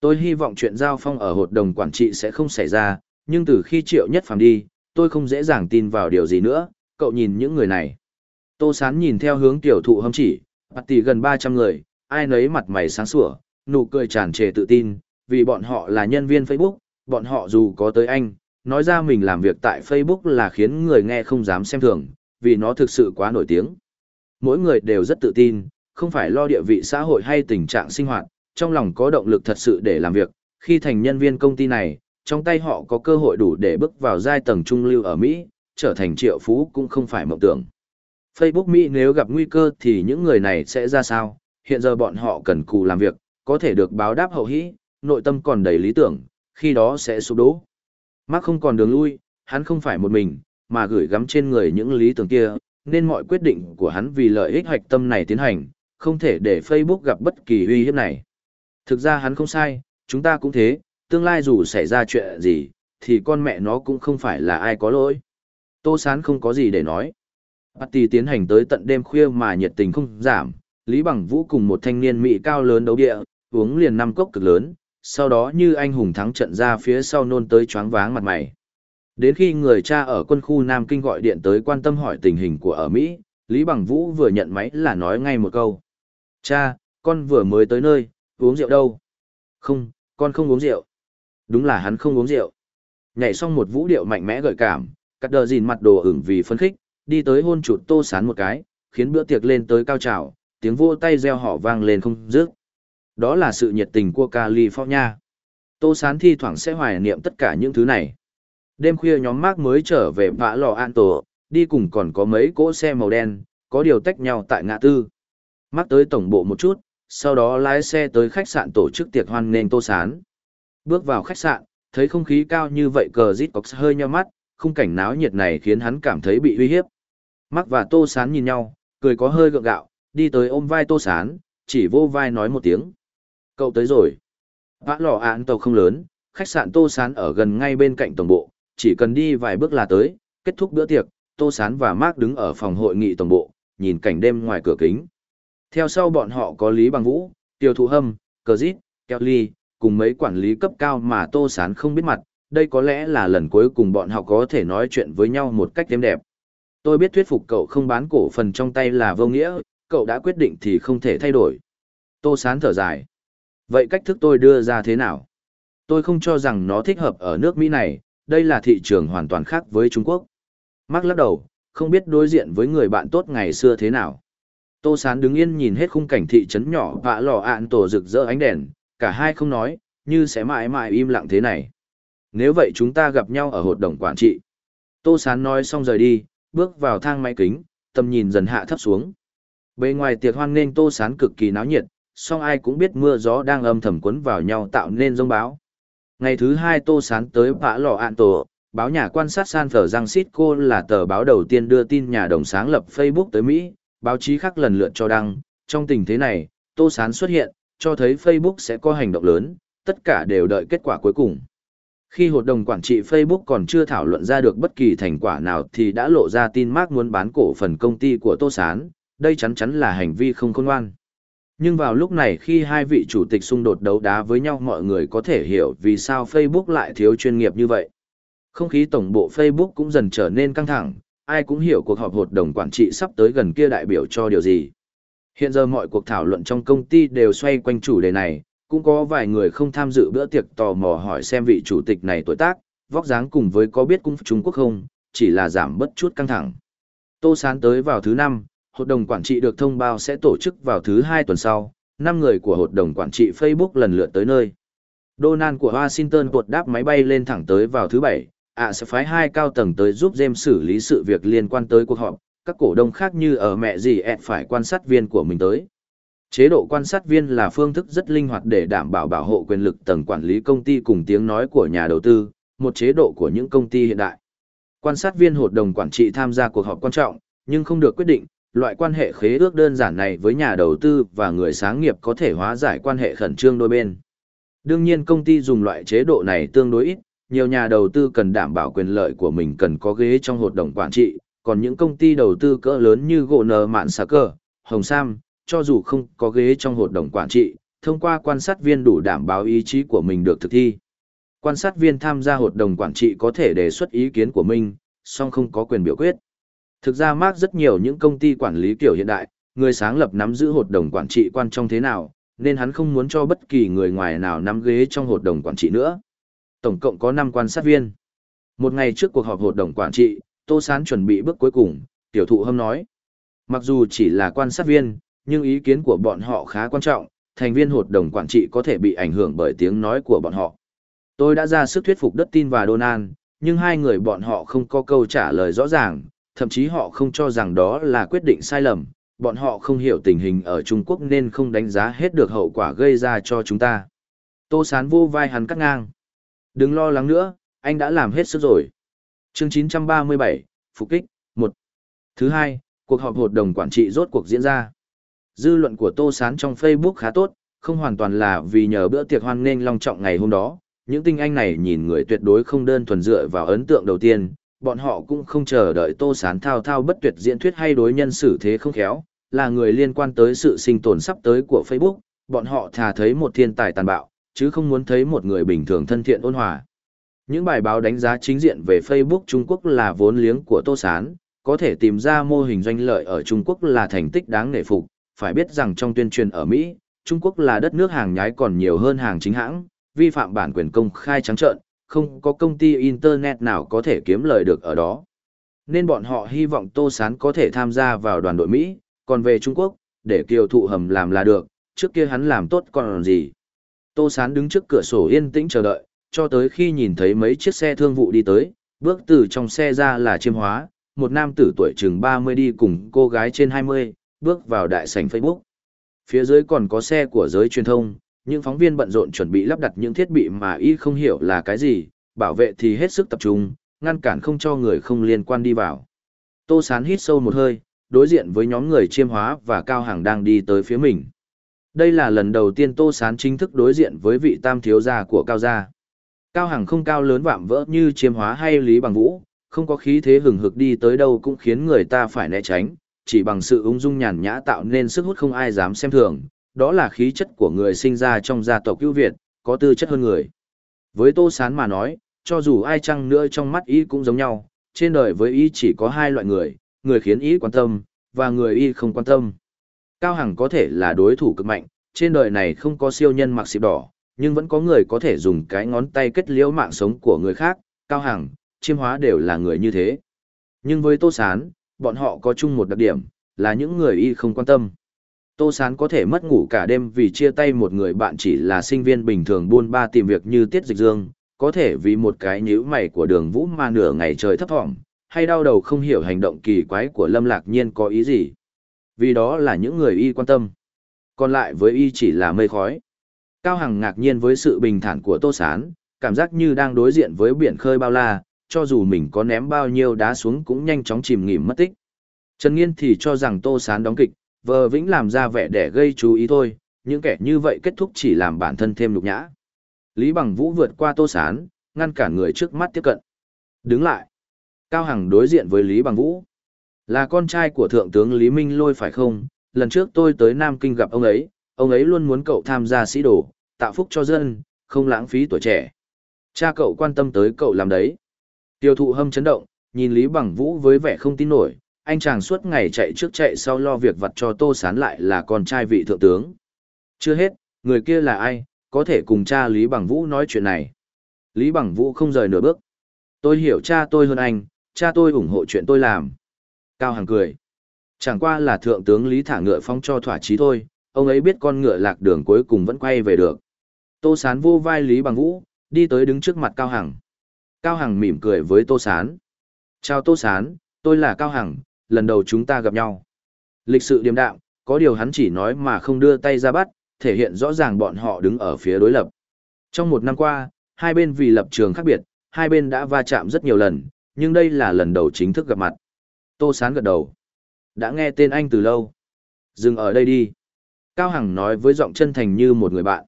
Tôi hy vọng chuyện giao phong ở hội đồng quản trị sẽ không xảy ra, nhưng từ khi Triệu Nhất Phàm đi, tôi không dễ dàng tin vào điều gì nữa, cậu nhìn những người này. Tô Sán nhìn theo hướng tiểu thụ hâm chỉ, bạt tỷ gần 300 người, ai nấy mặt mày sáng sủa, nụ cười tràn trề tự tin, vì bọn họ là nhân viên Facebook, bọn họ dù có tới anh, nói ra mình làm việc tại Facebook là khiến người nghe không dám xem thường, vì nó thực sự quá nổi tiếng. Mỗi người đều rất tự tin, không phải lo địa vị xã hội hay tình trạng sinh hoạt, trong lòng có động lực thật sự để làm việc, khi thành nhân viên công ty này, trong tay họ có cơ hội đủ để bước vào giai tầng trung lưu ở Mỹ, trở thành triệu phú cũng không phải mộng tưởng. Facebook Mỹ nếu gặp nguy cơ thì những người này sẽ ra sao? Hiện giờ bọn họ cần cù làm việc, có thể được báo đáp hậu hĩ, nội tâm còn đầy lý tưởng, khi đó sẽ sụp đổ. Mark không còn đường lui, hắn không phải một mình, mà gửi gắm trên người những lý tưởng kia, nên mọi quyết định của hắn vì lợi ích hoạch tâm này tiến hành, không thể để Facebook gặp bất kỳ uy hiếp này. Thực ra hắn không sai, chúng ta cũng thế, tương lai dù xảy ra chuyện gì, thì con mẹ nó cũng không phải là ai có lỗi. Tô Sán không có gì để nói. Party tiến hành tới tận đêm khuya mà nhiệt tình không giảm, Lý Bằng Vũ cùng một thanh niên Mỹ cao lớn đấu địa, uống liền năm cốc cực lớn, sau đó như anh hùng thắng trận ra phía sau nôn tới choáng váng mặt mày. Đến khi người cha ở quân khu Nam Kinh gọi điện tới quan tâm hỏi tình hình của ở Mỹ, Lý Bằng Vũ vừa nhận máy là nói ngay một câu. Cha, con vừa mới tới nơi, uống rượu đâu? Không, con không uống rượu. Đúng là hắn không uống rượu. Nhảy xong một vũ điệu mạnh mẽ gợi cảm, cắt đờ dìn mặt đồ ửng vì phấn khích, đi tới hôn chụt tô sán một cái, khiến bữa tiệc lên tới cao trào, tiếng vô tay reo họ vang lên không dứt. Đó là sự nhiệt tình của California. Tô sán thi thoảng sẽ hoài niệm tất cả những thứ này. Đêm khuya nhóm Mark mới trở về vã lò an tổ, đi cùng còn có mấy cỗ xe màu đen, có điều tách nhau tại ngã tư. Mark tới tổng bộ một chút, sau đó lái xe tới khách sạn tổ chức tiệc hoan nghênh tô sán. Bước vào khách sạn, thấy không khí cao như vậy cờ rít cọc hơi nheo mắt, khung cảnh náo nhiệt này khiến hắn cảm thấy bị uy hiếp. Mắc và tô sán nhìn nhau, cười có hơi gượng gạo, đi tới ôm vai tô sán, chỉ vô vai nói một tiếng. Cậu tới rồi. Vã lò án tàu không lớn, khách sạn tô sán ở gần ngay bên cạnh tổng bộ, chỉ cần đi vài bước là tới, kết thúc bữa tiệc, Tô Sán và Mark đứng ở phòng hội nghị tổng bộ, nhìn cảnh đêm ngoài cửa kính. Theo sau bọn họ có Lý Bằng Vũ, Tiêu Thụ Hâm, Cờ Dít, Kelly, cùng mấy quản lý cấp cao mà Tô Sán không biết mặt, đây có lẽ là lần cuối cùng bọn họ có thể nói chuyện với nhau một cách êm đẹp. Tôi biết thuyết phục cậu không bán cổ phần trong tay là vô nghĩa, cậu đã quyết định thì không thể thay đổi. Tô Sán thở dài. Vậy cách thức tôi đưa ra thế nào? Tôi không cho rằng nó thích hợp ở nước Mỹ này, đây là thị trường hoàn toàn khác với Trung Quốc. Mark lắc đầu, không biết đối diện với người bạn tốt ngày xưa thế nào. Tô Sán đứng yên nhìn hết khung cảnh thị trấn nhỏ vạ lò ạn tổ rực rỡ ánh đèn, cả hai không nói, như sẽ mãi mãi im lặng thế này. Nếu vậy chúng ta gặp nhau ở hội đồng quản trị. Tô Sán nói xong rời đi, bước vào thang máy kính, tầm nhìn dần hạ thấp xuống. Bề ngoài tiệc hoan nghênh Tô Sán cực kỳ náo nhiệt, song ai cũng biết mưa gió đang âm thầm quấn vào nhau tạo nên rông báo. Ngày thứ hai Tô Sán tới Vã Lò Ạn Tổ, báo nhà quan sát San Francisco là tờ báo đầu tiên đưa tin nhà đồng sáng lập Facebook tới Mỹ, báo chí khác lần lượt cho đăng. Trong tình thế này, Tô Sán xuất hiện, cho thấy Facebook sẽ có hành động lớn, tất cả đều đợi kết quả cuối cùng. Khi hội đồng quản trị Facebook còn chưa thảo luận ra được bất kỳ thành quả nào thì đã lộ ra tin Mark muốn bán cổ phần công ty của Tô Sán, đây chắn chắn là hành vi không khôn ngoan. Nhưng vào lúc này khi hai vị chủ tịch xung đột đấu đá với nhau mọi người có thể hiểu vì sao Facebook lại thiếu chuyên nghiệp như vậy. Không khí tổng bộ Facebook cũng dần trở nên căng thẳng, ai cũng hiểu cuộc họp hội đồng quản trị sắp tới gần kia đại biểu cho điều gì. Hiện giờ mọi cuộc thảo luận trong công ty đều xoay quanh chủ đề này, cũng có vài người không tham dự bữa tiệc tò mò hỏi xem vị chủ tịch này tuổi tác, vóc dáng cùng với có biết cung Trung Quốc không, chỉ là giảm bất chút căng thẳng. Tô Sán tới vào thứ năm, hội đồng quản trị được thông báo sẽ tổ chức vào thứ hai tuần sau, năm người của hội đồng quản trị Facebook lần lượt tới nơi. Donald của Washington tuột đáp máy bay lên thẳng tới vào thứ bảy, ạ sẽ phái hai cao tầng tới giúp James xử lý sự việc liên quan tới cuộc họp, các cổ đông khác như ở mẹ gì ẹt phải quan sát viên của mình tới. Chế độ quan sát viên là phương thức rất linh hoạt để đảm bảo bảo hộ quyền lực tầng quản lý công ty cùng tiếng nói của nhà đầu tư, một chế độ của những công ty hiện đại. Quan sát viên hội đồng quản trị tham gia cuộc họp quan trọng, nhưng không được quyết định, loại quan hệ khế ước đơn giản này với nhà đầu tư và người sáng nghiệp có thể hóa giải quan hệ khẩn trương đôi bên. Đương nhiên công ty dùng loại chế độ này tương đối ít, nhiều nhà đầu tư cần đảm bảo quyền lợi của mình cần có ghế trong hội đồng quản trị, còn những công ty đầu tư cỡ lớn như gỗ nờ mạn xà cờ, hồng sam, cho dù không có ghế trong hội đồng quản trị, thông qua quan sát viên đủ đảm bảo ý chí của mình được thực thi. Quan sát viên tham gia hội đồng quản trị có thể đề xuất ý kiến của mình, song không có quyền biểu quyết. Thực ra Mark rất nhiều những công ty quản lý kiểu hiện đại, người sáng lập nắm giữ hội đồng quản trị quan trọng thế nào, nên hắn không muốn cho bất kỳ người ngoài nào nắm ghế trong hội đồng quản trị nữa. Tổng cộng có 5 quan sát viên. Một ngày trước cuộc họp hội đồng quản trị, Tô Sán chuẩn bị bước cuối cùng, tiểu thụ hâm nói. Mặc dù chỉ là quan sát viên, nhưng ý kiến của bọn họ khá quan trọng, thành viên hội đồng quản trị có thể bị ảnh hưởng bởi tiếng nói của bọn họ. Tôi đã ra sức thuyết phục Đất Tin và Donald, nhưng hai người bọn họ không có câu trả lời rõ ràng, thậm chí họ không cho rằng đó là quyết định sai lầm, bọn họ không hiểu tình hình ở Trung Quốc nên không đánh giá hết được hậu quả gây ra cho chúng ta. Tô Sán vô vai hắn cắt ngang. Đừng lo lắng nữa, anh đã làm hết sức rồi. Chương 937, Phục kích, 1. Thứ hai, cuộc họp hội đồng quản trị rốt cuộc diễn ra. Dư luận của Tô Sán trong Facebook khá tốt, không hoàn toàn là vì nhờ bữa tiệc hoan nghênh long trọng ngày hôm đó. Những tinh anh này nhìn người tuyệt đối không đơn thuần dựa vào ấn tượng đầu tiên, bọn họ cũng không chờ đợi Tô Sán thao thao bất tuyệt diễn thuyết hay đối nhân xử thế không khéo, là người liên quan tới sự sinh tồn sắp tới của Facebook, bọn họ thà thấy một thiên tài tàn bạo, chứ không muốn thấy một người bình thường thân thiện ôn hòa. Những bài báo đánh giá chính diện về Facebook Trung Quốc là vốn liếng của Tô Sán, có thể tìm ra mô hình doanh lợi ở Trung Quốc là thành tích đáng nể phục, phải biết rằng trong tuyên truyền ở Mỹ, Trung Quốc là đất nước hàng nhái còn nhiều hơn hàng chính hãng, vi phạm bản quyền công khai trắng trợn, không có công ty Internet nào có thể kiếm lời được ở đó. Nên bọn họ hy vọng Tô Sán có thể tham gia vào đoàn đội Mỹ, còn về Trung Quốc, để kiều thụ hầm làm là được, trước kia hắn làm tốt còn gì. Tô Sán đứng trước cửa sổ yên tĩnh chờ đợi, cho tới khi nhìn thấy mấy chiếc xe thương vụ đi tới, bước từ trong xe ra là chiêm hóa, một nam tử tuổi chừng 30 đi cùng cô gái trên 20, bước vào đại sảnh Facebook. Phía dưới còn có xe của giới truyền thông, những phóng viên bận rộn chuẩn bị lắp đặt những thiết bị mà y không hiểu là cái gì, bảo vệ thì hết sức tập trung, ngăn cản không cho người không liên quan đi vào. Tô Sán hít sâu một hơi, đối diện với nhóm người chiêm hóa và Cao hàng đang đi tới phía mình. Đây là lần đầu tiên Tô Sán chính thức đối diện với vị tam thiếu gia của Cao Gia. Cao Hằng không cao lớn vạm vỡ như chiêm hóa hay Lý Bằng Vũ, không có khí thế hừng hực đi tới đâu cũng khiến người ta phải né tránh, chỉ bằng sự ung dung nhàn nhã tạo nên sức hút không ai dám xem thường, đó là khí chất của người sinh ra trong gia tộc ưu Việt, có tư chất hơn người. Với Tô Sán mà nói, cho dù ai chăng nữa trong mắt y cũng giống nhau, trên đời với y chỉ có hai loại người, người khiến y quan tâm, và người y không quan tâm. Cao Hằng có thể là đối thủ cực mạnh, trên đời này không có siêu nhân mặc xịp đỏ, nhưng vẫn có người có thể dùng cái ngón tay kết liễu mạng sống của người khác, Cao Hằng, chiêm hóa đều là người như thế. Nhưng với Tô Sán, bọn họ có chung một đặc điểm, là những người y không quan tâm. Tô Sán có thể mất ngủ cả đêm vì chia tay một người bạn chỉ là sinh viên bình thường buôn ba tìm việc như Tiết Dịch Dương, có thể vì một cái nhíu mày của đường vũ mà nửa ngày trời thấp thỏm, hay đau đầu không hiểu hành động kỳ quái của Lâm Lạc Nhiên có ý gì. Vì đó là những người y quan tâm. Còn lại với y chỉ là mây khói. Cao Hằng ngạc nhiên với sự bình thản của Tô Sán, cảm giác như đang đối diện với biển khơi bao la, cho dù mình có ném bao nhiêu đá xuống cũng nhanh chóng chìm nghỉm mất tích. Trần Nghiên thì cho rằng Tô Sán đóng kịch, vờ vĩnh làm ra vẻ để gây chú ý thôi, những kẻ như vậy kết thúc chỉ làm bản thân thêm nhục nhã. Lý Bằng Vũ vượt qua Tô Sán, ngăn cản người trước mắt tiếp cận. Đứng lại. Cao Hằng đối diện với Lý Bằng Vũ. Là con trai của Thượng tướng Lý Minh Lôi phải không? Lần trước tôi tới Nam Kinh gặp ông ấy, ông ấy luôn muốn cậu tham gia sĩ đồ, tạo phúc cho dân, không lãng phí tuổi trẻ. Cha cậu quan tâm tới cậu làm đấy. Tiêu thụ hâm chấn động, nhìn Lý Bằng Vũ với vẻ không tin nổi, anh chàng suốt ngày chạy trước chạy sau lo việc vặt cho Tô Sán lại là con trai vị thượng tướng. Chưa hết, người kia là ai, có thể cùng cha Lý Bằng Vũ nói chuyện này. Lý Bằng Vũ không rời nửa bước. Tôi hiểu cha tôi hơn anh, cha tôi ủng hộ chuyện tôi làm. Cao Hằng cười. Chẳng qua là thượng tướng Lý thả ngựa phong cho thỏa chí thôi, ông ấy biết con ngựa lạc đường cuối cùng vẫn quay về được. Tô Sán vô vai Lý Bằng Vũ, đi tới đứng trước mặt Cao Hằng. Cao Hằng mỉm cười với Tô Sán. Chào Tô Sán, tôi là Cao Hằng, lần đầu chúng ta gặp nhau. Lịch sự điềm đạm, có điều hắn chỉ nói mà không đưa tay ra bắt, thể hiện rõ ràng bọn họ đứng ở phía đối lập. Trong một năm qua, hai bên vì lập trường khác biệt, hai bên đã va chạm rất nhiều lần, nhưng đây là lần đầu chính thức gặp mặt. Tô Sán gật đầu. Đã nghe tên anh từ lâu. Dừng ở đây đi. Cao Hằng nói với giọng chân thành như một người bạn.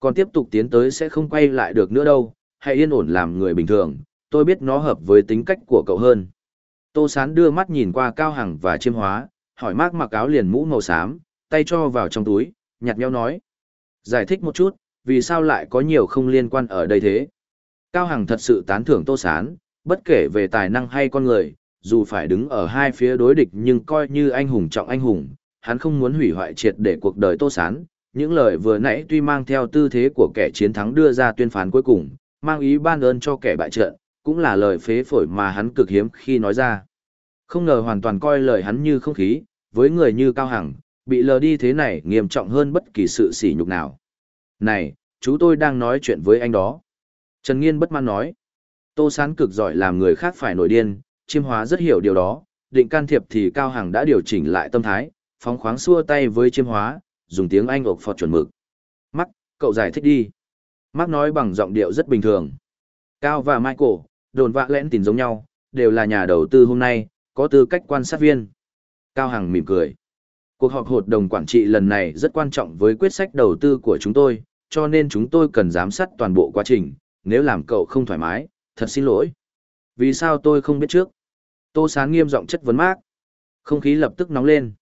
Còn tiếp tục tiến tới sẽ không quay lại được nữa đâu, hãy yên ổn làm người bình thường, tôi biết nó hợp với tính cách của cậu hơn. Tô Sán đưa mắt nhìn qua Cao Hằng và chiêm hóa, hỏi mác mặc áo liền mũ màu xám, tay cho vào trong túi, nhặt nhau nói. Giải thích một chút, vì sao lại có nhiều không liên quan ở đây thế? Cao Hằng thật sự tán thưởng Tô Sán, bất kể về tài năng hay con người, dù phải đứng ở hai phía đối địch nhưng coi như anh hùng trọng anh hùng, hắn không muốn hủy hoại triệt để cuộc đời Tô Sán. Những lời vừa nãy tuy mang theo tư thế của kẻ chiến thắng đưa ra tuyên phán cuối cùng, mang ý ban ơn cho kẻ bại trận, cũng là lời phế phổi mà hắn cực hiếm khi nói ra. Không ngờ hoàn toàn coi lời hắn như không khí, với người như Cao Hằng, bị lờ đi thế này nghiêm trọng hơn bất kỳ sự sỉ nhục nào. Này, chú tôi đang nói chuyện với anh đó. Trần Nghiên bất mãn nói. Tô Sán cực giỏi làm người khác phải nổi điên, chiêm hóa rất hiểu điều đó, định can thiệp thì Cao Hằng đã điều chỉnh lại tâm thái, phóng khoáng xua tay với chiêm hóa, dùng tiếng Anh ộc phọt chuẩn mực. Mắc, cậu giải thích đi. Mắc nói bằng giọng điệu rất bình thường. Cao và Michael, đồn vạ lẽn tìm giống nhau, đều là nhà đầu tư hôm nay, có tư cách quan sát viên. Cao Hằng mỉm cười. Cuộc họp hội đồng quản trị lần này rất quan trọng với quyết sách đầu tư của chúng tôi, cho nên chúng tôi cần giám sát toàn bộ quá trình, nếu làm cậu không thoải mái, thật xin lỗi. Vì sao tôi không biết trước? Tô Sán nghiêm giọng chất vấn Mark. Không khí lập tức nóng lên.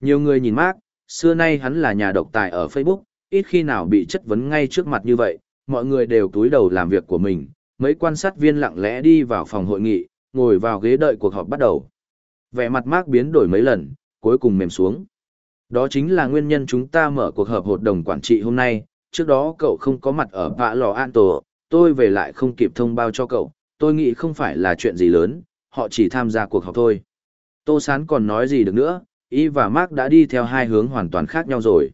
Nhiều người nhìn Mark, xưa nay hắn là nhà độc tài ở Facebook, ít khi nào bị chất vấn ngay trước mặt như vậy, mọi người đều túi đầu làm việc của mình, mấy quan sát viên lặng lẽ đi vào phòng hội nghị, ngồi vào ghế đợi cuộc họp bắt đầu. Vẻ mặt Mark biến đổi mấy lần, cuối cùng mềm xuống. Đó chính là nguyên nhân chúng ta mở cuộc họp hội đồng quản trị hôm nay, trước đó cậu không có mặt ở Vạ Lò An Tổ, tôi về lại không kịp thông báo cho cậu, tôi nghĩ không phải là chuyện gì lớn, họ chỉ tham gia cuộc họp thôi. Tô Sán còn nói gì được nữa, Y và Mark đã đi theo hai hướng hoàn toàn khác nhau rồi.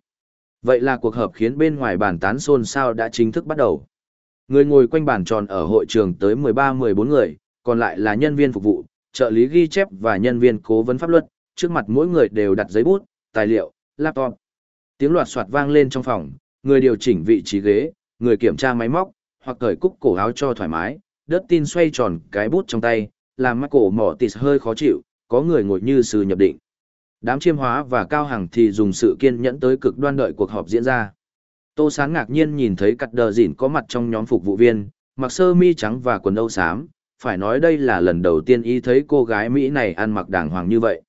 Vậy là cuộc họp khiến bên ngoài bàn tán xôn xao đã chính thức bắt đầu. Người ngồi quanh bàn tròn ở hội trường tới 13-14 người, còn lại là nhân viên phục vụ, trợ lý ghi chép và nhân viên cố vấn pháp luật, trước mặt mỗi người đều đặt giấy bút, tài liệu, laptop. Tiếng loạt soạt vang lên trong phòng, người điều chỉnh vị trí ghế, người kiểm tra máy móc, hoặc cởi cúc cổ áo cho thoải mái, đất tin xoay tròn cái bút trong tay, làm mắt cổ mỏ tịt hơi khó chịu, có người ngồi như sư nhập định. Đám chiêm hóa và cao hàng thì dùng sự kiên nhẫn tới cực đoan đợi cuộc họp diễn ra. Tô Sáng ngạc nhiên nhìn thấy cắt đờ dỉn có mặt trong nhóm phục vụ viên, mặc sơ mi trắng và quần âu xám, phải nói đây là lần đầu tiên y thấy cô gái Mỹ này ăn mặc đàng hoàng như vậy.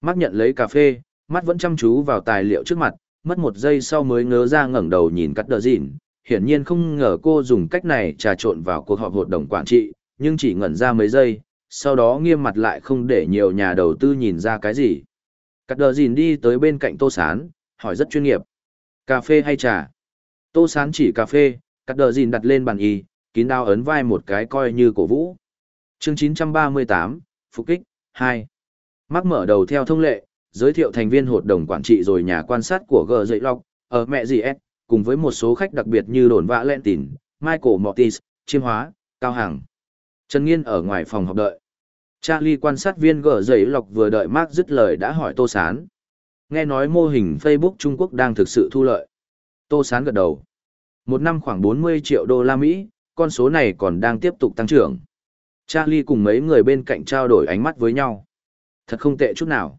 Mắt nhận lấy cà phê, mắt vẫn chăm chú vào tài liệu trước mặt, mất một giây sau mới ngớ ra ngẩng đầu nhìn cắt đờ dỉn, hiển nhiên không ngờ cô dùng cách này trà trộn vào cuộc họp hội đồng quản trị, nhưng chỉ ngẩn ra mấy giây, sau đó nghiêm mặt lại không để nhiều nhà đầu tư nhìn ra cái gì. Cắt đờ dìn đi tới bên cạnh Tô Sán, hỏi rất chuyên nghiệp. Cà phê hay trà? Tô Sán chỉ cà phê, cắt đờ dìn đặt lên bàn y, kín đao ấn vai một cái coi như cổ vũ. chương 938, Phục kích, 2. Mắc mở đầu theo thông lệ, giới thiệu thành viên hội đồng quản trị rồi nhà quan sát của G dậy lọc, ở mẹ gì S, cùng với một số khách đặc biệt như đồn vã len tỉn, Michael Mortis, chiêm hóa, cao hàng. Trần Nghiên ở ngoài phòng học đợi. Charlie quan sát viên gỡ giấy lọc vừa đợi Mark dứt lời đã hỏi Tô Sán. Nghe nói mô hình Facebook Trung Quốc đang thực sự thu lợi. Tô Sán gật đầu. Một năm khoảng 40 triệu đô la Mỹ, con số này còn đang tiếp tục tăng trưởng. Charlie cùng mấy người bên cạnh trao đổi ánh mắt với nhau. Thật không tệ chút nào.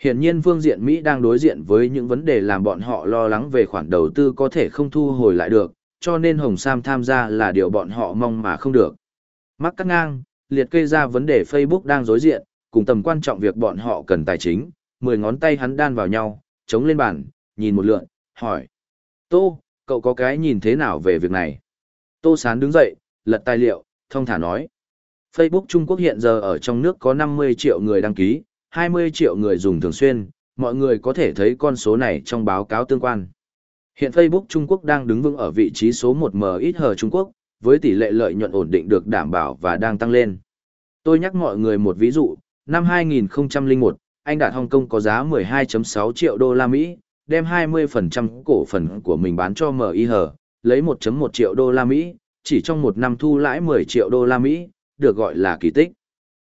Hiển nhiên phương diện Mỹ đang đối diện với những vấn đề làm bọn họ lo lắng về khoản đầu tư có thể không thu hồi lại được, cho nên Hồng Sam tham gia là điều bọn họ mong mà không được. Mắc cắt ngang, liệt kê ra vấn đề Facebook đang đối diện, cùng tầm quan trọng việc bọn họ cần tài chính, mười ngón tay hắn đan vào nhau, chống lên bàn, nhìn một lượn, hỏi. Tô, cậu có cái nhìn thế nào về việc này? Tô Sán đứng dậy, lật tài liệu, thông thả nói. Facebook Trung Quốc hiện giờ ở trong nước có 50 triệu người đăng ký, 20 triệu người dùng thường xuyên, mọi người có thể thấy con số này trong báo cáo tương quan. Hiện Facebook Trung Quốc đang đứng vững ở vị trí số 1 MXH Trung Quốc, với tỷ lệ lợi nhuận ổn định được đảm bảo và đang tăng lên. Tôi nhắc mọi người một ví dụ, năm 2001, anh đạt Hong Kong có giá 12.6 triệu đô la Mỹ, đem 20% cổ phần của mình bán cho MIH, lấy 1.1 triệu đô la Mỹ, chỉ trong một năm thu lãi 10 triệu đô la Mỹ, được gọi là kỳ tích.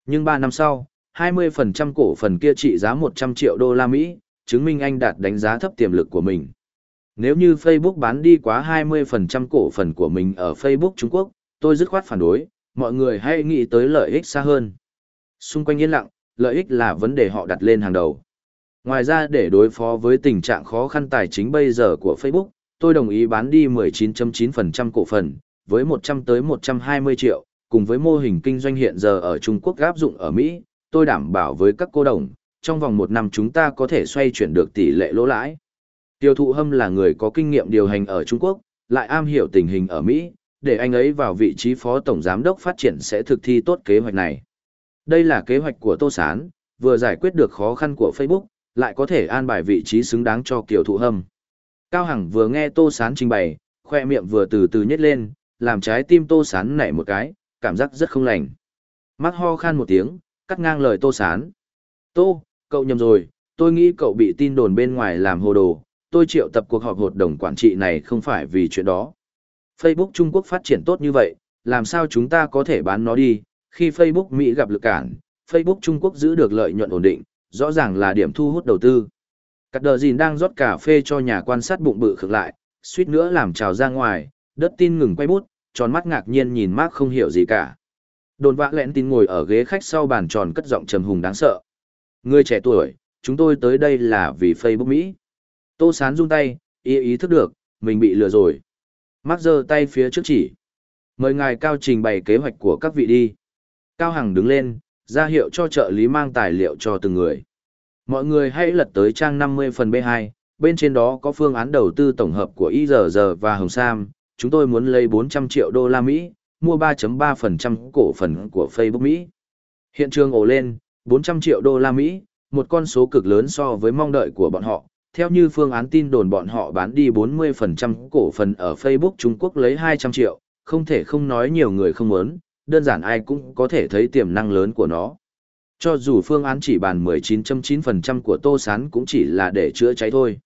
Nhưng 3 năm sau, 20% cổ phần kia trị giá 100 triệu đô la Mỹ, chứng minh anh đạt đánh giá thấp tiềm lực của mình. Nếu như Facebook bán đi quá 20% cổ phần của mình ở Facebook Trung Quốc, tôi dứt khoát phản đối, mọi người hãy nghĩ tới lợi ích xa hơn. Xung quanh yên lặng, lợi ích là vấn đề họ đặt lên hàng đầu. Ngoài ra để đối phó với tình trạng khó khăn tài chính bây giờ của Facebook, tôi đồng ý bán đi 19.9% cổ phần, với 100 tới 120 triệu, cùng với mô hình kinh doanh hiện giờ ở Trung Quốc áp dụng ở Mỹ, tôi đảm bảo với các cô đồng, trong vòng một năm chúng ta có thể xoay chuyển được tỷ lệ lỗ lãi. Tiêu thụ hâm là người có kinh nghiệm điều hành ở Trung Quốc, lại am hiểu tình hình ở Mỹ, để anh ấy vào vị trí phó tổng giám đốc phát triển sẽ thực thi tốt kế hoạch này. Đây là kế hoạch của Tô Sán, vừa giải quyết được khó khăn của Facebook, lại có thể an bài vị trí xứng đáng cho Kiều Thụ Hâm. Cao Hằng vừa nghe Tô Sán trình bày, khoe miệng vừa từ từ nhét lên, làm trái tim Tô Sán nảy một cái, cảm giác rất không lành. Mắt ho khan một tiếng, cắt ngang lời Tô Sán. Tô, cậu nhầm rồi, tôi nghĩ cậu bị tin đồn bên ngoài làm hồ đồ, tôi triệu tập cuộc họp hội đồng quản trị này không phải vì chuyện đó. Facebook Trung Quốc phát triển tốt như vậy, làm sao chúng ta có thể bán nó đi, khi Facebook Mỹ gặp lực cản, Facebook Trung Quốc giữ được lợi nhuận ổn định, rõ ràng là điểm thu hút đầu tư. Cắt đờ gìn đang rót cà phê cho nhà quan sát bụng bự khực lại, suýt nữa làm trào ra ngoài, đất tin ngừng quay bút, tròn mắt ngạc nhiên nhìn Mark không hiểu gì cả. Đồn vã lẹn tin ngồi ở ghế khách sau bàn tròn cất giọng trầm hùng đáng sợ. Người trẻ tuổi, chúng tôi tới đây là vì Facebook Mỹ. Tô sán rung tay, ý ý thức được, mình bị lừa rồi. mắt giơ tay phía trước chỉ. Mời ngài Cao trình bày kế hoạch của các vị đi. Cao Hằng đứng lên, ra hiệu cho trợ lý mang tài liệu cho từng người. Mọi người hãy lật tới trang 50 phần B2, bên trên đó có phương án đầu tư tổng hợp của IRG và Hồng Sam, chúng tôi muốn lấy 400 triệu đô la Mỹ, mua 3.3% cổ phần của Facebook Mỹ. Hiện trường ổ lên, 400 triệu đô la Mỹ, một con số cực lớn so với mong đợi của bọn họ. Theo như phương án tin đồn bọn họ bán đi 40% cổ phần ở Facebook Trung Quốc lấy 200 triệu, không thể không nói nhiều người không muốn, đơn giản ai cũng có thể thấy tiềm năng lớn của nó. Cho dù phương án chỉ bàn 19.9% của Tô Sán cũng chỉ là để chữa cháy thôi.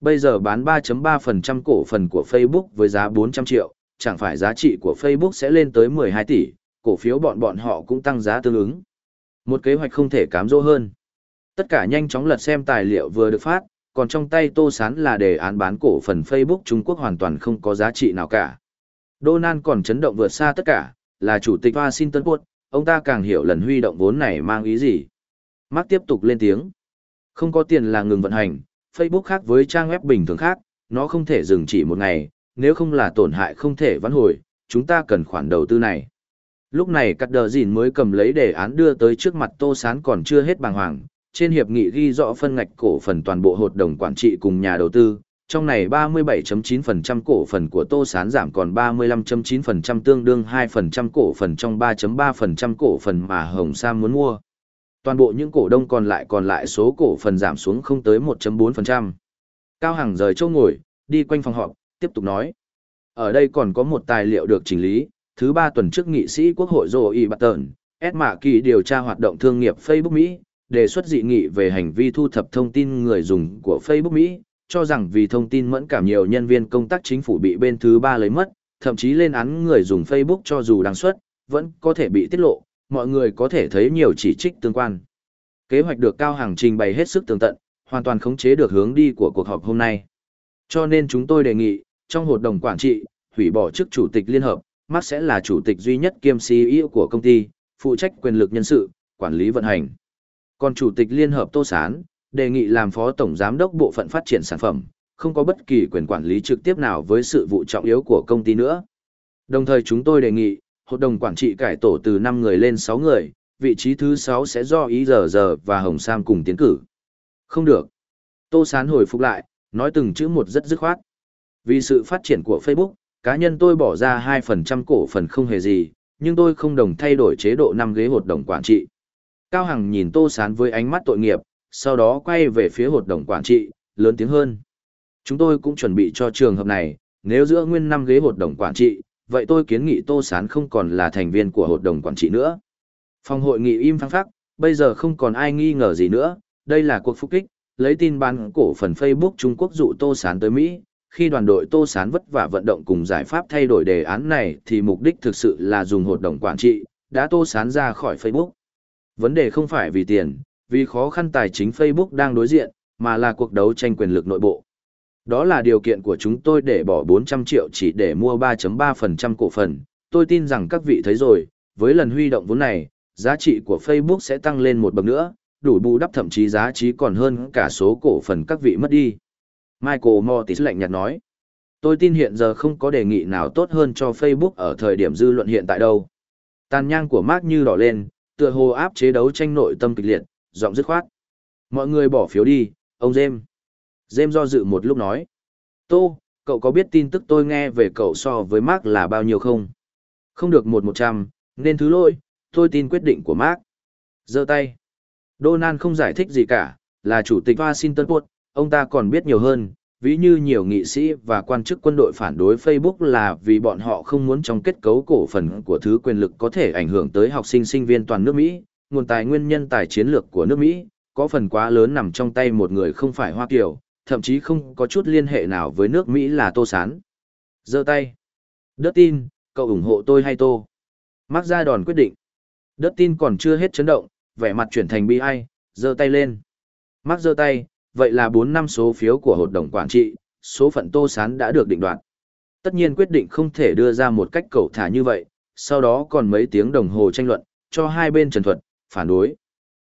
Bây giờ bán 3.3% cổ phần của Facebook với giá 400 triệu, chẳng phải giá trị của Facebook sẽ lên tới 12 tỷ, cổ phiếu bọn bọn họ cũng tăng giá tương ứng. Một kế hoạch không thể cám dỗ hơn. Tất cả nhanh chóng lật xem tài liệu vừa được phát, còn trong tay Tô Sán là đề án bán cổ phần Facebook Trung Quốc hoàn toàn không có giá trị nào cả. Donald còn chấn động vượt xa tất cả, là chủ tịch Washington Post, ông ta càng hiểu lần huy động vốn này mang ý gì. Mark tiếp tục lên tiếng. Không có tiền là ngừng vận hành, Facebook khác với trang web bình thường khác, nó không thể dừng chỉ một ngày, nếu không là tổn hại không thể vãn hồi, chúng ta cần khoản đầu tư này. Lúc này cắt đờ dìn mới cầm lấy đề án đưa tới trước mặt Tô Sán còn chưa hết bàng hoàng. Trên hiệp nghị ghi rõ phân ngạch cổ phần toàn bộ hội đồng quản trị cùng nhà đầu tư, trong này 37.9% cổ phần của Tô Sán giảm còn 35.9% tương đương 2% cổ phần trong 3.3% cổ phần mà Hồng Sam muốn mua. Toàn bộ những cổ đông còn lại còn lại số cổ phần giảm xuống không tới 1.4%. Cao Hằng rời châu ngồi, đi quanh phòng họp, tiếp tục nói. Ở đây còn có một tài liệu được chỉnh lý, thứ ba tuần trước nghị sĩ Quốc hội Joe E. Button, S. Mạ Kỳ điều tra hoạt động thương nghiệp Facebook Mỹ, đề xuất dị nghị về hành vi thu thập thông tin người dùng của Facebook Mỹ, cho rằng vì thông tin mẫn cảm nhiều nhân viên công tác chính phủ bị bên thứ ba lấy mất, thậm chí lên án người dùng Facebook cho dù đăng xuất, vẫn có thể bị tiết lộ, mọi người có thể thấy nhiều chỉ trích tương quan. Kế hoạch được Cao Hàng trình bày hết sức tường tận, hoàn toàn khống chế được hướng đi của cuộc họp hôm nay. Cho nên chúng tôi đề nghị, trong hội đồng quản trị, hủy bỏ chức chủ tịch liên hợp, Mark sẽ là chủ tịch duy nhất kiêm CEO của công ty, phụ trách quyền lực nhân sự, quản lý vận hành. Còn chủ tịch liên hợp Tô Sán, đề nghị làm phó tổng giám đốc bộ phận phát triển sản phẩm, không có bất kỳ quyền quản lý trực tiếp nào với sự vụ trọng yếu của công ty nữa. Đồng thời chúng tôi đề nghị, hội đồng quản trị cải tổ từ 5 người lên 6 người, vị trí thứ 6 sẽ do Ý Giờ Giờ và Hồng Sam cùng tiến cử. Không được. Tô Sán hồi phục lại, nói từng chữ một rất dứt khoát. Vì sự phát triển của Facebook, cá nhân tôi bỏ ra 2% cổ phần không hề gì, nhưng tôi không đồng thay đổi chế độ 5 ghế hội đồng quản trị. Cao Hằng nhìn Tô Sán với ánh mắt tội nghiệp, sau đó quay về phía hội đồng quản trị, lớn tiếng hơn. Chúng tôi cũng chuẩn bị cho trường hợp này, nếu giữa nguyên năm ghế hội đồng quản trị, vậy tôi kiến nghị Tô Sán không còn là thành viên của hội đồng quản trị nữa. Phòng hội nghị im phăng phắc, bây giờ không còn ai nghi ngờ gì nữa, đây là cuộc phục kích, lấy tin bán cổ phần Facebook Trung Quốc dụ Tô Sán tới Mỹ. Khi đoàn đội Tô Sán vất vả vận động cùng giải pháp thay đổi đề án này thì mục đích thực sự là dùng hội đồng quản trị, đã Tô Sán ra khỏi Facebook. Vấn đề không phải vì tiền, vì khó khăn tài chính Facebook đang đối diện, mà là cuộc đấu tranh quyền lực nội bộ. Đó là điều kiện của chúng tôi để bỏ 400 triệu chỉ để mua 3.3% cổ phần. Tôi tin rằng các vị thấy rồi, với lần huy động vốn này, giá trị của Facebook sẽ tăng lên một bậc nữa, đủ bù đắp thậm chí giá trị còn hơn cả số cổ phần các vị mất đi. Michael Mortis lạnh nhạt nói, tôi tin hiện giờ không có đề nghị nào tốt hơn cho Facebook ở thời điểm dư luận hiện tại đâu. Tàn nhang của Mark như đỏ lên, tựa hồ áp chế đấu tranh nội tâm kịch liệt, giọng dứt khoát. Mọi người bỏ phiếu đi, ông James. James do dự một lúc nói. Tô, cậu có biết tin tức tôi nghe về cậu so với Mark là bao nhiêu không? Không được một một trăm, nên thứ lỗi, tôi tin quyết định của Mark. giơ tay. Donald không giải thích gì cả, là chủ tịch Washington Post, ông ta còn biết nhiều hơn, ví như nhiều nghị sĩ và quan chức quân đội phản đối Facebook là vì bọn họ không muốn trong kết cấu cổ phần của thứ quyền lực có thể ảnh hưởng tới học sinh sinh viên toàn nước Mỹ, nguồn tài nguyên nhân tài chiến lược của nước Mỹ, có phần quá lớn nằm trong tay một người không phải Hoa Kiều, thậm chí không có chút liên hệ nào với nước Mỹ là Tô Sán. giơ tay. Đất tin, cậu ủng hộ tôi hay Tô? Mắc ra đòn quyết định. Đất tin còn chưa hết chấn động, vẻ mặt chuyển thành bi ai, giơ tay lên. Mắc giơ tay, vậy là 4 năm số phiếu của hội đồng quản trị, số phận Tô Sán đã được định đoạt. Tất nhiên quyết định không thể đưa ra một cách cầu thả như vậy, sau đó còn mấy tiếng đồng hồ tranh luận, cho hai bên trần thuật, phản đối.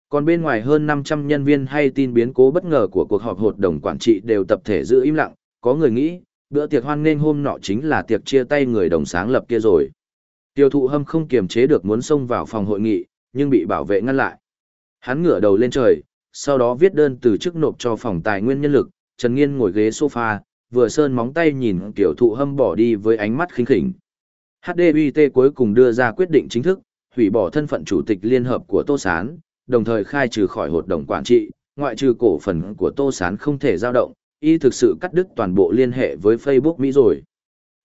Còn bên ngoài hơn 500 nhân viên hay tin biến cố bất ngờ của cuộc họp hội đồng quản trị đều tập thể giữ im lặng, có người nghĩ, bữa tiệc hoan nghênh hôm nọ chính là tiệc chia tay người đồng sáng lập kia rồi. Tiêu thụ hâm không kiềm chế được muốn xông vào phòng hội nghị, nhưng bị bảo vệ ngăn lại. Hắn ngửa đầu lên trời, sau đó viết đơn từ chức nộp cho phòng tài nguyên nhân lực, Trần Nghiên ngồi ghế sofa, vừa sơn móng tay nhìn tiểu thụ hâm bỏ đi với ánh mắt khinh khỉnh. HDBT cuối cùng đưa ra quyết định chính thức, hủy bỏ thân phận chủ tịch liên hợp của Tô Sán, đồng thời khai trừ khỏi hội đồng quản trị, ngoại trừ cổ phần của Tô Sán không thể dao động, y thực sự cắt đứt toàn bộ liên hệ với Facebook Mỹ rồi.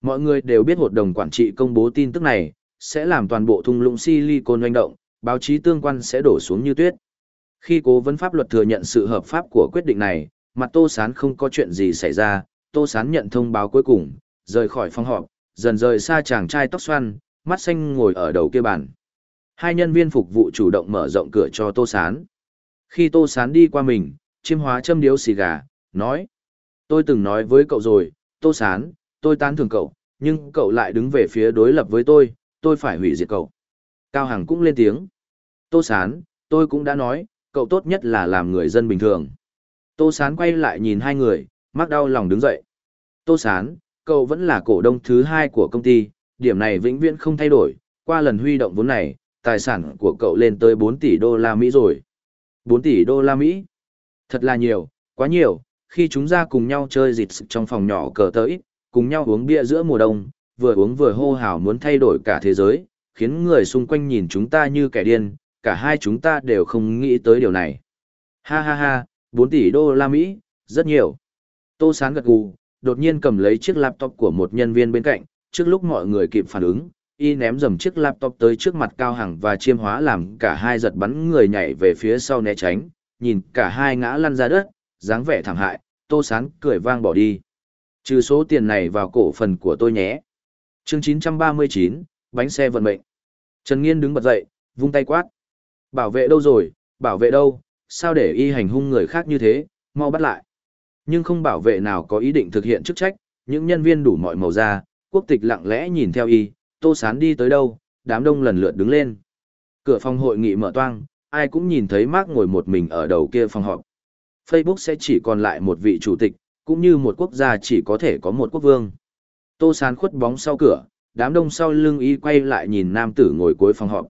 Mọi người đều biết hội đồng quản trị công bố tin tức này, sẽ làm toàn bộ thung lũng Silicon doanh động, báo chí tương quan sẽ đổ xuống như tuyết. Khi cố vấn pháp luật thừa nhận sự hợp pháp của quyết định này, mặt Tô Sán không có chuyện gì xảy ra, Tô Sán nhận thông báo cuối cùng, rời khỏi phòng họp, dần rời xa chàng trai tóc xoăn, mắt xanh ngồi ở đầu kia bàn. Hai nhân viên phục vụ chủ động mở rộng cửa cho Tô Sán. Khi Tô Sán đi qua mình, chiêm hóa châm điếu xì gà, nói. Tôi từng nói với cậu rồi, Tô Sán, tôi tán thưởng cậu, nhưng cậu lại đứng về phía đối lập với tôi, tôi phải hủy diệt cậu. Cao Hằng cũng lên tiếng. Tô Sán, tôi cũng đã nói, cậu tốt nhất là làm người dân bình thường. Tô Sán quay lại nhìn hai người, mắc đau lòng đứng dậy. Tô Sán, cậu vẫn là cổ đông thứ hai của công ty, điểm này vĩnh viễn không thay đổi, qua lần huy động vốn này, tài sản của cậu lên tới 4 tỷ đô la Mỹ rồi. 4 tỷ đô la Mỹ? Thật là nhiều, quá nhiều, khi chúng ra cùng nhau chơi dịt trong phòng nhỏ cờ tới, cùng nhau uống bia giữa mùa đông, vừa uống vừa hô hào muốn thay đổi cả thế giới, khiến người xung quanh nhìn chúng ta như kẻ điên, cả hai chúng ta đều không nghĩ tới điều này. Ha ha ha, 4 tỷ đô la Mỹ, rất nhiều. Tô Sán gật gù, đột nhiên cầm lấy chiếc laptop của một nhân viên bên cạnh, trước lúc mọi người kịp phản ứng, y ném dầm chiếc laptop tới trước mặt Cao Hằng và chiêm hóa làm cả hai giật bắn người nhảy về phía sau né tránh, nhìn cả hai ngã lăn ra đất, dáng vẻ thảm hại, Tô Sán cười vang bỏ đi. Trừ số tiền này vào cổ phần của tôi nhé. chương 939, bánh xe vận mệnh. Trần Nghiên đứng bật dậy, vung tay quát. Bảo vệ đâu rồi, bảo vệ đâu, sao để y hành hung người khác như thế, mau bắt lại. Nhưng không bảo vệ nào có ý định thực hiện chức trách, những nhân viên đủ mọi màu da, quốc tịch lặng lẽ nhìn theo y, tô sán đi tới đâu, đám đông lần lượt đứng lên. Cửa phòng hội nghị mở toang, ai cũng nhìn thấy Mark ngồi một mình ở đầu kia phòng họp. Facebook sẽ chỉ còn lại một vị chủ tịch, cũng như một quốc gia chỉ có thể có một quốc vương. Tô sán khuất bóng sau cửa, đám đông sau lưng y quay lại nhìn nam tử ngồi cuối phòng họp.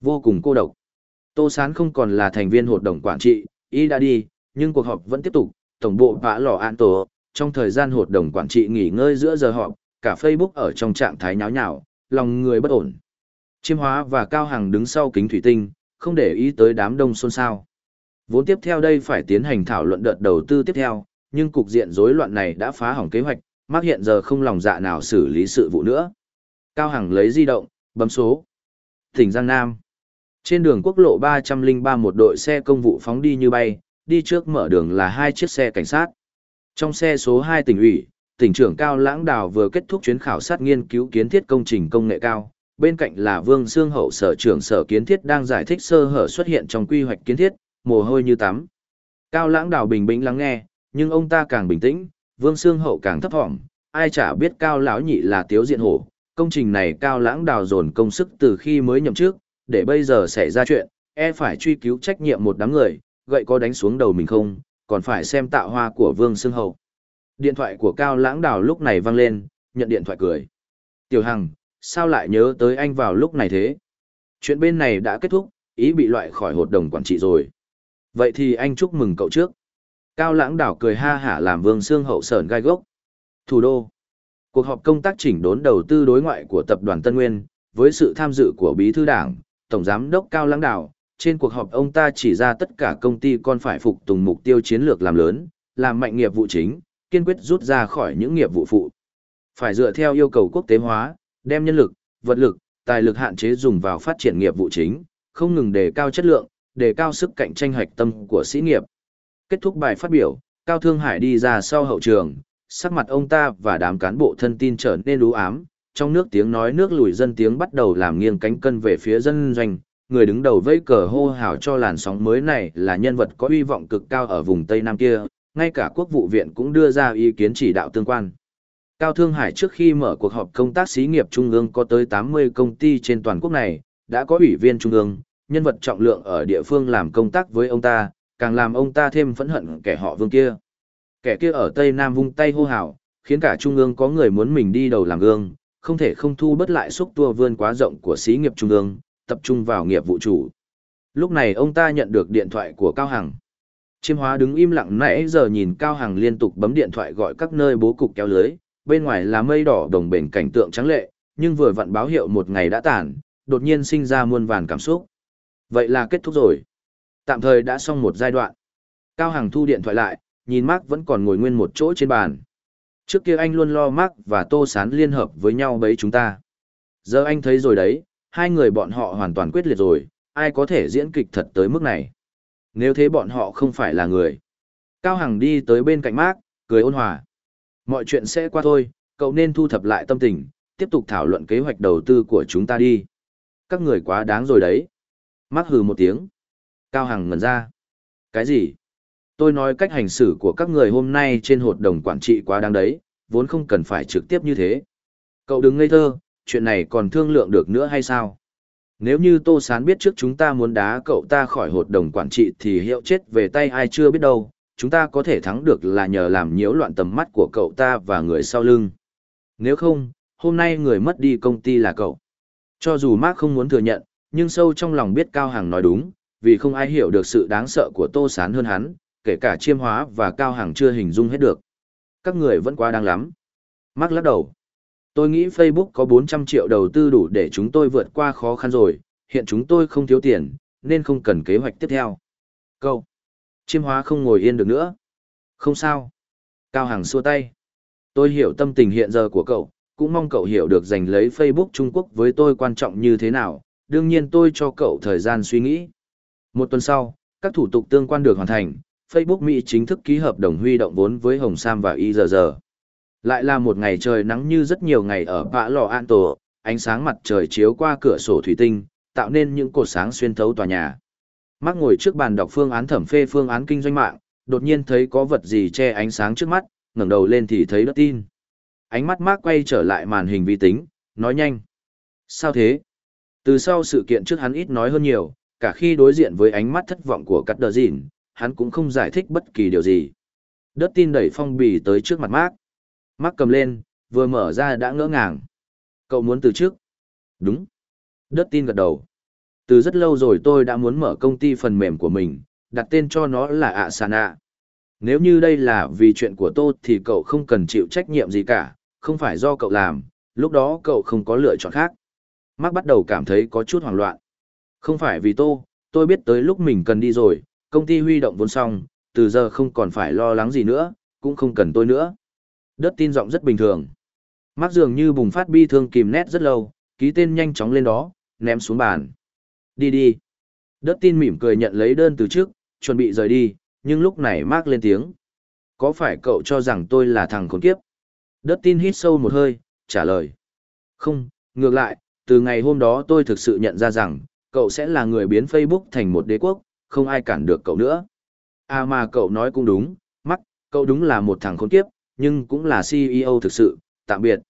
Vô cùng cô độc. Tô Sán không còn là thành viên hội đồng quản trị, y đã đi, nhưng cuộc họp vẫn tiếp tục, tổng bộ vã lò an tổ, trong thời gian hội đồng quản trị nghỉ ngơi giữa giờ họp, cả Facebook ở trong trạng thái nháo nhào, lòng người bất ổn. Chiêm hóa và Cao Hằng đứng sau kính thủy tinh, không để ý tới đám đông xôn xao. Vốn tiếp theo đây phải tiến hành thảo luận đợt đầu tư tiếp theo, nhưng cục diện rối loạn này đã phá hỏng kế hoạch, Mark hiện giờ không lòng dạ nào xử lý sự vụ nữa. Cao Hằng lấy di động, bấm số. Tỉnh Giang Nam. Trên đường quốc lộ 303 một đội xe công vụ phóng đi như bay, đi trước mở đường là hai chiếc xe cảnh sát. Trong xe số 2 tỉnh ủy, tỉnh trưởng Cao Lãng Đào vừa kết thúc chuyến khảo sát nghiên cứu kiến thiết công trình công nghệ cao. Bên cạnh là Vương xương Hậu sở trưởng sở kiến thiết đang giải thích sơ hở xuất hiện trong quy hoạch kiến thiết, mồ hôi như tắm. Cao Lãng Đào bình tĩnh lắng nghe, nhưng ông ta càng bình tĩnh, Vương xương Hậu càng thấp thỏm, ai chả biết Cao lão nhị là Tiếu Diện Hổ, công trình này Cao Lãng Đào dồn công sức từ khi mới nhậm chức, để bây giờ xảy ra chuyện, e phải truy cứu trách nhiệm một đám người, gậy có đánh xuống đầu mình không, còn phải xem tạo hoa của Vương Sương Hậu. Điện thoại của Cao Lãng Đào lúc này vang lên, nhận điện thoại cười. Tiểu Hằng, sao lại nhớ tới anh vào lúc này thế? Chuyện bên này đã kết thúc, ý bị loại khỏi hội đồng quản trị rồi. Vậy thì anh chúc mừng cậu trước. Cao Lãng Đào cười ha hả làm Vương Sương Hậu sởn gai gốc. Thủ đô. Cuộc họp công tác chỉnh đốn đầu tư đối ngoại của tập đoàn Tân Nguyên, với sự tham dự của Bí thư Đảng, Tổng Giám đốc Cao Lãng Đào, trên cuộc họp ông ta chỉ ra tất cả công ty con phải phục tùng mục tiêu chiến lược làm lớn, làm mạnh nghiệp vụ chính, kiên quyết rút ra khỏi những nghiệp vụ phụ. Phải dựa theo yêu cầu quốc tế hóa, đem nhân lực, vật lực, tài lực hạn chế dùng vào phát triển nghiệp vụ chính, không ngừng đề cao chất lượng, đề cao sức cạnh tranh hoạch tâm của sĩ nghiệp. Kết thúc bài phát biểu, Cao Thương Hải đi ra sau hậu trường, sắc mặt ông ta và đám cán bộ thân tin trở nên lú ám, trong nước tiếng nói nước lùi dân tiếng bắt đầu làm nghiêng cánh cân về phía dân doanh, người đứng đầu vây cờ hô hào cho làn sóng mới này là nhân vật có uy vọng cực cao ở vùng Tây Nam kia, ngay cả quốc vụ viện cũng đưa ra ý kiến chỉ đạo tương quan. Cao Thương Hải trước khi mở cuộc họp công tác xí nghiệp trung ương có tới 80 công ty trên toàn quốc này, đã có ủy viên trung ương, nhân vật trọng lượng ở địa phương làm công tác với ông ta, càng làm ông ta thêm phẫn hận kẻ họ vương kia. Kẻ kia ở Tây Nam vung tay hô hào, khiến cả trung ương có người muốn mình đi đầu làm gương, không thể không thu bất lại xúc tua vươn quá rộng của xí nghiệp trung ương, tập trung vào nghiệp vụ chủ. Lúc này ông ta nhận được điện thoại của Cao Hằng. Chiêm hóa đứng im lặng nãy giờ nhìn Cao Hằng liên tục bấm điện thoại gọi các nơi bố cục kéo lưới, bên ngoài là mây đỏ đồng bền cảnh tượng trắng lệ, nhưng vừa vặn báo hiệu một ngày đã tàn, đột nhiên sinh ra muôn vàn cảm xúc. Vậy là kết thúc rồi. Tạm thời đã xong một giai đoạn. Cao Hằng thu điện thoại lại, nhìn Mark vẫn còn ngồi nguyên một chỗ trên bàn. Trước kia anh luôn lo Mark và Tô Sán liên hợp với nhau bấy chúng ta. Giờ anh thấy rồi đấy, hai người bọn họ hoàn toàn quyết liệt rồi, ai có thể diễn kịch thật tới mức này. Nếu thế bọn họ không phải là người. Cao Hằng đi tới bên cạnh Mark, cười ôn hòa. Mọi chuyện sẽ qua thôi, cậu nên thu thập lại tâm tình, tiếp tục thảo luận kế hoạch đầu tư của chúng ta đi. Các người quá đáng rồi đấy. Mark hừ một tiếng. Cao Hằng ngẩn ra. Cái gì? Tôi nói cách hành xử của các người hôm nay trên hội đồng quản trị quá đáng đấy, vốn không cần phải trực tiếp như thế. Cậu đừng ngây thơ, chuyện này còn thương lượng được nữa hay sao? Nếu như Tô Sán biết trước chúng ta muốn đá cậu ta khỏi hội đồng quản trị thì hiệu chết về tay ai chưa biết đâu, chúng ta có thể thắng được là nhờ làm nhiễu loạn tầm mắt của cậu ta và người sau lưng. Nếu không, hôm nay người mất đi công ty là cậu. Cho dù Mark không muốn thừa nhận, nhưng sâu trong lòng biết Cao Hằng nói đúng, vì không ai hiểu được sự đáng sợ của Tô Sán hơn hắn, kể cả chiêm hóa và Cao hàng chưa hình dung hết được. Các người vẫn quá đáng lắm. Mark lắc đầu. Tôi nghĩ Facebook có 400 triệu đầu tư đủ để chúng tôi vượt qua khó khăn rồi, hiện chúng tôi không thiếu tiền, nên không cần kế hoạch tiếp theo. Câu. Chiêm hóa không ngồi yên được nữa. Không sao. Cao Hằng xua tay. Tôi hiểu tâm tình hiện giờ của cậu, cũng mong cậu hiểu được giành lấy Facebook Trung Quốc với tôi quan trọng như thế nào, đương nhiên tôi cho cậu thời gian suy nghĩ. Một tuần sau, các thủ tục tương quan được hoàn thành, Facebook Mỹ chính thức ký hợp đồng huy động vốn với Hồng Sam và IRR. Lại là một ngày trời nắng như rất nhiều ngày ở Bã Lò An Tổ, ánh sáng mặt trời chiếu qua cửa sổ thủy tinh, tạo nên những cột sáng xuyên thấu tòa nhà. Mắc ngồi trước bàn đọc phương án thẩm phê phương án kinh doanh mạng, đột nhiên thấy có vật gì che ánh sáng trước mắt, ngẩng đầu lên thì thấy đất tin. Ánh mắt Mark quay trở lại màn hình vi tính, nói nhanh. Sao thế? Từ sau sự kiện trước hắn ít nói hơn nhiều, cả khi đối diện với ánh mắt thất vọng của cắt đờ dịn, hắn cũng không giải thích bất kỳ điều gì. Đất tin đẩy phong bì tới trước mặt Mark. Mark cầm lên, vừa mở ra đã ngỡ ngàng. Cậu muốn từ trước? Đúng. Đất tin gật đầu. Từ rất lâu rồi tôi đã muốn mở công ty phần mềm của mình, đặt tên cho nó là Asana. Nếu như đây là vì chuyện của tôi thì cậu không cần chịu trách nhiệm gì cả, không phải do cậu làm, lúc đó cậu không có lựa chọn khác. Mark bắt đầu cảm thấy có chút hoảng loạn. Không phải vì tôi, tôi biết tới lúc mình cần đi rồi, công ty huy động vốn xong, từ giờ không còn phải lo lắng gì nữa, cũng không cần tôi nữa. Đất tin giọng rất bình thường. Mắc dường như bùng phát bi thương kìm nét rất lâu, ký tên nhanh chóng lên đó, ném xuống bàn. Đi đi. Đất tin mỉm cười nhận lấy đơn từ trước, chuẩn bị rời đi, nhưng lúc này Mark lên tiếng. Có phải cậu cho rằng tôi là thằng khốn kiếp? Đất tin hít sâu một hơi, trả lời. Không, ngược lại, từ ngày hôm đó tôi thực sự nhận ra rằng, cậu sẽ là người biến Facebook thành một đế quốc, không ai cản được cậu nữa. À mà cậu nói cũng đúng, mắt. cậu đúng là một thằng khốn kiếp, nhưng cũng là CEO thực sự, tạm biệt.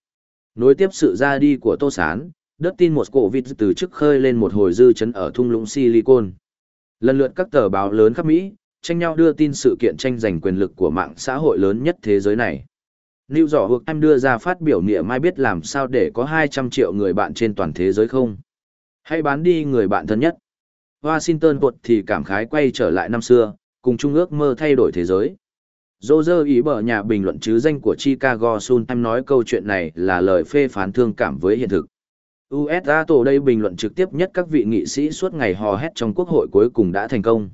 Nối tiếp sự ra đi của Tô Sán, đất tin một cổ vịt từ trước khơi lên một hồi dư chấn ở thung lũng Silicon. Lần lượt các tờ báo lớn khắp Mỹ, tranh nhau đưa tin sự kiện tranh giành quyền lực của mạng xã hội lớn nhất thế giới này. New York Times đưa ra phát biểu nghĩa mai biết làm sao để có 200 triệu người bạn trên toàn thế giới không. Hãy bán đi người bạn thân nhất. Washington Post thì cảm khái quay trở lại năm xưa, cùng chung ước mơ thay đổi thế giới. Roger ý bở nhà bình luận chứ danh của Chicago Sun em nói câu chuyện này là lời phê phán thương cảm với hiện thực. USA tổ đây bình luận trực tiếp nhất các vị nghị sĩ suốt ngày hò hét trong quốc hội cuối cùng đã thành công.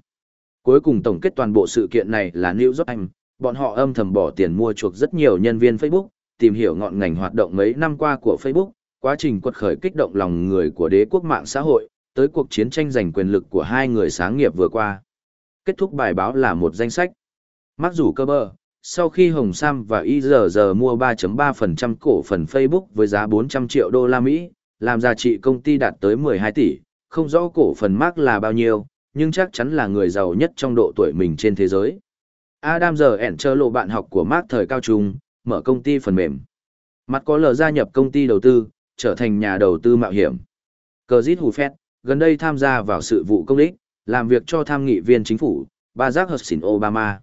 Cuối cùng tổng kết toàn bộ sự kiện này là New York Times, bọn họ âm thầm bỏ tiền mua chuộc rất nhiều nhân viên Facebook, tìm hiểu ngọn ngành hoạt động mấy năm qua của Facebook, quá trình quật khởi kích động lòng người của đế quốc mạng xã hội, tới cuộc chiến tranh giành quyền lực của hai người sáng nghiệp vừa qua. Kết thúc bài báo là một danh sách. Mặc dù cơ bơ, sau khi Hồng Sam và IRR mua 3.3% cổ phần Facebook với giá 400 triệu đô la Mỹ, làm giá trị công ty đạt tới 12 tỷ, không rõ cổ phần Mark là bao nhiêu, nhưng chắc chắn là người giàu nhất trong độ tuổi mình trên thế giới. Adam giờ ẻn trơ lộ bạn học của Mark thời cao trung, mở công ty phần mềm. Mặt có lờ gia nhập công ty đầu tư, trở thành nhà đầu tư mạo hiểm. Cờ Dít Hù Phét, gần đây tham gia vào sự vụ công đích, làm việc cho tham nghị viên chính phủ, bà Giác Hudson Obama.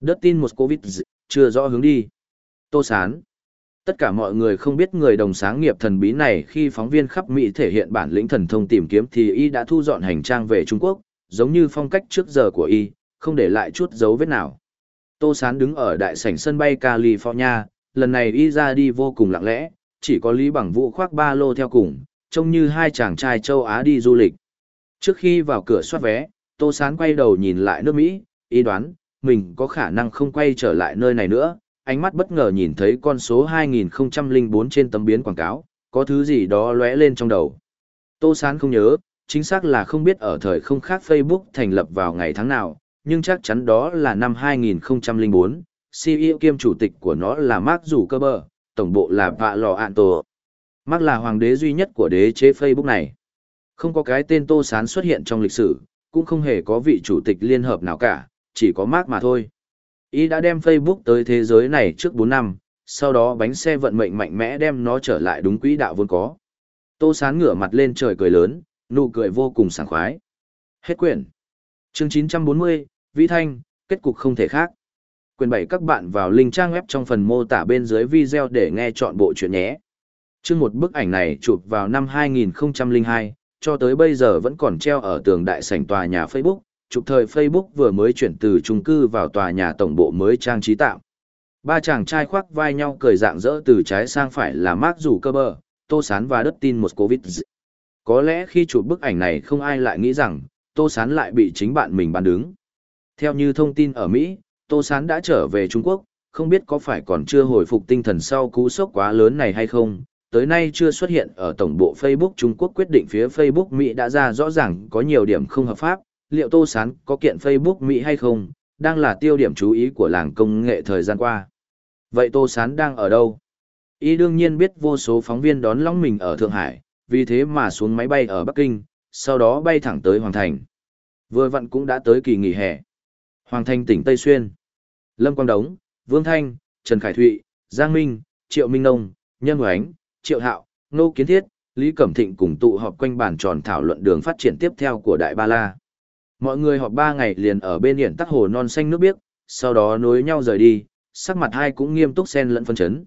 Đất tin Moscovitz, chưa rõ hướng đi. Tô Sán. Tất cả mọi người không biết người đồng sáng nghiệp thần bí này khi phóng viên khắp Mỹ thể hiện bản lĩnh thần thông tìm kiếm thì y đã thu dọn hành trang về Trung Quốc, giống như phong cách trước giờ của y, không để lại chút dấu vết nào. Tô Sán đứng ở đại sảnh sân bay California, lần này y ra đi vô cùng lặng lẽ, chỉ có Lý Bằng Vũ khoác ba lô theo cùng, trông như hai chàng trai châu Á đi du lịch. Trước khi vào cửa soát vé, Tô Sán quay đầu nhìn lại nước Mỹ, ý đoán, mình có khả năng không quay trở lại nơi này nữa, ánh mắt bất ngờ nhìn thấy con số 2004 trên tấm biến quảng cáo, có thứ gì đó lóe lên trong đầu. Tô Sán không nhớ, chính xác là không biết ở thời không khác Facebook thành lập vào ngày tháng nào, nhưng chắc chắn đó là năm 2004, CEO kiêm chủ tịch của nó là Mark Zuckerberg, tổng bộ là Vạ Lò Tổ. Mark là hoàng đế duy nhất của đế chế Facebook này. Không có cái tên Tô Sán xuất hiện trong lịch sử, cũng không hề có vị chủ tịch liên hợp nào cả, chỉ có Mark mà thôi. Ý đã đem Facebook tới thế giới này trước 4 năm, sau đó bánh xe vận mệnh mạnh mẽ đem nó trở lại đúng quỹ đạo vốn có. Tô Sán ngửa mặt lên trời cười lớn, nụ cười vô cùng sảng khoái. Hết quyển. Chương 940, Vĩ Thanh, kết cục không thể khác. Quyền 7 các bạn vào link trang web trong phần mô tả bên dưới video để nghe chọn bộ chuyện nhé. Chương một bức ảnh này chụp vào năm 2002, cho tới bây giờ vẫn còn treo ở tường đại sảnh tòa nhà Facebook, chụp thời Facebook vừa mới chuyển từ trung cư vào tòa nhà tổng bộ mới trang trí tạm. Ba chàng trai khoác vai nhau cười dạng dỡ từ trái sang phải là Mark Zuckerberg, Tô Sán và Đất Tin Moscovitz. Có lẽ khi chụp bức ảnh này không ai lại nghĩ rằng, Tô Sán lại bị chính bạn mình bán đứng. Theo như thông tin ở Mỹ, Tô Sán đã trở về Trung Quốc, không biết có phải còn chưa hồi phục tinh thần sau cú sốc quá lớn này hay không, tới nay chưa xuất hiện ở tổng bộ Facebook Trung Quốc quyết định phía Facebook Mỹ đã ra rõ ràng có nhiều điểm không hợp pháp, liệu Tô Sán có kiện Facebook Mỹ hay không, đang là tiêu điểm chú ý của làng công nghệ thời gian qua. Vậy Tô Sán đang ở đâu? Y đương nhiên biết vô số phóng viên đón lóng mình ở Thượng Hải, vì thế mà xuống máy bay ở Bắc Kinh, sau đó bay thẳng tới Hoàng Thành. Vừa vặn cũng đã tới kỳ nghỉ hè. Hoàng Thành tỉnh Tây Xuyên. Lâm Quang Đống, Vương Thanh, Trần Khải Thụy, Giang Minh, Triệu Minh Nông, Nhân Hoánh, Triệu Hạo, Nô Kiến Thiết, Lý Cẩm Thịnh cùng tụ họp quanh bàn tròn thảo luận đường phát triển tiếp theo của Đại Ba La. Mọi người họp ba ngày liền ở bên hiển tắc hồ non xanh nước biếc, sau đó nối nhau rời đi, sắc mặt hai cũng nghiêm túc xen lẫn phân chấn.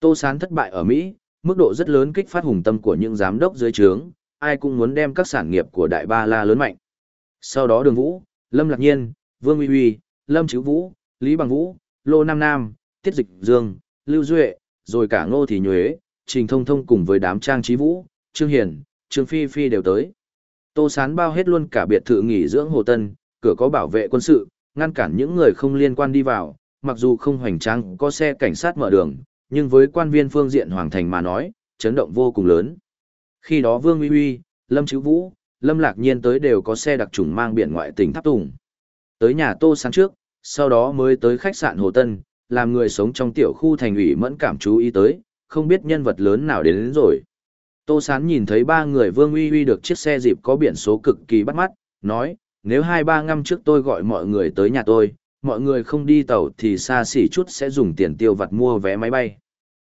Tô Sán thất bại ở Mỹ, mức độ rất lớn kích phát hùng tâm của những giám đốc dưới trướng, ai cũng muốn đem các sản nghiệp của Đại Ba La lớn mạnh. Sau đó Đường Vũ, Lâm Lạc Nhiên, Vương Uy Uy, Lâm Chữ Vũ, Lý Bằng Vũ, Lô Nam Nam, Tiết Dịch Dương, Lưu Duệ, rồi cả Ngô Thị Nhuế, Trình Thông Thông cùng với đám trang trí vũ, Trương Hiền, Trương Phi Phi đều tới. Tô Sán bao hết luôn cả biệt thự nghỉ dưỡng Hồ Tân, cửa có bảo vệ quân sự, ngăn cản những người không liên quan đi vào, mặc dù không hoành tráng có xe cảnh sát mở đường, nhưng với quan viên phương diện Hoàng Thành mà nói, chấn động vô cùng lớn. Khi đó Vương Uy Uy, Lâm Chữ Vũ, Lâm Lạc Nhiên tới đều có xe đặc trùng mang biển ngoại tỉnh Tháp Tùng. Tới nhà Tô Sán trước, sau đó mới tới khách sạn Hồ Tân, làm người sống trong tiểu khu thành ủy mẫn cảm chú ý tới, không biết nhân vật lớn nào đến, đến rồi. Tô Sán nhìn thấy ba người Vương Uy Uy được chiếc xe dịp có biển số cực kỳ bắt mắt, nói, nếu hai ba năm trước tôi gọi mọi người tới nhà tôi, mọi người không đi tàu thì xa xỉ chút sẽ dùng tiền tiêu vặt mua vé máy bay.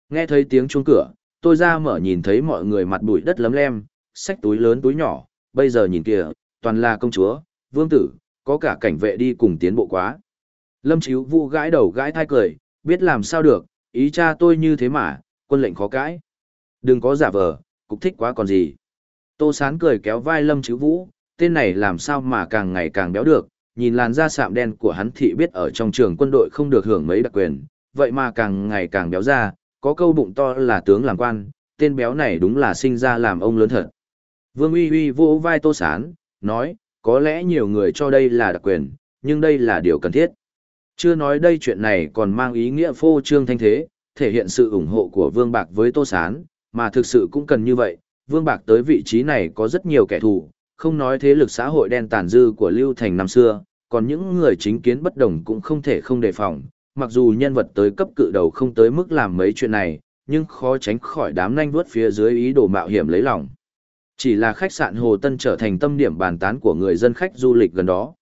Nghe thấy tiếng chuông cửa, tôi ra mở nhìn thấy mọi người mặt bụi đất lấm lem, xách túi lớn túi nhỏ, bây giờ nhìn kìa, toàn là công chúa, vương tử, có cả cảnh vệ đi cùng tiến bộ quá. Lâm Chíu Vũ gãi đầu gãi thai cười, biết làm sao được, ý cha tôi như thế mà, quân lệnh khó cãi. Đừng có giả vờ, cục thích quá còn gì. Tô Sán cười kéo vai Lâm Chữ Vũ, tên này làm sao mà càng ngày càng béo được, nhìn làn da sạm đen của hắn thị biết ở trong trường quân đội không được hưởng mấy đặc quyền, vậy mà càng ngày càng béo ra, có câu bụng to là tướng làm quan, tên béo này đúng là sinh ra làm ông lớn thật. Vương Uy Uy vỗ vai Tô Sán, nói, có lẽ nhiều người cho đây là đặc quyền, nhưng đây là điều cần thiết. Chưa nói đây chuyện này còn mang ý nghĩa phô trương thanh thế, thể hiện sự ủng hộ của Vương Bạc với Tô Sán, mà thực sự cũng cần như vậy, Vương Bạc tới vị trí này có rất nhiều kẻ thù, không nói thế lực xã hội đen tàn dư của Lưu Thành năm xưa, còn những người chính kiến bất đồng cũng không thể không đề phòng, mặc dù nhân vật tới cấp cự đầu không tới mức làm mấy chuyện này, nhưng khó tránh khỏi đám nanh vuốt phía dưới ý đồ mạo hiểm lấy lòng. Chỉ là khách sạn Hồ Tân trở thành tâm điểm bàn tán của người dân khách du lịch gần đó.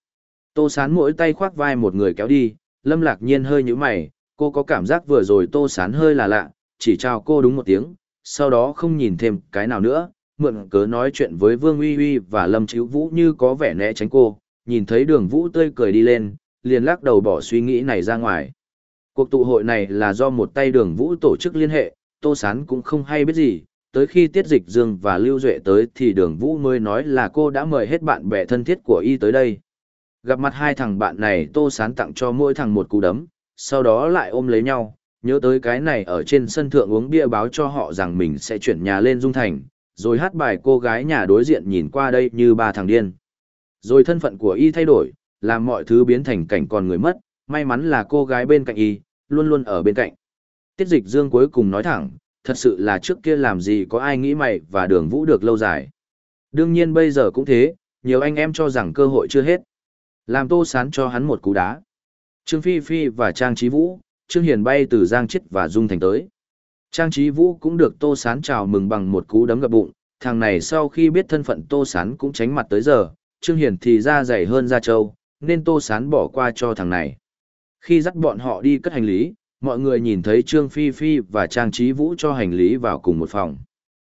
Tô Sán mỗi tay khoác vai một người kéo đi, Lâm Lạc Nhiên hơi nhíu mày, cô có cảm giác vừa rồi Tô Sán hơi là lạ, chỉ chào cô đúng một tiếng, sau đó không nhìn thêm cái nào nữa, mượn cớ nói chuyện với Vương Uy Uy và Lâm Chíu Vũ như có vẻ né tránh cô, nhìn thấy đường Vũ tươi cười đi lên, liền lắc đầu bỏ suy nghĩ này ra ngoài. Cuộc tụ hội này là do một tay đường Vũ tổ chức liên hệ, Tô Sán cũng không hay biết gì, tới khi Tiết Dịch Dương và Lưu Duệ tới thì đường Vũ mới nói là cô đã mời hết bạn bè thân thiết của y tới đây. Gặp mặt hai thằng bạn này Tô Sán tặng cho mỗi thằng một cú đấm, sau đó lại ôm lấy nhau, nhớ tới cái này ở trên sân thượng uống bia báo cho họ rằng mình sẽ chuyển nhà lên Dung Thành, rồi hát bài cô gái nhà đối diện nhìn qua đây như ba thằng điên. Rồi thân phận của y thay đổi, làm mọi thứ biến thành cảnh còn người mất, may mắn là cô gái bên cạnh y, luôn luôn ở bên cạnh. Tiết dịch dương cuối cùng nói thẳng, thật sự là trước kia làm gì có ai nghĩ mày và đường vũ được lâu dài. Đương nhiên bây giờ cũng thế, nhiều anh em cho rằng cơ hội chưa hết. Làm tô sán cho hắn một cú đá. Trương Phi Phi và Trang Trí Vũ, Trương Hiền bay từ Giang Chết và Dung Thành tới. Trang Trí Vũ cũng được Tô Sán chào mừng bằng một cú đấm gập bụng, thằng này sau khi biết thân phận Tô Sán cũng tránh mặt tới giờ, Trương Hiền thì ra dày hơn ra châu, nên Tô Sán bỏ qua cho thằng này. Khi dắt bọn họ đi cất hành lý, mọi người nhìn thấy Trương Phi Phi và Trang Trí Vũ cho hành lý vào cùng một phòng.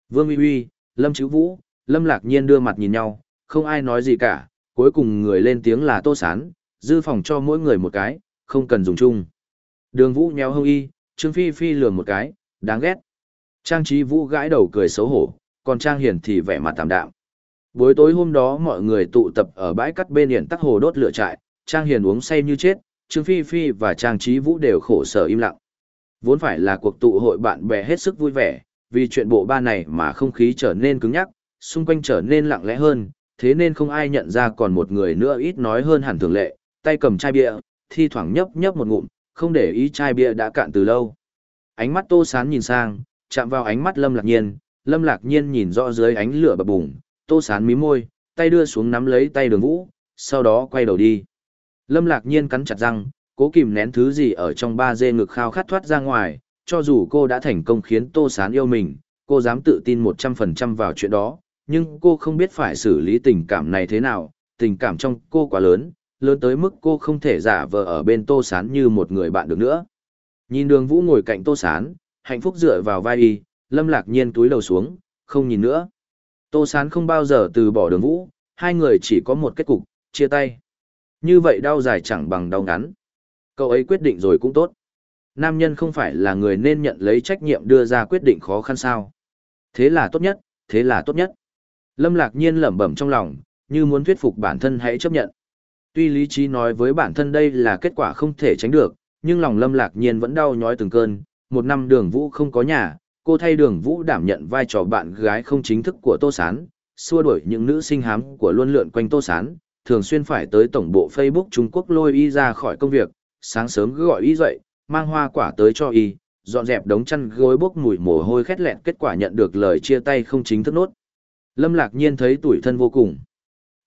Vương Uy Uy, Lâm Chữ Vũ, Lâm Lạc Nhiên đưa mặt nhìn nhau, không ai nói gì cả, cuối cùng người lên tiếng là Tô Sán, dư phòng cho mỗi người một cái, không cần dùng chung. Đường Vũ nhéo hông y, Trương Phi Phi lườm một cái, đáng ghét. Trang Trí Vũ gãi đầu cười xấu hổ, còn Trang Hiền thì vẻ mặt tạm đạm. Buổi tối hôm đó mọi người tụ tập ở bãi cắt bên hiển tắc hồ đốt lửa trại, Trang Hiền uống say như chết, Trương Phi Phi và Trang Trí Vũ đều khổ sở im lặng. Vốn phải là cuộc tụ hội bạn bè hết sức vui vẻ, vì chuyện bộ ba này mà không khí trở nên cứng nhắc, xung quanh trở nên lặng lẽ hơn, thế nên không ai nhận ra còn một người nữa ít nói hơn hẳn thường lệ, tay cầm chai bia, thi thoảng nhấp nhấp một ngụm, không để ý chai bia đã cạn từ lâu. Ánh mắt Tô Sán nhìn sang, chạm vào ánh mắt Lâm Lạc Nhiên, Lâm Lạc Nhiên nhìn rõ dưới ánh lửa bập bùng, Tô Sán mí môi, tay đưa xuống nắm lấy tay Đường Vũ, sau đó quay đầu đi. Lâm Lạc Nhiên cắn chặt răng, cố kìm nén thứ gì ở trong ba dê ngực khao khát thoát ra ngoài, cho dù cô đã thành công khiến Tô Sán yêu mình, cô dám tự tin 100% vào chuyện đó, nhưng cô không biết phải xử lý tình cảm này thế nào, tình cảm trong cô quá lớn, lớn tới mức cô không thể giả vờ ở bên Tô Sán như một người bạn được nữa. Nhìn đường Vũ ngồi cạnh Tô Sán, hạnh phúc dựa vào vai y, Lâm Lạc Nhiên túi đầu xuống, không nhìn nữa. Tô Sán không bao giờ từ bỏ đường Vũ, hai người chỉ có một kết cục, chia tay. Như vậy đau dài chẳng bằng đau ngắn. Cậu ấy quyết định rồi cũng tốt. Nam nhân không phải là người nên nhận lấy trách nhiệm đưa ra quyết định khó khăn sao. Thế là tốt nhất, thế là tốt nhất. Lâm Lạc Nhiên lẩm bẩm trong lòng, như muốn thuyết phục bản thân hãy chấp nhận. Tuy lý trí nói với bản thân đây là kết quả không thể tránh được, nhưng lòng Lâm Lạc Nhiên vẫn đau nhói từng cơn. Một năm đường vũ không có nhà, cô thay đường vũ đảm nhận vai trò bạn gái không chính thức của Tô Sán, xua đuổi những nữ sinh hám của luôn lượn quanh Tô Sán, thường xuyên phải tới tổng bộ Facebook Trung Quốc lôi y ra khỏi công việc, sáng sớm cứ gọi y dậy, mang hoa quả tới cho y, dọn dẹp đống chăn gối bốc mùi mồ hôi khét lẹn kết quả nhận được lời chia tay không chính thức nốt. Lâm Lạc Nhiên thấy tuổi thân vô cùng.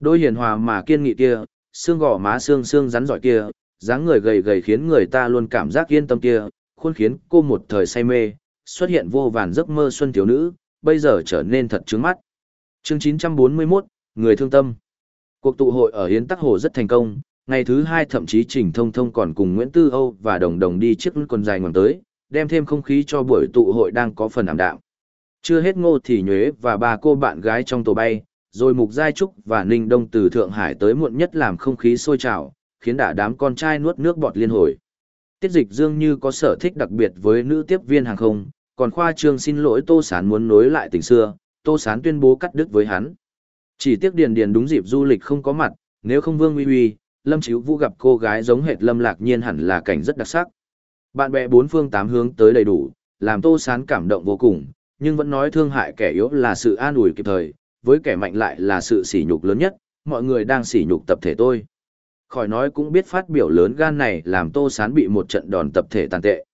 Đôi hiền hòa mà kiên nghị kia, xương gò má xương xương rắn giỏi kia, dáng người gầy gầy khiến người ta luôn cảm giác yên tâm kia, khuôn khiến cô một thời say mê, xuất hiện vô vàn giấc mơ xuân thiếu nữ, bây giờ trở nên thật trướng mắt. Chương 941, Người thương tâm. Cuộc tụ hội ở Hiến Tắc Hồ rất thành công, ngày thứ hai thậm chí Trình Thông Thông còn cùng Nguyễn Tư Âu và Đồng Đồng đi chiếc con dài ngoằng tới, đem thêm không khí cho buổi tụ hội đang có phần ảm đạm. Chưa hết ngô thì nhuế và ba cô bạn gái trong tổ bay, rồi Mục Giai Trúc và Ninh Đông từ Thượng Hải tới muộn nhất làm không khí sôi trào, khiến đả đám con trai nuốt nước bọt liên hồi. Tiết dịch dương như có sở thích đặc biệt với nữ tiếp viên hàng không, còn khoa trương xin lỗi Tô Sán muốn nối lại tình xưa, Tô Sán tuyên bố cắt đứt với hắn. Chỉ tiếc Điền Điền đúng dịp du lịch không có mặt, nếu không Vương Uy Uy, Lâm Chíu Vũ gặp cô gái giống hệt Lâm Lạc Nhiên hẳn là cảnh rất đặc sắc. Bạn bè bốn phương tám hướng tới đầy đủ, làm Tô Sán cảm động vô cùng, nhưng vẫn nói thương hại kẻ yếu là sự an ủi kịp thời, với kẻ mạnh lại là sự sỉ nhục lớn nhất, mọi người đang sỉ nhục tập thể tôi. Khỏi nói cũng biết phát biểu lớn gan này làm Tô Sán bị một trận đòn tập thể tàn tệ.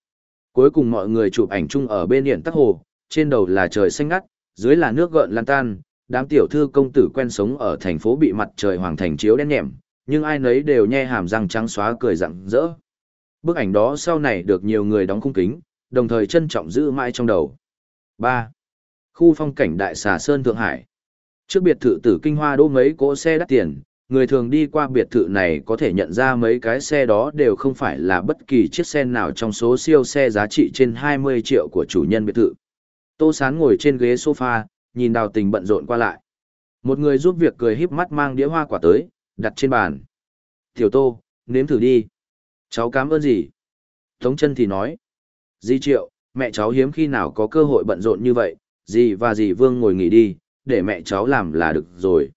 Cuối cùng mọi người chụp ảnh chung ở bên điện tắc hồ, trên đầu là trời xanh ngắt, dưới là nước gợn lan tan, đám tiểu thư công tử quen sống ở thành phố bị mặt trời hoàng thành chiếu đen nhẹm, nhưng ai nấy đều nhe hàm răng trắng xóa cười rặng rỡ. Bức ảnh đó sau này được nhiều người đóng khung kính, đồng thời trân trọng giữ mãi trong đầu. 3. Khu phong cảnh Đại Xà Sơn Thượng Hải Trước biệt thự tử kinh hoa đỗ mấy cỗ xe đắt tiền, người thường đi qua biệt thự này có thể nhận ra mấy cái xe đó đều không phải là bất kỳ chiếc xe nào trong số siêu xe giá trị trên 20 triệu của chủ nhân biệt thự. Tô Sán ngồi trên ghế sofa, nhìn đào tình bận rộn qua lại. Một người giúp việc cười híp mắt mang đĩa hoa quả tới, đặt trên bàn. Tiểu Tô, nếm thử đi. Cháu cảm ơn gì? Tống chân thì nói. Di triệu, mẹ cháu hiếm khi nào có cơ hội bận rộn như vậy, dì và dì Vương ngồi nghỉ đi, để mẹ cháu làm là được rồi.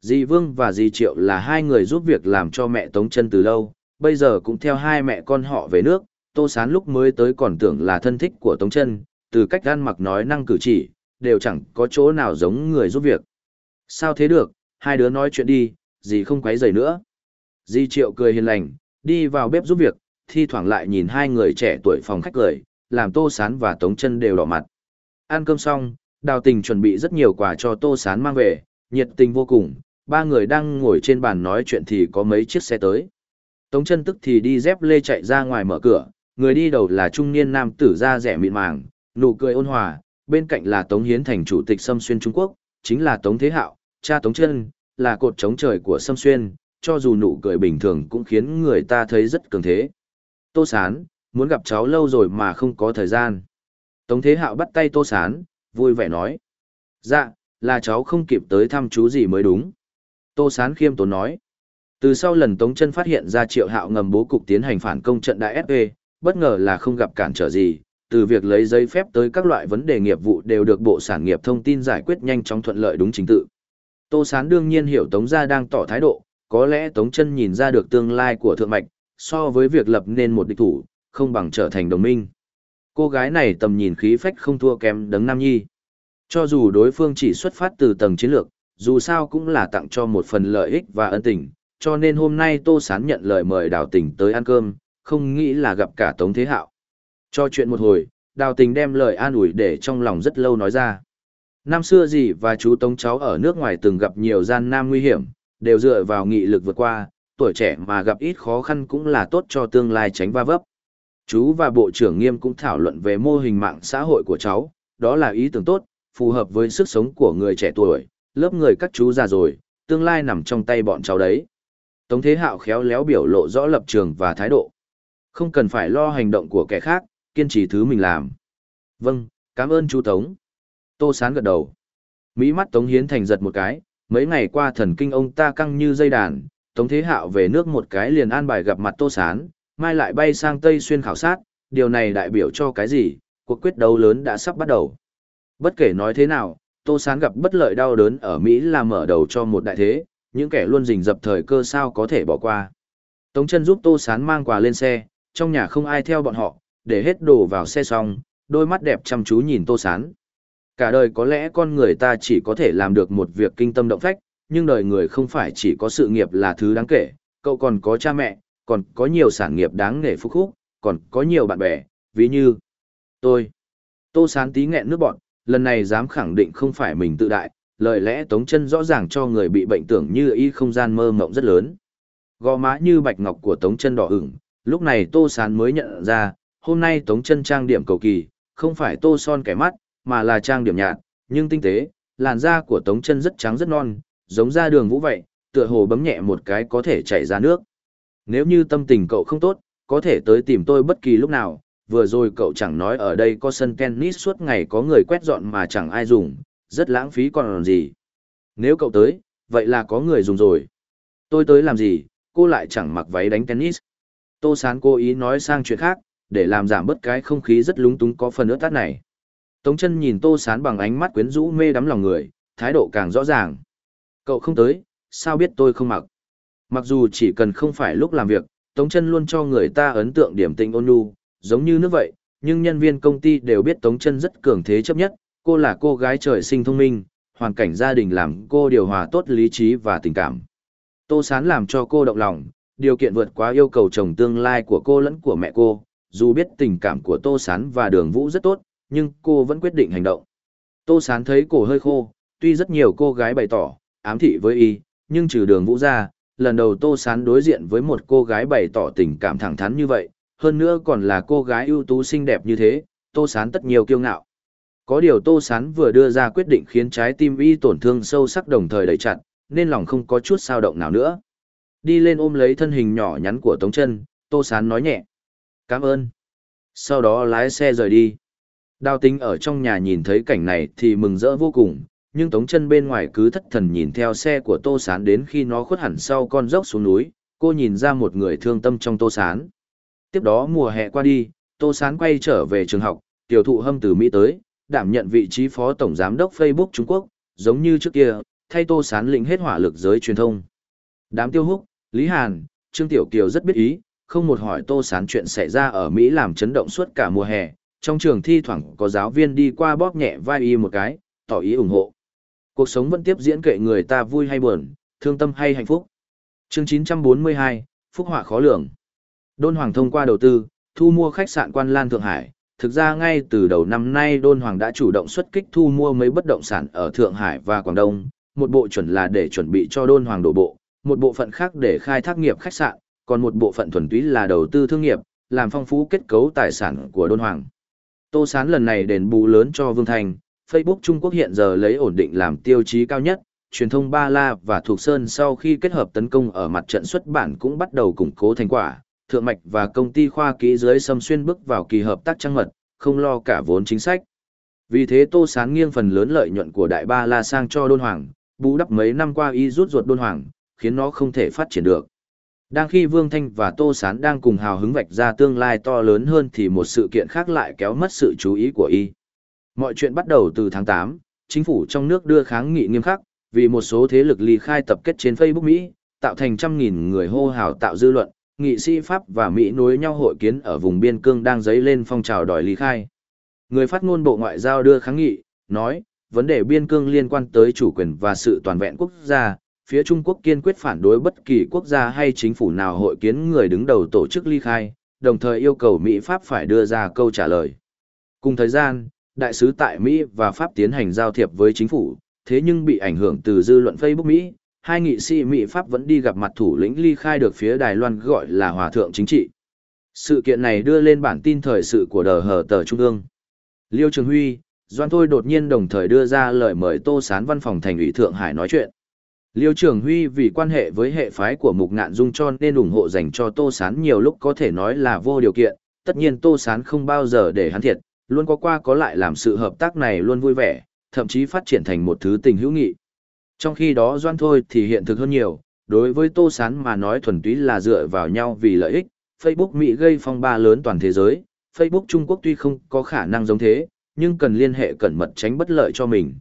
Dì Vương và dì Triệu là hai người giúp việc làm cho mẹ Tống chân từ lâu, bây giờ cũng theo hai mẹ con họ về nước, Tô Sán lúc mới tới còn tưởng là thân thích của Tống chân, từ cách ăn mặc nói năng cử chỉ, đều chẳng có chỗ nào giống người giúp việc. Sao thế được, hai đứa nói chuyện đi, dì không quấy rầy nữa. Di Triệu cười hiền lành, đi vào bếp giúp việc, thi thoảng lại nhìn hai người trẻ tuổi phòng khách cười, làm Tô Sán và Tống chân đều đỏ mặt. Ăn cơm xong, Đào Tình chuẩn bị rất nhiều quà cho Tô Sán mang về, nhiệt tình vô cùng, ba người đang ngồi trên bàn nói chuyện thì có mấy chiếc xe tới. Tống chân tức thì đi dép lê chạy ra ngoài mở cửa, người đi đầu là trung niên nam tử da rẻ mịn màng, nụ cười ôn hòa, bên cạnh là Tống Hiến thành chủ tịch Sâm Xuyên Trung Quốc, chính là Tống Thế Hạo, cha Tống chân, là cột chống trời của Sâm Xuyên, cho dù nụ cười bình thường cũng khiến người ta thấy rất cường thế. Tô Sán, muốn gặp cháu lâu rồi mà không có thời gian. Tống Thế Hạo bắt tay Tô Sán, vui vẻ nói. Dạ, là cháu không kịp tới thăm chú gì mới đúng. Tô Sán khiêm tốn nói. Từ sau lần Tống chân phát hiện ra triệu hạo ngầm bố cục tiến hành phản công trận đại FE, bất ngờ là không gặp cản trở gì, từ việc lấy giấy phép tới các loại vấn đề nghiệp vụ đều được Bộ Sản nghiệp thông tin giải quyết nhanh chóng thuận lợi đúng chính tự. Tô Sán đương nhiên hiểu Tống gia đang tỏ thái độ, có lẽ Tống chân nhìn ra được tương lai của Thượng Mạch, so với việc lập nên một địch thủ, không bằng trở thành đồng minh. Cô gái này tầm nhìn khí phách không thua kém đấng Nam Nhi. Cho dù đối phương chỉ xuất phát từ tầng chiến lược, dù sao cũng là tặng cho một phần lợi ích và ân tình, cho nên hôm nay Tô Sán nhận lời mời đào tình tới ăn cơm, không nghĩ là gặp cả Tống Thế Hạo. Cho chuyện một hồi, đào tình đem lời an ủi để trong lòng rất lâu nói ra. Năm xưa gì và chú Tống cháu ở nước ngoài từng gặp nhiều gian nam nguy hiểm, đều dựa vào nghị lực vượt qua, tuổi trẻ mà gặp ít khó khăn cũng là tốt cho tương lai tránh va vấp. Chú và Bộ trưởng Nghiêm cũng thảo luận về mô hình mạng xã hội của cháu, đó là ý tưởng tốt, phù hợp với sức sống của người trẻ tuổi, lớp người các chú già rồi, tương lai nằm trong tay bọn cháu đấy. Tống Thế Hạo khéo léo biểu lộ rõ lập trường và thái độ. Không cần phải lo hành động của kẻ khác, kiên trì thứ mình làm. Vâng, cảm ơn chú Tống. Tô Sán gật đầu. Mỹ mắt Tống Hiến Thành giật một cái, mấy ngày qua thần kinh ông ta căng như dây đàn, Tống Thế Hạo về nước một cái liền an bài gặp mặt Tô Sán, mai lại bay sang Tây Xuyên khảo sát, điều này đại biểu cho cái gì, cuộc quyết đấu lớn đã sắp bắt đầu. Bất kể nói thế nào, Tô Sán gặp bất lợi đau đớn ở Mỹ là mở đầu cho một đại thế, những kẻ luôn rình dập thời cơ sao có thể bỏ qua. Tống chân giúp Tô Sán mang quà lên xe, trong nhà không ai theo bọn họ, để hết đồ vào xe xong, đôi mắt đẹp chăm chú nhìn Tô Sán. Cả đời có lẽ con người ta chỉ có thể làm được một việc kinh tâm động phách, nhưng đời người không phải chỉ có sự nghiệp là thứ đáng kể, cậu còn có cha mẹ, còn có nhiều sản nghiệp đáng nể phúc khúc, còn có nhiều bạn bè, ví như tôi. Tô Sán tí nghẹn nước bọn, lần này dám khẳng định không phải mình tự đại, lời lẽ tống chân rõ ràng cho người bị bệnh tưởng như y không gian mơ mộng rất lớn. Gò má như bạch ngọc của tống chân đỏ ửng, lúc này Tô Sán mới nhận ra, hôm nay tống chân trang điểm cầu kỳ, không phải tô son kẻ mắt, mà là trang điểm nhạt, nhưng tinh tế, làn da của tống chân rất trắng rất non, giống da đường vũ vậy, tựa hồ bấm nhẹ một cái có thể chảy ra nước. Nếu như tâm tình cậu không tốt, có thể tới tìm tôi bất kỳ lúc nào, vừa rồi cậu chẳng nói ở đây có sân tennis suốt ngày có người quét dọn mà chẳng ai dùng, rất lãng phí còn gì. Nếu cậu tới, vậy là có người dùng rồi. Tôi tới làm gì, cô lại chẳng mặc váy đánh tennis. Tô Sán cố ý nói sang chuyện khác, để làm giảm bớt cái không khí rất lúng túng có phần ướt tắt này. Tống chân nhìn Tô Sán bằng ánh mắt quyến rũ mê đắm lòng người, thái độ càng rõ ràng. Cậu không tới, sao biết tôi không mặc? Mặc dù chỉ cần không phải lúc làm việc, Tống chân luôn cho người ta ấn tượng điểm tình ôn nhu, giống như nước vậy, nhưng nhân viên công ty đều biết Tống chân rất cường thế chấp nhất, cô là cô gái trời sinh thông minh, hoàn cảnh gia đình làm cô điều hòa tốt lý trí và tình cảm. Tô Sán làm cho cô động lòng, điều kiện vượt quá yêu cầu chồng tương lai của cô lẫn của mẹ cô, dù biết tình cảm của Tô Sán và Đường Vũ rất tốt, nhưng cô vẫn quyết định hành động. Tô Sán thấy cổ hơi khô, tuy rất nhiều cô gái bày tỏ, ám thị với y, nhưng trừ Đường Vũ ra, lần đầu Tô Sán đối diện với một cô gái bày tỏ tình cảm thẳng thắn như vậy, hơn nữa còn là cô gái ưu tú xinh đẹp như thế, Tô Sán tất nhiều kiêu ngạo. Có điều Tô Sán vừa đưa ra quyết định khiến trái tim y tổn thương sâu sắc đồng thời đầy chặt, nên lòng không có chút sao động nào nữa. Đi lên ôm lấy thân hình nhỏ nhắn của Tống chân, Tô Sán nói nhẹ. Cảm ơn. Sau đó lái xe rời đi. Đào tính ở trong nhà nhìn thấy cảnh này thì mừng rỡ vô cùng, nhưng Tống chân bên ngoài cứ thất thần nhìn theo xe của Tô Sán đến khi nó khuất hẳn sau con dốc xuống núi, cô nhìn ra một người thương tâm trong Tô Sán. Tiếp đó mùa hè qua đi, Tô Sán quay trở về trường học, tiểu thụ hâm từ Mỹ tới, đảm nhận vị trí phó tổng giám đốc Facebook Trung Quốc, giống như trước kia, thay Tô Sán lĩnh hết hỏa lực giới truyền thông. Đám tiêu húc, Lý Hàn, Trương Tiểu Kiều rất biết ý, không một hỏi Tô Sán chuyện xảy ra ở Mỹ làm chấn động suốt cả mùa hè, trong trường thi thoảng có giáo viên đi qua bóp nhẹ vai y một cái, tỏ ý ủng hộ. Cuộc sống vẫn tiếp diễn kệ người ta vui hay buồn, thương tâm hay hạnh phúc. Chương 942, Phúc họa khó lường. Đôn Hoàng thông qua đầu tư, thu mua khách sạn Quan Lan Thượng Hải. Thực ra ngay từ đầu năm nay Đôn Hoàng đã chủ động xuất kích thu mua mấy bất động sản ở Thượng Hải và Quảng Đông, một bộ chuẩn là để chuẩn bị cho Đôn Hoàng đổ bộ, một bộ phận khác để khai thác nghiệp khách sạn, còn một bộ phận thuần túy là đầu tư thương nghiệp, làm phong phú kết cấu tài sản của Đôn Hoàng. Tô Sán lần này đền bù lớn cho Vương Thành, Facebook Trung Quốc hiện giờ lấy ổn định làm tiêu chí cao nhất, truyền thông Ba La và Thục Sơn sau khi kết hợp tấn công ở mặt trận xuất bản cũng bắt đầu củng cố thành quả, Thượng Mạch và công ty khoa kỹ dưới xâm xuyên bước vào kỳ hợp tác trang mật, không lo cả vốn chính sách. Vì thế Tô Sán nghiêng phần lớn lợi nhuận của Đại Ba La sang cho Đôn Hoàng, bù đắp mấy năm qua y rút ruột Đôn Hoàng, khiến nó không thể phát triển được. Đang khi Vương Thanh và Tô Sán đang cùng hào hứng vạch ra tương lai to lớn hơn thì một sự kiện khác lại kéo mất sự chú ý của y. Mọi chuyện bắt đầu từ tháng 8, chính phủ trong nước đưa kháng nghị nghiêm khắc, vì một số thế lực ly khai tập kết trên Facebook Mỹ, tạo thành trăm nghìn người hô hào tạo dư luận, nghị sĩ Pháp và Mỹ nối nhau hội kiến ở vùng biên cương đang dấy lên phong trào đòi ly khai. Người phát ngôn Bộ Ngoại giao đưa kháng nghị, nói, vấn đề biên cương liên quan tới chủ quyền và sự toàn vẹn quốc gia, phía Trung Quốc kiên quyết phản đối bất kỳ quốc gia hay chính phủ nào hội kiến người đứng đầu tổ chức ly khai, đồng thời yêu cầu Mỹ Pháp phải đưa ra câu trả lời. Cùng thời gian, đại sứ tại Mỹ và Pháp tiến hành giao thiệp với chính phủ, thế nhưng bị ảnh hưởng từ dư luận Facebook Mỹ, hai nghị sĩ Mỹ Pháp vẫn đi gặp mặt thủ lĩnh ly khai được phía Đài Loan gọi là hòa thượng chính trị. Sự kiện này đưa lên bản tin thời sự của đờ hờ tờ Trung ương. Liêu Trường Huy, Doan Thôi đột nhiên đồng thời đưa ra lời mời Tô Sán văn phòng thành ủy Thượng Hải nói chuyện. Liêu Trường Huy vì quan hệ với hệ phái của Mục Ngạn Dung cho nên ủng hộ dành cho Tô Sán nhiều lúc có thể nói là vô điều kiện, tất nhiên Tô Sán không bao giờ để hắn thiệt, luôn có qua có lại làm sự hợp tác này luôn vui vẻ, thậm chí phát triển thành một thứ tình hữu nghị. Trong khi đó Doan Thôi thì hiện thực hơn nhiều, đối với Tô Sán mà nói thuần túy là dựa vào nhau vì lợi ích, Facebook Mỹ gây phong ba lớn toàn thế giới, Facebook Trung Quốc tuy không có khả năng giống thế, nhưng cần liên hệ cẩn mật tránh bất lợi cho mình.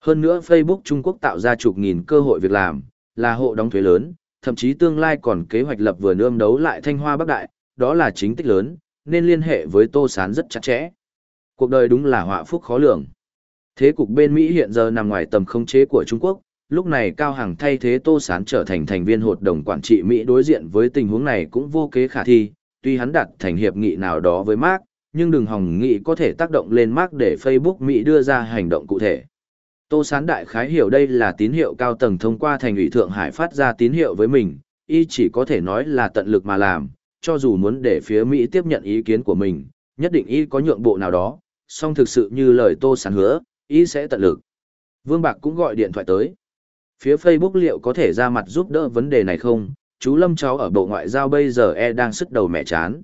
Hơn nữa Facebook Trung Quốc tạo ra chục nghìn cơ hội việc làm, là hộ đóng thuế lớn, thậm chí tương lai còn kế hoạch lập vừa ươm đấu lại Thanh Hoa Bắc Đại, đó là chính tích lớn, nên liên hệ với Tô Sán rất chặt chẽ. Cuộc đời đúng là họa phúc khó lường. Thế cục bên Mỹ hiện giờ nằm ngoài tầm khống chế của Trung Quốc, lúc này Cao Hằng thay thế Tô Sán trở thành thành viên hội đồng quản trị Mỹ đối diện với tình huống này cũng vô kế khả thi, tuy hắn đặt thành hiệp nghị nào đó với Mark, nhưng đừng hòng Nghị có thể tác động lên Mark để Facebook Mỹ đưa ra hành động cụ thể. Tô Sán đại khái hiểu đây là tín hiệu cao tầng thông qua thành ủy Thượng Hải phát ra tín hiệu với mình, y chỉ có thể nói là tận lực mà làm, cho dù muốn để phía Mỹ tiếp nhận ý kiến của mình, nhất định y có nhượng bộ nào đó, song thực sự như lời Tô Sán hứa, ý sẽ tận lực. Vương Bạc cũng gọi điện thoại tới. Phía Facebook liệu có thể ra mặt giúp đỡ vấn đề này không? Chú Lâm cháu ở Bộ Ngoại giao bây giờ e đang sức đầu mẹ chán.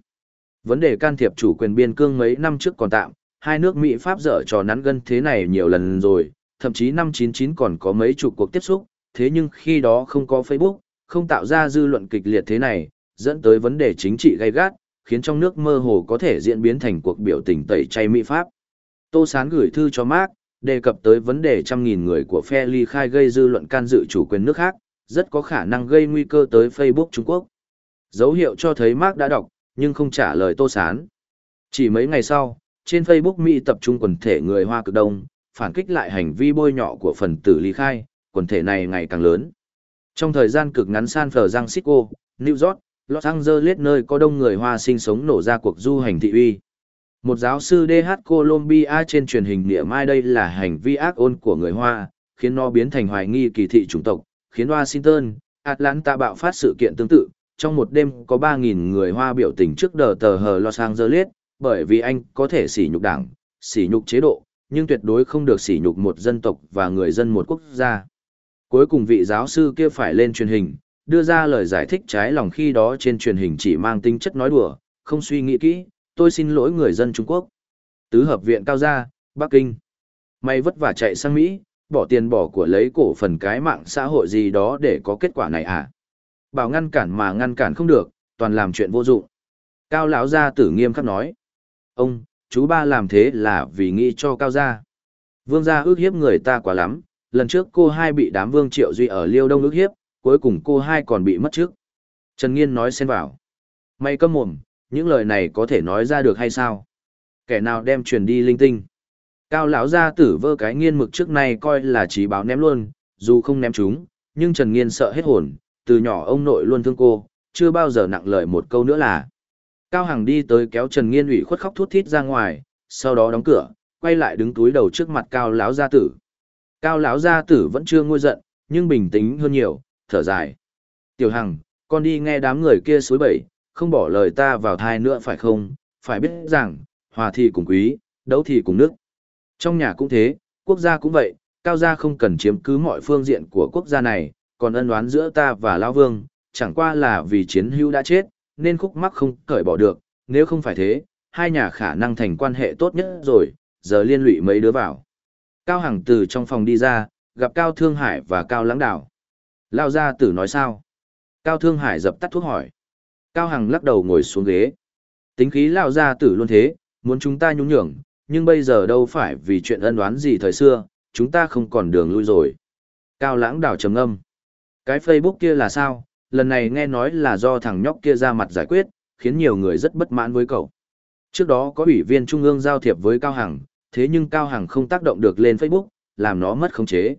Vấn đề can thiệp chủ quyền biên cương mấy năm trước còn tạm, hai nước Mỹ Pháp dở trò nắn gân thế này nhiều lần rồi, thậm chí năm 99 còn có mấy chục cuộc tiếp xúc, thế nhưng khi đó không có Facebook, không tạo ra dư luận kịch liệt thế này, dẫn tới vấn đề chính trị gay gắt, khiến trong nước mơ hồ có thể diễn biến thành cuộc biểu tình tẩy chay Mỹ Pháp. Tô Sán gửi thư cho Mark, đề cập tới vấn đề trăm nghìn người của phe ly khai gây dư luận can dự chủ quyền nước khác, rất có khả năng gây nguy cơ tới Facebook Trung Quốc. Dấu hiệu cho thấy Mark đã đọc, nhưng không trả lời Tô Sán. Chỉ mấy ngày sau, trên Facebook Mỹ tập trung quần thể người Hoa cực đông, phản kích lại hành vi bôi nhọ của phần tử ly khai, quần thể này ngày càng lớn. Trong thời gian cực ngắn San Francisco, New York, Los Angeles nơi có đông người Hoa sinh sống nổ ra cuộc du hành thị uy. Một giáo sư DH Colombia trên truyền hình niệm: mai đây là hành vi ác ôn của người Hoa, khiến nó biến thành hoài nghi kỳ thị chủng tộc, khiến Washington, Atlanta bạo phát sự kiện tương tự. Trong một đêm có 3.000 người Hoa biểu tình trước đờ tờ hờ Los Angeles, bởi vì anh có thể sỉ nhục đảng, sỉ nhục chế độ, nhưng tuyệt đối không được sỉ nhục một dân tộc và người dân một quốc gia. Cuối cùng vị giáo sư kia phải lên truyền hình, đưa ra lời giải thích trái lòng khi đó trên truyền hình chỉ mang tính chất nói đùa, không suy nghĩ kỹ, tôi xin lỗi người dân Trung Quốc. Tứ hợp viện cao gia, Bắc Kinh. May vất vả chạy sang Mỹ, bỏ tiền bỏ của lấy cổ phần cái mạng xã hội gì đó để có kết quả này à? Bảo ngăn cản mà ngăn cản không được, toàn làm chuyện vô dụng. Cao lão gia tử nghiêm khắc nói. Ông, chú ba làm thế là vì nghĩ cho cao gia. Vương gia ước hiếp người ta quá lắm, lần trước cô hai bị đám vương triệu duy ở liêu đông ước hiếp, cuối cùng cô hai còn bị mất trước. Trần Nghiên nói xen vào. Mày câm mồm, những lời này có thể nói ra được hay sao? Kẻ nào đem truyền đi linh tinh? Cao lão gia tử vơ cái nghiên mực trước nay coi là trí báo ném luôn, dù không ném chúng, nhưng Trần Nghiên sợ hết hồn, từ nhỏ ông nội luôn thương cô, chưa bao giờ nặng lời một câu nữa là. Cao Hằng đi tới kéo Trần Nghiên ủy khuất khóc thút thít ra ngoài, sau đó đóng cửa, quay lại đứng túi đầu trước mặt Cao lão gia tử. Cao lão gia tử vẫn chưa nguôi giận, nhưng bình tĩnh hơn nhiều, thở dài. Tiểu Hằng, con đi nghe đám người kia suối bẩy, không bỏ lời ta vào thai nữa phải không, phải biết rằng, hòa thì cùng quý, đấu thì cùng nước. Trong nhà cũng thế, quốc gia cũng vậy, cao gia không cần chiếm cứ mọi phương diện của quốc gia này, còn ân oán giữa ta và Lão Vương, chẳng qua là vì chiến hữu đã chết, nên khúc mắc không cởi bỏ được, nếu không phải thế, hai nhà khả năng thành quan hệ tốt nhất rồi, giờ liên lụy mấy đứa vào. Cao Hằng từ trong phòng đi ra, gặp Cao Thương Hải và Cao Lãng Đảo. Lao gia tử nói sao? Cao Thương Hải dập tắt thuốc hỏi. Cao Hằng lắc đầu ngồi xuống ghế. Tính khí lao gia tử luôn thế, muốn chúng ta nhún nhường, nhưng bây giờ đâu phải vì chuyện ân oán gì thời xưa, chúng ta không còn đường lui rồi. Cao Lãng Đảo trầm âm. Cái Facebook kia là sao? Lần này nghe nói là do thằng nhóc kia ra mặt giải quyết, khiến nhiều người rất bất mãn với cậu. Trước đó có ủy viên trung ương giao thiệp với Cao Hằng, thế nhưng Cao Hằng không tác động được lên Facebook, làm nó mất khống chế.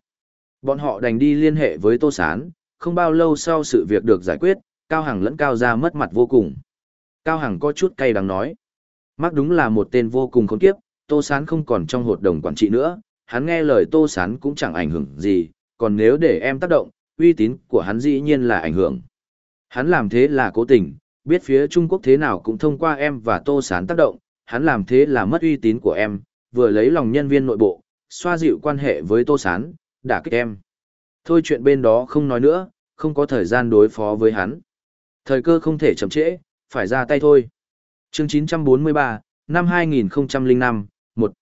Bọn họ đành đi liên hệ với Tô Sán, không bao lâu sau sự việc được giải quyết, Cao Hằng lẫn Cao ra mất mặt vô cùng. Cao Hằng có chút cay đắng nói. mắc đúng là một tên vô cùng khốn kiếp, Tô Sán không còn trong hội đồng quản trị nữa, hắn nghe lời Tô Sán cũng chẳng ảnh hưởng gì, còn nếu để em tác động, uy tín của hắn dĩ nhiên là ảnh hưởng. Hắn làm thế là cố tình, biết phía Trung Quốc thế nào cũng thông qua em và Tô Sán tác động, hắn làm thế là mất uy tín của em, vừa lấy lòng nhân viên nội bộ, xoa dịu quan hệ với Tô Sán, đả kích em. Thôi chuyện bên đó không nói nữa, không có thời gian đối phó với hắn. Thời cơ không thể chậm trễ, phải ra tay thôi. Chương 943, năm 2005, 1.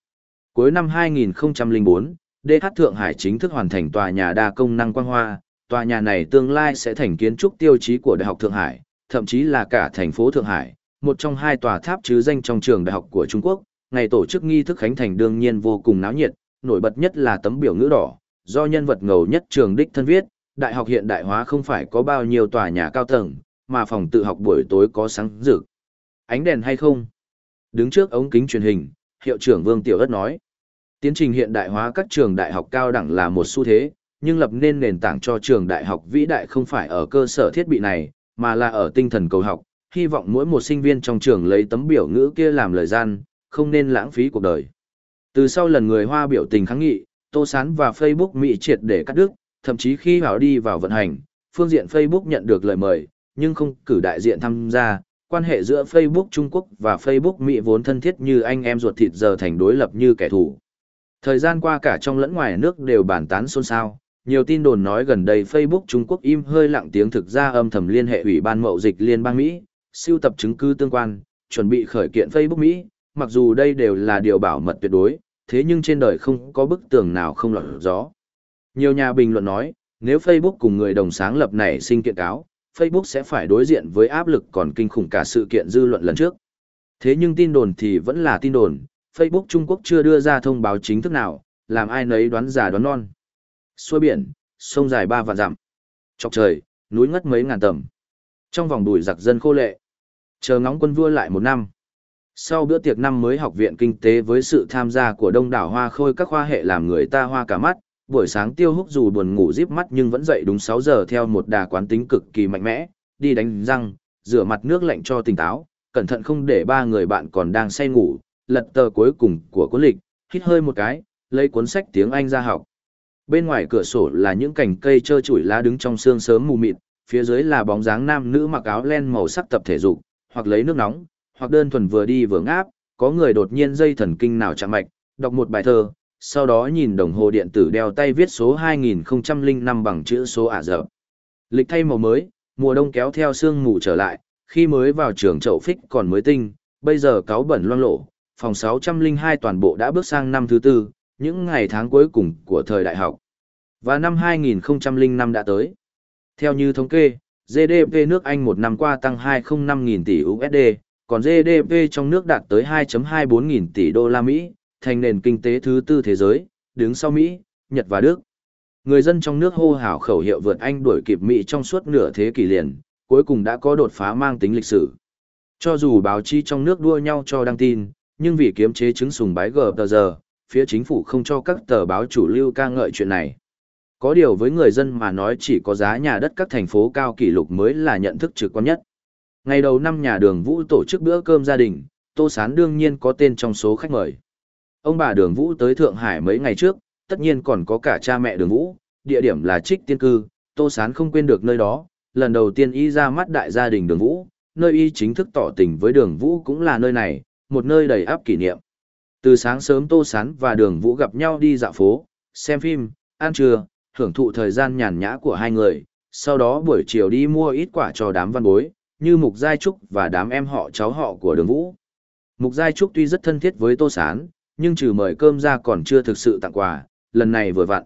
Cuối năm 2004, DH Thượng Hải chính thức hoàn thành tòa nhà đa công năng quang hoa. Tòa nhà này tương lai sẽ thành kiến trúc tiêu chí của Đại học Thượng Hải, thậm chí là cả thành phố Thượng Hải, một trong hai tòa tháp chứ danh trong trường đại học của Trung Quốc. Ngày tổ chức nghi thức khánh thành đương nhiên vô cùng náo nhiệt, nổi bật nhất là tấm biểu ngữ đỏ, do nhân vật ngầu nhất trường đích thân viết, đại học hiện đại hóa không phải có bao nhiêu tòa nhà cao tầng, mà phòng tự học buổi tối có sáng rực. Ánh đèn hay không? Đứng trước ống kính truyền hình, hiệu trưởng Vương Tiểu Ất nói, tiến trình hiện đại hóa các trường đại học cao đẳng là một xu thế, nhưng lập nên nền tảng cho trường đại học vĩ đại không phải ở cơ sở thiết bị này, mà là ở tinh thần cầu học, hy vọng mỗi một sinh viên trong trường lấy tấm biểu ngữ kia làm lời gian, không nên lãng phí cuộc đời. Từ sau lần người Hoa biểu tình kháng nghị, Tô Sán và Facebook Mỹ triệt để cắt đứt, thậm chí khi vào đi vào vận hành, phương diện Facebook nhận được lời mời, nhưng không cử đại diện tham gia, quan hệ giữa Facebook Trung Quốc và Facebook Mỹ vốn thân thiết như anh em ruột thịt giờ thành đối lập như kẻ thù. Thời gian qua cả trong lẫn ngoài nước đều bàn tán xôn xao, nhiều tin đồn nói gần đây Facebook Trung Quốc im hơi lặng tiếng thực ra âm thầm liên hệ Ủy ban Mậu dịch Liên bang Mỹ, siêu tập chứng cứ tương quan, chuẩn bị khởi kiện Facebook Mỹ, mặc dù đây đều là điều bảo mật tuyệt đối, thế nhưng trên đời không có bức tường nào không lọt gió. Nhiều nhà bình luận nói, nếu Facebook cùng người đồng sáng lập này sinh kiện cáo, Facebook sẽ phải đối diện với áp lực còn kinh khủng cả sự kiện dư luận lần trước. Thế nhưng tin đồn thì vẫn là tin đồn, Facebook Trung Quốc chưa đưa ra thông báo chính thức nào, làm ai nấy đoán giả đoán non. Xuôi biển, sông dài ba vạn dặm. Chọc trời, núi ngất mấy ngàn tầm. Trong vòng đùi giặc dân khô lệ. Chờ ngóng quân vua lại một năm. Sau bữa tiệc năm mới học viện kinh tế với sự tham gia của đông đảo hoa khôi các khoa hệ làm người ta hoa cả mắt, buổi sáng tiêu húc dù buồn ngủ díp mắt nhưng vẫn dậy đúng sáu giờ theo một đà quán tính cực kỳ mạnh mẽ, đi đánh răng, rửa mặt nước lạnh cho tỉnh táo, cẩn thận không để ba người bạn còn đang say ngủ, lật tờ cuối cùng của cuốn lịch, hít hơi một cái, lấy cuốn sách tiếng Anh ra học. Bên ngoài cửa sổ là những cành cây trơ trụi lá đứng trong sương sớm mù mịt, phía dưới là bóng dáng nam nữ mặc áo len màu sắc tập thể dục, hoặc lấy nước nóng, hoặc đơn thuần vừa đi vừa ngáp, có người đột nhiên dây thần kinh nào chạm mạch, đọc một bài thơ, sau đó nhìn đồng hồ điện tử đeo tay viết số 2005 bằng chữ số ả dập. Lịch thay màu mới, mùa đông kéo theo sương mù trở lại, khi mới vào trường chậu phích còn mới tinh, bây giờ cáo bẩn loang lộ, phòng 602 toàn bộ đã bước sang năm thứ tư, những ngày tháng cuối cùng của thời đại học. Và năm 2005 đã tới. Theo như thống kê, GDP nước Anh một năm qua tăng 205 nghìn tỷ USD, còn GDP trong nước đạt tới 2.24 nghìn tỷ đô la Mỹ, thành nền kinh tế thứ tư thế giới, đứng sau Mỹ, Nhật và Đức. Người dân trong nước hô hào khẩu hiệu vượt Anh đuổi kịp Mỹ trong suốt nửa thế kỷ liền, cuối cùng đã có đột phá mang tính lịch sử. Cho dù báo chí trong nước đua nhau cho đăng tin, nhưng vì kiếm chế chứng sùng bái gờ tờ giờ, phía chính phủ không cho các tờ báo chủ lưu ca ngợi chuyện này. Có điều với người dân mà nói chỉ có giá nhà đất các thành phố cao kỷ lục mới là nhận thức trực quan nhất. Ngày đầu năm nhà đường Vũ tổ chức bữa cơm gia đình, Tô Sán đương nhiên có tên trong số khách mời. Ông bà đường Vũ tới Thượng Hải mấy ngày trước, tất nhiên còn có cả cha mẹ đường Vũ, địa điểm là trích tiên cư, Tô Sán không quên được nơi đó, lần đầu tiên y ra mắt đại gia đình đường Vũ, nơi y chính thức tỏ tình với đường Vũ cũng là nơi này, một nơi đầy áp kỷ niệm. Từ sáng sớm Tô Sán và đường Vũ gặp nhau đi dạo phố, xem phim, ăn trưa, hưởng thụ thời gian nhàn nhã của hai người, sau đó buổi chiều đi mua ít quả cho đám văn bối, như Mục Giai Trúc và đám em họ cháu họ của đường Vũ. Mục Giai Trúc tuy rất thân thiết với Tô Sán, nhưng trừ mời cơm ra còn chưa thực sự tặng quà, lần này vừa vặn.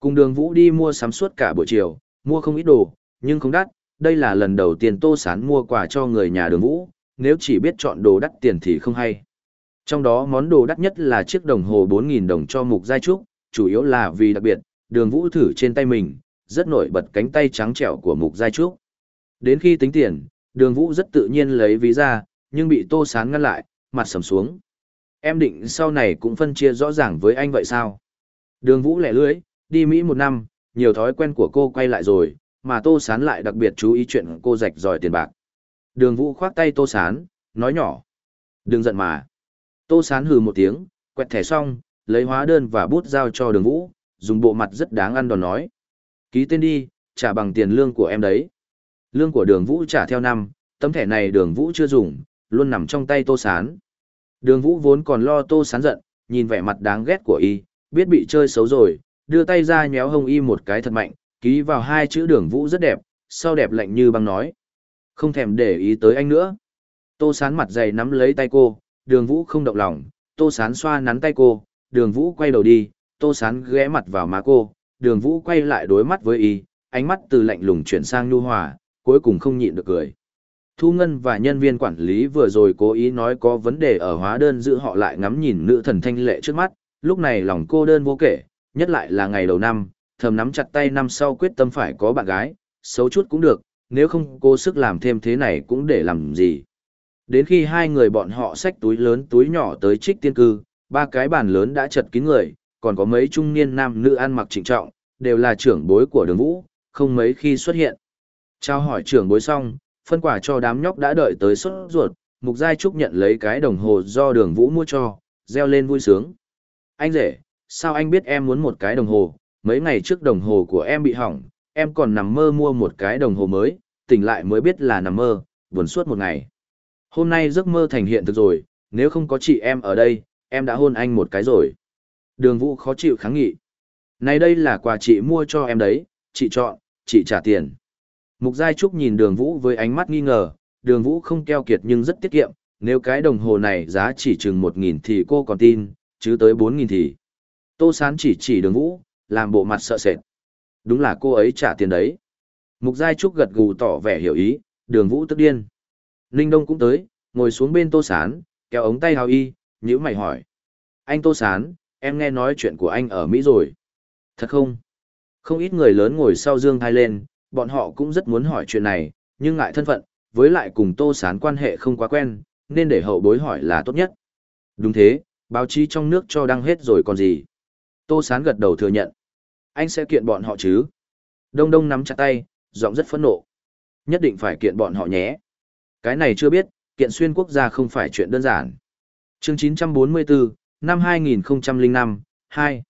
Cùng đường Vũ đi mua sắm suốt cả buổi chiều, mua không ít đồ, nhưng không đắt, đây là lần đầu tiên Tô Sán mua quà cho người nhà đường Vũ, nếu chỉ biết chọn đồ đắt tiền thì không hay. Trong đó món đồ đắt nhất là chiếc đồng hồ 4.000 đồng cho Mục Giai Trúc, chủ yếu là vì đặc biệt, đường Vũ thử trên tay mình, rất nổi bật cánh tay trắng trẻo của Mục Giai Trúc. Đến khi tính tiền, đường Vũ rất tự nhiên lấy ví ra, nhưng bị Tô Sán ngăn lại, mặt sầm xuống. Em định sau này cũng phân chia rõ ràng với anh vậy sao? Đường Vũ lẻ lưới, đi Mỹ một năm, nhiều thói quen của cô quay lại rồi, mà Tô Sán lại đặc biệt chú ý chuyện cô rạch giỏi tiền bạc. Đường Vũ khoác tay Tô Sán, nói nhỏ. Đừng giận mà. Tô Sán hừ một tiếng, quẹt thẻ xong, lấy hóa đơn và bút giao cho đường Vũ, dùng bộ mặt rất đáng ăn đòn nói. Ký tên đi, trả bằng tiền lương của em đấy. Lương của đường Vũ trả theo năm, tấm thẻ này đường Vũ chưa dùng, luôn nằm trong tay Tô Sán. Đường Vũ vốn còn lo Tô Sán giận, nhìn vẻ mặt đáng ghét của y, biết bị chơi xấu rồi, đưa tay ra nhéo hông y một cái thật mạnh, ký vào hai chữ đường Vũ rất đẹp, sau đẹp lạnh như băng nói. Không thèm để ý tới anh nữa. Tô Sán mặt dày nắm lấy tay cô, đường Vũ không động lòng, Tô Sán xoa nắn tay cô, đường Vũ quay đầu đi, Tô Sán ghé mặt vào má cô, đường Vũ quay lại đối mắt với y, ánh mắt từ lạnh lùng chuyển sang nhu hòa, cuối cùng không nhịn được cười. Thu Ngân và nhân viên quản lý vừa rồi cố ý nói có vấn đề ở hóa đơn giữ họ lại ngắm nhìn nữ thần thanh lệ trước mắt, lúc này lòng cô đơn vô kể, nhất lại là ngày đầu năm, thầm nắm chặt tay năm sau quyết tâm phải có bạn gái, xấu chút cũng được, nếu không cô sức làm thêm thế này cũng để làm gì. Đến khi hai người bọn họ xách túi lớn túi nhỏ tới trích tiên cư, ba cái bàn lớn đã chật kín người, còn có mấy trung niên nam nữ ăn mặc trịnh trọng, đều là trưởng bối của đường vũ, không mấy khi xuất hiện. Trao hỏi trưởng bối xong, phân quả cho đám nhóc đã đợi tới xuất ruột, Mục Giai Trúc nhận lấy cái đồng hồ do đường vũ mua cho, reo lên vui sướng. Anh rể, sao anh biết em muốn một cái đồng hồ, mấy ngày trước đồng hồ của em bị hỏng, em còn nằm mơ mua một cái đồng hồ mới, tỉnh lại mới biết là nằm mơ, buồn suốt một ngày. Hôm nay giấc mơ thành hiện thực rồi, nếu không có chị em ở đây, em đã hôn anh một cái rồi. Đường vũ khó chịu kháng nghị. Này đây là quà chị mua cho em đấy, chị chọn, chị trả tiền. Mục Giai Trúc nhìn đường vũ với ánh mắt nghi ngờ, đường vũ không keo kiệt nhưng rất tiết kiệm, nếu cái đồng hồ này giá chỉ chừng 1.000 thì cô còn tin, chứ tới 4.000 thì. Tô Sán chỉ chỉ đường vũ, làm bộ mặt sợ sệt. Đúng là cô ấy trả tiền đấy. Mục Giai Trúc gật gù tỏ vẻ hiểu ý, đường vũ tức điên. Ninh Đông cũng tới, ngồi xuống bên Tô Sán, kéo ống tay hào y, nhữ mày hỏi. Anh Tô Sán, em nghe nói chuyện của anh ở Mỹ rồi. Thật không? Không ít người lớn ngồi sau dương thai lên, bọn họ cũng rất muốn hỏi chuyện này, nhưng ngại thân phận, với lại cùng Tô Sán quan hệ không quá quen, nên để hậu bối hỏi là tốt nhất. Đúng thế, báo chí trong nước cho đăng hết rồi còn gì. Tô Sán gật đầu thừa nhận. Anh sẽ kiện bọn họ chứ? Đông Đông nắm chặt tay, giọng rất phẫn nộ. Nhất định phải kiện bọn họ nhé. Cái này chưa biết, kiện xuyên quốc gia không phải chuyện đơn giản. Chương 944, năm 2005, 2.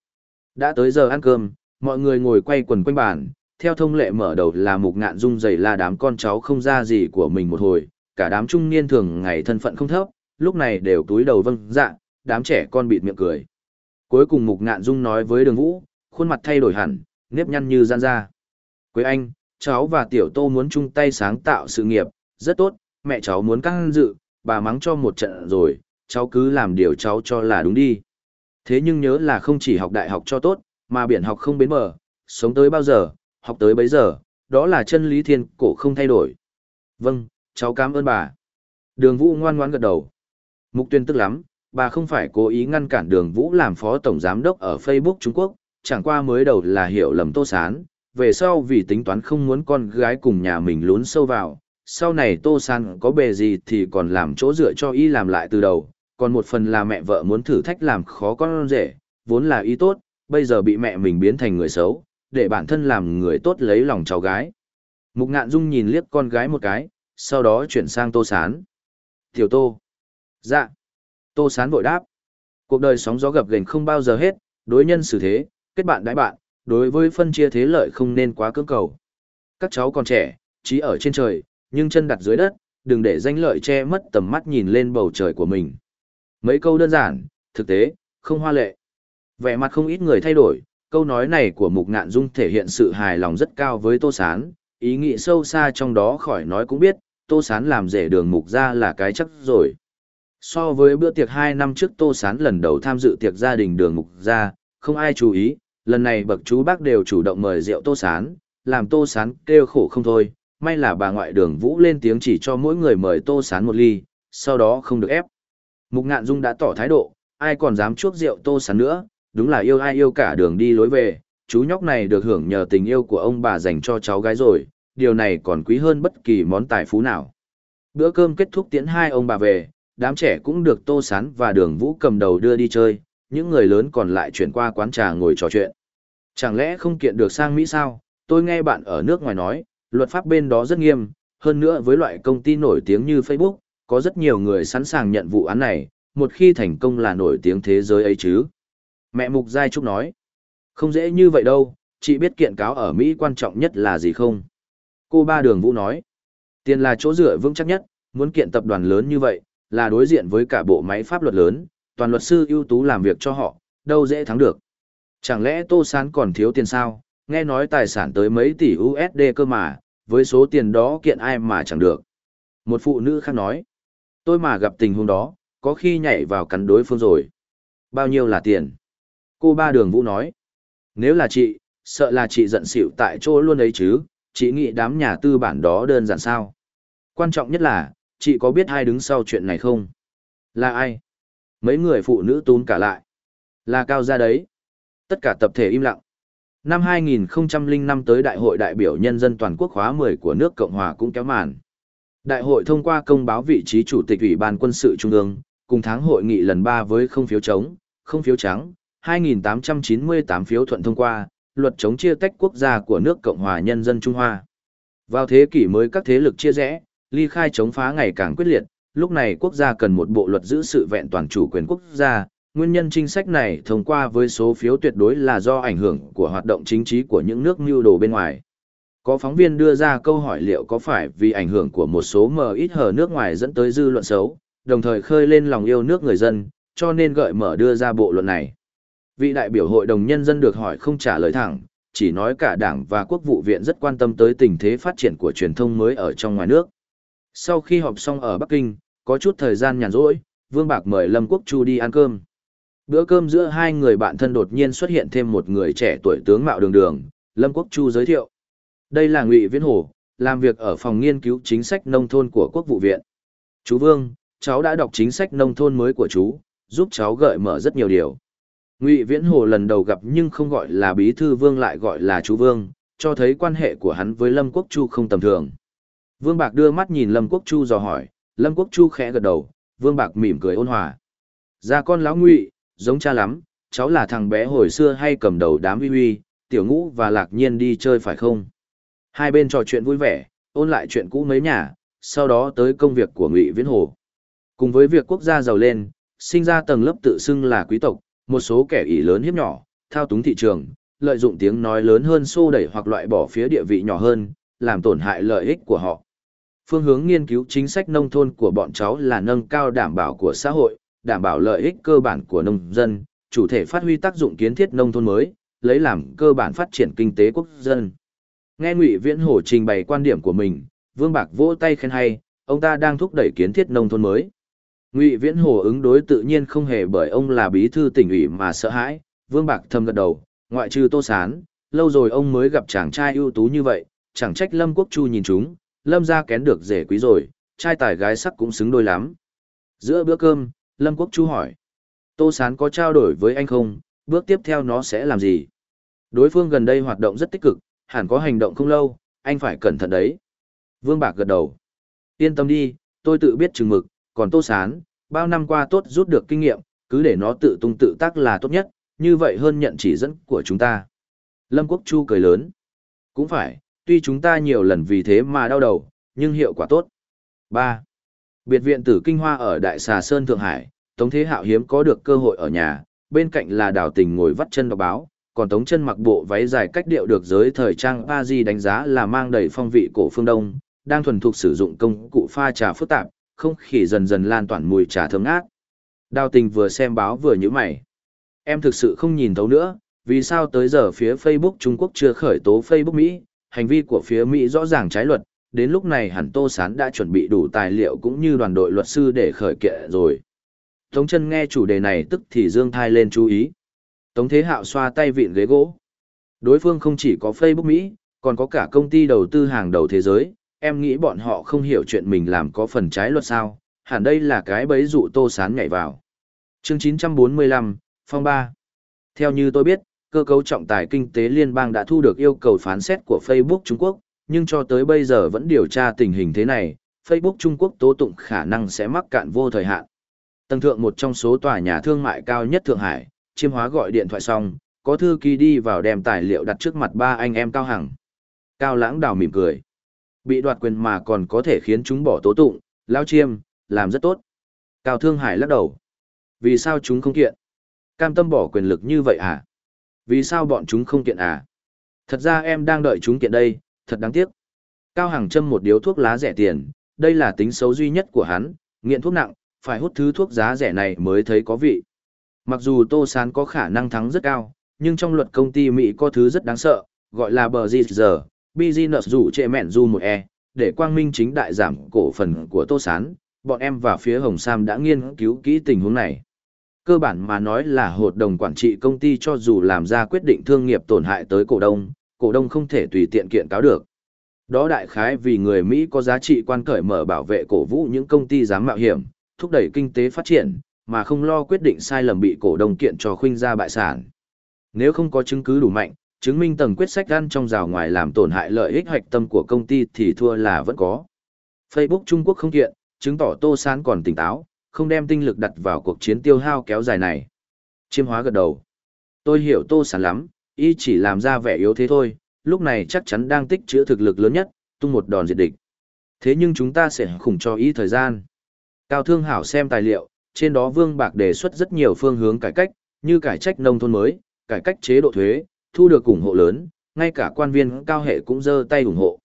Đã tới giờ ăn cơm, mọi người ngồi quay quần quanh bàn, theo thông lệ mở đầu là mục ngạn dung dày là đám con cháu không ra gì của mình một hồi, cả đám trung niên thường ngày thân phận không thấp, lúc này đều túi đầu vâng dạ, đám trẻ con bịt miệng cười. Cuối cùng mục ngạn dung nói với đường vũ, khuôn mặt thay đổi hẳn, nếp nhăn như gian ra. Quế anh, cháu và tiểu tô muốn chung tay sáng tạo sự nghiệp, rất tốt, mẹ cháu muốn căng dự, bà mắng cho một trận rồi, cháu cứ làm điều cháu cho là đúng đi. Thế nhưng nhớ là không chỉ học đại học cho tốt, mà biển học không bến bờ, sống tới bao giờ, học tới bấy giờ, đó là chân lý thiên cổ không thay đổi. Vâng, cháu cảm ơn bà. Đường Vũ ngoan ngoãn gật đầu. Mục tuyên tức lắm, bà không phải cố ý ngăn cản đường Vũ làm phó tổng giám đốc ở Facebook Trung Quốc, chẳng qua mới đầu là hiểu lầm tô sán, về sau vì tính toán không muốn con gái cùng nhà mình lún sâu vào, sau này tô sán có bề gì thì còn làm chỗ dựa cho y làm lại từ đầu, còn một phần là mẹ vợ muốn thử thách làm khó con rể, vốn là ý tốt, bây giờ bị mẹ mình biến thành người xấu, để bản thân làm người tốt lấy lòng cháu gái. Mục ngạn dung nhìn liếc con gái một cái, sau đó chuyển sang tô sán. Tiểu tô. Dạ. Tô sán vội đáp. Cuộc đời sóng gió gập ghềnh không bao giờ hết, đối nhân xử thế, kết bạn đãi bạn, đối với phân chia thế lợi không nên quá cưỡng cầu. Các cháu còn trẻ, trí ở trên trời, nhưng chân đặt dưới đất, đừng để danh lợi che mất tầm mắt nhìn lên bầu trời của mình. Mấy câu đơn giản, thực tế, không hoa lệ. Vẻ mặt không ít người thay đổi, câu nói này của Mục Ngạn Dung thể hiện sự hài lòng rất cao với Tô Sán, ý nghĩ sâu xa trong đó khỏi nói cũng biết, Tô Sán làm rể đường Mục ra là cái chắc rồi. So với bữa tiệc hai năm trước Tô Sán lần đầu tham dự tiệc gia đình đường Mục ra, không ai chú ý, lần này bậc chú bác đều chủ động mời rượu Tô Sán, làm Tô Sán kêu khổ không thôi, may là bà ngoại đường Vũ lên tiếng chỉ cho mỗi người mời Tô Sán một ly, sau đó không được ép. Mục Ngạn Dung đã tỏ thái độ, ai còn dám chuốc rượu Tô Sán nữa, đúng là yêu ai yêu cả đường đi lối về, chú nhóc này được hưởng nhờ tình yêu của ông bà dành cho cháu gái rồi, điều này còn quý hơn bất kỳ món tài phú nào. Bữa cơm kết thúc tiễn hai ông bà về, đám trẻ cũng được Tô Sán và Đường Vũ cầm đầu đưa đi chơi, những người lớn còn lại chuyển qua quán trà ngồi trò chuyện. Chẳng lẽ không kiện được sang Mỹ sao? Tôi nghe bạn ở nước ngoài nói, luật pháp bên đó rất nghiêm, hơn nữa với loại công ty nổi tiếng như Facebook, có rất nhiều người sẵn sàng nhận vụ án này, một khi thành công là nổi tiếng thế giới ấy chứ. Mẹ Mục Giai Trúc nói, không dễ như vậy đâu, chị biết kiện cáo ở Mỹ quan trọng nhất là gì không? Cô Ba Đường Vũ nói, tiền là chỗ dựa vững chắc nhất, muốn kiện tập đoàn lớn như vậy, là đối diện với cả bộ máy pháp luật lớn, toàn luật sư ưu tú làm việc cho họ, đâu dễ thắng được. Chẳng lẽ Tô Sán còn thiếu tiền sao? Nghe nói tài sản tới mấy tỷ USD cơ mà, với số tiền đó kiện ai mà chẳng được. Một phụ nữ khác nói, tôi mà gặp tình huống đó, có khi nhảy vào cắn đối phương rồi. Bao nhiêu là tiền? Cô ba đường vũ nói, nếu là chị, sợ là chị giận xỉu tại chỗ luôn ấy chứ, chị nghĩ đám nhà tư bản đó đơn giản sao? Quan trọng nhất là, chị có biết ai đứng sau chuyện này không? Là ai? Mấy người phụ nữ tún cả lại. Là cao gia đấy. Tất cả tập thể im lặng. Năm 2005 tới Đại hội đại biểu nhân dân toàn quốc khóa 10 của nước Cộng hòa cũng kéo màn. Đại hội thông qua công báo vị trí chủ tịch Ủy ban quân sự Trung ương, cùng tháng hội nghị lần 3 với không phiếu chống, không phiếu trắng, 2.898 phiếu thuận thông qua, luật chống chia tách quốc gia của nước Cộng hòa Nhân dân Trung Hoa. Vào thế kỷ mới các thế lực chia rẽ, ly khai chống phá ngày càng quyết liệt, lúc này quốc gia cần một bộ luật giữ sự vẹn toàn chủ quyền quốc gia. Nguyên nhân chính sách này thông qua với số phiếu tuyệt đối là do ảnh hưởng của hoạt động chính trị của những nước mưu đồ bên ngoài. Có phóng viên đưa ra câu hỏi liệu có phải vì ảnh hưởng của một số mờ ít hở nước ngoài dẫn tới dư luận xấu, đồng thời khơi lên lòng yêu nước người dân, cho nên gợi mở đưa ra bộ luận này. Vị đại biểu hội đồng nhân dân được hỏi không trả lời thẳng, chỉ nói cả đảng và quốc vụ viện rất quan tâm tới tình thế phát triển của truyền thông mới ở trong ngoài nước. Sau khi họp xong ở Bắc Kinh, có chút thời gian nhàn rỗi, Vương Bạc mời Lâm Quốc Chu đi ăn cơm. Bữa cơm giữa hai người bạn thân đột nhiên xuất hiện thêm một người trẻ tuổi tướng mạo đường đường, Lâm Quốc Chu giới thiệu. Đây là Ngụy Viễn Hổ, làm việc ở phòng nghiên cứu chính sách nông thôn của Quốc vụ viện. Chú Vương, cháu đã đọc chính sách nông thôn mới của chú, giúp cháu gợi mở rất nhiều điều. Ngụy Viễn Hồ lần đầu gặp nhưng không gọi là bí thư vương lại gọi là chú vương, cho thấy quan hệ của hắn với Lâm Quốc Chu không tầm thường. Vương Bạc đưa mắt nhìn Lâm Quốc Chu dò hỏi, Lâm Quốc Chu khẽ gật đầu, Vương Bạc mỉm cười ôn hòa. Ra con lão Ngụy, giống cha lắm, cháu là thằng bé hồi xưa hay cầm đầu đám uy uy, tiểu ngũ và lạc nhiên đi chơi phải không? Hai bên trò chuyện vui vẻ, ôn lại chuyện cũ mấy nhà, sau đó tới công việc của Ngụy Viễn Hồ. Cùng với việc quốc gia giàu lên, sinh ra tầng lớp tự xưng là quý tộc, một số kẻ ỷ lớn hiếp nhỏ, thao túng thị trường, lợi dụng tiếng nói lớn hơn xô đẩy hoặc loại bỏ phía địa vị nhỏ hơn, làm tổn hại lợi ích của họ. Phương hướng nghiên cứu chính sách nông thôn của bọn cháu là nâng cao đảm bảo của xã hội, đảm bảo lợi ích cơ bản của nông dân, chủ thể phát huy tác dụng kiến thiết nông thôn mới, lấy làm cơ bản phát triển kinh tế quốc dân. Nghe Ngụy Viễn Hổ trình bày quan điểm của mình, Vương Bạc vỗ tay khen hay, ông ta đang thúc đẩy kiến thiết nông thôn mới. Ngụy Viễn Hồ ứng đối tự nhiên không hề bởi ông là bí thư tỉnh ủy mà sợ hãi, Vương Bạc thầm gật đầu, ngoại trừ Tô Sán, lâu rồi ông mới gặp chàng trai ưu tú như vậy, chẳng trách Lâm Quốc Chu nhìn chúng, Lâm ra kén được rể quý rồi, trai tài gái sắc cũng xứng đôi lắm. Giữa bữa cơm, Lâm Quốc Chu hỏi, Tô Sán có trao đổi với anh không, bước tiếp theo nó sẽ làm gì? Đối phương gần đây hoạt động rất tích cực, hẳn có hành động không lâu, anh phải cẩn thận đấy. Vương Bạc gật đầu. Yên tâm đi, tôi tự biết chừng mực, còn Tô Sán, bao năm qua tốt rút được kinh nghiệm, cứ để nó tự tung tự tác là tốt nhất, như vậy hơn nhận chỉ dẫn của chúng ta. Lâm Quốc Chu cười lớn. Cũng phải, tuy chúng ta nhiều lần vì thế mà đau đầu, nhưng hiệu quả tốt. 3. Biệt viện tử Kinh Hoa ở Đại Xà Sơn Thượng Hải, Tống Thế Hạo hiếm có được cơ hội ở nhà, bên cạnh là đào tình ngồi vắt chân đọc báo, còn Tống chân mặc bộ váy dài cách điệu được giới thời trang Paris đánh giá là mang đầy phong vị cổ phương Đông, đang thuần thục sử dụng công cụ pha trà phức tạp, không khí dần dần lan toàn mùi trà thơm ngát. Đào tình vừa xem báo vừa nhíu mày. Em thực sự không nhìn thấu nữa, vì sao tới giờ phía Facebook Trung Quốc chưa khởi tố Facebook Mỹ, hành vi của phía Mỹ rõ ràng trái luật, đến lúc này hẳn Tô Sán đã chuẩn bị đủ tài liệu cũng như đoàn đội luật sư để khởi kiện rồi. Tống chân nghe chủ đề này tức thì dương thai lên chú ý. Tống Thế Hạo xoa tay vịn ghế gỗ. Đối phương không chỉ có Facebook Mỹ, còn có cả công ty đầu tư hàng đầu thế giới, em nghĩ bọn họ không hiểu chuyện mình làm có phần trái luật sao, hẳn đây là cái bẫy dụ tô sán nhảy vào. Chương 945, Phong 3 Theo như tôi biết, cơ cấu trọng tài kinh tế liên bang đã thu được yêu cầu phán xét của Facebook Trung Quốc, nhưng cho tới bây giờ vẫn điều tra tình hình thế này, Facebook Trung Quốc tố tụng khả năng sẽ mắc cạn vô thời hạn. Tầng thượng một trong số tòa nhà thương mại cao nhất Thượng Hải, chiêm hóa gọi điện thoại xong, có thư ký đi vào đem tài liệu đặt trước mặt ba anh em Cao Hằng. Cao Lãng Đào mỉm cười. Bị đoạt quyền mà còn có thể khiến chúng bỏ tố tụng, lao chiêm, làm rất tốt. Cao Thương Hải lắc đầu. Vì sao chúng không kiện? Cam tâm bỏ quyền lực như vậy à? Vì sao bọn chúng không kiện à? Thật ra em đang đợi chúng kiện đây, thật đáng tiếc. Cao Hằng châm một điếu thuốc lá rẻ tiền, đây là tính xấu duy nhất của hắn, nghiện thuốc nặng, phải hút thứ thuốc giá rẻ này mới thấy có vị. Mặc dù Tô Sán có khả năng thắng rất cao, nhưng trong luật công ty Mỹ có thứ rất đáng sợ, gọi là bờ gì giờ, business rủ trệ mẹn du một e, để quang minh chính đại giảm cổ phần của Tô Sán, bọn em và phía Hồng Sam đã nghiên cứu kỹ tình huống này. Cơ bản mà nói là hội đồng quản trị công ty cho dù làm ra quyết định thương nghiệp tổn hại tới cổ đông, cổ đông không thể tùy tiện kiện cáo được. Đó đại khái vì người Mỹ có giá trị quan cởi mở bảo vệ cổ vũ những công ty dám mạo hiểm, thúc đẩy kinh tế phát triển, mà không lo quyết định sai lầm bị cổ đông kiện cho khuynh ra bại sản. Nếu không có chứng cứ đủ mạnh, chứng minh tầng quyết sách ăn trong rào ngoài làm tổn hại lợi ích hoạch tâm của công ty thì thua là vẫn có. Facebook Trung Quốc không kiện, chứng tỏ Tô Sán còn tỉnh táo, không đem tinh lực đặt vào cuộc chiến tiêu hao kéo dài này. Chiêm hóa gật đầu. Tôi hiểu Tô Sán lắm, y chỉ làm ra vẻ yếu thế thôi, lúc này chắc chắn đang tích trữ thực lực lớn nhất, tung một đòn diệt địch. Thế nhưng chúng ta sẽ khủng cho y thời gian. Cao Thương Hảo xem tài liệu, trên đó Vương Bạc đề xuất rất nhiều phương hướng cải cách, như cải trách nông thôn mới, cải cách chế độ thuế, thu được ủng hộ lớn, ngay cả quan viên cao hệ cũng giơ tay ủng hộ.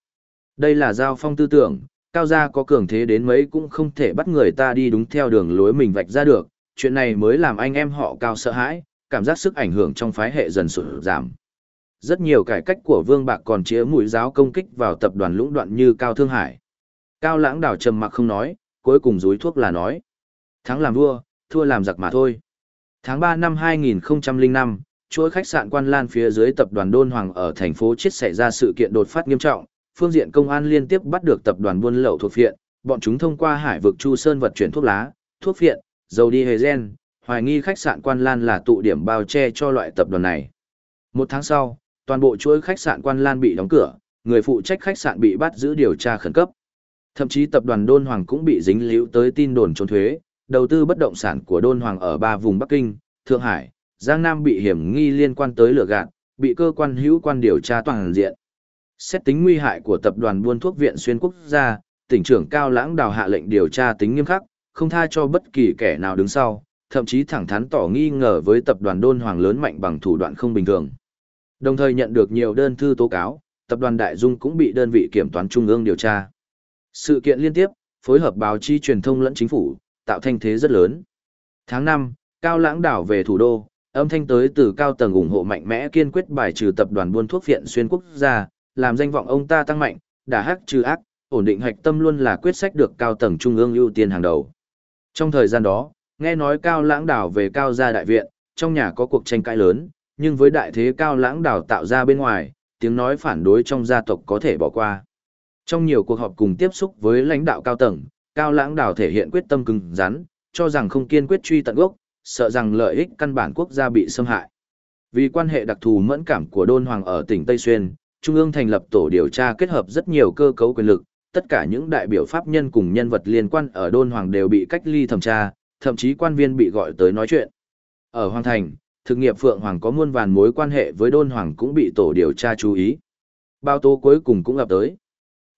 Đây là giao phong tư tưởng, cao gia có cường thế đến mấy cũng không thể bắt người ta đi đúng theo đường lối mình vạch ra được, chuyện này mới làm anh em họ cao sợ hãi, cảm giác sức ảnh hưởng trong phái hệ dần sụt giảm. Rất nhiều cải cách của Vương Bạc còn chĩa mũi giáo công kích vào tập đoàn lũng đoạn như Cao Thương Hải. Cao Lãng đảo trầm mặc không nói, cuối cùng rúi thuốc là nói. Thắng làm vua, thua làm giặc mà thôi. Tháng 3 năm 2005, chuỗi khách sạn Quan Lan phía dưới tập đoàn Đôn Hoàng ở thành phố Chiết xảy ra sự kiện đột phát nghiêm trọng, phương diện công an liên tiếp bắt được tập đoàn buôn lậu thuộc phiện, bọn chúng thông qua hải vực Chu Sơn vật chuyển thuốc lá, thuốc phiện, dầu đi hề gen, hoài nghi khách sạn Quan Lan là tụ điểm bao che cho loại tập đoàn này. Một tháng sau, toàn bộ chuỗi khách sạn Quan Lan bị đóng cửa, người phụ trách khách sạn bị bắt giữ điều tra khẩn cấp. Thậm chí tập đoàn Đôn Hoàng cũng bị dính líu tới tin đồn trốn thuế, đầu tư bất động sản của Đôn Hoàng ở ba vùng Bắc Kinh, Thượng Hải, Giang Nam bị hiểm nghi liên quan tới lừa gạt, bị cơ quan hữu quan điều tra toàn diện. Xét tính nguy hại của tập đoàn buôn thuốc viện xuyên quốc gia, tỉnh trưởng Cao Lãng đào hạ lệnh điều tra tính nghiêm khắc, không tha cho bất kỳ kẻ nào đứng sau, thậm chí thẳng thắn tỏ nghi ngờ với tập đoàn Đôn Hoàng lớn mạnh bằng thủ đoạn không bình thường. Đồng thời nhận được nhiều đơn thư tố cáo, tập đoàn Đại Dung cũng bị đơn vị kiểm toán trung ương điều tra. Sự kiện liên tiếp, phối hợp báo chí truyền thông lẫn chính phủ, tạo thanh thế rất lớn. Tháng 5, Cao Lãng đảo về thủ đô, âm thanh tới từ cao tầng ủng hộ mạnh mẽ kiên quyết bài trừ tập đoàn buôn thuốc phiện xuyên quốc gia, làm danh vọng ông ta tăng mạnh, đả hắc trừ ác, ổn định hạch tâm luôn là quyết sách được cao tầng trung ương ưu tiên hàng đầu. Trong thời gian đó, nghe nói Cao Lãng đảo về Cao gia đại viện, trong nhà có cuộc tranh cãi lớn, nhưng với đại thế Cao Lãng đảo tạo ra bên ngoài, tiếng nói phản đối trong gia tộc có thể bỏ qua. Trong nhiều cuộc họp cùng tiếp xúc với lãnh đạo cao tầng, Cao Lãng đảo thể hiện quyết tâm cứng rắn, cho rằng không kiên quyết truy tận gốc, sợ rằng lợi ích căn bản quốc gia bị xâm hại. Vì quan hệ đặc thù mẫn cảm của Đôn Hoàng ở tỉnh Tây Xuyên, Trung ương thành lập tổ điều tra kết hợp rất nhiều cơ cấu quyền lực, tất cả những đại biểu pháp nhân cùng nhân vật liên quan ở Đôn Hoàng đều bị cách ly thẩm tra, thậm chí quan viên bị gọi tới nói chuyện. Ở Hoàng Thành, thực nghiệp Phượng Hoàng có muôn vàn mối quan hệ với Đôn Hoàng cũng bị tổ điều tra chú ý. Bao tố cuối cùng cũng gặp tới.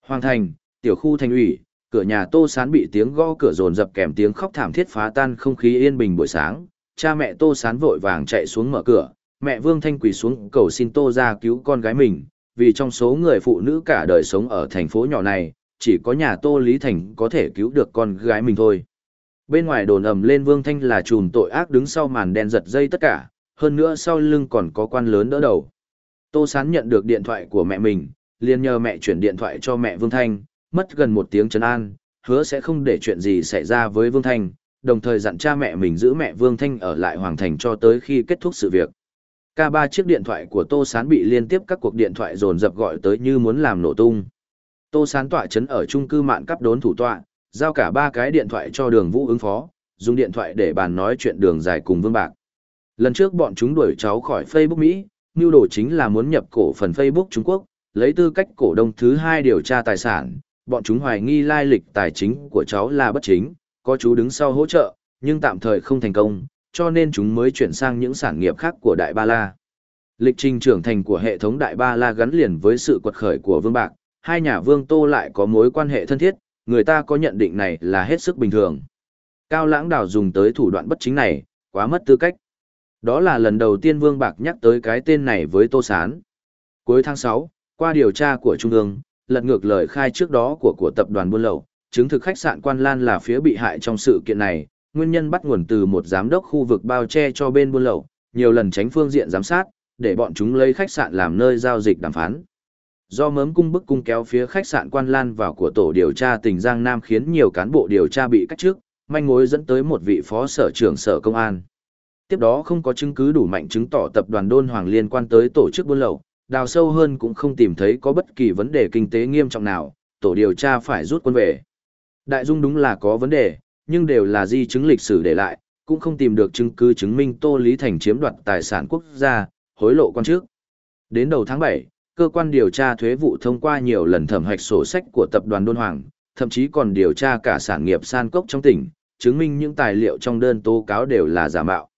Hoàng thành, tiểu khu thành ủy, cửa nhà Tô Sán bị tiếng gõ cửa rồn rập kèm tiếng khóc thảm thiết phá tan không khí yên bình buổi sáng. Cha mẹ Tô Sán vội vàng chạy xuống mở cửa, mẹ Vương Thanh quỳ xuống cầu xin Tô ra cứu con gái mình, vì trong số người phụ nữ cả đời sống ở thành phố nhỏ này, chỉ có nhà Tô Lý Thành có thể cứu được con gái mình thôi. Bên ngoài đồn ầm lên Vương Thanh là chùm tội ác đứng sau màn đen giật dây tất cả, hơn nữa sau lưng còn có quan lớn đỡ đầu. Tô Sán nhận được điện thoại của mẹ mình, liền nhờ mẹ chuyển điện thoại cho mẹ Vương Thanh, mất gần một tiếng trấn an, hứa sẽ không để chuyện gì xảy ra với Vương Thanh, đồng thời dặn cha mẹ mình giữ mẹ Vương Thanh ở lại Hoàng Thành cho tới khi kết thúc sự việc. Cả ba chiếc điện thoại của Tô Sán bị liên tiếp các cuộc điện thoại dồn dập gọi tới như muốn làm nổ tung. Tô Sán tọa chấn ở trung cư mạn cấp đốn thủ tọa, giao cả ba cái điện thoại cho đường vũ ứng phó, dùng điện thoại để bàn nói chuyện đường dài cùng Vương Bạc. Lần trước bọn chúng đuổi cháu khỏi Facebook Mỹ, mưu đồ chính là muốn nhập cổ phần Facebook Trung Quốc, lấy tư cách cổ đông thứ hai điều tra tài sản, bọn chúng hoài nghi lai lịch tài chính của cháu là bất chính, có chú đứng sau hỗ trợ, nhưng tạm thời không thành công, cho nên chúng mới chuyển sang những sản nghiệp khác của Đại Ba La. Lịch trình trưởng thành của hệ thống Đại Ba La gắn liền với sự quật khởi của Vương Bạc, hai nhà Vương Tô lại có mối quan hệ thân thiết, người ta có nhận định này là hết sức bình thường. Cao Lãng Đào dùng tới thủ đoạn bất chính này, quá mất tư cách. Đó là lần đầu tiên Vương Bạc nhắc tới cái tên này với Tô Sán. Cuối tháng 6, qua điều tra của Trung ương, lật ngược lời khai trước đó của của tập đoàn buôn lậu, chứng thực khách sạn Quan Lan là phía bị hại trong sự kiện này, nguyên nhân bắt nguồn từ một giám đốc khu vực bao che cho bên buôn lậu, nhiều lần tránh phương diện giám sát, để bọn chúng lấy khách sạn làm nơi giao dịch đàm phán. Do mớm cung bức cung kéo phía khách sạn Quan Lan vào của tổ điều tra tỉnh Giang Nam khiến nhiều cán bộ điều tra bị cách chức, manh mối dẫn tới một vị phó sở trưởng sở công an. Tiếp đó không có chứng cứ đủ mạnh chứng tỏ tập đoàn Đôn Hoàng liên quan tới tổ chức buôn lậu, đào sâu hơn cũng không tìm thấy có bất kỳ vấn đề kinh tế nghiêm trọng nào, tổ điều tra phải rút quân về. Đại dung đúng là có vấn đề, nhưng đều là di chứng lịch sử để lại, cũng không tìm được chứng cứ chứng minh Tô Lý Thành chiếm đoạt tài sản quốc gia, hối lộ quan chức. Đến đầu tháng 7, cơ quan điều tra thuế vụ thông qua nhiều lần thẩm hạch sổ sách của tập đoàn Đôn Hoàng, thậm chí còn điều tra cả sản nghiệp san cốc trong tỉnh, chứng minh những tài liệu trong đơn tố cáo đều là giả mạo.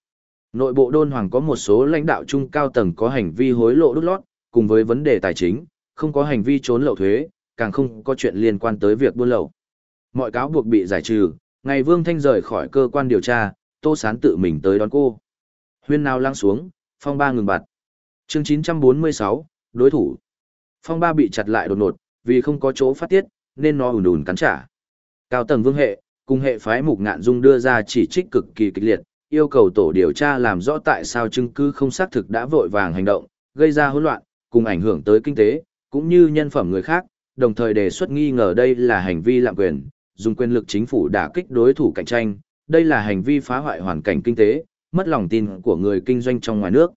Nội bộ Đôn Hoàng có một số lãnh đạo trung cao tầng có hành vi hối lộ đút lót, cùng với vấn đề tài chính, không có hành vi trốn lậu thuế, càng không có chuyện liên quan tới việc buôn lậu. Mọi cáo buộc bị giải trừ, ngày Vương Thanh rời khỏi cơ quan điều tra, Tô Sán tự mình tới đón cô. Huyên nào lăng xuống, phong ba ngừng bặt. Chương 946, đối thủ. Phong ba bị chặt lại đột ngột, vì không có chỗ phát tiết, nên nó ùn ùn cắn trả. Cao tầng vương hệ, cùng hệ phái mục ngạn dung đưa ra chỉ trích cực kỳ kịch liệt, yêu cầu tổ điều tra làm rõ tại sao chứng cứ không xác thực đã vội vàng hành động, gây ra hỗn loạn, cùng ảnh hưởng tới kinh tế, cũng như nhân phẩm người khác, đồng thời đề xuất nghi ngờ đây là hành vi lạm quyền, dùng quyền lực chính phủ đả kích đối thủ cạnh tranh, đây là hành vi phá hoại hoàn cảnh kinh tế, mất lòng tin của người kinh doanh trong ngoài nước.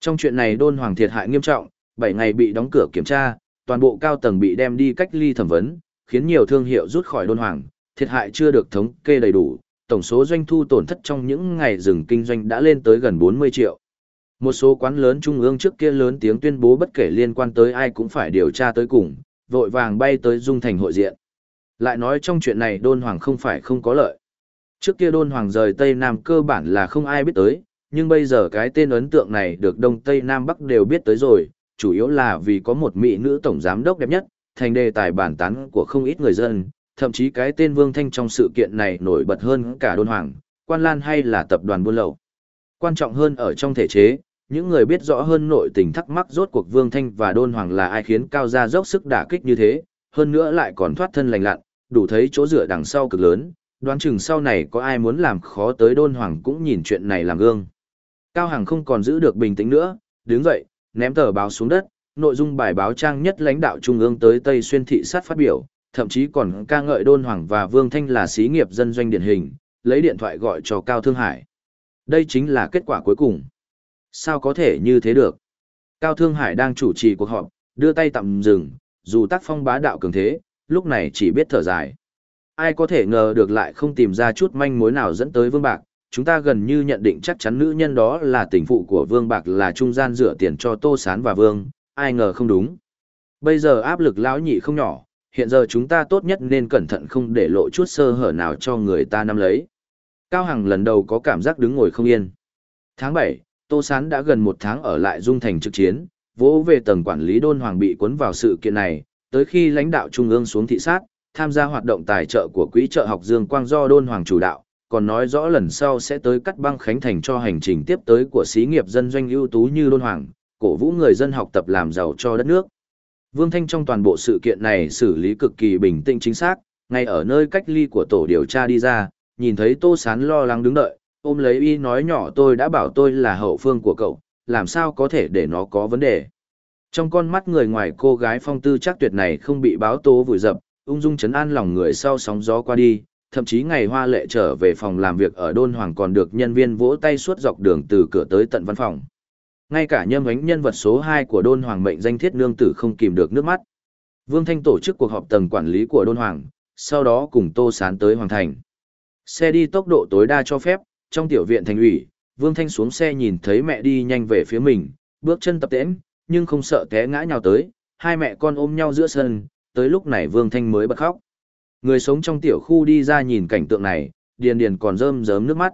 Trong chuyện này đôn hoàng thiệt hại nghiêm trọng, 7 ngày bị đóng cửa kiểm tra, toàn bộ cao tầng bị đem đi cách ly thẩm vấn, khiến nhiều thương hiệu rút khỏi đôn hoàng, thiệt hại chưa được thống kê đầy đủ, tổng số doanh thu tổn thất trong những ngày dừng kinh doanh đã lên tới gần 40 triệu. Một số quán lớn trung ương trước kia lớn tiếng tuyên bố bất kể liên quan tới ai cũng phải điều tra tới cùng, vội vàng bay tới dung thành hội diện. Lại nói trong chuyện này đôn hoàng không phải không có lợi. Trước kia đôn hoàng rời Tây Nam cơ bản là không ai biết tới, nhưng bây giờ cái tên ấn tượng này được Đông Tây Nam Bắc đều biết tới rồi, chủ yếu là vì có một mỹ nữ tổng giám đốc đẹp nhất, thành đề tài bản tán của không ít người dân, thậm chí cái tên Vương Thanh trong sự kiện này nổi bật hơn cả đôn hoàng, quan lan hay là tập đoàn buôn lậu. Quan trọng hơn ở trong thể chế, những người biết rõ hơn nội tình thắc mắc rốt cuộc Vương Thanh và Đôn Hoàng là ai khiến Cao Gia dốc sức đả kích như thế, hơn nữa lại còn thoát thân lành lặn, đủ thấy chỗ dựa đằng sau cực lớn, đoán chừng sau này có ai muốn làm khó tới Đôn Hoàng cũng nhìn chuyện này làm gương. Cao Hằng không còn giữ được bình tĩnh nữa, đứng dậy, ném tờ báo xuống đất, nội dung bài báo trang nhất lãnh đạo trung ương tới Tây Xuyên thị sát phát biểu, thậm chí còn ca ngợi Đôn Hoàng và Vương Thanh là xí nghiệp dân doanh điển hình, lấy điện thoại gọi cho Cao Thương Hải. Đây chính là kết quả cuối cùng. Sao có thể như thế được? Cao Thương Hải đang chủ trì cuộc họp, đưa tay tạm dừng, dù tác phong bá đạo cường thế, lúc này chỉ biết thở dài. Ai có thể ngờ được lại không tìm ra chút manh mối nào dẫn tới Vương Bạc, chúng ta gần như nhận định chắc chắn nữ nhân đó là tình phụ của Vương Bạc là trung gian rửa tiền cho Tô Sán và Vương, ai ngờ không đúng. Bây giờ áp lực lão nhị không nhỏ, hiện giờ chúng ta tốt nhất nên cẩn thận không để lộ chút sơ hở nào cho người ta nắm lấy. Cao Hằng lần đầu có cảm giác đứng ngồi không yên. Tháng 7, Tô Sán đã gần một tháng ở lại Dung Thành trực chiến, vỗ về tầng quản lý đôn hoàng bị cuốn vào sự kiện này, tới khi lãnh đạo trung ương xuống thị sát, tham gia hoạt động tài trợ của quỹ trợ học Dương Quang do đôn hoàng chủ đạo, còn nói rõ lần sau sẽ tới cắt băng khánh thành cho hành trình tiếp tới của xí nghiệp dân doanh ưu tú như đôn hoàng, cổ vũ người dân học tập làm giàu cho đất nước. Vương Thanh trong toàn bộ sự kiện này xử lý cực kỳ bình tĩnh chính xác, ngay ở nơi cách ly của tổ điều tra đi ra, nhìn thấy Tô Sán lo lắng đứng đợi, ôm lấy y nói nhỏ tôi đã bảo tôi là hậu phương của cậu, làm sao có thể để nó có vấn đề. Trong con mắt người ngoài cô gái phong tư chắc tuyệt này không bị báo tố vùi dập, ung dung chấn an lòng người sau sóng gió qua đi, thậm chí ngày hoa lệ trở về phòng làm việc ở Đôn Hoàng còn được nhân viên vỗ tay suốt dọc đường từ cửa tới tận văn phòng. Ngay cả nhâm ánh nhân vật số 2 của Đôn Hoàng mệnh danh thiết nương tử không kìm được nước mắt. Vương Thanh tổ chức cuộc họp tầng quản lý của Đôn Hoàng, sau đó cùng Tô Sán tới Hoàng Thành. Xe đi tốc độ tối đa cho phép, trong tiểu viện thành ủy, Vương Thanh xuống xe nhìn thấy mẹ đi nhanh về phía mình, bước chân tập tễnh, nhưng không sợ té ngã nhào tới, hai mẹ con ôm nhau giữa sân, tới lúc này Vương Thanh mới bật khóc. Người sống trong tiểu khu đi ra nhìn cảnh tượng này, điền điền còn rơm rớm nước mắt.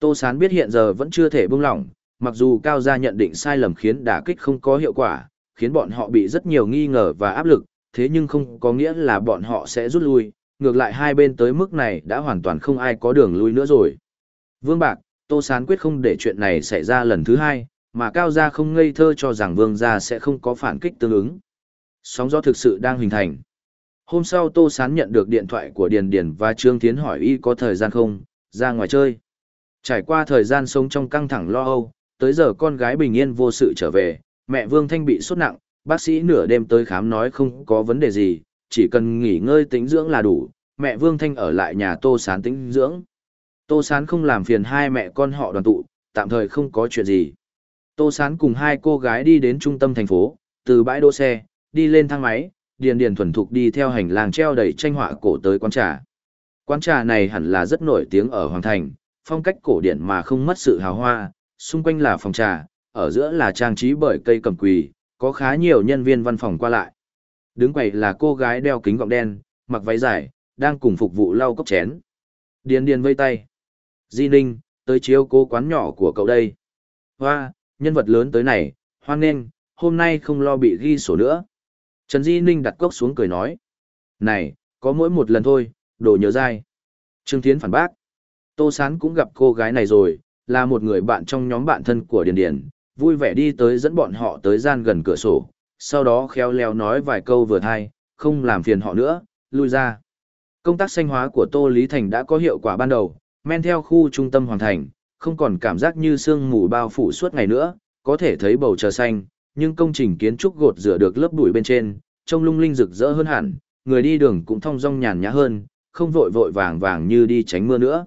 Tô Sán biết hiện giờ vẫn chưa thể buông lỏng, mặc dù Cao Gia nhận định sai lầm khiến đả kích không có hiệu quả, khiến bọn họ bị rất nhiều nghi ngờ và áp lực, thế nhưng không có nghĩa là bọn họ sẽ rút lui, ngược lại hai bên tới mức này đã hoàn toàn không ai có đường lui nữa rồi. Vương Bạc, Tô Sán quyết không để chuyện này xảy ra lần thứ hai, mà Cao Gia không ngây thơ cho rằng Vương Gia sẽ không có phản kích tương ứng. Sóng gió thực sự đang hình thành. Hôm sau Tô Sán nhận được điện thoại của Điền Điền và Trương Thiến hỏi y có thời gian không, ra ngoài chơi. Trải qua thời gian sống trong căng thẳng lo âu, tới giờ con gái bình yên vô sự trở về, mẹ Vương Thanh bị sốt nặng, bác sĩ nửa đêm tới khám nói không có vấn đề gì, chỉ cần nghỉ ngơi tĩnh dưỡng là đủ, mẹ Vương Thanh ở lại nhà Tô Sán tĩnh dưỡng. Tô Sán không làm phiền hai mẹ con họ đoàn tụ, tạm thời không có chuyện gì. Tô Sán cùng hai cô gái đi đến trung tâm thành phố, từ bãi đỗ xe, đi lên thang máy, điền điền thuần thục đi theo hành lang treo đầy tranh họa cổ tới quán trà. Quán trà này hẳn là rất nổi tiếng ở Hoàng Thành, phong cách cổ điển mà không mất sự hào hoa, xung quanh là phòng trà, ở giữa là trang trí bởi cây cầm quỳ, có khá nhiều nhân viên văn phòng qua lại. Đứng quầy là cô gái đeo kính gọng đen, mặc váy dài, đang cùng phục vụ lau cốc chén. Điền điền vây tay. Di Ninh, tới chiếu cố quán nhỏ của cậu đây. Hoa, nhân vật lớn tới này, hoan nghênh, hôm nay không lo bị ghi sổ nữa. Trần Di Ninh đặt cốc xuống cười nói. Này, có mỗi một lần thôi, đồ nhớ dai. Trương Thiến phản bác. Tô Sán cũng gặp cô gái này rồi, là một người bạn trong nhóm bạn thân của Điền Điền, vui vẻ đi tới dẫn bọn họ tới gian gần cửa sổ, sau đó khéo léo nói vài câu vừa thay, không làm phiền họ nữa, lui ra. Công tác xanh hóa của Tô Lý Thành đã có hiệu quả ban đầu, men theo khu trung tâm hoàn thành, không còn cảm giác như sương mù bao phủ suốt ngày nữa, có thể thấy bầu trời xanh, nhưng công trình kiến trúc gột rửa được lớp bụi bên trên, trông lung linh rực rỡ hơn hẳn, người đi đường cũng thong dong nhàn nhã hơn, không vội vội vàng vàng như đi tránh mưa nữa.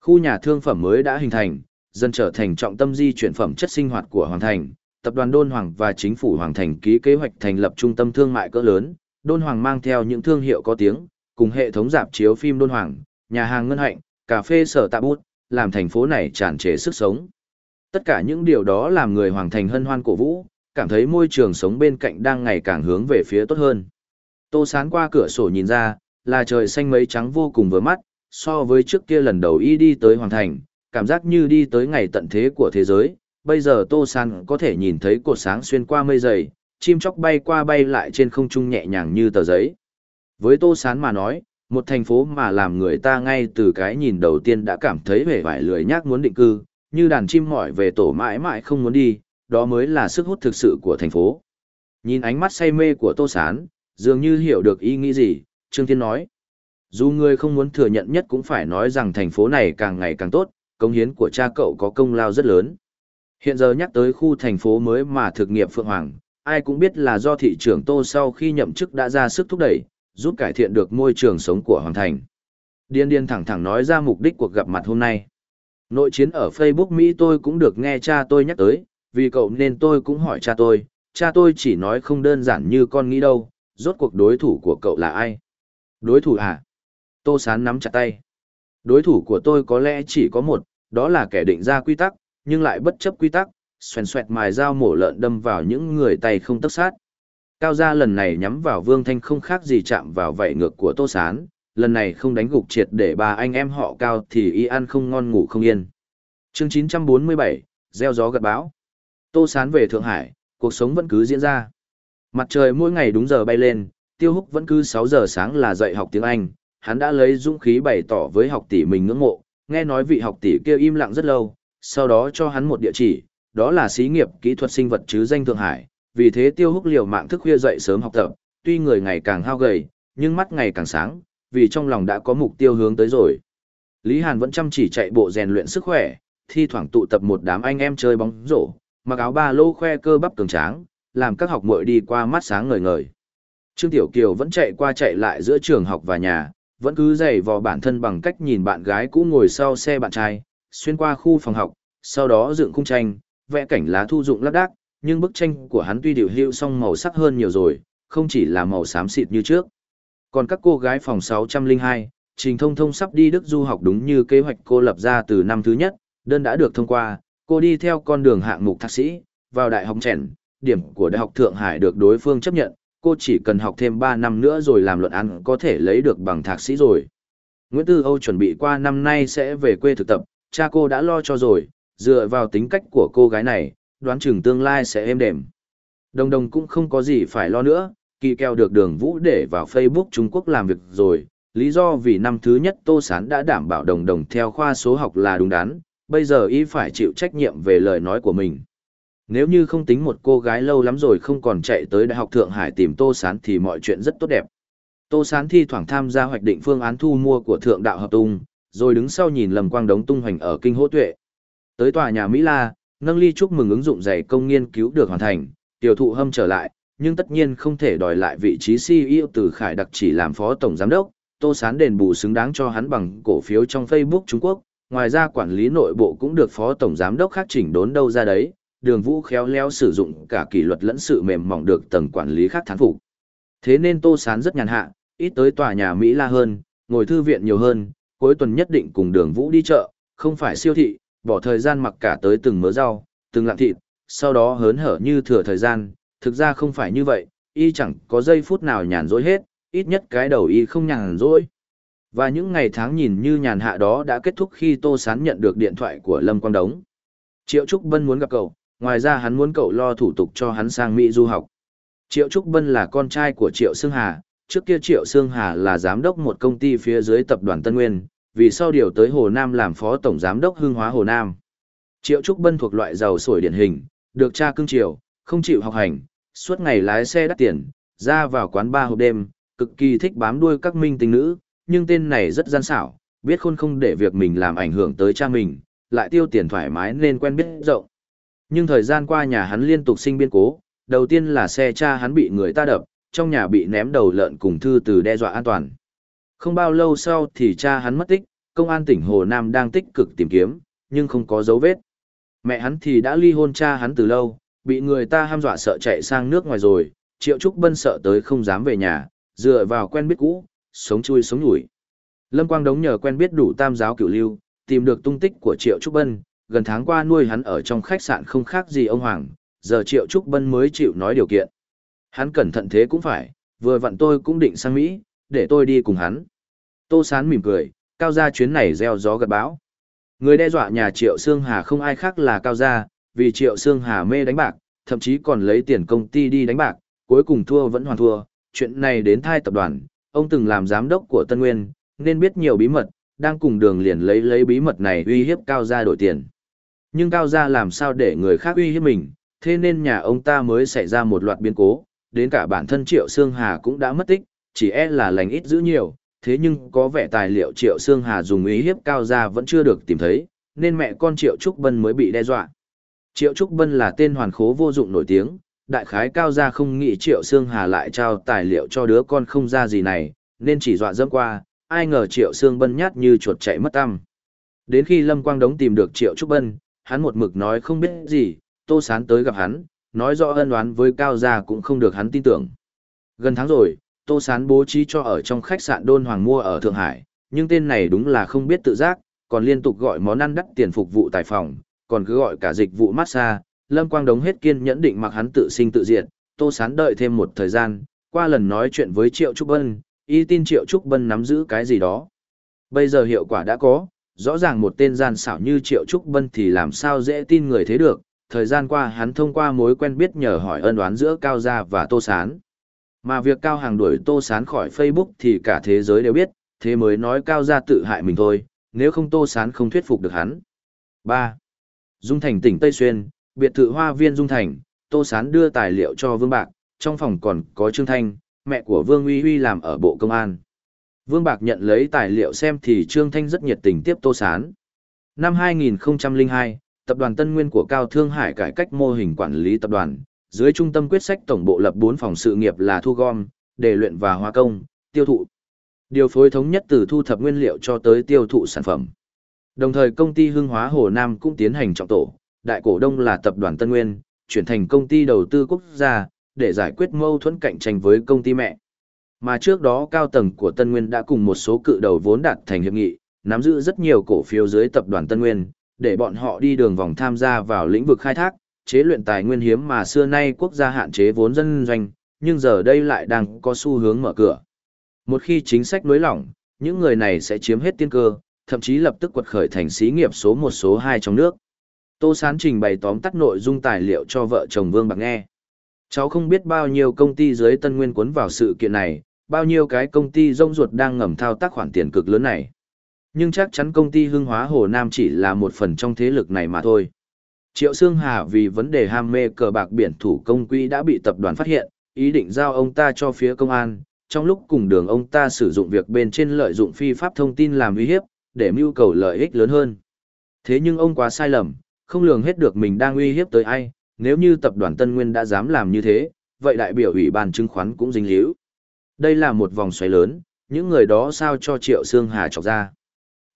Khu nhà thương phẩm mới đã hình thành, dần trở thành trọng tâm di chuyển phẩm chất sinh hoạt của Hoàng Thành. Tập đoàn Đôn Hoàng và chính phủ Hoàng Thành ký kế hoạch thành lập trung tâm thương mại cỡ lớn, Đôn Hoàng mang theo những thương hiệu có tiếng, cùng hệ thống dạp chiếu phim Đôn Hoàng, nhà hàng ngân hạnh, cà phê sở tạ bút, làm thành phố này tràn trề sức sống. Tất cả những điều đó làm người Hoàng Thành hân hoan cổ vũ, cảm thấy môi trường sống bên cạnh đang ngày càng hướng về phía tốt hơn. Tô sán qua cửa sổ nhìn ra, là trời xanh mấy trắng vô cùng vừa mắt, so với trước kia lần đầu y đi tới Hoàng Thành, cảm giác như đi tới ngày tận thế của thế giới. Bây giờ Tô Sán có thể nhìn thấy cột sáng xuyên qua mây dày, chim chóc bay qua bay lại trên không trung nhẹ nhàng như tờ giấy. Với Tô Sán mà nói, một thành phố mà làm người ta ngay từ cái nhìn đầu tiên đã cảm thấy vẻ vải lười nhác muốn định cư, như đàn chim mỏi về tổ mãi mãi không muốn đi, đó mới là sức hút thực sự của thành phố. Nhìn ánh mắt say mê của Tô Sán, dường như hiểu được ý nghĩ gì, Trương Thiên nói. Dù người không muốn thừa nhận nhất cũng phải nói rằng thành phố này càng ngày càng tốt, công hiến của cha cậu có công lao rất lớn. Hiện giờ nhắc tới khu thành phố mới mà thực nghiệp Phượng Hoàng, ai cũng biết là do thị trưởng Tô sau khi nhậm chức đã ra sức thúc đẩy, giúp cải thiện được môi trường sống của Hoàng Thành. Điên điên thẳng thẳng nói ra mục đích cuộc gặp mặt hôm nay. Nội chiến ở Facebook Mỹ tôi cũng được nghe cha tôi nhắc tới, vì cậu nên tôi cũng hỏi cha tôi, cha tôi chỉ nói không đơn giản như con nghĩ đâu, rốt cuộc đối thủ của cậu là ai? Đối thủ à? Tô Sán nắm chặt tay. Đối thủ của tôi có lẽ chỉ có một, đó là kẻ định ra quy tắc, nhưng lại bất chấp quy tắc, xoèn xoẹt mài dao mổ lợn đâm vào những người tay không tất sát. Cao gia lần này nhắm vào Vương Thanh không khác gì chạm vào vảy ngược của Tô Sán, lần này không đánh gục triệt để ba anh em họ cao thì y ăn không ngon ngủ không yên. chương 947, gieo gió gật bão Tô Sán về Thượng Hải, cuộc sống vẫn cứ diễn ra. Mặt trời mỗi ngày đúng giờ bay lên, Tiêu Húc vẫn cứ 6 giờ sáng là dạy học tiếng Anh, hắn đã lấy dũng khí bày tỏ với học tỷ mình ngưỡng mộ, nghe nói vị học tỷ kia im lặng rất lâu, sau đó cho hắn một địa chỉ, đó là xí nghiệp kỹ thuật sinh vật chứ danh Thượng Hải, vì thế Tiêu Húc liều mạng thức khuya dậy sớm học tập, tuy người ngày càng hao gầy, nhưng mắt ngày càng sáng, vì trong lòng đã có mục tiêu hướng tới rồi. Lý Hàn vẫn chăm chỉ chạy bộ rèn luyện sức khỏe, thi thoảng tụ tập một đám anh em chơi bóng rổ, mặc áo ba lô khoe cơ bắp cường tráng, làm các học muội đi qua mắt sáng ngời ngời. Trương Tiểu Kiều vẫn chạy qua chạy lại giữa trường học và nhà, vẫn cứ giày vò bản thân bằng cách nhìn bạn gái cũ ngồi sau xe bạn trai, xuyên qua khu phòng học, sau đó dựng khung tranh, vẽ cảnh lá thu dụng lác đác, nhưng bức tranh của hắn tuy điều hưu song màu sắc hơn nhiều rồi, không chỉ là màu xám xịt như trước. Còn các cô gái phòng 602, Trình Thông Thông sắp đi Đức du học đúng như kế hoạch cô lập ra từ năm thứ nhất, đơn đã được thông qua, cô đi theo con đường hạng mục thạc sĩ, vào đại học trẻn, điểm của Đại học Thượng Hải được đối phương chấp nhận, cô chỉ cần học thêm 3 năm nữa rồi làm luận án có thể lấy được bằng thạc sĩ rồi. Nguyễn Tư Âu chuẩn bị qua năm nay sẽ về quê thực tập, cha cô đã lo cho rồi, dựa vào tính cách của cô gái này, đoán chừng tương lai sẽ êm đềm. Đồng đồng cũng không có gì phải lo nữa, kỳ kèo được đường vũ để vào Facebook Trung Quốc làm việc rồi, lý do vì năm thứ nhất Tô Sán đã đảm bảo đồng đồng theo khoa số học là đúng đắn, bây giờ y phải chịu trách nhiệm về lời nói của mình. Nếu như không tính một cô gái lâu lắm rồi không còn chạy tới Đại học Thượng Hải tìm Tô Sán thì mọi chuyện rất tốt đẹp. Tô Sán thi thoảng tham gia hoạch định phương án thu mua của Thượng Đạo Hợp Tung, rồi đứng sau nhìn Lâm Quang Đống tung hoành ở Kinh Hỗ Tuệ. Tới tòa nhà Mỹ La, nâng ly chúc mừng ứng dụng dày công nghiên cứu được hoàn thành, tiểu thụ hâm trở lại, nhưng tất nhiên không thể đòi lại vị trí CEO từ Khải Đặc chỉ làm phó tổng giám đốc, Tô Sán đền bù xứng đáng cho hắn bằng cổ phiếu trong Facebook Trung Quốc, ngoài ra quản lý nội bộ cũng được phó tổng giám đốc khác chỉnh đốn đâu ra đấy, đường vũ khéo léo sử dụng cả kỷ luật lẫn sự mềm mỏng được tầng quản lý khác thán phục. Thế nên Tô Sán rất nhàn hạ, ít tới tòa nhà Mỹ La hơn, ngồi thư viện nhiều hơn, cuối tuần nhất định cùng đường vũ đi chợ, không phải siêu thị, bỏ thời gian mặc cả tới từng mớ rau, từng lạng thịt, sau đó hớn hở như thừa thời gian, thực ra không phải như vậy, y chẳng có giây phút nào nhàn rỗi hết, ít nhất cái đầu y không nhàn rỗi. Và những ngày tháng nhìn như nhàn hạ đó đã kết thúc khi Tô Sán nhận được điện thoại của Lâm Quang Đống. Triệu Trúc Bân muốn gặp cậu, ngoài ra hắn muốn cậu lo thủ tục cho hắn sang Mỹ du học. Triệu Trúc Bân là con trai của Triệu Sương Hà, trước kia Triệu Sương Hà là giám đốc một công ty phía dưới tập đoàn Tân Nguyên, vì sau điều tới Hồ Nam làm phó tổng giám đốc Hưng Hóa Hồ Nam. Triệu Trúc Bân thuộc loại giàu sổi điển hình, được cha cưng chiều, không chịu học hành, suốt ngày lái xe đắt tiền, ra vào quán ba hộp đêm, cực kỳ thích bám đuôi các minh tinh nữ, nhưng tên này rất gian xảo, biết khôn không để việc mình làm ảnh hưởng tới cha mình, lại tiêu tiền thoải mái nên quen biết rộng. Nhưng thời gian qua nhà hắn liên tục sinh biên cố, đầu tiên là xe cha hắn bị người ta đập, trong nhà bị ném đầu lợn cùng thư từ đe dọa an toàn. Không bao lâu sau thì cha hắn mất tích, công an tỉnh Hồ Nam đang tích cực tìm kiếm, nhưng không có dấu vết. Mẹ hắn thì đã ly hôn cha hắn từ lâu, bị người ta ham dọa sợ chạy sang nước ngoài rồi, Triệu Trúc Bân sợ tới không dám về nhà, dựa vào quen biết cũ, sống chui sống nhủi. Lâm Quang Đống nhờ quen biết đủ tam giáo cửu lưu, tìm được tung tích của Triệu Trúc Bân, gần tháng qua nuôi hắn ở trong khách sạn không khác gì ông Hoàng, giờ Triệu Trúc Bân mới chịu nói điều kiện. Hắn cẩn thận thế cũng phải, vừa vặn tôi cũng định sang Mỹ, để tôi đi cùng hắn. Tô Sán mỉm cười, cao gia chuyến này gieo gió gật bão. Người đe dọa nhà Triệu Sương Hà không ai khác là cao gia, vì Triệu Sương Hà mê đánh bạc, thậm chí còn lấy tiền công ty đi đánh bạc, cuối cùng thua vẫn hoàn thua. Chuyện này đến thai tập đoàn, ông từng làm giám đốc của Tân Nguyên, nên biết nhiều bí mật, đang cùng đường liền lấy lấy bí mật này uy hiếp cao gia đổi tiền. Nhưng cao gia làm sao để người khác uy hiếp mình, thế nên nhà ông ta mới xảy ra một loạt biến cố, đến cả bản thân Triệu Sương Hà cũng đã mất tích, chỉ e là lành ít giữ nhiều, thế nhưng có vẻ tài liệu Triệu Sương Hà dùng ý hiếp cao gia vẫn chưa được tìm thấy, nên mẹ con Triệu Trúc Bân mới bị đe dọa. Triệu Trúc Bân là tên hoàn khố vô dụng nổi tiếng, đại khái cao gia không nghĩ Triệu Sương Hà lại trao tài liệu cho đứa con không ra gì này, nên chỉ dọa dẫm qua, ai ngờ Triệu Sương Bân nhát như chuột chạy mất tăm. Đến khi Lâm Quang Đống tìm được Triệu Trúc Bân, hắn một mực nói không biết gì, Tô Sán tới gặp hắn, nói rõ ân oán với Cao Gia cũng không được hắn tin tưởng. Gần tháng rồi, Tô Sán bố trí cho ở trong khách sạn Đôn Hoàng mua ở Thượng Hải, nhưng tên này đúng là không biết tự giác, còn liên tục gọi món ăn đắt tiền phục vụ tại phòng, còn cứ gọi cả dịch vụ massage. Lâm Quang Đống hết kiên nhẫn định mặc hắn tự sinh tự diệt, Tô Sán đợi thêm một thời gian, qua lần nói chuyện với Triệu Trúc Bân, y tin Triệu Trúc Bân nắm giữ cái gì đó. Bây giờ hiệu quả đã có, rõ ràng một tên gian xảo như Triệu Trúc Bân thì làm sao dễ tin người thế được, thời gian qua hắn thông qua mối quen biết nhờ hỏi ân oán giữa Cao Gia và Tô Sán. Mà việc Cao Hàng đuổi Tô Sán khỏi Facebook thì cả thế giới đều biết, thế mới nói Cao ra tự hại mình thôi, nếu không Tô Sán không thuyết phục được hắn. 3. Dung Thành tỉnh Tây Xuyên, biệt thự hoa viên Dung Thành, Tô Sán đưa tài liệu cho Vương Bạc, trong phòng còn có Trương Thanh, mẹ của Vương Uy Uy làm ở Bộ Công an. Vương Bạc nhận lấy tài liệu xem thì Trương Thanh rất nhiệt tình tiếp Tô Sán. Năm 2002, tập đoàn Tân Nguyên của Cao Thương Hải cải cách mô hình quản lý tập đoàn, dưới trung tâm quyết sách tổng bộ lập 4 phòng sự nghiệp là thu gom, đề luyện và hóa công, tiêu thụ. Điều phối thống nhất từ thu thập nguyên liệu cho tới tiêu thụ sản phẩm. Đồng thời công ty Hưng Hóa Hồ Nam cũng tiến hành trọng tổ, đại cổ đông là tập đoàn Tân Nguyên, chuyển thành công ty đầu tư quốc gia, để giải quyết mâu thuẫn cạnh tranh với công ty mẹ. Mà trước đó cao tầng của Tân Nguyên đã cùng một số cự đầu vốn đạt thành hiệp nghị, nắm giữ rất nhiều cổ phiếu dưới tập đoàn Tân Nguyên, để bọn họ đi đường vòng tham gia vào lĩnh vực khai thác, chế luyện tài nguyên hiếm mà xưa nay quốc gia hạn chế vốn dân doanh, nhưng giờ đây lại đang có xu hướng mở cửa. Một khi chính sách nới lỏng, những người này sẽ chiếm hết tiên cơ, thậm chí lập tức quật khởi thành xí nghiệp số một số hai trong nước. Tô Sán trình bày tóm tắt nội dung tài liệu cho vợ chồng Vương Bạc nghe. Cháu không biết bao nhiêu công ty dưới Tân Nguyên cuốn vào sự kiện này, bao nhiêu cái công ty rông ruột đang ngầm thao tác khoản tiền cực lớn này. Nhưng chắc chắn công ty hưng hóa Hồ Nam chỉ là một phần trong thế lực này mà thôi. Triệu Sương Hà vì vấn đề ham mê cờ bạc biển thủ công quỹ đã bị tập đoàn phát hiện, ý định giao ông ta cho phía công an, trong lúc cùng đường ông ta sử dụng việc bên trên lợi dụng phi pháp thông tin làm uy hiếp, để mưu cầu lợi ích lớn hơn. Thế nhưng ông quá sai lầm, không lường hết được mình đang uy hiếp tới ai, nếu như tập đoàn Tân Nguyên đã dám làm như thế, vậy đại biểu ủy ban chứng khoán cũng dính líu. Đây là một vòng xoáy lớn, những người đó sao cho Triệu Sương Hà chọc ra.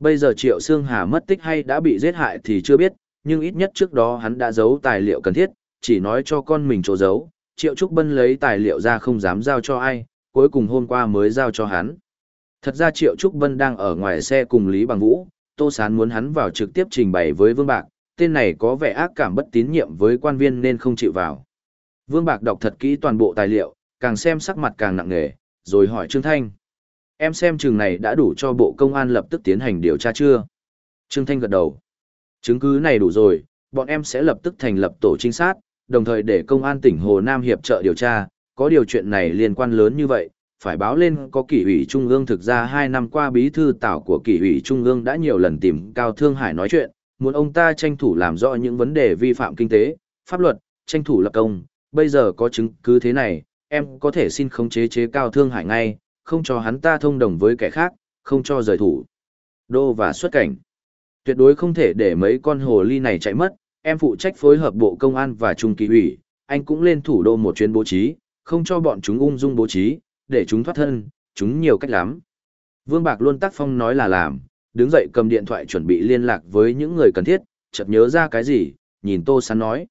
Bây giờ Triệu Sương Hà mất tích hay đã bị giết hại thì chưa biết, nhưng ít nhất trước đó hắn đã giấu tài liệu cần thiết, chỉ nói cho con mình chỗ giấu. Triệu Trúc Bân lấy tài liệu ra không dám giao cho ai, cuối cùng hôm qua mới giao cho hắn. Thật ra Triệu Trúc Bân đang ở ngoài xe cùng Lý Bằng Vũ, Tô Sán muốn hắn vào trực tiếp trình bày với Vương Bạc, tên này có vẻ ác cảm bất tín nhiệm với quan viên nên không chịu vào. Vương Bạc đọc thật kỹ toàn bộ tài liệu, càng xem sắc mặt càng nặng nề, rồi hỏi Trương Thanh. Em xem trường này đã đủ cho Bộ Công an lập tức tiến hành điều tra chưa? Trương Thanh gật đầu. Chứng cứ này đủ rồi, bọn em sẽ lập tức thành lập tổ trinh sát, đồng thời để Công an tỉnh Hồ Nam hiệp trợ điều tra, có điều chuyện này liên quan lớn như vậy, phải báo lên có kỷ ủy Trung ương thực ra hai năm qua bí thư tảo của kỷ ủy Trung ương đã nhiều lần tìm Cao Thương Hải nói chuyện, muốn ông ta tranh thủ làm rõ những vấn đề vi phạm kinh tế, pháp luật, tranh thủ lập công, bây giờ có chứng cứ thế này, em có thể xin khống chế chế Cao Thương Hải ngay, không cho hắn ta thông đồng với kẻ khác, không cho rời thủ. Đô và xuất cảnh. Tuyệt đối không thể để mấy con hồ ly này chạy mất, em phụ trách phối hợp bộ công an và trung kỳ ủy, anh cũng lên thủ đô một chuyến bố trí, không cho bọn chúng ung dung bố trí, để chúng thoát thân, chúng nhiều cách lắm. Vương Bạc luôn tác phong nói là làm, đứng dậy cầm điện thoại chuẩn bị liên lạc với những người cần thiết, chợt nhớ ra cái gì, nhìn Tô Sán nói.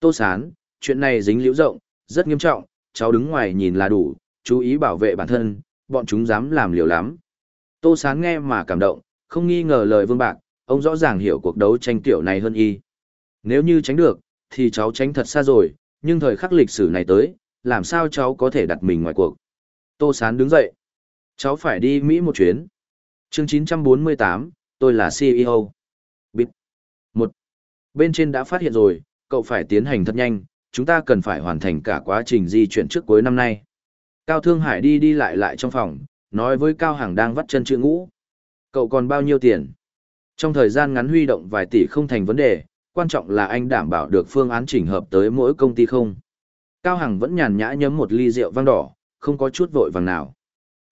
Tô Sán, chuyện này dính liễu rộng, rất nghiêm trọng, cháu đứng ngoài nhìn là đủ, chú ý bảo vệ bản thân, bọn chúng dám làm liều lắm. Tô Sán nghe mà cảm động, không nghi ngờ lời Vương Bạc, ông rõ ràng hiểu cuộc đấu tranh tiểu này hơn y. Nếu như tránh được, thì cháu tránh thật xa rồi, nhưng thời khắc lịch sử này tới, làm sao cháu có thể đặt mình ngoài cuộc. Tô Sán đứng dậy. Cháu phải đi Mỹ một chuyến. chương 948, tôi là CEO. Bịt. Một. Bên trên đã phát hiện rồi, cậu phải tiến hành thật nhanh, chúng ta cần phải hoàn thành cả quá trình di chuyển trước cuối năm nay. Cao Thương Hải đi đi lại lại trong phòng, nói với Cao Hằng đang vắt chân chữ ngũ. Cậu còn bao nhiêu tiền? Trong thời gian ngắn huy động vài tỷ không thành vấn đề, quan trọng là anh đảm bảo được phương án chỉnh hợp tới mỗi công ty không. Cao Hằng vẫn nhàn nhã nhấm một ly rượu vang đỏ, không có chút vội vàng nào.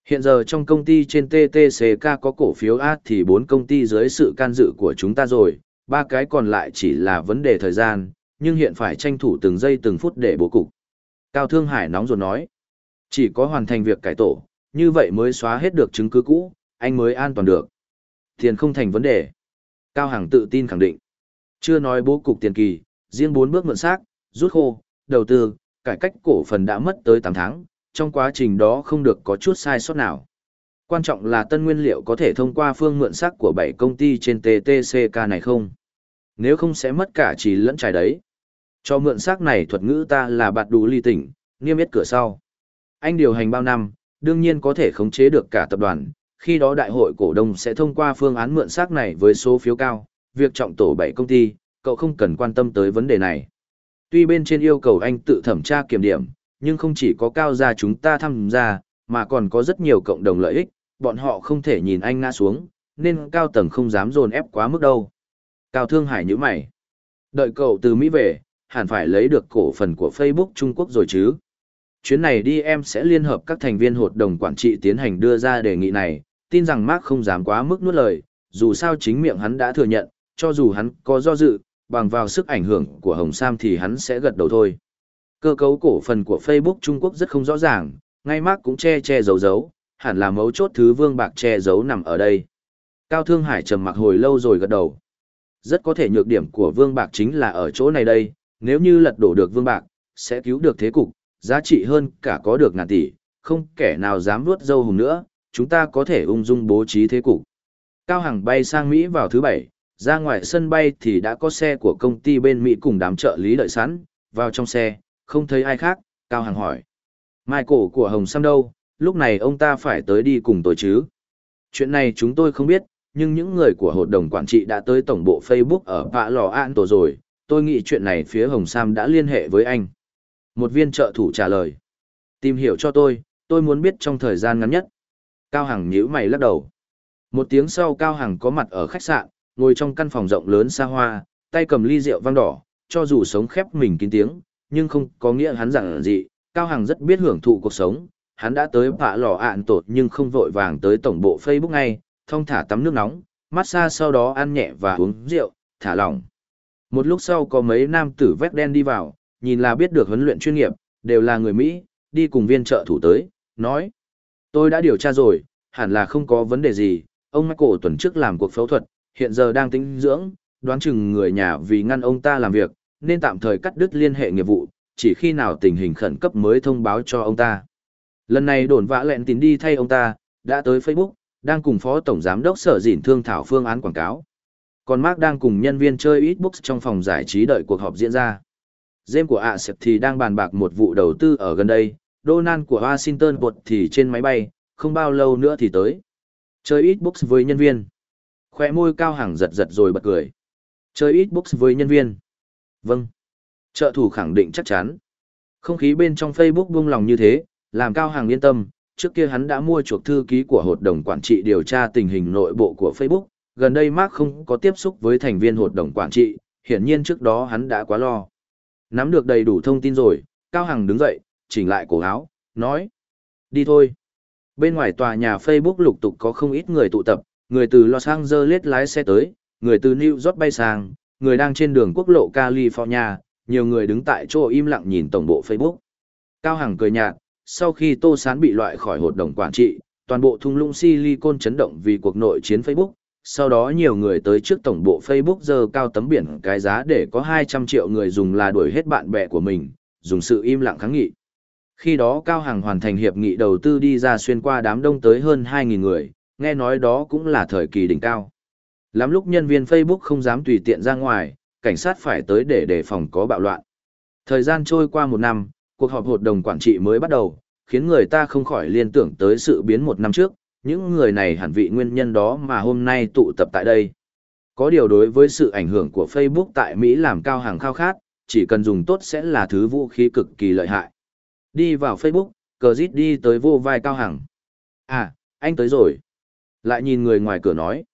Hiện giờ trong công ty trên TTCK có cổ phiếu A thì bốn công ty dưới sự can dự của chúng ta rồi, ba cái còn lại chỉ là vấn đề thời gian, nhưng hiện phải tranh thủ từng giây từng phút để bố cục. Cao Thương Hải nóng rồi nói, chỉ có hoàn thành việc cải tổ, như vậy mới xóa hết được chứng cứ cũ, anh mới an toàn được. Tiền không thành vấn đề. Cao Hằng tự tin khẳng định. Chưa nói bố cục tiền kỳ, riêng bốn bước mượn xác, rút khô, đầu tư, cải cách cổ phần đã mất tới 8 tháng, trong quá trình đó không được có chút sai sót nào. Quan trọng là tân nguyên liệu có thể thông qua phương mượn sắc của 7 công ty trên TTCK này không? Nếu không sẽ mất cả chỉ lẫn trải đấy. Cho mượn sắc này thuật ngữ ta là bạt đủ ly tỉnh, niêm yết cửa sau. Anh điều hành bao năm, đương nhiên có thể khống chế được cả tập đoàn, khi đó đại hội cổ đông sẽ thông qua phương án mượn sắc này với số phiếu cao, việc trọng tổ bảy công ty, cậu không cần quan tâm tới vấn đề này. Tuy bên trên yêu cầu anh tự thẩm tra kiểm điểm, nhưng không chỉ có cao gia chúng ta tham gia, mà còn có rất nhiều cộng đồng lợi ích, bọn họ không thể nhìn anh ngã xuống, nên cao tầng không dám dồn ép quá mức đâu. Cao Thương Hải như mày. Đợi cậu từ Mỹ về, hẳn phải lấy được cổ phần của Facebook Trung Quốc rồi chứ. Chuyến này đi em sẽ liên hợp các thành viên hội đồng quản trị tiến hành đưa ra đề nghị này, tin rằng Mark không dám quá mức nuốt lời, dù sao chính miệng hắn đã thừa nhận, cho dù hắn có do dự, bằng vào sức ảnh hưởng của Hồng Sam thì hắn sẽ gật đầu thôi. Cơ cấu cổ phần của Facebook Trung Quốc rất không rõ ràng, ngay Mark cũng che che giấu giấu, hẳn là mấu chốt thứ vương bạc che giấu nằm ở đây. Cao Thương Hải trầm mặc hồi lâu rồi gật đầu. Rất có thể nhược điểm của vương bạc chính là ở chỗ này đây, nếu như lật đổ được vương bạc, sẽ cứu được thế cục, giá trị hơn cả có được ngàn tỷ, không kẻ nào dám vuốt dâu hùng nữa, chúng ta có thể ung dung bố trí thế cục. Cao Hằng bay sang Mỹ vào thứ bảy, ra ngoài sân bay thì đã có xe của công ty bên Mỹ cùng đám trợ lý đợi sẵn, vào trong xe, không thấy ai khác, Cao Hằng hỏi. Michael của Hồng Sam đâu, lúc này ông ta phải tới đi cùng tôi chứ? Chuyện này chúng tôi không biết, nhưng những người của hội đồng quản trị đã tới tổng bộ Facebook ở Vạ Lò An Tổ rồi, tôi nghĩ chuyện này phía Hồng Sam đã liên hệ với anh. Một viên trợ thủ trả lời. Tìm hiểu cho tôi, tôi muốn biết trong thời gian ngắn nhất. Cao Hằng nhíu mày lắc đầu. Một tiếng sau Cao Hằng có mặt ở khách sạn, ngồi trong căn phòng rộng lớn xa hoa, tay cầm ly rượu vang đỏ, cho dù sống khép mình kín tiếng, nhưng không có nghĩa hắn rằng gì. Cao Hằng rất biết hưởng thụ cuộc sống, hắn đã tới bạ lò ạn tột nhưng không vội vàng tới tổng bộ Facebook ngay, thông thả tắm nước nóng, massage sau đó ăn nhẹ và uống rượu, thả lỏng. Một lúc sau có mấy nam tử vét đen đi vào, nhìn là biết được huấn luyện chuyên nghiệp, đều là người Mỹ, đi cùng viên trợ thủ tới, nói. Tôi đã điều tra rồi, hẳn là không có vấn đề gì, ông Michael tuần trước làm cuộc phẫu thuật, hiện giờ đang tính dưỡng, đoán chừng người nhà vì ngăn ông ta làm việc, nên tạm thời cắt đứt liên hệ nghiệp vụ, chỉ khi nào tình hình khẩn cấp mới thông báo cho ông ta. Lần này đồn vã lẹn tín đi thay ông ta, đã tới Facebook, đang cùng phó tổng giám đốc sở dịn thương thảo phương án quảng cáo. Còn Mark đang cùng nhân viên chơi Xbox trong phòng giải trí đợi cuộc họp diễn ra. James của Asep thì đang bàn bạc một vụ đầu tư ở gần đây, Donald của Washington buộc thì trên máy bay, không bao lâu nữa thì tới. Chơi ít books với nhân viên. Khoe môi cao hàng giật giật rồi bật cười. Chơi ít books với nhân viên. Vâng. Trợ thủ khẳng định chắc chắn. Không khí bên trong Facebook buông lòng như thế, làm cao hàng yên tâm. Trước kia hắn đã mua chuộc thư ký của hội đồng quản trị điều tra tình hình nội bộ của Facebook. Gần đây Mark không có tiếp xúc với thành viên hội đồng quản trị, hiển nhiên trước đó hắn đã quá lo. Nắm được đầy đủ thông tin rồi, Cao Hằng đứng dậy, chỉnh lại cổ áo, nói. Đi thôi. Bên ngoài tòa nhà Facebook lục tục có không ít người tụ tập, người từ Los Angeles lái xe tới, người từ New York bay sang, người đang trên đường quốc lộ California, nhiều người đứng tại chỗ im lặng nhìn tổng bộ Facebook. Cao Hằng cười nhạt, sau khi Tô Sán bị loại khỏi hội đồng quản trị, toàn bộ thung lũng Silicon chấn động vì cuộc nội chiến Facebook. Sau đó nhiều người tới trước tổng bộ Facebook giờ cao tấm biển cái giá để có 200 triệu người dùng là đuổi hết bạn bè của mình, dùng sự im lặng kháng nghị. Khi đó Cao Hằng hoàn thành hiệp nghị đầu tư đi ra xuyên qua đám đông tới hơn 2.000 người, nghe nói đó cũng là thời kỳ đỉnh cao. Lắm lúc nhân viên Facebook không dám tùy tiện ra ngoài, cảnh sát phải tới để đề phòng có bạo loạn. Thời gian trôi qua một năm, cuộc họp hội đồng quản trị mới bắt đầu, khiến người ta không khỏi liên tưởng tới sự biến một năm trước, những người này hẳn vị nguyên nhân đó mà hôm nay tụ tập tại đây. Có điều đối với sự ảnh hưởng của Facebook tại Mỹ làm cao hàng khao khát, chỉ cần dùng tốt sẽ là thứ vũ khí cực kỳ lợi hại. Đi vào Facebook, cờ dít đi tới vô vai cao hằng. À, anh tới rồi. Lại nhìn người ngoài cửa nói.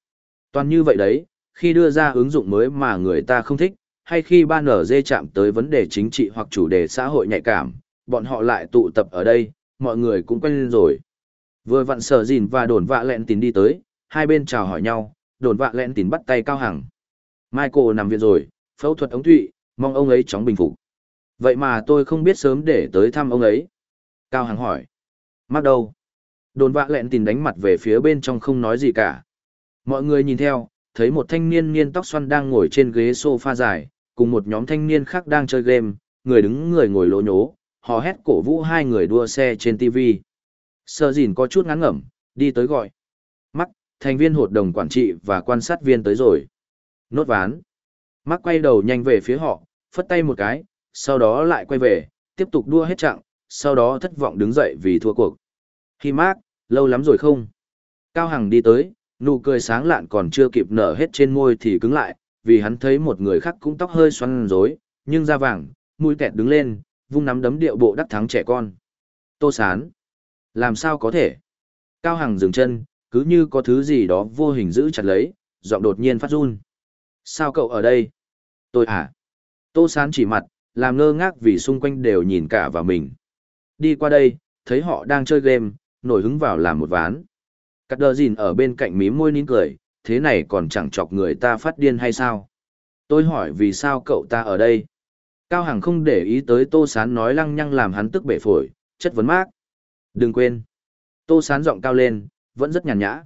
Toàn như vậy đấy, khi đưa ra ứng dụng mới mà người ta không thích, hay khi ban ở dê chạm tới vấn đề chính trị hoặc chủ đề xã hội nhạy cảm, bọn họ lại tụ tập ở đây, mọi người cũng quen lên rồi. Vừa vặn sở dìn và đồn vạ lẹn tín đi tới, hai bên chào hỏi nhau, đồn vạ lẹn tín bắt tay cao hằng. Michael nằm viện rồi, phẫu thuật ống thụy, mong ông ấy chóng bình phục. Vậy mà tôi không biết sớm để tới thăm ông ấy. Cao Hằng hỏi. Mắc đâu? Đồn vạ lẹn tìm đánh mặt về phía bên trong không nói gì cả. Mọi người nhìn theo, thấy một thanh niên niên tóc xoăn đang ngồi trên ghế sofa dài, cùng một nhóm thanh niên khác đang chơi game, người đứng người ngồi lỗ nhố, họ hét cổ vũ hai người đua xe trên TV. Sơ dìn có chút ngắn ngẩm, đi tới gọi. Mắc, thành viên hội đồng quản trị và quan sát viên tới rồi. Nốt ván. Mắc quay đầu nhanh về phía họ, phất tay một cái, sau đó lại quay về, tiếp tục đua hết trạng, sau đó thất vọng đứng dậy vì thua cuộc. Hi Mark, lâu lắm rồi không? Cao Hằng đi tới, nụ cười sáng lạn còn chưa kịp nở hết trên môi thì cứng lại, vì hắn thấy một người khác cũng tóc hơi xoăn rối, nhưng da vàng, mũi kẹt đứng lên, vung nắm đấm điệu bộ đắc thắng trẻ con. Tô Sán. Làm sao có thể? Cao Hằng dừng chân, cứ như có thứ gì đó vô hình giữ chặt lấy, giọng đột nhiên phát run. Sao cậu ở đây? Tôi à? Tô Sán chỉ mặt, làm ngơ ngác vì xung quanh đều nhìn cả vào mình. Đi qua đây, thấy họ đang chơi game, nổi hứng vào làm một ván. Cắt đờ gìn ở bên cạnh mím môi nín cười, thế này còn chẳng chọc người ta phát điên hay sao? Tôi hỏi vì sao cậu ta ở đây? Cao Hằng không để ý tới Tô Sán nói lăng nhăng làm hắn tức bể phổi, chất vấn mác. Đừng quên. Tô Sán giọng cao lên, vẫn rất nhàn nhã.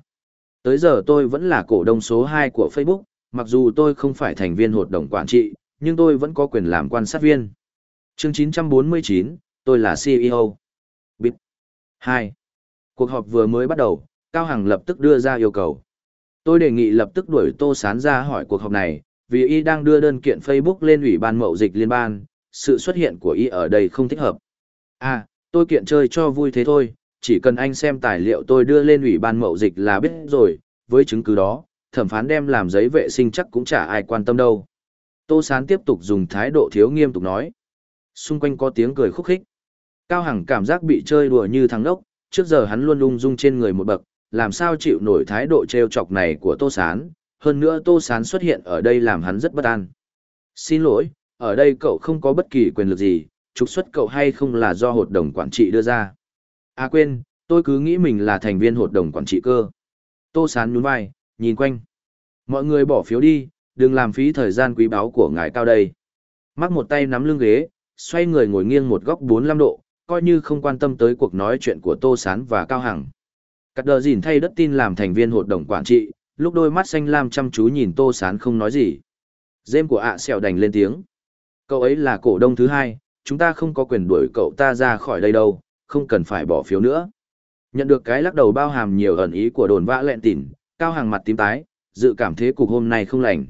Tới giờ tôi vẫn là cổ đông số 2 của Facebook, mặc dù tôi không phải thành viên hội đồng quản trị, nhưng tôi vẫn có quyền làm quan sát viên. Chương 949, tôi là CEO. Bit. 2. Cuộc họp vừa mới bắt đầu, Cao Hằng lập tức đưa ra yêu cầu. Tôi đề nghị lập tức đuổi Tô Sán ra hỏi cuộc họp này, vì y đang đưa đơn kiện Facebook lên Ủy ban Mậu Dịch Liên bang, sự xuất hiện của y ở đây không thích hợp. À, tôi kiện chơi cho vui thế thôi, chỉ cần anh xem tài liệu tôi đưa lên Ủy ban Mậu Dịch là biết rồi, với chứng cứ đó, thẩm phán đem làm giấy vệ sinh chắc cũng chả ai quan tâm đâu. Tô Sán tiếp tục dùng thái độ thiếu nghiêm túc nói. Xung quanh có tiếng cười khúc khích. Cao Hằng cảm giác bị chơi đùa như thằng đốc, trước giờ hắn luôn ung dung trên người một bậc, làm sao chịu nổi thái độ trêu chọc này của Tô Sán, hơn nữa Tô Sán xuất hiện ở đây làm hắn rất bất an. Xin lỗi, ở đây cậu không có bất kỳ quyền lực gì, trục xuất cậu hay không là do hội đồng quản trị đưa ra. À quên, tôi cứ nghĩ mình là thành viên hội đồng quản trị cơ. Tô Sán nhún vai, nhìn quanh. Mọi người bỏ phiếu đi, đừng làm phí thời gian quý báu của ngài cao đây. Mắc một tay nắm lưng ghế, xoay người ngồi nghiêng một góc 45 độ, coi như không quan tâm tới cuộc nói chuyện của Tô Sán và Cao Hằng. Cắt đờ dìn thay đất tin làm thành viên hội đồng quản trị, lúc đôi mắt xanh lam chăm chú nhìn Tô Sán không nói gì. Dêm của ạ à xèo đành lên tiếng. Cậu ấy là cổ đông thứ hai, chúng ta không có quyền đuổi cậu ta ra khỏi đây đâu, không cần phải bỏ phiếu nữa. Nhận được cái lắc đầu bao hàm nhiều ẩn ý của đồn vã lẹn tỉn, Cao Hằng mặt tím tái, dự cảm thế cục hôm nay không lành.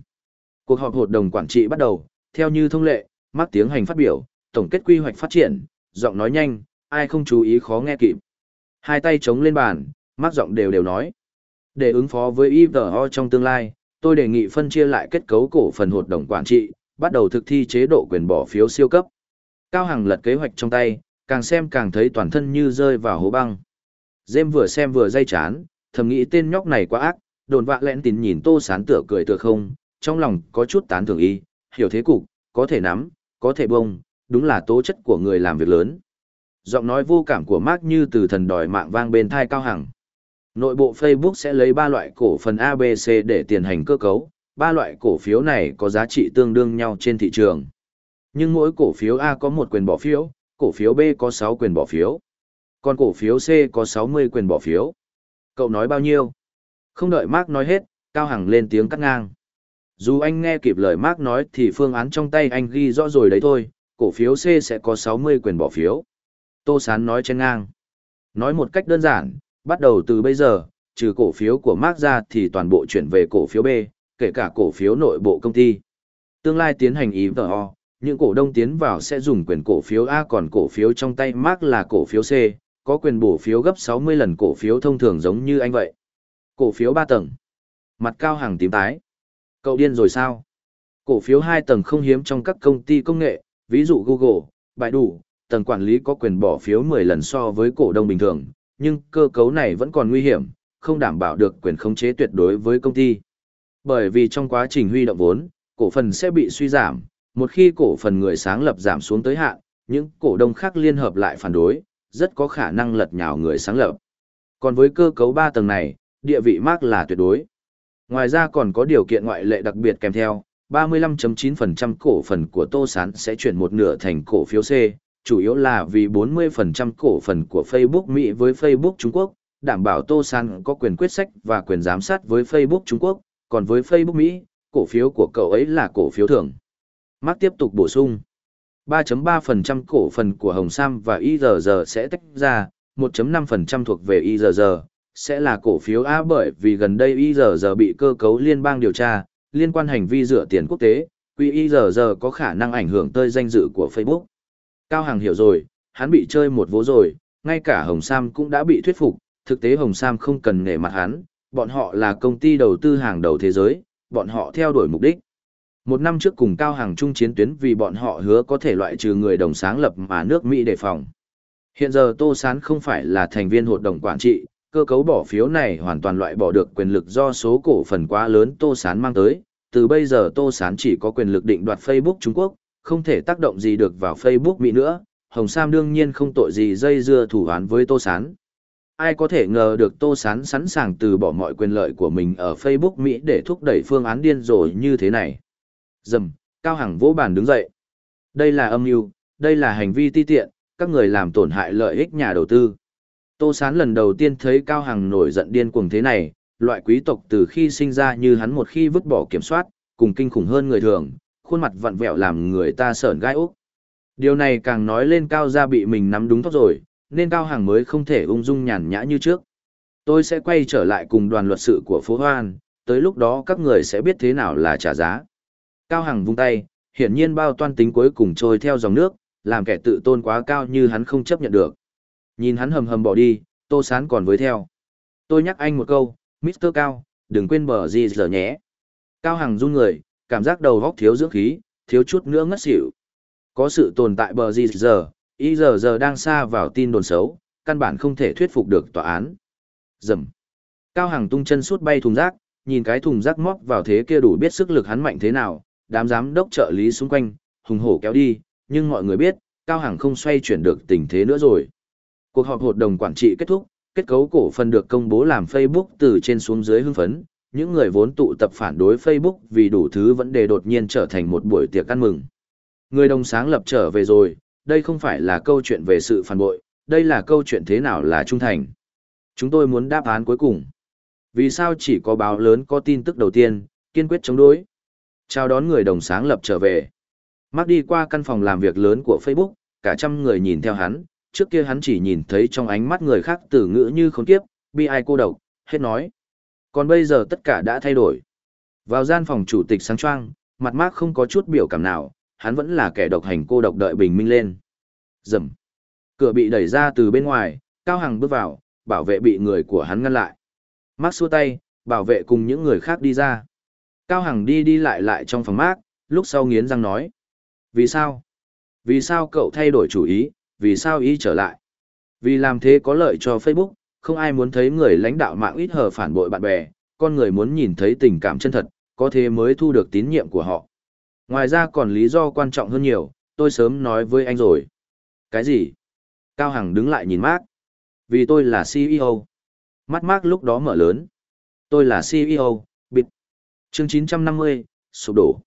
Cuộc họp hội đồng quản trị bắt đầu, theo như thông lệ, mắc tiếng hành phát biểu, tổng kết quy hoạch phát triển, giọng nói nhanh, ai không chú ý khó nghe kịp. Hai tay chống lên bàn, mắc giọng đều đều nói. Để ứng phó với IVO trong tương lai, tôi đề nghị phân chia lại kết cấu cổ phần hội đồng quản trị, bắt đầu thực thi chế độ quyền bỏ phiếu siêu cấp. Cao Hằng lật kế hoạch trong tay, càng xem càng thấy toàn thân như rơi vào hố băng. Dêm vừa xem vừa dây chán, thầm nghĩ tên nhóc này quá ác, đồn vạ lẽn tín nhìn tô sán tựa cười tựa không, trong lòng có chút tán thưởng y, hiểu thế cục, có thể nắm, có thể bông, đúng là tố chất của người làm việc lớn. Giọng nói vô cảm của Mark như từ thần đòi mạng vang bên thai cao hằng. Nội bộ Facebook sẽ lấy ba loại cổ phần ABC để tiền hành cơ cấu, ba loại cổ phiếu này có giá trị tương đương nhau trên thị trường. Nhưng mỗi cổ phiếu A có một quyền bỏ phiếu, cổ phiếu B có 6 quyền bỏ phiếu, còn cổ phiếu C có 60 quyền bỏ phiếu. Cậu nói bao nhiêu? Không đợi Mark nói hết, Cao Hằng lên tiếng cắt ngang. Dù anh nghe kịp lời Mark nói thì phương án trong tay anh ghi rõ rồi đấy thôi, cổ phiếu C sẽ có 60 quyền bỏ phiếu. Tô Sán nói trên ngang. Nói một cách đơn giản, bắt đầu từ bây giờ, trừ cổ phiếu của Mark ra thì toàn bộ chuyển về cổ phiếu B, kể cả cổ phiếu nội bộ công ty. Tương lai tiến hành ý IVO, những cổ đông tiến vào sẽ dùng quyền cổ phiếu A còn cổ phiếu trong tay Mark là cổ phiếu C, có quyền bổ phiếu gấp 60 lần cổ phiếu thông thường giống như anh vậy. Cổ phiếu 3 tầng. Mặt cao hàng tím tái. Cậu điên rồi sao? Cổ phiếu 2 tầng không hiếm trong các công ty công nghệ, ví dụ Google, Baidu, tầng quản lý có quyền bỏ phiếu 10 lần so với cổ đông bình thường, nhưng cơ cấu này vẫn còn nguy hiểm, không đảm bảo được quyền khống chế tuyệt đối với công ty. Bởi vì trong quá trình huy động vốn, cổ phần sẽ bị suy giảm, một khi cổ phần người sáng lập giảm xuống tới hạn, những cổ đông khác liên hợp lại phản đối, rất có khả năng lật nhào người sáng lập. Còn với cơ cấu 3 tầng này, địa vị Mark là tuyệt đối. Ngoài ra còn có điều kiện ngoại lệ đặc biệt kèm theo, 35.9% cổ phần của Tô Sán sẽ chuyển một nửa thành cổ phiếu C, chủ yếu là vì 40% cổ phần của Facebook Mỹ với Facebook Trung Quốc, đảm bảo Tô Sán có quyền quyết sách và quyền giám sát với Facebook Trung Quốc, còn với Facebook Mỹ, cổ phiếu của cậu ấy là cổ phiếu thưởng. Mark tiếp tục bổ sung. 3.3% cổ phần của Hồng Sam và IRG sẽ tách ra, 1.5% thuộc về IRG, sẽ là cổ phiếu A bởi vì gần đây IRG bị cơ cấu liên bang điều tra, liên quan hành vi rửa tiền quốc tế, quy IRG có khả năng ảnh hưởng tới danh dự của Facebook. Cao Hằng hiểu rồi, hắn bị chơi một vố rồi, ngay cả Hồng Sam cũng đã bị thuyết phục, thực tế Hồng Sam không cần nể mặt hắn, bọn họ là công ty đầu tư hàng đầu thế giới, bọn họ theo đuổi mục đích. Một năm trước cùng Cao Hằng chung chiến tuyến vì bọn họ hứa có thể loại trừ người đồng sáng lập mà nước Mỹ đề phòng. Hiện giờ Tô Sán không phải là thành viên hội đồng quản trị, cơ cấu bỏ phiếu này hoàn toàn loại bỏ được quyền lực do số cổ phần quá lớn Tô Sán mang tới. Từ bây giờ Tô Sán chỉ có quyền lực định đoạt Facebook Trung Quốc, không thể tác động gì được vào Facebook Mỹ nữa. Hồng Sam đương nhiên không tội gì dây dưa thủ án với Tô Sán. Ai có thể ngờ được Tô Sán sẵn sàng từ bỏ mọi quyền lợi của mình ở Facebook Mỹ để thúc đẩy phương án điên rồ như thế này. Dầm, Cao Hằng vỗ bàn đứng dậy. Đây là âm mưu, đây là hành vi ti tiện, các người làm tổn hại lợi ích nhà đầu tư. Tô Sán lần đầu tiên thấy Cao Hằng nổi giận điên cuồng thế này, loại quý tộc từ khi sinh ra như hắn một khi vứt bỏ kiểm soát, cùng kinh khủng hơn người thường, khuôn mặt vặn vẹo làm người ta sởn gai ốc. Điều này càng nói lên Cao gia bị mình nắm đúng tóc rồi, nên Cao Hằng mới không thể ung dung nhàn nhã như trước. Tôi sẽ quay trở lại cùng đoàn luật sự của phố Hoan, tới lúc đó các người sẽ biết thế nào là trả giá. Cao Hằng vung tay, hiển nhiên bao toan tính cuối cùng trôi theo dòng nước, làm kẻ tự tôn quá cao như hắn không chấp nhận được. Nhìn hắn hầm hầm bỏ đi, Tô Sán còn với theo. Tôi nhắc anh một câu, Mr. Cao, đừng quên bờ gì giờ nhé. Cao Hằng run người, cảm giác đầu góc thiếu dưỡng khí, thiếu chút nữa ngất xỉu. Có sự tồn tại bờ gì giờ, y giờ giờ đang xa vào tin đồn xấu, căn bản không thể thuyết phục được tòa án. Dầm. Cao Hằng tung chân suốt bay thùng rác, nhìn cái thùng rác móc vào thế kia đủ biết sức lực hắn mạnh thế nào, đám giám đốc trợ lý xung quanh, hùng hổ kéo đi, nhưng mọi người biết, Cao Hằng không xoay chuyển được tình thế nữa rồi. Cuộc họp hội đồng quản trị kết thúc, kết cấu cổ phần được công bố làm Facebook từ trên xuống dưới hưng phấn, những người vốn tụ tập phản đối Facebook vì đủ thứ vấn đề đột nhiên trở thành một buổi tiệc ăn mừng. Người đồng sáng lập trở về rồi, đây không phải là câu chuyện về sự phản bội, đây là câu chuyện thế nào là trung thành. Chúng tôi muốn đáp án cuối cùng. Vì sao chỉ có báo lớn có tin tức đầu tiên, kiên quyết chống đối? Chào đón người đồng sáng lập trở về. Mark đi qua căn phòng làm việc lớn của Facebook, cả trăm người nhìn theo hắn, trước kia hắn chỉ nhìn thấy trong ánh mắt người khác từ ngữ như khốn kiếp, bi ai cô độc, hết nói. Còn bây giờ tất cả đã thay đổi. Vào gian phòng chủ tịch sáng choang, mặt mác không có chút biểu cảm nào, hắn vẫn là kẻ độc hành cô độc đợi bình minh lên. Dầm. Cửa bị đẩy ra từ bên ngoài, Cao Hằng bước vào, bảo vệ bị người của hắn ngăn lại. Mác xua tay, bảo vệ cùng những người khác đi ra. Cao Hằng đi đi lại lại trong phòng Mác, lúc sau nghiến răng nói. Vì sao? Vì sao cậu thay đổi chủ ý, vì sao y trở lại? Vì làm thế có lợi cho Facebook, không ai muốn thấy người lãnh đạo mạng ít hờ phản bội bạn bè, con người muốn nhìn thấy tình cảm chân thật, có thế mới thu được tín nhiệm của họ. Ngoài ra còn lý do quan trọng hơn nhiều, tôi sớm nói với anh rồi. Cái gì? Cao Hằng đứng lại nhìn Mark. Vì tôi là CEO. Mắt Mark lúc đó mở lớn. Tôi là CEO, bịt. Chương 950, sụp đổ.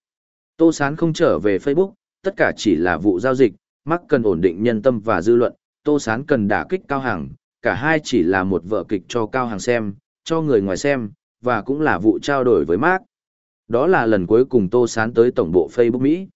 Tô Sán không trở về Facebook, tất cả chỉ là vụ giao dịch, mắc cần ổn định nhân tâm và dư luận, Tô Sán cần đả kích Cao Hằng, cả hai chỉ là một vở kịch cho Cao Hằng xem, cho người ngoài xem, và cũng là vụ trao đổi với Mark. Đó là lần cuối cùng Tô Sán tới tổng bộ Facebook Mỹ.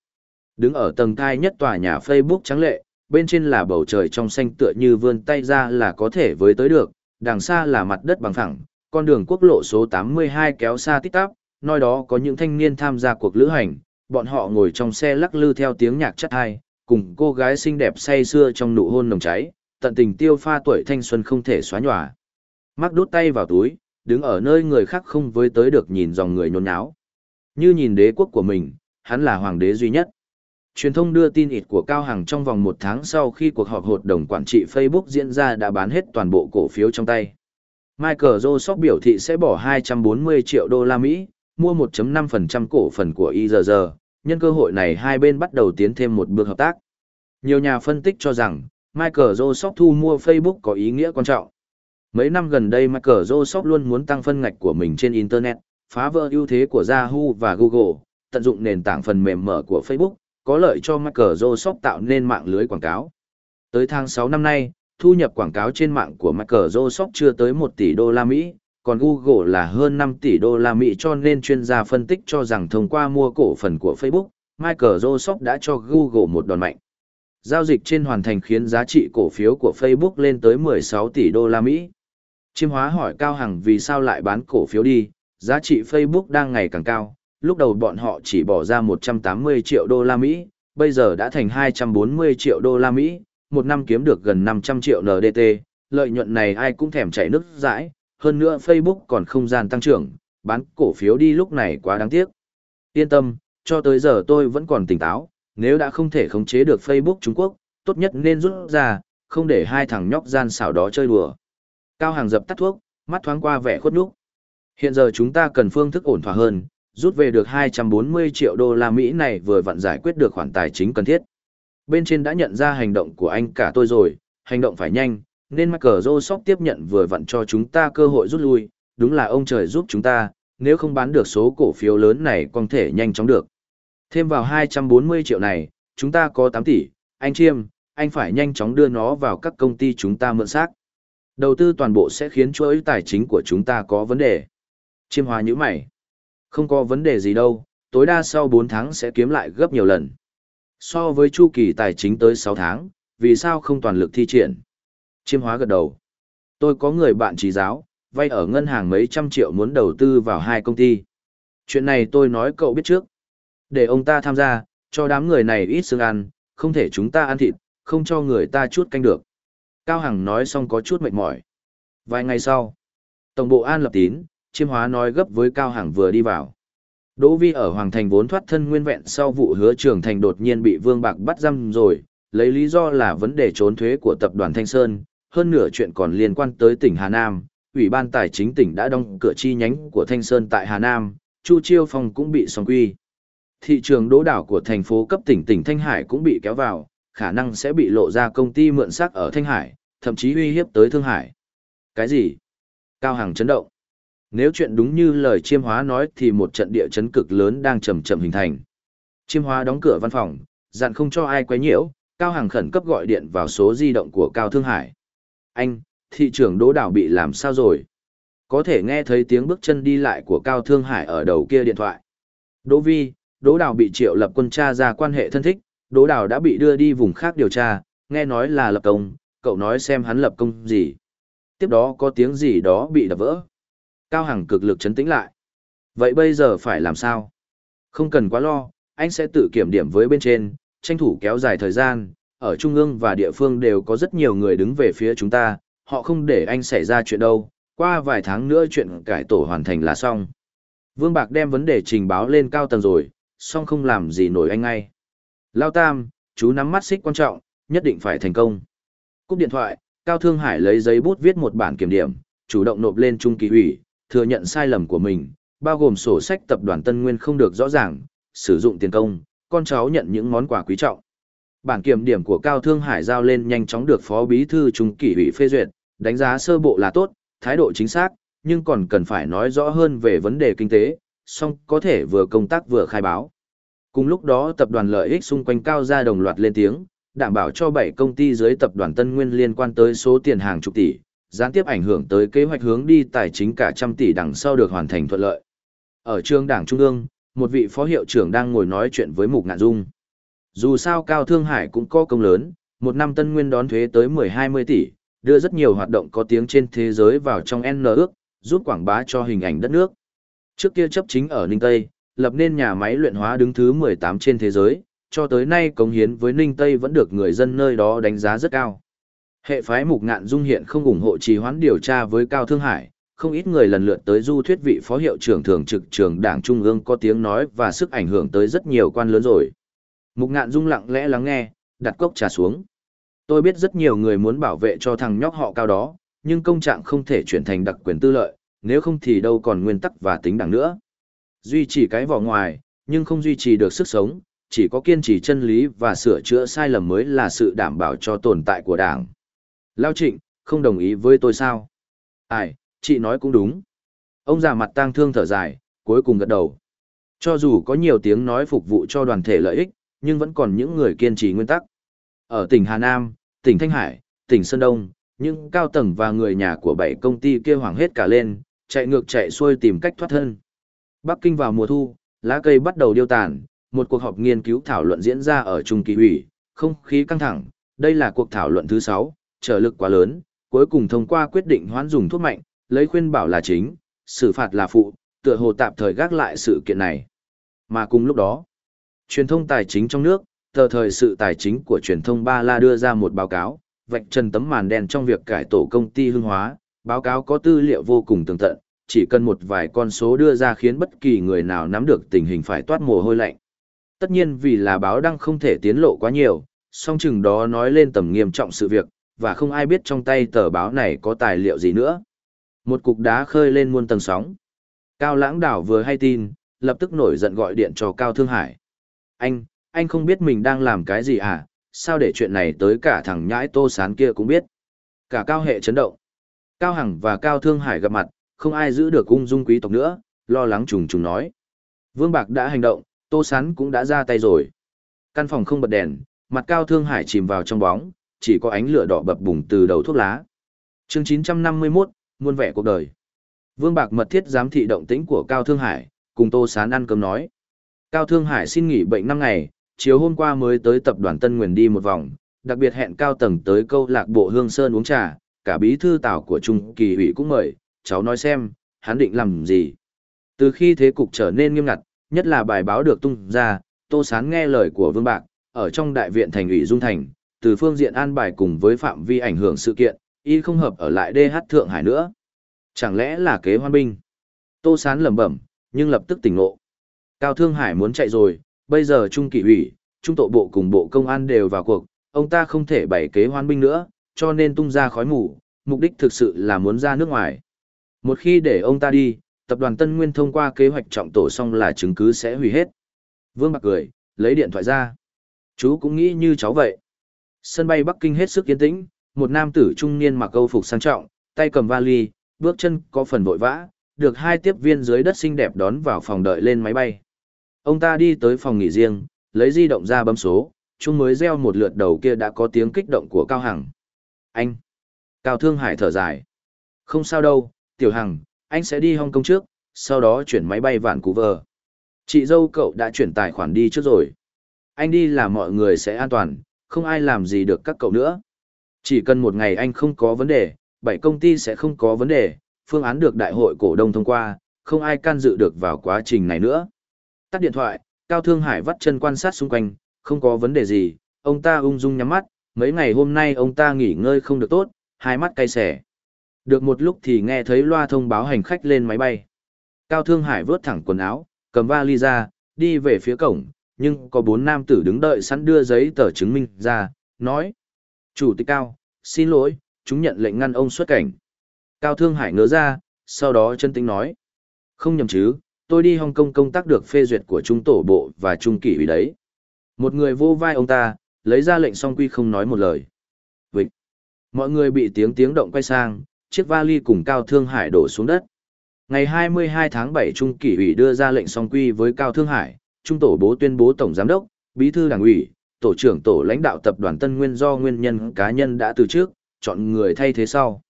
Đứng ở tầng thai nhất tòa nhà Facebook trắng lệ, bên trên là bầu trời trong xanh tựa như vươn tay ra là có thể với tới được, đằng xa là mặt đất bằng phẳng, con đường quốc lộ số 82 kéo xa tít tắp, nơi đó có những thanh niên tham gia cuộc lữ hành, bọn họ ngồi trong xe lắc lư theo tiếng nhạc chất hai, cùng cô gái xinh đẹp say xưa trong nụ hôn nồng cháy, tận tình tiêu pha tuổi thanh xuân không thể xóa nhòa. Mắc đút tay vào túi, đứng ở nơi người khác không với tới được nhìn dòng người nhốn nháo. Như nhìn đế quốc của mình, hắn là hoàng đế duy nhất. Truyền thông đưa tin ít của Cao Hằng trong vòng một tháng sau khi cuộc họp hội đồng quản trị Facebook diễn ra đã bán hết toàn bộ cổ phiếu trong tay. Michael Joseph biểu thị sẽ bỏ 240 triệu đô la Mỹ, mua 1.5% cổ phần của IRG, nhân cơ hội này hai bên bắt đầu tiến thêm một bước hợp tác. Nhiều nhà phân tích cho rằng, Michael Joseph thu mua Facebook có ý nghĩa quan trọng. Mấy năm gần đây Michael Joseph luôn muốn tăng phân ngạch của mình trên Internet, phá vỡ ưu thế của Yahoo và Google, tận dụng nền tảng phần mềm mở của Facebook, có lợi cho Michael Joseph tạo nên mạng lưới quảng cáo. Tới tháng 6 năm nay, thu nhập quảng cáo trên mạng của Michael Joseph chưa tới 1 tỷ đô la Mỹ, còn Google là hơn 5 tỷ đô la Mỹ cho nên chuyên gia phân tích cho rằng thông qua mua cổ phần của Facebook, Michael đã cho Google một đòn mạnh. Giao dịch trên hoàn thành khiến giá trị cổ phiếu của Facebook lên tới 16 tỷ đô la Mỹ. Chiêm hóa hỏi Cao Hằng vì sao lại bán cổ phiếu đi, giá trị Facebook đang ngày càng cao, lúc đầu bọn họ chỉ bỏ ra 180 triệu đô la Mỹ, bây giờ đã thành 240 triệu đô la Mỹ, một năm kiếm được gần 500 triệu NDT, lợi nhuận này ai cũng thèm chảy nước dãi, hơn nữa Facebook còn không gian tăng trưởng, bán cổ phiếu đi lúc này quá đáng tiếc. Yên tâm, cho tới giờ tôi vẫn còn tỉnh táo, nếu đã không thể khống chế được Facebook Trung Quốc, tốt nhất nên rút ra, không để hai thằng nhóc gian xảo đó chơi đùa. Cao Hàng dập tắt thuốc, mắt thoáng qua vẻ khuất nhúc. Hiện giờ chúng ta cần phương thức ổn thỏa hơn, rút về được 240 triệu đô la Mỹ này vừa vặn giải quyết được khoản tài chính cần thiết. Bên trên đã nhận ra hành động của anh cả tôi rồi, hành động phải nhanh, nên Michael Joseph tiếp nhận vừa vặn cho chúng ta cơ hội rút lui, đúng là ông trời giúp chúng ta, nếu không bán được số cổ phiếu lớn này còn thể nhanh chóng được. Thêm vào 240 triệu này, chúng ta có 8 tỷ, anh Chiêm, anh phải nhanh chóng đưa nó vào các công ty chúng ta mượn xác. Đầu tư toàn bộ sẽ khiến chuỗi tài chính của chúng ta có vấn đề. Chiêm hòa như mày. Không có vấn đề gì đâu, tối đa sau 4 tháng sẽ kiếm lại gấp nhiều lần. So với chu kỳ tài chính tới 6 tháng, vì sao không toàn lực thi triển? Chiêm hóa gật đầu. Tôi có người bạn trí giáo, vay ở ngân hàng mấy trăm triệu muốn đầu tư vào hai công ty. Chuyện này tôi nói cậu biết trước. Để ông ta tham gia, cho đám người này ít xương ăn, không thể chúng ta ăn thịt, không cho người ta chút canh được. Cao Hằng nói xong có chút mệt mỏi. Vài ngày sau, Tổng bộ An lập tín, chiêm hóa nói gấp với Cao Hằng vừa đi vào. Đỗ Vi ở Hoàng Thành vốn thoát thân nguyên vẹn sau vụ hứa trưởng thành đột nhiên bị Vương Bạc bắt giam rồi, lấy lý do là vấn đề trốn thuế của tập đoàn Thanh Sơn, hơn nửa chuyện còn liên quan tới tỉnh Hà Nam, Ủy ban Tài chính tỉnh đã đóng cửa chi nhánh của Thanh Sơn tại Hà Nam, Chu Chiêu Phong cũng bị song quy. Thị trường đỗ đảo của thành phố cấp tỉnh tỉnh Thanh Hải cũng bị kéo vào, khả năng sẽ bị lộ ra công ty mượn sắc ở Thanh Hải, thậm chí uy hiếp tới Thương Hải. Cái gì? Cao Hằng chấn động. Nếu chuyện đúng như lời chiêm hóa nói thì một trận địa chấn cực lớn đang chậm chậm hình thành. Chiêm hóa đóng cửa văn phòng, dặn không cho ai quấy nhiễu, Cao Hằng khẩn cấp gọi điện vào số di động của Cao Thương Hải. Anh, thị trưởng đỗ đảo bị làm sao rồi? Có thể nghe thấy tiếng bước chân đi lại của Cao Thương Hải ở đầu kia điện thoại. Đỗ Vi, Đỗ Đào bị triệu lập quân tra ra quan hệ thân thích, Đỗ Đào đã bị đưa đi vùng khác điều tra, nghe nói là lập công, cậu nói xem hắn lập công gì. Tiếp đó có tiếng gì đó bị đập vỡ. Cao Hằng cực lực chấn tĩnh lại. Vậy bây giờ phải làm sao? Không cần quá lo, anh sẽ tự kiểm điểm với bên trên, tranh thủ kéo dài thời gian. Ở Trung ương và địa phương đều có rất nhiều người đứng về phía chúng ta, họ không để anh xảy ra chuyện đâu. Qua vài tháng nữa chuyện cải tổ hoàn thành là xong. Vương Bạc đem vấn đề trình báo lên cao tầng rồi, song không làm gì nổi anh ngay. Lao Tam, chú nắm mắt xích quan trọng, nhất định phải thành công. Cúp điện thoại, Cao Thương Hải lấy giấy bút viết một bản kiểm điểm, chủ động nộp lên trung kỳ ủy, thừa nhận sai lầm của mình, bao gồm sổ sách tập đoàn Tân Nguyên không được rõ ràng, sử dụng tiền công, con cháu nhận những món quà quý trọng. Bản kiểm điểm của Cao Thương Hải giao lên nhanh chóng được Phó Bí thư Trung kỷ ủy phê duyệt, đánh giá sơ bộ là tốt, thái độ chính xác, nhưng còn cần phải nói rõ hơn về vấn đề kinh tế, song có thể vừa công tác vừa khai báo. Cùng lúc đó tập đoàn lợi ích xung quanh cao gia đồng loạt lên tiếng, đảm bảo cho 7 công ty dưới tập đoàn Tân Nguyên liên quan tới số tiền hàng chục tỷ, gián tiếp ảnh hưởng tới kế hoạch hướng đi tài chính cả trăm tỷ đằng sau được hoàn thành thuận lợi. Ở trường đảng Trung ương, một vị phó hiệu trưởng đang ngồi nói chuyện với Mục Ngạn Dung. Dù sao Cao Thương Hải cũng có công lớn, một năm Tân Nguyên đón thuế tới 10-20 tỷ, đưa rất nhiều hoạt động có tiếng trên thế giới vào trong N ước, giúp quảng bá cho hình ảnh đất nước. Trước kia chấp chính ở Ninh Tây, lập nên nhà máy luyện hóa đứng thứ 18 trên thế giới, cho tới nay cống hiến với Ninh Tây vẫn được người dân nơi đó đánh giá rất cao. Hệ phái Mục Ngạn Dung hiện không ủng hộ trì hoãn điều tra với Cao Thương Hải, không ít người lần lượt tới du thuyết vị phó hiệu trưởng thường trực trường đảng Trung ương có tiếng nói và sức ảnh hưởng tới rất nhiều quan lớn rồi. Mục Ngạn Dung lặng lẽ lắng nghe, đặt cốc trà xuống. Tôi biết rất nhiều người muốn bảo vệ cho thằng nhóc họ cao đó, nhưng công trạng không thể chuyển thành đặc quyền tư lợi, nếu không thì đâu còn nguyên tắc và tính đẳng nữa. Duy trì cái vỏ ngoài, nhưng không duy trì được sức sống, chỉ có kiên trì chân lý và sửa chữa sai lầm mới là sự đảm bảo cho tồn tại của đảng. Lao trịnh, không đồng ý với tôi sao? Ai, chị nói cũng đúng. Ông già mặt tang thương thở dài, cuối cùng gật đầu. Cho dù có nhiều tiếng nói phục vụ cho đoàn thể lợi ích, nhưng vẫn còn những người kiên trì nguyên tắc. Ở tỉnh Hà Nam, tỉnh Thanh Hải, tỉnh Sơn Đông, những cao tầng và người nhà của bảy công ty kia hoảng hết cả lên, chạy ngược chạy xuôi tìm cách thoát thân. Bắc Kinh vào mùa thu, lá cây bắt đầu điêu tàn, một cuộc họp nghiên cứu thảo luận diễn ra ở Trung kỳ ủy, không khí căng thẳng, đây là cuộc thảo luận thứ 6, trở lực quá lớn, cuối cùng thông qua quyết định hoãn dùng thuốc mạnh, lấy khuyên bảo là chính, xử phạt là phụ, tựa hồ tạm thời gác lại sự kiện này. Mà cùng lúc đó, truyền thông tài chính trong nước, tờ thời sự tài chính của truyền thông Ba La đưa ra một báo cáo, vạch trần tấm màn đen trong việc cải tổ công ty hương hóa, báo cáo có tư liệu vô cùng tường tận, chỉ cần một vài con số đưa ra khiến bất kỳ người nào nắm được tình hình phải toát mồ hôi lạnh. Tất nhiên vì là báo đăng không thể tiến lộ quá nhiều, song chừng đó nói lên tầm nghiêm trọng sự việc, và không ai biết trong tay tờ báo này có tài liệu gì nữa. Một cục đá khơi lên muôn tầng sóng. Cao Lãng Đảo vừa hay tin, lập tức nổi giận gọi điện cho Cao Thương Hải. Anh, anh không biết mình đang làm cái gì à, sao để chuyện này tới cả thằng nhãi tô sán kia cũng biết. Cả Cao hệ chấn động. Cao Hằng và Cao Thương Hải gặp mặt, không ai giữ được ung dung quý tộc nữa, lo lắng trùng trùng nói. Vương Bạc đã hành động, Tô Sán cũng đã ra tay rồi. Căn phòng không bật đèn, mặt Cao Thương Hải chìm vào trong bóng, chỉ có ánh lửa đỏ bập bùng từ đầu thuốc lá. Chương 951, muôn vẻ cuộc đời. Vương Bạc mật thiết giám thị động tĩnh của Cao Thương Hải, cùng Tô Sán ăn cơm nói. Cao Thương Hải xin nghỉ bệnh 5 ngày, chiều hôm qua mới tới tập đoàn Tân Nguyên đi một vòng, đặc biệt hẹn cao tầng tới câu lạc bộ Hương Sơn uống trà, cả bí thư tảo của Trung kỳ ủy cũng mời, cháu nói xem, hắn định làm gì. Từ khi thế cục trở nên nghiêm ngặt, nhất là bài báo được tung ra, Tô Sán nghe lời của Vương Bạc, ở trong đại viện thành ủy Dung Thành, từ phương diện an bài cùng với phạm vi ảnh hưởng sự kiện, y không hợp ở lại DH Thượng Hải nữa. Chẳng lẽ là kế hoan binh? Tô Sán lẩm bẩm, nhưng lập tức tỉnh ngộ. Cao Thương Hải muốn chạy rồi, bây giờ Trung kỷ ủy, Trung Tội bộ cùng bộ công an đều vào cuộc, ông ta không thể bày kế hoan binh nữa, cho nên tung ra khói mù, mục đích thực sự là muốn ra nước ngoài. Một khi để ông ta đi, tập đoàn Tân Nguyên thông qua kế hoạch trọng tổ xong là chứng cứ sẽ hủy hết. Vương Bạc cười, lấy điện thoại ra. Chú cũng nghĩ như cháu vậy. Sân bay Bắc Kinh hết sức yên tĩnh, một nam tử trung niên mặc câu phục sang trọng, tay cầm vali, bước chân có phần vội vã, được hai tiếp viên dưới đất xinh đẹp đón vào phòng đợi lên máy bay. Ông ta đi tới phòng nghỉ riêng, lấy di động ra bấm số, chung mới reo một lượt đầu kia đã có tiếng kích động của Cao Hằng. Anh! Cao Thương Hải thở dài. Không sao đâu, Tiểu Hằng, anh sẽ đi Hong Kong trước, sau đó chuyển máy bay vạn cú vờ. Chị dâu cậu đã chuyển tài khoản đi trước rồi. Anh đi là mọi người sẽ an toàn, không ai làm gì được các cậu nữa. Chỉ cần một ngày anh không có vấn đề, bảy công ty sẽ không có vấn đề, phương án được đại hội cổ đông thông qua, không ai can dự được vào quá trình này nữa. Tắt điện thoại, Cao Thương Hải vắt chân quan sát xung quanh, không có vấn đề gì, ông ta ung dung nhắm mắt, mấy ngày hôm nay ông ta nghỉ ngơi không được tốt, hai mắt cay xẻ. Được một lúc thì nghe thấy loa thông báo hành khách lên máy bay. Cao Thương Hải vớt thẳng quần áo, cầm vali ra, đi về phía cổng, nhưng có bốn nam tử đứng đợi sẵn đưa giấy tờ chứng minh ra, nói. Chủ tịch Cao, xin lỗi, chúng nhận lệnh ngăn ông xuất cảnh. Cao Thương Hải ngớ ra, sau đó chân tính nói. Không nhầm chứ, tôi đi Hong Kong công tác được phê duyệt của trung tổ bộ và trung kỷ ủy đấy. Một người vô vai ông ta, lấy ra lệnh song quy không nói một lời. Vịnh. Mọi người bị tiếng tiếng động quay sang, chiếc vali cùng Cao Thương Hải đổ xuống đất. Ngày 22 tháng 7 Trung kỷ ủy đưa ra lệnh song quy với Cao Thương Hải, Trung tổ bố tuyên bố Tổng Giám đốc, Bí thư Đảng ủy, Tổ trưởng Tổ lãnh đạo tập đoàn Tân Nguyên do nguyên nhân cá nhân đã từ trước, chọn người thay thế sau.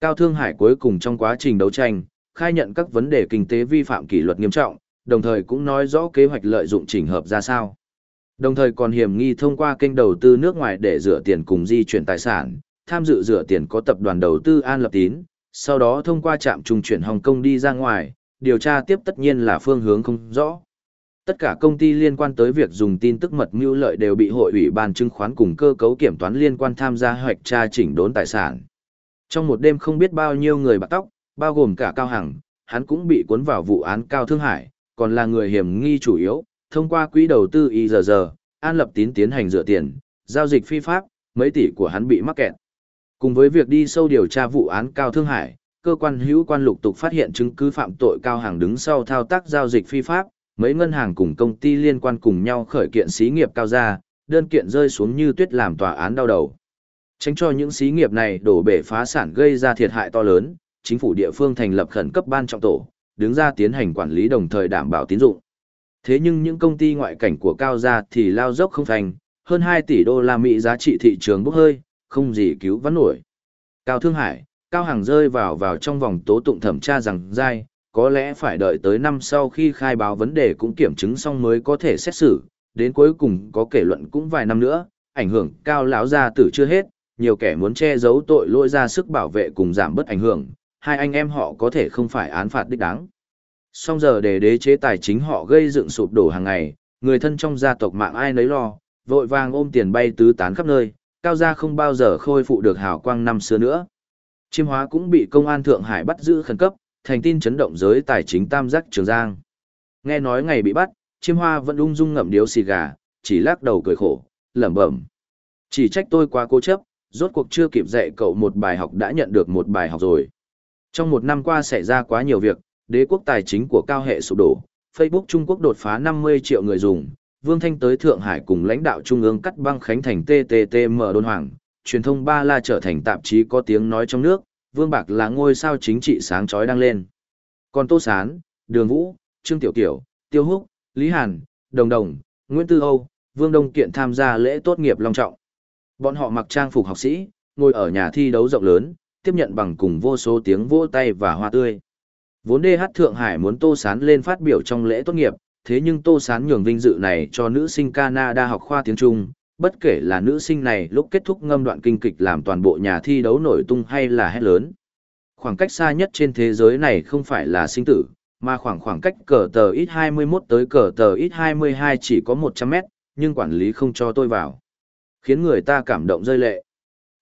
Cao Thương Hải cuối cùng trong quá trình đấu tranh, khai nhận các vấn đề kinh tế vi phạm kỷ luật nghiêm trọng, đồng thời cũng nói rõ kế hoạch lợi dụng chỉnh hợp ra sao. Đồng thời còn hiểm nghi thông qua kênh đầu tư nước ngoài để rửa tiền cùng di chuyển tài sản, tham dự rửa tiền có tập đoàn đầu tư An Lập Tín, sau đó thông qua trạm trung chuyển Hồng Kông đi ra ngoài, điều tra tiếp tất nhiên là phương hướng không rõ. Tất cả công ty liên quan tới việc dùng tin tức mật mưu lợi đều bị hội ủy ban chứng khoán cùng cơ cấu kiểm toán liên quan tham gia hoạch tra chỉnh đốn tài sản. Trong một đêm không biết bao nhiêu người bạc tóc, bao gồm cả Cao Hằng, hắn cũng bị cuốn vào vụ án Cao Thương Hải, còn là người hiểm nghi chủ yếu, thông qua quỹ đầu tư IRG, An Lập Tín tiến hành rửa tiền, giao dịch phi pháp, mấy tỷ của hắn bị mắc kẹt. Cùng với việc đi sâu điều tra vụ án Cao Thương Hải, cơ quan hữu quan lục tục phát hiện chứng cứ phạm tội Cao Hàng đứng sau thao tác giao dịch phi pháp, mấy ngân hàng cùng công ty liên quan cùng nhau khởi kiện xí nghiệp cao ra, đơn kiện rơi xuống như tuyết làm tòa án đau đầu. Tránh cho những xí nghiệp này đổ bể phá sản gây ra thiệt hại to lớn, chính phủ địa phương thành lập khẩn cấp ban trọng tổ, đứng ra tiến hành quản lý đồng thời đảm bảo tín dụng. Thế nhưng những công ty ngoại cảnh của cao gia thì lao dốc không thành, hơn 2 tỷ đô la Mỹ giá trị thị trường bốc hơi, không gì cứu vãn nổi. Cao Thương Hải, Cao Hằng rơi vào vào trong vòng tố tụng thẩm tra rằng dai, có lẽ phải đợi tới năm sau khi khai báo vấn đề cũng kiểm chứng xong mới có thể xét xử, đến cuối cùng có kể luận cũng vài năm nữa, ảnh hưởng cao lão gia tử chưa hết, nhiều kẻ muốn che giấu tội lỗi ra sức bảo vệ cùng giảm bớt ảnh hưởng, hai anh em họ có thể không phải án phạt đích đáng. Song giờ để đế chế tài chính họ gây dựng sụp đổ hàng ngày, người thân trong gia tộc mạng ai nấy lo, vội vàng ôm tiền bay tứ tán khắp nơi, cao gia không bao giờ khôi phụ được hào quang năm xưa nữa. Chiêm hóa cũng bị công an Thượng Hải bắt giữ khẩn cấp, thành tin chấn động giới tài chính tam giác Trường Giang. Nghe nói ngày bị bắt, chiêm hoa vẫn ung dung ngậm điếu xì gà, chỉ lắc đầu cười khổ, lẩm bẩm. Chỉ trách tôi quá cố chấp, rốt cuộc chưa kịp dạy cậu một bài học đã nhận được một bài học rồi. Trong một năm qua xảy ra quá nhiều việc, đế quốc tài chính của cao hệ sụp đổ, Facebook Trung Quốc đột phá 50 triệu người dùng, Vương Thanh tới Thượng Hải cùng lãnh đạo Trung ương cắt băng khánh thành TTTM đôn hoàng, truyền thông Ba La trở thành tạp chí có tiếng nói trong nước, Vương Bạc là ngôi sao chính trị sáng chói đang lên. Còn Tô Sán, Đường Vũ, Trương Tiểu Tiểu, Tiêu Húc, Lý Hàn, Đồng Đồng, Nguyễn Tư Âu, Vương Đông Kiện tham gia lễ tốt nghiệp long trọng. Bọn họ mặc trang phục học sĩ, ngồi ở nhà thi đấu rộng lớn, tiếp nhận bằng cùng vô số tiếng vỗ tay và hoa tươi. Vốn DH Thượng Hải muốn Tô Sán lên phát biểu trong lễ tốt nghiệp, thế nhưng Tô Sán nhường vinh dự này cho nữ sinh Canada học khoa tiếng Trung, bất kể là nữ sinh này lúc kết thúc ngâm đoạn kinh kịch làm toàn bộ nhà thi đấu nổi tung hay là hét lớn. Khoảng cách xa nhất trên thế giới này không phải là sinh tử, mà khoảng khoảng cách cờ tờ ít 21 tới cờ tờ ít 22 chỉ có 100 mét, nhưng quản lý không cho tôi vào. Khiến người ta cảm động rơi lệ.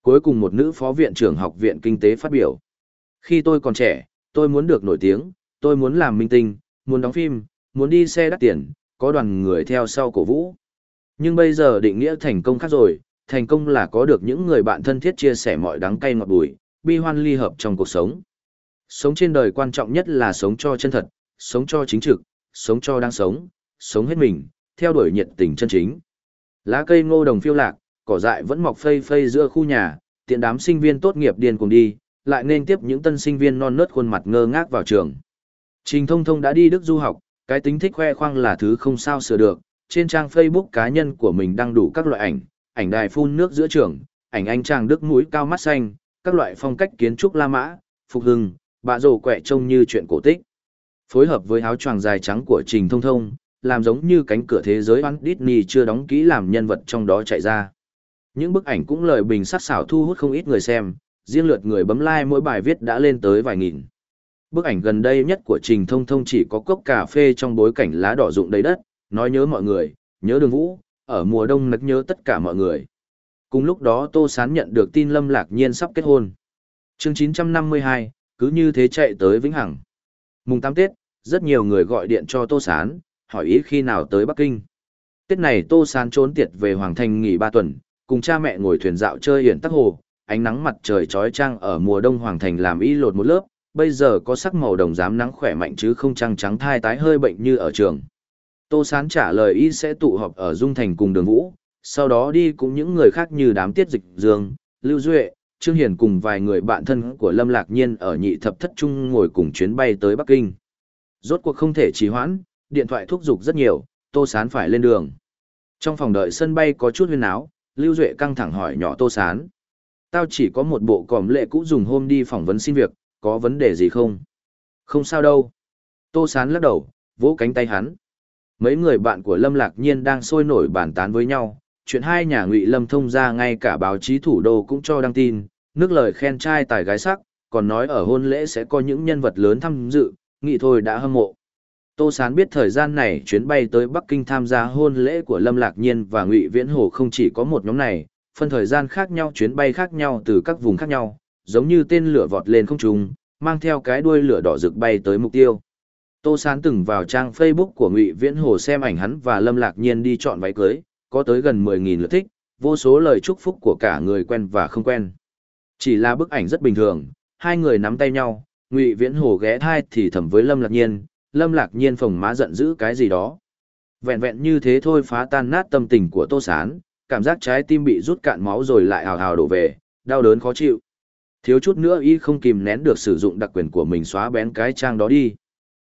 Cuối cùng một nữ phó viện trưởng học viện kinh tế phát biểu. Khi tôi còn trẻ, tôi muốn được nổi tiếng, tôi muốn làm minh tinh, muốn đóng phim, muốn đi xe đắt tiền, có đoàn người theo sau cổ vũ. Nhưng bây giờ định nghĩa thành công khác rồi, thành công là có được những người bạn thân thiết chia sẻ mọi đắng cay ngọt bùi, bi hoan ly hợp trong cuộc sống. Sống trên đời quan trọng nhất là sống cho chân thật, sống cho chính trực, sống cho đang sống, sống hết mình, theo đuổi nhiệt tình chân chính. Lá cây ngô đồng phiêu lạc, cỏ dại vẫn mọc phây phây giữa khu nhà, tiện đám sinh viên tốt nghiệp điên cùng đi, lại nên tiếp những tân sinh viên non nớt khuôn mặt ngơ ngác vào trường. Trình Thông Thông đã đi Đức du học, cái tính thích khoe khoang là thứ không sao sửa được, trên trang Facebook cá nhân của mình đăng đủ các loại ảnh, ảnh đài phun nước giữa trường, ảnh anh chàng Đức mũi cao mắt xanh, các loại phong cách kiến trúc La Mã, Phục Hưng, bạ rổ quẹ trông như chuyện cổ tích. Phối hợp với áo choàng dài trắng của Trình Thông Thông, làm giống như cánh cửa thế giới Walt Disney chưa đóng kỹ làm nhân vật trong đó chạy ra. Những bức ảnh cũng lời bình sắc xảo thu hút không ít người xem, riêng lượt người bấm like mỗi bài viết đã lên tới vài nghìn. Bức ảnh gần đây nhất của Trình Thông Thông chỉ có cốc cà phê trong bối cảnh lá đỏ rụng đầy đất, nói nhớ mọi người, nhớ đường vũ, ở mùa đông nấc nhớ tất cả mọi người. Cùng lúc đó Tô Sán nhận được tin Lâm Lạc Nhiên sắp kết hôn. chương 952, cứ như thế chạy tới Vĩnh Hằng. Mùng 8 Tết, rất nhiều người gọi điện cho Tô Sán, hỏi ý khi nào tới Bắc Kinh. Tết này Tô Sán trốn tiệt về Hoàng Thành nghỉ 3 tuần, cùng cha mẹ ngồi thuyền dạo chơi hiển tắc hồ, ánh nắng mặt trời trói trang ở mùa đông Hoàng Thành làm y lột một lớp, bây giờ có sắc màu đồng dám nắng khỏe mạnh chứ không trăng trắng thai tái hơi bệnh như ở trường. Tô Sán trả lời y sẽ tụ họp ở Dung Thành cùng đường Vũ, sau đó đi cùng những người khác như đám tiết dịch dương, Lưu Duệ, Trương Hiền cùng vài người bạn thân của Lâm Lạc Nhiên ở nhị thập thất trung ngồi cùng chuyến bay tới Bắc Kinh. Rốt cuộc không thể trì hoãn, điện thoại thúc giục rất nhiều, Tô Sán phải lên đường. Trong phòng đợi sân bay có chút huyên áo, Lưu Duệ căng thẳng hỏi nhỏ Tô Sán. Tao chỉ có một bộ còm lệ cũ dùng hôm đi phỏng vấn xin việc, có vấn đề gì không? Không sao đâu. Tô Sán lắc đầu, vỗ cánh tay hắn. Mấy người bạn của Lâm Lạc Nhiên đang sôi nổi bàn tán với nhau, chuyện hai nhà ngụy Lâm thông ra ngay cả báo chí thủ đô cũng cho đăng tin, nước lời khen trai tài gái sắc, còn nói ở hôn lễ sẽ có những nhân vật lớn tham dự, nghĩ thôi đã hâm mộ. Tô Sán biết thời gian này chuyến bay tới Bắc Kinh tham gia hôn lễ của Lâm Lạc Nhiên và Ngụy Viễn Hồ không chỉ có một nhóm này, phân thời gian khác nhau chuyến bay khác nhau từ các vùng khác nhau, giống như tên lửa vọt lên không trung, mang theo cái đuôi lửa đỏ rực bay tới mục tiêu. Tô Sán từng vào trang Facebook của Ngụy Viễn Hồ xem ảnh hắn và Lâm Lạc Nhiên đi chọn váy cưới, có tới gần 10.000 lượt thích, vô số lời chúc phúc của cả người quen và không quen. Chỉ là bức ảnh rất bình thường, hai người nắm tay nhau, Ngụy Viễn Hồ ghé thai thì thầm với Lâm Lạc Nhiên, Lâm Lạc Nhiên phồng má giận dữ cái gì đó. Vẹn vẹn như thế thôi phá tan nát tâm tình của Tô Sán, cảm giác trái tim bị rút cạn máu rồi lại hào hào đổ về, đau đớn khó chịu. Thiếu chút nữa y không kìm nén được sử dụng đặc quyền của mình xóa bén cái trang đó đi.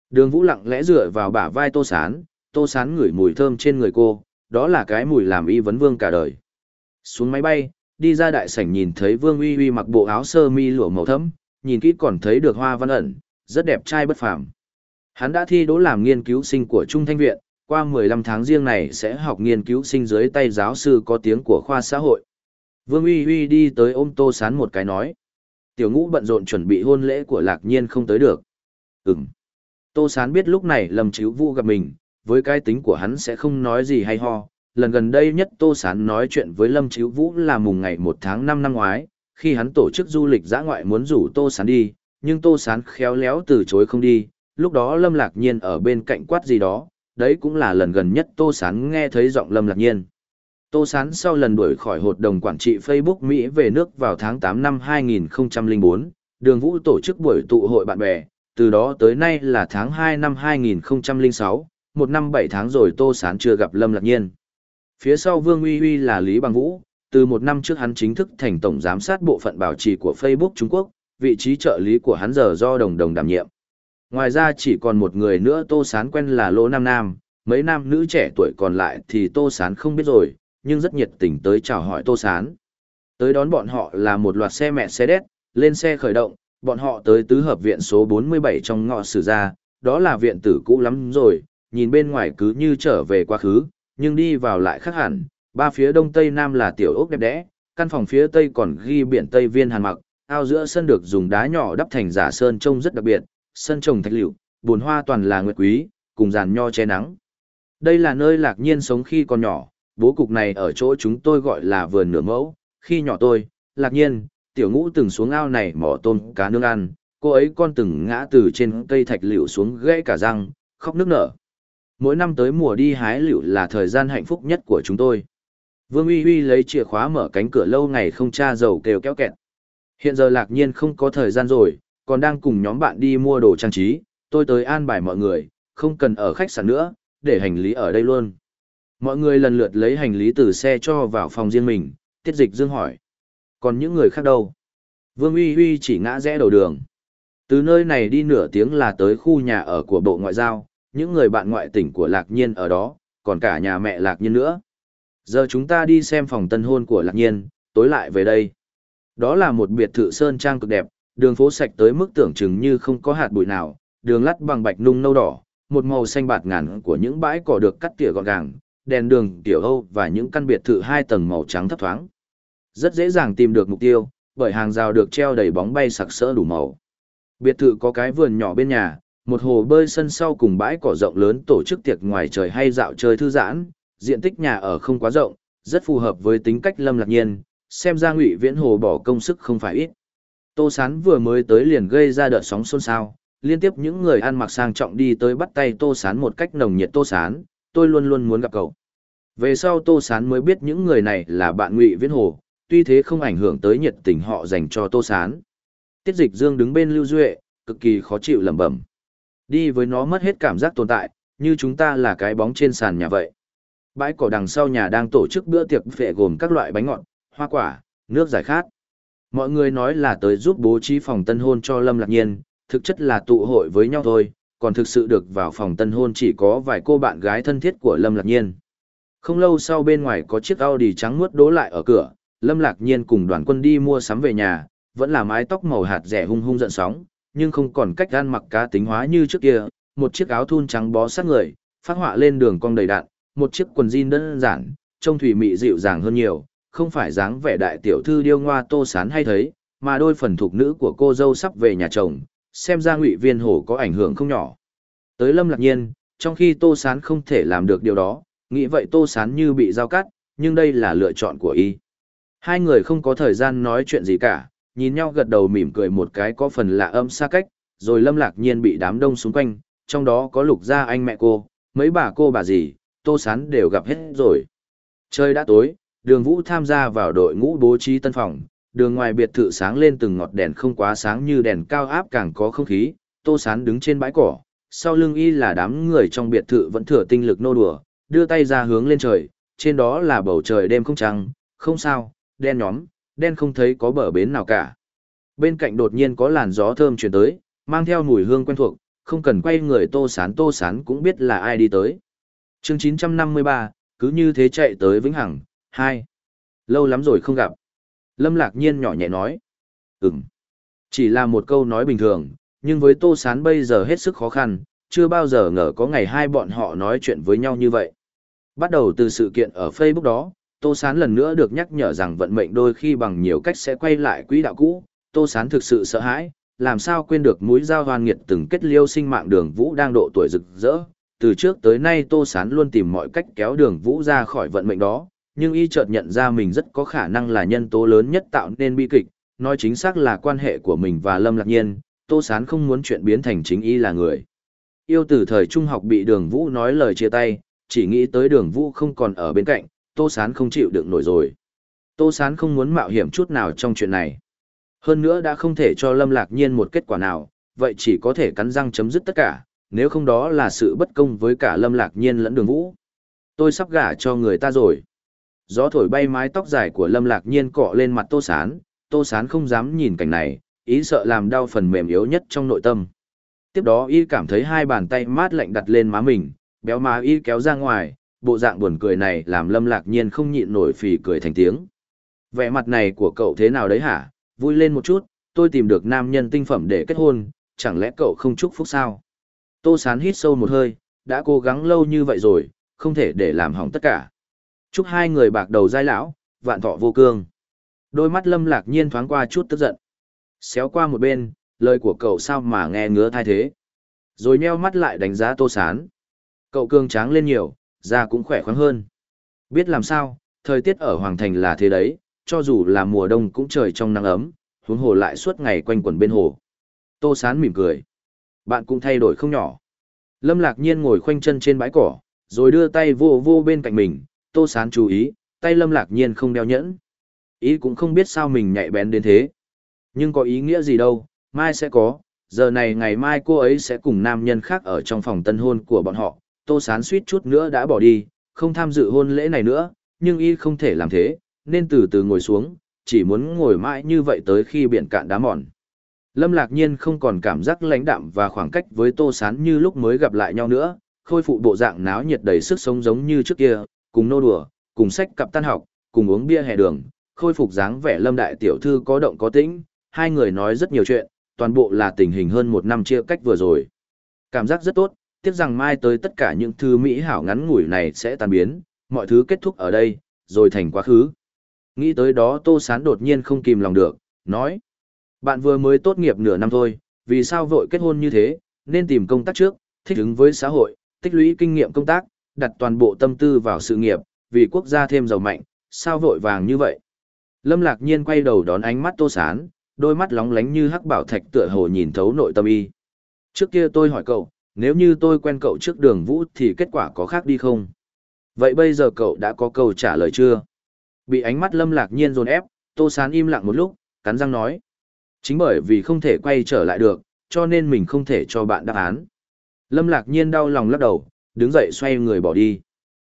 Đường Vũ lặng lẽ dựa vào bả vai Tô Sán, Tô Sán ngửi mùi thơm trên người cô, đó là cái mùi làm y vấn vương cả đời. Xuống máy bay, đi ra đại sảnh nhìn thấy Vương Uy Uy mặc bộ áo sơ mi lụa màu thẫm, nhìn kỹ còn thấy được hoa văn ẩn, rất đẹp trai bất phàm. Hắn đã thi đỗ làm nghiên cứu sinh của Trung Thanh Viện, qua 15 tháng riêng này sẽ học nghiên cứu sinh dưới tay giáo sư có tiếng của khoa xã hội. Vương Uy Uy đi tới ôm Tô Sán một cái nói. Tiểu ngũ bận rộn chuẩn bị hôn lễ của Lạc Nhiên không tới được. Ừm. Tô Sán biết lúc này Lâm Chíu Vũ gặp mình, với cái tính của hắn sẽ không nói gì hay ho. Lần gần đây nhất Tô Sán nói chuyện với Lâm Chíu Vũ là mùng ngày 1 tháng 5 năm ngoái, khi hắn tổ chức du lịch giã ngoại muốn rủ Tô Sán đi, nhưng Tô Sán khéo léo từ chối không đi. Lúc đó Lâm Lạc Nhiên ở bên cạnh quát gì đó, đấy cũng là lần gần nhất Tô Sán nghe thấy giọng Lâm Lạc Nhiên. Tô Sán sau lần đuổi khỏi hội đồng quản trị Facebook Mỹ về nước vào tháng 8 năm 2004, đường vũ tổ chức buổi tụ hội bạn bè, từ đó tới nay là tháng 2 năm 2006, một năm 7 tháng rồi Tô Sán chưa gặp Lâm Lạc Nhiên. Phía sau Vương Uy Uy là Lý Bằng Vũ, từ một năm trước hắn chính thức thành tổng giám sát bộ phận bảo trì của Facebook Trung Quốc, vị trí trợ lý của hắn giờ do đồng đồng đảm nhiệm. Ngoài ra chỉ còn một người nữa Tô Sán quen là Lỗ Nam Nam, mấy nam nữ trẻ tuổi còn lại thì Tô Sán không biết rồi, nhưng rất nhiệt tình tới chào hỏi Tô Sán. Tới đón bọn họ là một loạt xe mẹ xe đét, lên xe khởi động, bọn họ tới tứ hợp viện số 47 trong ngõ sử ra, đó là viện tử cũ lắm rồi, nhìn bên ngoài cứ như trở về quá khứ, nhưng đi vào lại khác hẳn, ba phía đông tây nam là tiểu ốc đẹp đẽ, căn phòng phía tây còn ghi biển Tây Viên Hàn Mặc, ao giữa sân được dùng đá nhỏ đắp thành giả sơn trông rất đặc biệt, sân trồng thạch liệu, bồn hoa toàn là nguyệt quý, cùng giàn nho che nắng. Đây là nơi lạc nhiên sống khi còn nhỏ, bố cục này ở chỗ chúng tôi gọi là vườn nửa mẫu, khi nhỏ tôi, lạc nhiên, tiểu ngũ từng xuống ao này mỏ tôm cá nương ăn, cô ấy con từng ngã từ trên cây thạch liệu xuống gãy cả răng, khóc nức nở. mỗi năm tới mùa đi hái liệu là thời gian hạnh phúc nhất của chúng tôi. Vương Uy Uy lấy chìa khóa mở cánh cửa lâu ngày không tra dầu kêu kéo kẹt. Hiện giờ lạc nhiên không có thời gian rồi, còn đang cùng nhóm bạn đi mua đồ trang trí, tôi tới an bài mọi người, không cần ở khách sạn nữa, để hành lý ở đây luôn. Mọi người lần lượt lấy hành lý từ xe cho vào phòng riêng mình, tiết dịch dương hỏi. Còn những người khác đâu? Vương Uy Uy chỉ ngã rẽ đầu đường. Từ nơi này đi nửa tiếng là tới khu nhà ở của Bộ Ngoại giao, những người bạn ngoại tỉnh của Lạc Nhiên ở đó, còn cả nhà mẹ Lạc Nhiên nữa. Giờ chúng ta đi xem phòng tân hôn của Lạc Nhiên, tối lại về đây. Đó là một biệt thự sơn trang cực đẹp, đường phố sạch tới mức tưởng chừng như không có hạt bụi nào, đường lát bằng bạch nung nâu đỏ, một màu xanh bạt ngàn của những bãi cỏ được cắt tỉa gọn gàng, đèn đường tiểu Âu và những căn biệt thự hai tầng màu trắng thấp thoáng. Rất dễ dàng tìm được mục tiêu, bởi hàng rào được treo đầy bóng bay sặc sỡ đủ màu. Biệt thự có cái vườn nhỏ bên nhà, một hồ bơi sân sau cùng bãi cỏ rộng lớn tổ chức tiệc ngoài trời hay dạo chơi thư giãn, diện tích nhà ở không quá rộng, rất phù hợp với tính cách Lâm Lạc Nhiên, xem ra Ngụy Viễn Hồ bỏ công sức không phải ít. Tô Sán vừa mới tới liền gây ra đợt sóng xôn xao, liên tiếp những người ăn mặc sang trọng đi tới bắt tay Tô Sán một cách nồng nhiệt Tô Sán, tôi luôn luôn muốn gặp cậu. Về sau Tô Sán mới biết những người này là bạn Ngụy Viễn Hồ, tuy thế không ảnh hưởng tới nhiệt tình họ dành cho Tô Sán. Tiết Dịch Dương đứng bên Lưu Duệ, cực kỳ khó chịu lẩm bẩm. Đi với nó mất hết cảm giác tồn tại, như chúng ta là cái bóng trên sàn nhà vậy. Bãi cỏ đằng sau nhà đang tổ chức bữa tiệc phệ gồm các loại bánh ngọt, hoa quả, nước giải khát. Mọi người nói là tới giúp bố trí phòng tân hôn cho Lâm Lạc Nhiên, thực chất là tụ hội với nhau thôi, còn thực sự được vào phòng tân hôn chỉ có vài cô bạn gái thân thiết của Lâm Lạc Nhiên. Không lâu sau bên ngoài có chiếc Audi trắng muốt đỗ lại ở cửa, Lâm Lạc Nhiên cùng đoàn quân đi mua sắm về nhà, vẫn là mái tóc màu hạt rẻ hung hung giận sóng, nhưng không còn cách gan mặc cá tính hóa như trước kia, một chiếc áo thun trắng bó sát người, phát họa lên đường cong đầy đạn, một chiếc quần jean đơn giản, trông thủy mị dịu dàng hơn nhiều, không phải dáng vẻ đại tiểu thư điêu ngoa tô sán hay thấy, mà đôi phần thuộc nữ của cô dâu sắp về nhà chồng, xem ra ngụy viên hổ có ảnh hưởng không nhỏ. Tới lâm lạc nhiên, trong khi tô sán không thể làm được điều đó, nghĩ vậy tô sán như bị giao cắt, nhưng đây là lựa chọn của y. Hai người không có thời gian nói chuyện gì cả, nhìn nhau gật đầu mỉm cười một cái có phần lạ âm xa cách, rồi lâm lạc nhiên bị đám đông xung quanh, trong đó có lục gia anh mẹ cô, mấy bà cô bà gì, tô sán đều gặp hết rồi. Trời đã tối, đường vũ tham gia vào đội ngũ bố trí tân phòng, đường ngoài biệt thự sáng lên từng ngọt đèn không quá sáng như đèn cao áp càng có không khí, tô sán đứng trên bãi cỏ, sau lưng y là đám người trong biệt thự vẫn thừa tinh lực nô đùa, đưa tay ra hướng lên trời, trên đó là bầu trời đêm không trăng, không sao, đen nhóm, đen không thấy có bờ bến nào cả. Bên cạnh đột nhiên có làn gió thơm truyền tới, mang theo mùi hương quen thuộc, không cần quay người tô sán tô sán cũng biết là ai đi tới. chương 953, cứ như thế chạy tới Vĩnh Hằng, hai Lâu lắm rồi không gặp. Lâm lạc nhiên nhỏ nhẹ nói. Ừm. Chỉ là một câu nói bình thường, nhưng với tô sán bây giờ hết sức khó khăn, chưa bao giờ ngờ có ngày hai bọn họ nói chuyện với nhau như vậy. Bắt đầu từ sự kiện ở Facebook đó, Tô Sán lần nữa được nhắc nhở rằng vận mệnh đôi khi bằng nhiều cách sẽ quay lại quỹ đạo cũ. Tô Sán thực sự sợ hãi, làm sao quên được mũi dao hoan nghiệt từng kết liêu sinh mạng đường vũ đang độ tuổi rực rỡ. Từ trước tới nay Tô Sán luôn tìm mọi cách kéo đường vũ ra khỏi vận mệnh đó, nhưng y chợt nhận ra mình rất có khả năng là nhân tố lớn nhất tạo nên bi kịch, nói chính xác là quan hệ của mình và Lâm Lạc Nhiên, Tô Sán không muốn chuyện biến thành chính y là người. Yêu từ thời trung học bị đường vũ nói lời chia tay, chỉ nghĩ tới đường vũ không còn ở bên cạnh, Tô Sán không chịu đựng nổi rồi. Tô Sán không muốn mạo hiểm chút nào trong chuyện này. Hơn nữa đã không thể cho Lâm Lạc Nhiên một kết quả nào, vậy chỉ có thể cắn răng chấm dứt tất cả, nếu không đó là sự bất công với cả Lâm Lạc Nhiên lẫn đường vũ. Tôi sắp gả cho người ta rồi. Gió thổi bay mái tóc dài của Lâm Lạc Nhiên cọ lên mặt Tô Sán, Tô Sán không dám nhìn cảnh này, ý sợ làm đau phần mềm yếu nhất trong nội tâm. Tiếp đó y cảm thấy hai bàn tay mát lạnh đặt lên má mình, béo má y kéo ra ngoài, bộ dạng buồn cười này làm lâm lạc nhiên không nhịn nổi phì cười thành tiếng. Vẻ mặt này của cậu thế nào đấy hả? Vui lên một chút, tôi tìm được nam nhân tinh phẩm để kết hôn, chẳng lẽ cậu không chúc phúc sao? Tô sán hít sâu một hơi, đã cố gắng lâu như vậy rồi, không thể để làm hỏng tất cả. Chúc hai người bạc đầu dai lão, vạn thọ vô cương. Đôi mắt lâm lạc nhiên thoáng qua chút tức giận. Xéo qua một bên, lời của cậu sao mà nghe ngứa thai thế. Rồi nheo mắt lại đánh giá tô sán. Cậu cương tráng lên nhiều, da cũng khỏe khoắn hơn. Biết làm sao, thời tiết ở Hoàng Thành là thế đấy, cho dù là mùa đông cũng trời trong nắng ấm, huống hồ lại suốt ngày quanh quẩn bên hồ. Tô Sán mỉm cười. Bạn cũng thay đổi không nhỏ. Lâm Lạc Nhiên ngồi khoanh chân trên bãi cỏ, rồi đưa tay vô vô bên cạnh mình, Tô Sán chú ý, tay Lâm Lạc Nhiên không đeo nhẫn. Ý cũng không biết sao mình nhạy bén đến thế. Nhưng có ý nghĩa gì đâu, mai sẽ có, giờ này ngày mai cô ấy sẽ cùng nam nhân khác ở trong phòng tân hôn của bọn họ, Tô Sán suýt chút nữa đã bỏ đi, không tham dự hôn lễ này nữa, nhưng y không thể làm thế, nên từ từ ngồi xuống, chỉ muốn ngồi mãi như vậy tới khi biển cạn đá mòn. Lâm Lạc Nhiên không còn cảm giác lãnh đạm và khoảng cách với Tô Sán như lúc mới gặp lại nhau nữa, khôi phụ bộ dạng náo nhiệt đầy sức sống giống như trước kia, cùng nô đùa, cùng sách cặp tan học, cùng uống bia hè đường, khôi phục dáng vẻ Lâm Đại Tiểu Thư có động có tĩnh, hai người nói rất nhiều chuyện, toàn bộ là tình hình hơn một năm chia cách vừa rồi. Cảm giác rất tốt, tiếc rằng mai tới tất cả những thứ mỹ hảo ngắn ngủi này sẽ tan biến, mọi thứ kết thúc ở đây, rồi thành quá khứ. Nghĩ tới đó Tô Sán đột nhiên không kìm lòng được, nói. Bạn vừa mới tốt nghiệp nửa năm thôi, vì sao vội kết hôn như thế, nên tìm công tác trước, thích ứng với xã hội, tích lũy kinh nghiệm công tác, đặt toàn bộ tâm tư vào sự nghiệp, vì quốc gia thêm giàu mạnh, sao vội vàng như vậy. Lâm Lạc Nhiên quay đầu đón ánh mắt Tô Sán, đôi mắt lóng lánh như hắc bảo thạch tựa hồ nhìn thấu nội tâm y. Trước kia tôi hỏi cậu, nếu như tôi quen cậu trước đường vũ thì kết quả có khác đi không? Vậy bây giờ cậu đã có câu trả lời chưa? Bị ánh mắt lâm lạc nhiên dồn ép, tô sán im lặng một lúc, cắn răng nói. Chính bởi vì không thể quay trở lại được, cho nên mình không thể cho bạn đáp án. Lâm lạc nhiên đau lòng lắc đầu, đứng dậy xoay người bỏ đi.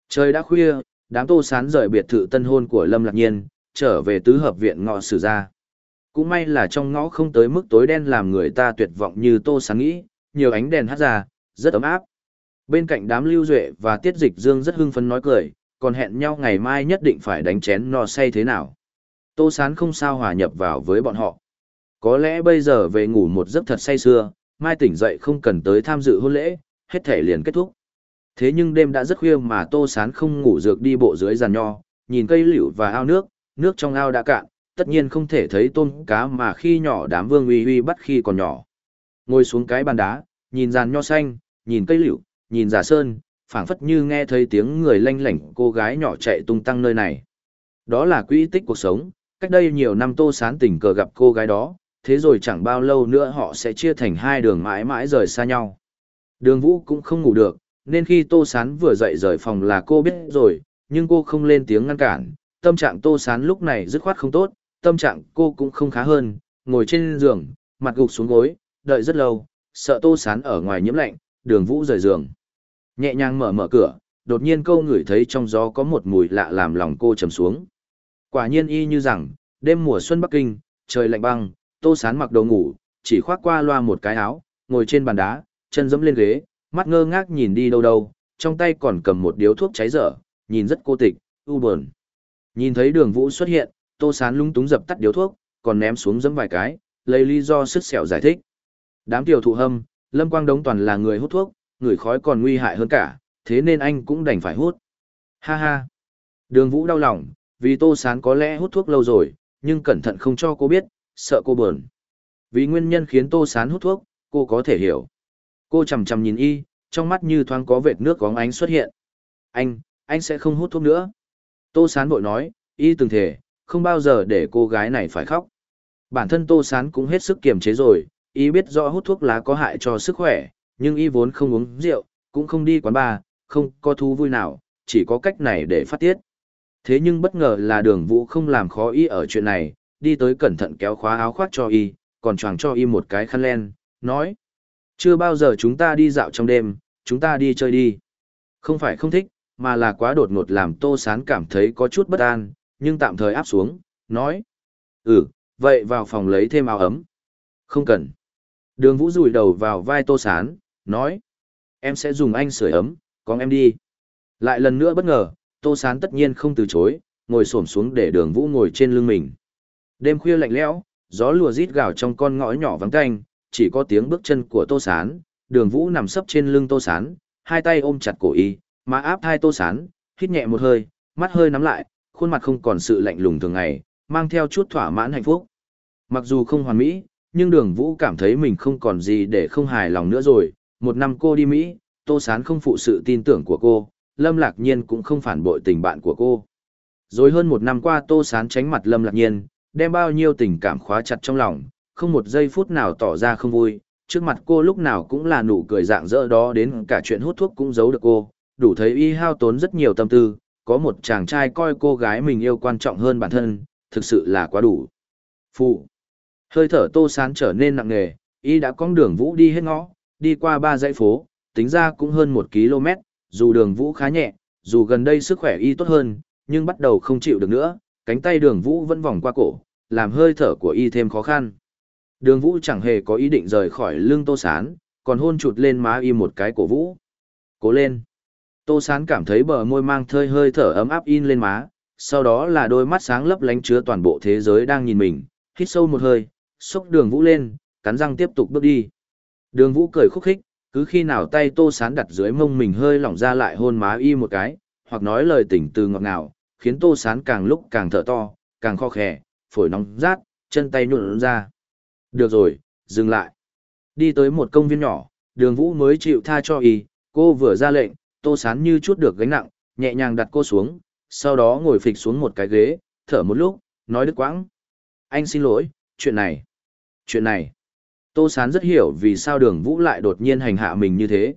Trời đã khuya, đám tô sán rời biệt thự tân hôn của Lâm lạc nhiên, trở về tứ hợp viện ngọ sử ra. Cũng may là trong ngõ không tới mức tối đen làm người ta tuyệt vọng như tô sán nghĩ, nhiều ánh đèn hát ra, rất ấm áp. Bên cạnh đám lưu duệ và tiết dịch dương rất hưng phấn nói cười, còn hẹn nhau ngày mai nhất định phải đánh chén no say thế nào. Tô Sán không sao hòa nhập vào với bọn họ. Có lẽ bây giờ về ngủ một giấc thật say sưa, mai tỉnh dậy không cần tới tham dự hôn lễ, hết thể liền kết thúc. Thế nhưng đêm đã rất khuya mà Tô Sán không ngủ dược đi bộ dưới giàn nho, nhìn cây liễu và ao nước, nước trong ao đã cạn, tất nhiên không thể thấy tôm cá mà khi nhỏ đám vương uy uy bắt khi còn nhỏ. Ngồi xuống cái bàn đá, nhìn giàn nho xanh, nhìn cây liễu, nhìn giả sơn, phảng phất như nghe thấy tiếng người lanh lảnh cô gái nhỏ chạy tung tăng nơi này. Đó là quỹ tích cuộc sống, cách đây nhiều năm Tô Sán tình cờ gặp cô gái đó, thế rồi chẳng bao lâu nữa họ sẽ chia thành hai đường mãi mãi rời xa nhau. Đường Vũ cũng không ngủ được, nên khi Tô Sán vừa dậy rời phòng là cô biết rồi, nhưng cô không lên tiếng ngăn cản. Tâm trạng Tô Sán lúc này dứt khoát không tốt, tâm trạng cô cũng không khá hơn, ngồi trên giường, mặt gục xuống gối, đợi rất lâu, sợ Tô Sán ở ngoài nhiễm lạnh, đường Vũ rời giường. Nhẹ nhàng mở mở cửa, đột nhiên câu ngửi thấy trong gió có một mùi lạ làm lòng cô trầm xuống. Quả nhiên y như rằng, đêm mùa xuân Bắc Kinh, trời lạnh băng, tô sán mặc đồ ngủ, chỉ khoác qua loa một cái áo, ngồi trên bàn đá, chân dẫm lên ghế, mắt ngơ ngác nhìn đi đâu đâu, trong tay còn cầm một điếu thuốc cháy dở, nhìn rất cô tịch, u buồn. Nhìn thấy đường vũ xuất hiện, tô sán lung túng dập tắt điếu thuốc, còn ném xuống dẫm vài cái, lấy lý do sức sẹo giải thích. Đám tiểu thụ hâm, Lâm Quang Đống toàn là người hút thuốc, người khói còn nguy hại hơn cả, thế nên anh cũng đành phải hút. Ha ha. Đường Vũ đau lòng, vì Tô Sán có lẽ hút thuốc lâu rồi, nhưng cẩn thận không cho cô biết, sợ cô buồn. Vì nguyên nhân khiến Tô Sán hút thuốc, cô có thể hiểu. Cô chầm chầm nhìn y, trong mắt như thoáng có vệt nước có ánh xuất hiện. Anh, anh sẽ không hút thuốc nữa. Tô Sán bội nói, y từng thể, không bao giờ để cô gái này phải khóc. Bản thân Tô Sán cũng hết sức kiềm chế rồi, y biết rõ hút thuốc lá có hại cho sức khỏe, nhưng y vốn không uống rượu, cũng không đi quán bar, không có thú vui nào, chỉ có cách này để phát tiết. Thế nhưng bất ngờ là đường vũ không làm khó y ở chuyện này, đi tới cẩn thận kéo khóa áo khoác cho y, còn choàng cho y một cái khăn len, nói. Chưa bao giờ chúng ta đi dạo trong đêm, chúng ta đi chơi đi. Không phải không thích, mà là quá đột ngột làm tô sán cảm thấy có chút bất an, nhưng tạm thời áp xuống, nói. Ừ, vậy vào phòng lấy thêm áo ấm. Không cần. Đường vũ rùi đầu vào vai tô sán, nói. Em sẽ dùng anh sưởi ấm, con em đi. Lại lần nữa bất ngờ, Tô Sán tất nhiên không từ chối, ngồi xổm xuống để đường vũ ngồi trên lưng mình. Đêm khuya lạnh lẽo, gió lùa rít gào trong con ngõ nhỏ vắng canh, chỉ có tiếng bước chân của Tô Sán, đường vũ nằm sấp trên lưng Tô Sán, hai tay ôm chặt cổ y, má áp hai Tô Sán, hít nhẹ một hơi, mắt hơi nắm lại, khuôn mặt không còn sự lạnh lùng thường ngày, mang theo chút thỏa mãn hạnh phúc. Mặc dù không hoàn mỹ, nhưng đường vũ cảm thấy mình không còn gì để không hài lòng nữa rồi, một năm cô đi Mỹ, Tô Sán không phụ sự tin tưởng của cô, Lâm Lạc Nhiên cũng không phản bội tình bạn của cô. Rồi hơn một năm qua Tô Sán tránh mặt Lâm Lạc Nhiên, đem bao nhiêu tình cảm khóa chặt trong lòng, không một giây phút nào tỏ ra không vui, trước mặt cô lúc nào cũng là nụ cười dạng dỡ đó đến cả chuyện hút thuốc cũng giấu được cô, đủ thấy y hao tốn rất nhiều tâm tư, có một chàng trai coi cô gái mình yêu quan trọng hơn bản thân, thực sự là quá đủ. Phụ. Hơi thở tô sán trở nên nặng nề, y đã cong đường vũ đi hết ngõ, đi qua ba dãy phố, tính ra cũng hơn một km, dù đường vũ khá nhẹ, dù gần đây sức khỏe y tốt hơn, nhưng bắt đầu không chịu được nữa, cánh tay đường vũ vẫn vòng qua cổ, làm hơi thở của y thêm khó khăn. Đường vũ chẳng hề có ý định rời khỏi lưng tô sán, còn hôn chụt lên má y một cái cổ vũ. Cố lên. Tô sán cảm thấy bờ môi mang thơi hơi thở ấm áp in lên má, sau đó là đôi mắt sáng lấp lánh chứa toàn bộ thế giới đang nhìn mình, hít sâu một hơi, xúc đường vũ lên, cắn răng tiếp tục bước đi. Đường vũ cười khúc khích, cứ khi nào tay tô sán đặt dưới mông mình hơi lỏng ra lại hôn má y một cái, hoặc nói lời tỉnh từ ngọt ngào, khiến tô sán càng lúc càng thở to, càng kho khẻ, phổi nóng rát, chân tay nhuộn ra. Được rồi, dừng lại. Đi tới một công viên nhỏ, đường vũ mới chịu tha cho y, cô vừa ra lệnh, tô sán như chút được gánh nặng, nhẹ nhàng đặt cô xuống, sau đó ngồi phịch xuống một cái ghế, thở một lúc, nói đứt quãng. Anh xin lỗi, chuyện này, chuyện này. Tô Sán rất hiểu vì sao đường vũ lại đột nhiên hành hạ mình như thế.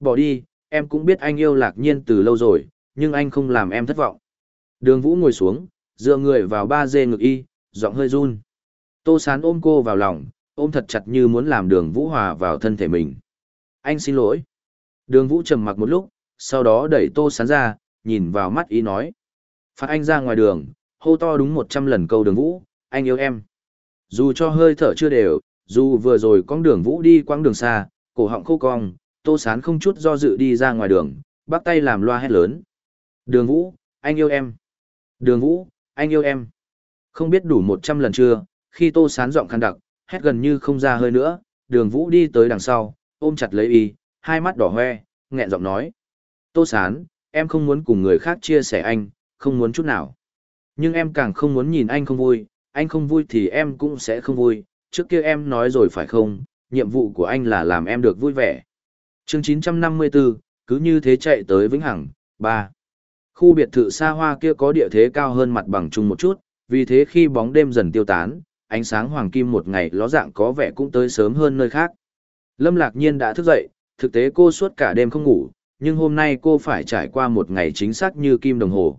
Bỏ đi, em cũng biết anh yêu lạc nhiên từ lâu rồi, nhưng anh không làm em thất vọng. Đường vũ ngồi xuống, dựa người vào ba dê ngực y, giọng hơi run. Tô Sán ôm cô vào lòng, ôm thật chặt như muốn làm đường vũ hòa vào thân thể mình. Anh xin lỗi. Đường vũ trầm mặc một lúc, sau đó đẩy Tô Sán ra, nhìn vào mắt y nói. Phạt anh ra ngoài đường, hô to đúng một trăm lần câu đường vũ, anh yêu em. Dù cho hơi thở chưa đều, dù vừa rồi con đường vũ đi quãng đường xa, cổ họng khô cong, tô sán không chút do dự đi ra ngoài đường, bắt tay làm loa hét lớn. Đường vũ, anh yêu em. Đường vũ, anh yêu em. Không biết đủ một trăm lần chưa, khi tô sán giọng khăn đặc, hét gần như không ra hơi nữa, đường vũ đi tới đằng sau, ôm chặt lấy y, hai mắt đỏ hoe, nghẹn giọng nói. Tô sán, em không muốn cùng người khác chia sẻ anh, không muốn chút nào. Nhưng em càng không muốn nhìn anh không vui, anh không vui thì em cũng sẽ không vui, trước kia em nói rồi phải không, nhiệm vụ của anh là làm em được vui vẻ. chương 954, cứ như thế chạy tới Vĩnh Hằng, 3. Khu biệt thự xa hoa kia có địa thế cao hơn mặt bằng chung một chút, vì thế khi bóng đêm dần tiêu tán, ánh sáng hoàng kim một ngày ló dạng có vẻ cũng tới sớm hơn nơi khác. Lâm Lạc Nhiên đã thức dậy, thực tế cô suốt cả đêm không ngủ, nhưng hôm nay cô phải trải qua một ngày chính xác như kim đồng hồ.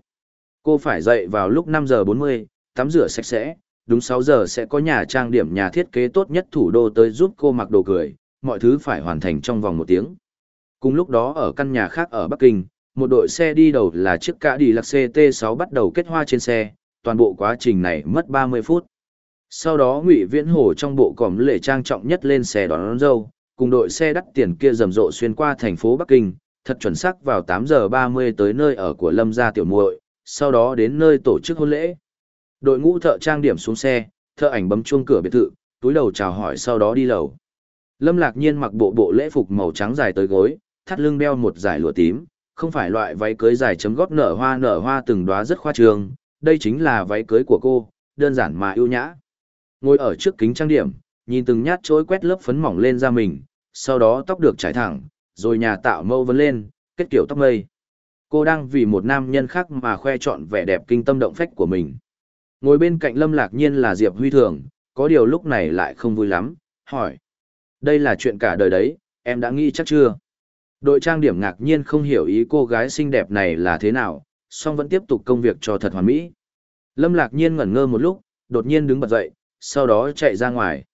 Cô phải dậy vào lúc 5 giờ 40, tắm rửa sạch sẽ, đúng 6 giờ sẽ có nhà trang điểm nhà thiết kế tốt nhất thủ đô tới giúp cô mặc đồ cười, mọi thứ phải hoàn thành trong vòng một tiếng. Cùng lúc đó ở căn nhà khác ở Bắc Kinh, một đội xe đi đầu là chiếc cả đi lạc CT6 bắt đầu kết hoa trên xe, toàn bộ quá trình này mất 30 phút. Sau đó Ngụy Viễn Hổ trong bộ còm lệ trang trọng nhất lên xe đón, đón dâu, cùng đội xe đắt tiền kia rầm rộ xuyên qua thành phố Bắc Kinh, thật chuẩn xác vào tám giờ 30 tới nơi ở của Lâm gia tiểu muội, sau đó đến nơi tổ chức hôn lễ. Đội ngũ thợ trang điểm xuống xe, thợ ảnh bấm chuông cửa biệt thự, túi đầu chào hỏi sau đó đi lầu. Lâm Lạc Nhiên mặc bộ bộ lễ phục màu trắng dài tới gối, thắt lưng đeo một dải lụa tím, không phải loại váy cưới dài chấm gót nở hoa nở hoa từng đóa rất khoa trương, đây chính là váy cưới của cô, đơn giản mà ưu nhã. Ngồi ở trước kính trang điểm, nhìn từng nhát chối quét lớp phấn mỏng lên da mình, sau đó tóc được trải thẳng, rồi nhà tạo mâu vấn lên, kết kiểu tóc mây. Cô đang vì một nam nhân khác mà khoe trọn vẻ đẹp kinh tâm động phách của mình. Ngồi bên cạnh Lâm Lạc Nhiên là Diệp Huy Thường, có điều lúc này lại không vui lắm, hỏi. Đây là chuyện cả đời đấy, em đã nghĩ chắc chưa? Đội trang điểm ngạc nhiên không hiểu ý cô gái xinh đẹp này là thế nào, song vẫn tiếp tục công việc cho thật hoàn mỹ. Lâm Lạc Nhiên ngẩn ngơ một lúc, đột nhiên đứng bật dậy, sau đó chạy ra ngoài.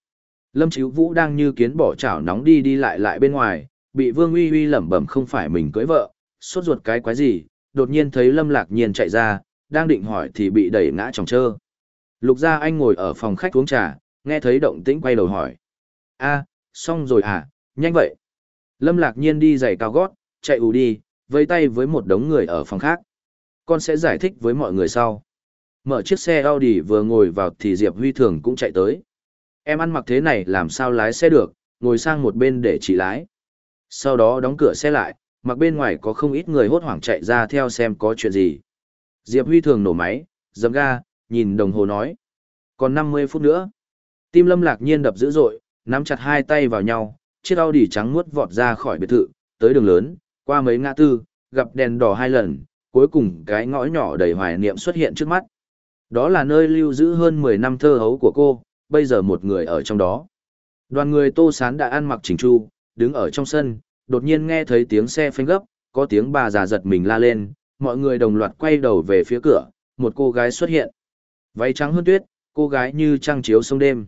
Lâm Chíu Vũ đang như kiến bỏ chảo nóng đi đi lại lại bên ngoài, bị Vương Uy Uy lẩm bẩm không phải mình cưới vợ, sốt ruột cái quái gì, đột nhiên thấy Lâm Lạc Nhiên chạy ra, đang định hỏi thì bị đẩy ngã trong trơ. Lục gia anh ngồi ở phòng khách uống trà, nghe thấy động tĩnh quay đầu hỏi. a xong rồi à, nhanh vậy. Lâm lạc nhiên đi giày cao gót, chạy ù đi, vây tay với một đống người ở phòng khác. Con sẽ giải thích với mọi người sau. Mở chiếc xe Audi vừa ngồi vào thì Diệp Huy Thường cũng chạy tới. Em ăn mặc thế này làm sao lái xe được, ngồi sang một bên để chỉ lái. Sau đó đóng cửa xe lại, mặc bên ngoài có không ít người hốt hoảng chạy ra theo xem có chuyện gì. Diệp Huy thường nổ máy, dầm ga, nhìn đồng hồ nói. Còn 50 phút nữa. Tim lâm lạc nhiên đập dữ dội, nắm chặt hai tay vào nhau, chiếc Audi trắng muốt vọt ra khỏi biệt thự, tới đường lớn, qua mấy ngã tư, gặp đèn đỏ hai lần, cuối cùng cái ngõ nhỏ đầy hoài niệm xuất hiện trước mắt. Đó là nơi lưu giữ hơn 10 năm thơ hấu của cô, bây giờ một người ở trong đó. Đoàn người Tô Sán đã ăn mặc chỉnh chu, đứng ở trong sân, đột nhiên nghe thấy tiếng xe phanh gấp, có tiếng bà già giật mình la lên, mọi người đồng loạt quay đầu về phía cửa, một cô gái xuất hiện. Váy trắng hơn tuyết, cô gái như trăng chiếu sông đêm.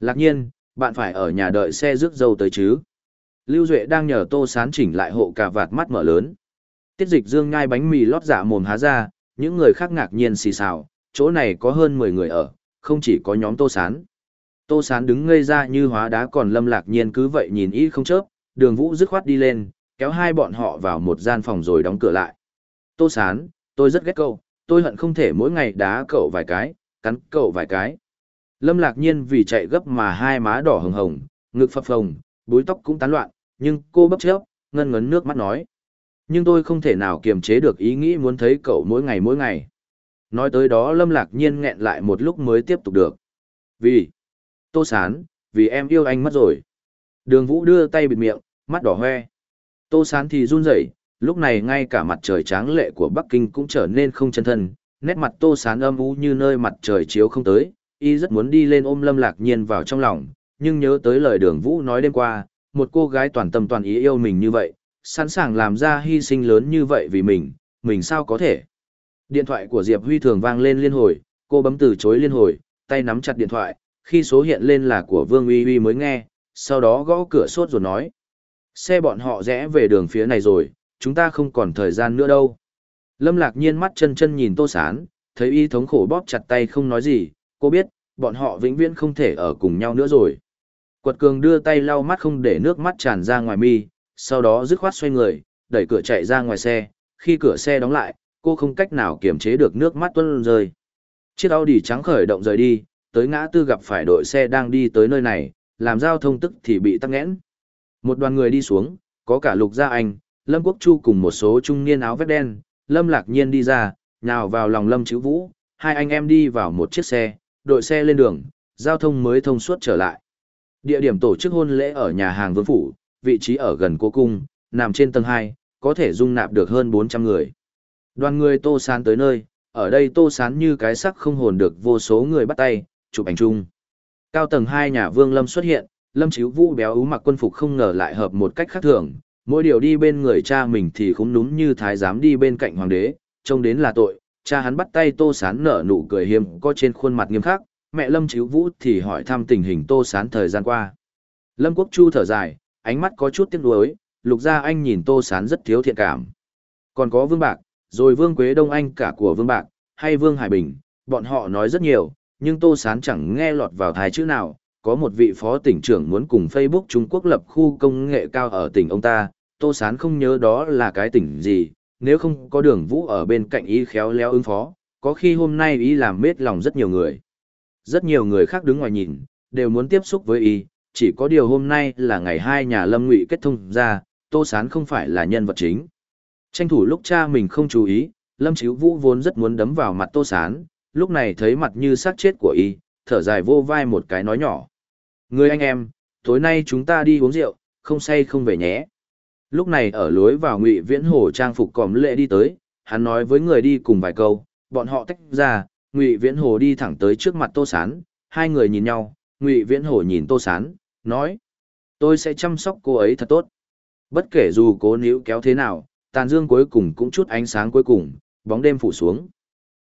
Lạc nhiên, bạn phải ở nhà đợi xe rước dâu tới chứ. Lưu Duệ đang nhờ Tô Sán chỉnh lại hộ cà vạt mắt mở lớn. Tiết dịch dương ngai bánh mì lót dạ mồm há ra, những người khác ngạc nhiên xì xào, chỗ này có hơn 10 người ở, không chỉ có nhóm Tô Sán. Tô Sán đứng ngây ra như hóa đá còn Lâm Lạc Nhiên cứ vậy nhìn ít không chớp, đường vũ dứt khoát đi lên, kéo hai bọn họ vào một gian phòng rồi đóng cửa lại. Tô Sán, tôi rất ghét cậu, tôi hận không thể mỗi ngày đá cậu vài cái, cắn cậu vài cái. Lâm Lạc Nhiên vì chạy gấp mà hai má đỏ hồng hồng, ngực phập phồng, búi tóc cũng tán loạn, nhưng cô bấp chớp, ngân ngấn nước mắt nói. Nhưng tôi không thể nào kiềm chế được ý nghĩ muốn thấy cậu mỗi ngày mỗi ngày. Nói tới đó Lâm Lạc Nhiên nghẹn lại một lúc mới tiếp tục được. Vì, Tô Sán, vì em yêu anh mất rồi. Đường Vũ đưa tay bịt miệng, mắt đỏ hoe. Tô Sán thì run rẩy, lúc này ngay cả mặt trời tráng lệ của Bắc Kinh cũng trở nên không chân thân, nét mặt Tô Sán âm u như nơi mặt trời chiếu không tới, y rất muốn đi lên ôm Lâm Lạc Nhiên vào trong lòng, nhưng nhớ tới lời Đường Vũ nói đêm qua, một cô gái toàn tâm toàn ý yêu mình như vậy, sẵn sàng làm ra hy sinh lớn như vậy vì mình, mình sao có thể. Điện thoại của Diệp Huy thường vang lên liên hồi, cô bấm từ chối liên hồi, tay nắm chặt điện thoại, khi số hiện lên là của Vương Uy Uy mới nghe, sau đó gõ cửa sốt rồi nói. Xe bọn họ rẽ về đường phía này rồi, chúng ta không còn thời gian nữa đâu. Lâm lạc nhiên mắt chân chân nhìn tô sán, thấy y thống khổ bóp chặt tay không nói gì, cô biết, bọn họ vĩnh viễn không thể ở cùng nhau nữa rồi. Quật cường đưa tay lau mắt không để nước mắt tràn ra ngoài mi, sau đó dứt khoát xoay người, đẩy cửa chạy ra ngoài xe, khi cửa xe đóng lại, cô không cách nào kiềm chế được nước mắt tuôn rơi. Chiếc Audi trắng khởi động rời đi, tới ngã tư gặp phải đội xe đang đi tới nơi này, làm giao thông tức thì bị tắc nghẽn. Một đoàn người đi xuống, có cả Lục Gia Anh, Lâm Quốc Chu cùng một số trung niên áo vest đen, Lâm Lạc Nhiên đi ra, nhào vào lòng Lâm Chữ Vũ, hai anh em đi vào một chiếc xe, đội xe lên đường, giao thông mới thông suốt trở lại. Địa điểm tổ chức hôn lễ ở nhà hàng Vương Phủ, vị trí ở gần cố cung, nằm trên tầng 2, có thể dung nạp được hơn 400 người. Đoàn người Tô Sán tới nơi, ở đây Tô Sán như cái sắc không hồn được vô số người bắt tay, chụp ảnh chung. Cao tầng hai nhà Vương Lâm xuất hiện, Lâm Chíu Vũ béo ú mặc quân phục không ngờ lại hợp một cách khác thường, mỗi điều đi bên người cha mình thì cũng núm như thái giám đi bên cạnh hoàng đế, trông đến là tội, cha hắn bắt tay Tô Sán nở nụ cười hiếm có trên khuôn mặt nghiêm khắc, mẹ Lâm Chíu Vũ thì hỏi thăm tình hình Tô Sán thời gian qua. Lâm Quốc Chu thở dài, ánh mắt có chút tiếc nuối, lục gia anh nhìn Tô Sán rất thiếu thiện cảm. Còn có Vương Bạc, rồi Vương Quế Đông Anh cả của Vương Bạc, hay Vương Hải Bình, bọn họ nói rất nhiều, nhưng Tô Sán chẳng nghe lọt vào thái chữ nào. Có một vị phó tỉnh trưởng muốn cùng Facebook Trung Quốc lập khu công nghệ cao ở tỉnh ông ta, Tô Sán không nhớ đó là cái tỉnh gì, nếu không có đường vũ ở bên cạnh ý khéo léo ứng phó, có khi hôm nay ý làm mết lòng rất nhiều người. Rất nhiều người khác đứng ngoài nhìn, đều muốn tiếp xúc với ý, chỉ có điều hôm nay là ngày hai nhà lâm ngụy kết thông ra, Tô Sán không phải là nhân vật chính. Tranh thủ lúc cha mình không chú ý, Lâm Chíu Vũ vốn rất muốn đấm vào mặt Tô Sán, lúc này thấy mặt như xác chết của y, thở dài vô vai một cái nói nhỏ. Người anh em, tối nay chúng ta đi uống rượu, không say không về nhé. Lúc này ở lối vào ngụy viễn hồ trang phục còm lệ đi tới, hắn nói với người đi cùng vài câu, bọn họ tách ra, ngụy viễn hồ đi thẳng tới trước mặt Tô Sán, hai người nhìn nhau, ngụy viễn hồ nhìn Tô Sán, nói. Tôi sẽ chăm sóc cô ấy thật tốt. Bất kể dù cố níu kéo thế nào, tàn dương cuối cùng cũng chút ánh sáng cuối cùng, bóng đêm phủ xuống.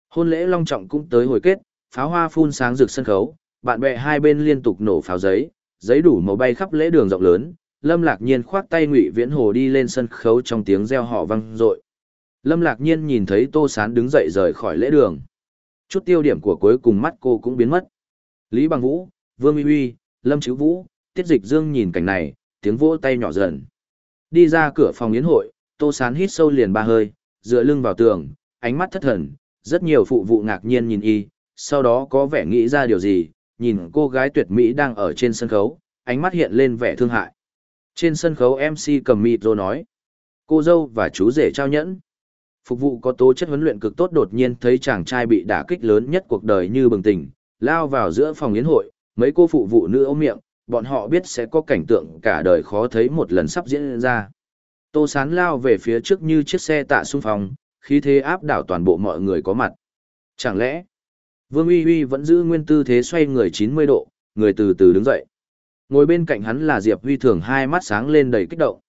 Hôn lễ long trọng cũng tới hồi kết, pháo hoa phun sáng rực sân khấu, bạn bè hai bên liên tục nổ pháo giấy, giấy đủ màu bay khắp lễ đường rộng lớn. Lâm Lạc Nhiên khoác tay Ngụy Viễn Hồ đi lên sân khấu trong tiếng reo hò vang dội. Lâm Lạc Nhiên nhìn thấy Tô Sán đứng dậy rời khỏi lễ đường. Chút tiêu điểm của cuối cùng mắt cô cũng biến mất. Lý Bằng Vũ, Vương Uy Uy, Lâm Chữ Vũ, Tiết Dịch Dương nhìn cảnh này, tiếng vỗ tay nhỏ dần. Đi ra cửa phòng yến hội, Tô Sán hít sâu liền ba hơi, dựa lưng vào tường, ánh mắt thất thần, rất nhiều phụ vụ ngạc nhiên nhìn y, sau đó có vẻ nghĩ ra điều gì, nhìn cô gái tuyệt mỹ đang ở trên sân khấu, ánh mắt hiện lên vẻ thương hại. Trên sân khấu MC cầm mịt rồi nói, cô dâu và chú rể trao nhẫn. Phục vụ có tố chất huấn luyện cực tốt đột nhiên thấy chàng trai bị đả kích lớn nhất cuộc đời như bừng tỉnh, lao vào giữa phòng yến hội, mấy cô phụ vụ nữ ôm miệng, bọn họ biết sẽ có cảnh tượng cả đời khó thấy một lần sắp diễn ra. Tô sán lao về phía trước như chiếc xe tạ xung phong, khí thế áp đảo toàn bộ mọi người có mặt. Chẳng lẽ, Vương Uy Uy vẫn giữ nguyên tư thế xoay người 90 độ, người từ từ đứng dậy. Ngồi bên cạnh hắn là Diệp Huy thường hai mắt sáng lên đầy kích động.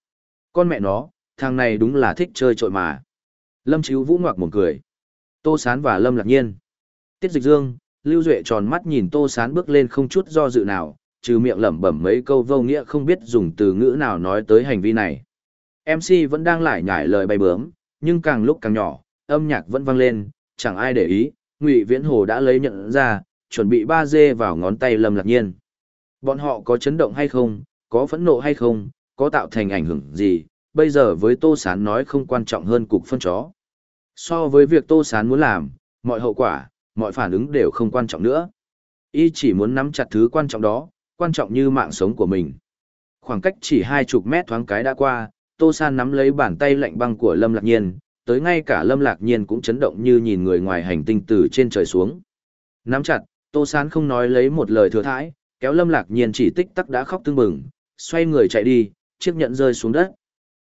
Con mẹ nó, thằng này đúng là thích chơi trội mà. Lâm Chíu Vũ ngoạc một cười. Tô Sán và Lâm Lạc Nhiên. Tiết Dịch Dương, Lưu Duệ tròn mắt nhìn Tô Sán bước lên không chút do dự nào, trừ miệng lẩm bẩm mấy câu vô nghĩa không biết dùng từ ngữ nào nói tới hành vi này. MC vẫn đang lải nhải lời bay bướm, nhưng càng lúc càng nhỏ, âm nhạc vẫn vang lên, chẳng ai để ý, Ngụy Viễn Hồ đã lấy nhận ra, chuẩn bị ba dê vào ngón tay Lâm Lạc Nhiên. Bọn họ có chấn động hay không, có phẫn nộ hay không, có tạo thành ảnh hưởng gì, bây giờ với Tô Sán nói không quan trọng hơn cục phân chó. So với việc Tô Sán muốn làm, mọi hậu quả, mọi phản ứng đều không quan trọng nữa. Y chỉ muốn nắm chặt thứ quan trọng đó, quan trọng như mạng sống của mình. Khoảng cách chỉ hai chục mét thoáng cái đã qua, Tô San nắm lấy bàn tay lạnh băng của Lâm Lạc Nhiên, tới ngay cả Lâm Lạc Nhiên cũng chấn động như nhìn người ngoài hành tinh từ trên trời xuống. Nắm chặt, Tô San không nói lấy một lời thừa thãi, kéo Lâm Lạc Nhiên chỉ tích tắc đã khóc tương bừng, xoay người chạy đi, chiếc nhẫn rơi xuống đất.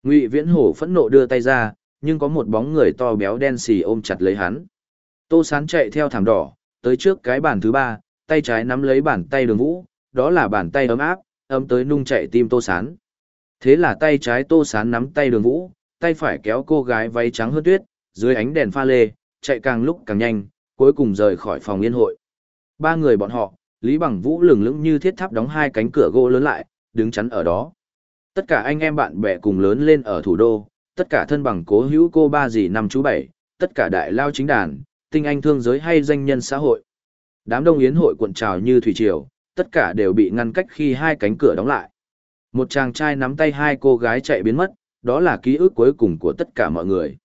Ngụy Viễn Hổ phẫn nộ đưa tay ra, nhưng có một bóng người to béo đen xì ôm chặt lấy hắn. Tô Sán chạy theo thảm đỏ, tới trước cái bàn thứ ba, tay trái nắm lấy bàn tay đường vũ, đó là bàn tay ấm áp, ấm tới nung chạy tim Tô Sán. Thế là tay trái Tô Sán nắm tay đường vũ, tay phải kéo cô gái váy trắng hơn tuyết, dưới ánh đèn pha lê, chạy càng lúc càng nhanh, cuối cùng rời khỏi phòng yên hội. Ba người bọn họ, Lý Bằng Vũ lừng lững như thiết tháp đóng hai cánh cửa gỗ lớn lại, đứng chắn ở đó. Tất cả anh em bạn bè cùng lớn lên ở thủ đô, tất cả thân bằng cố hữu cô ba dì năm chú bảy, tất cả đại lao chính đàn, tinh anh thương giới hay danh nhân xã hội. Đám đông yến hội cuộn trào như thủy triều, tất cả đều bị ngăn cách khi hai cánh cửa đóng lại. Một chàng trai nắm tay hai cô gái chạy biến mất, đó là ký ức cuối cùng của tất cả mọi người.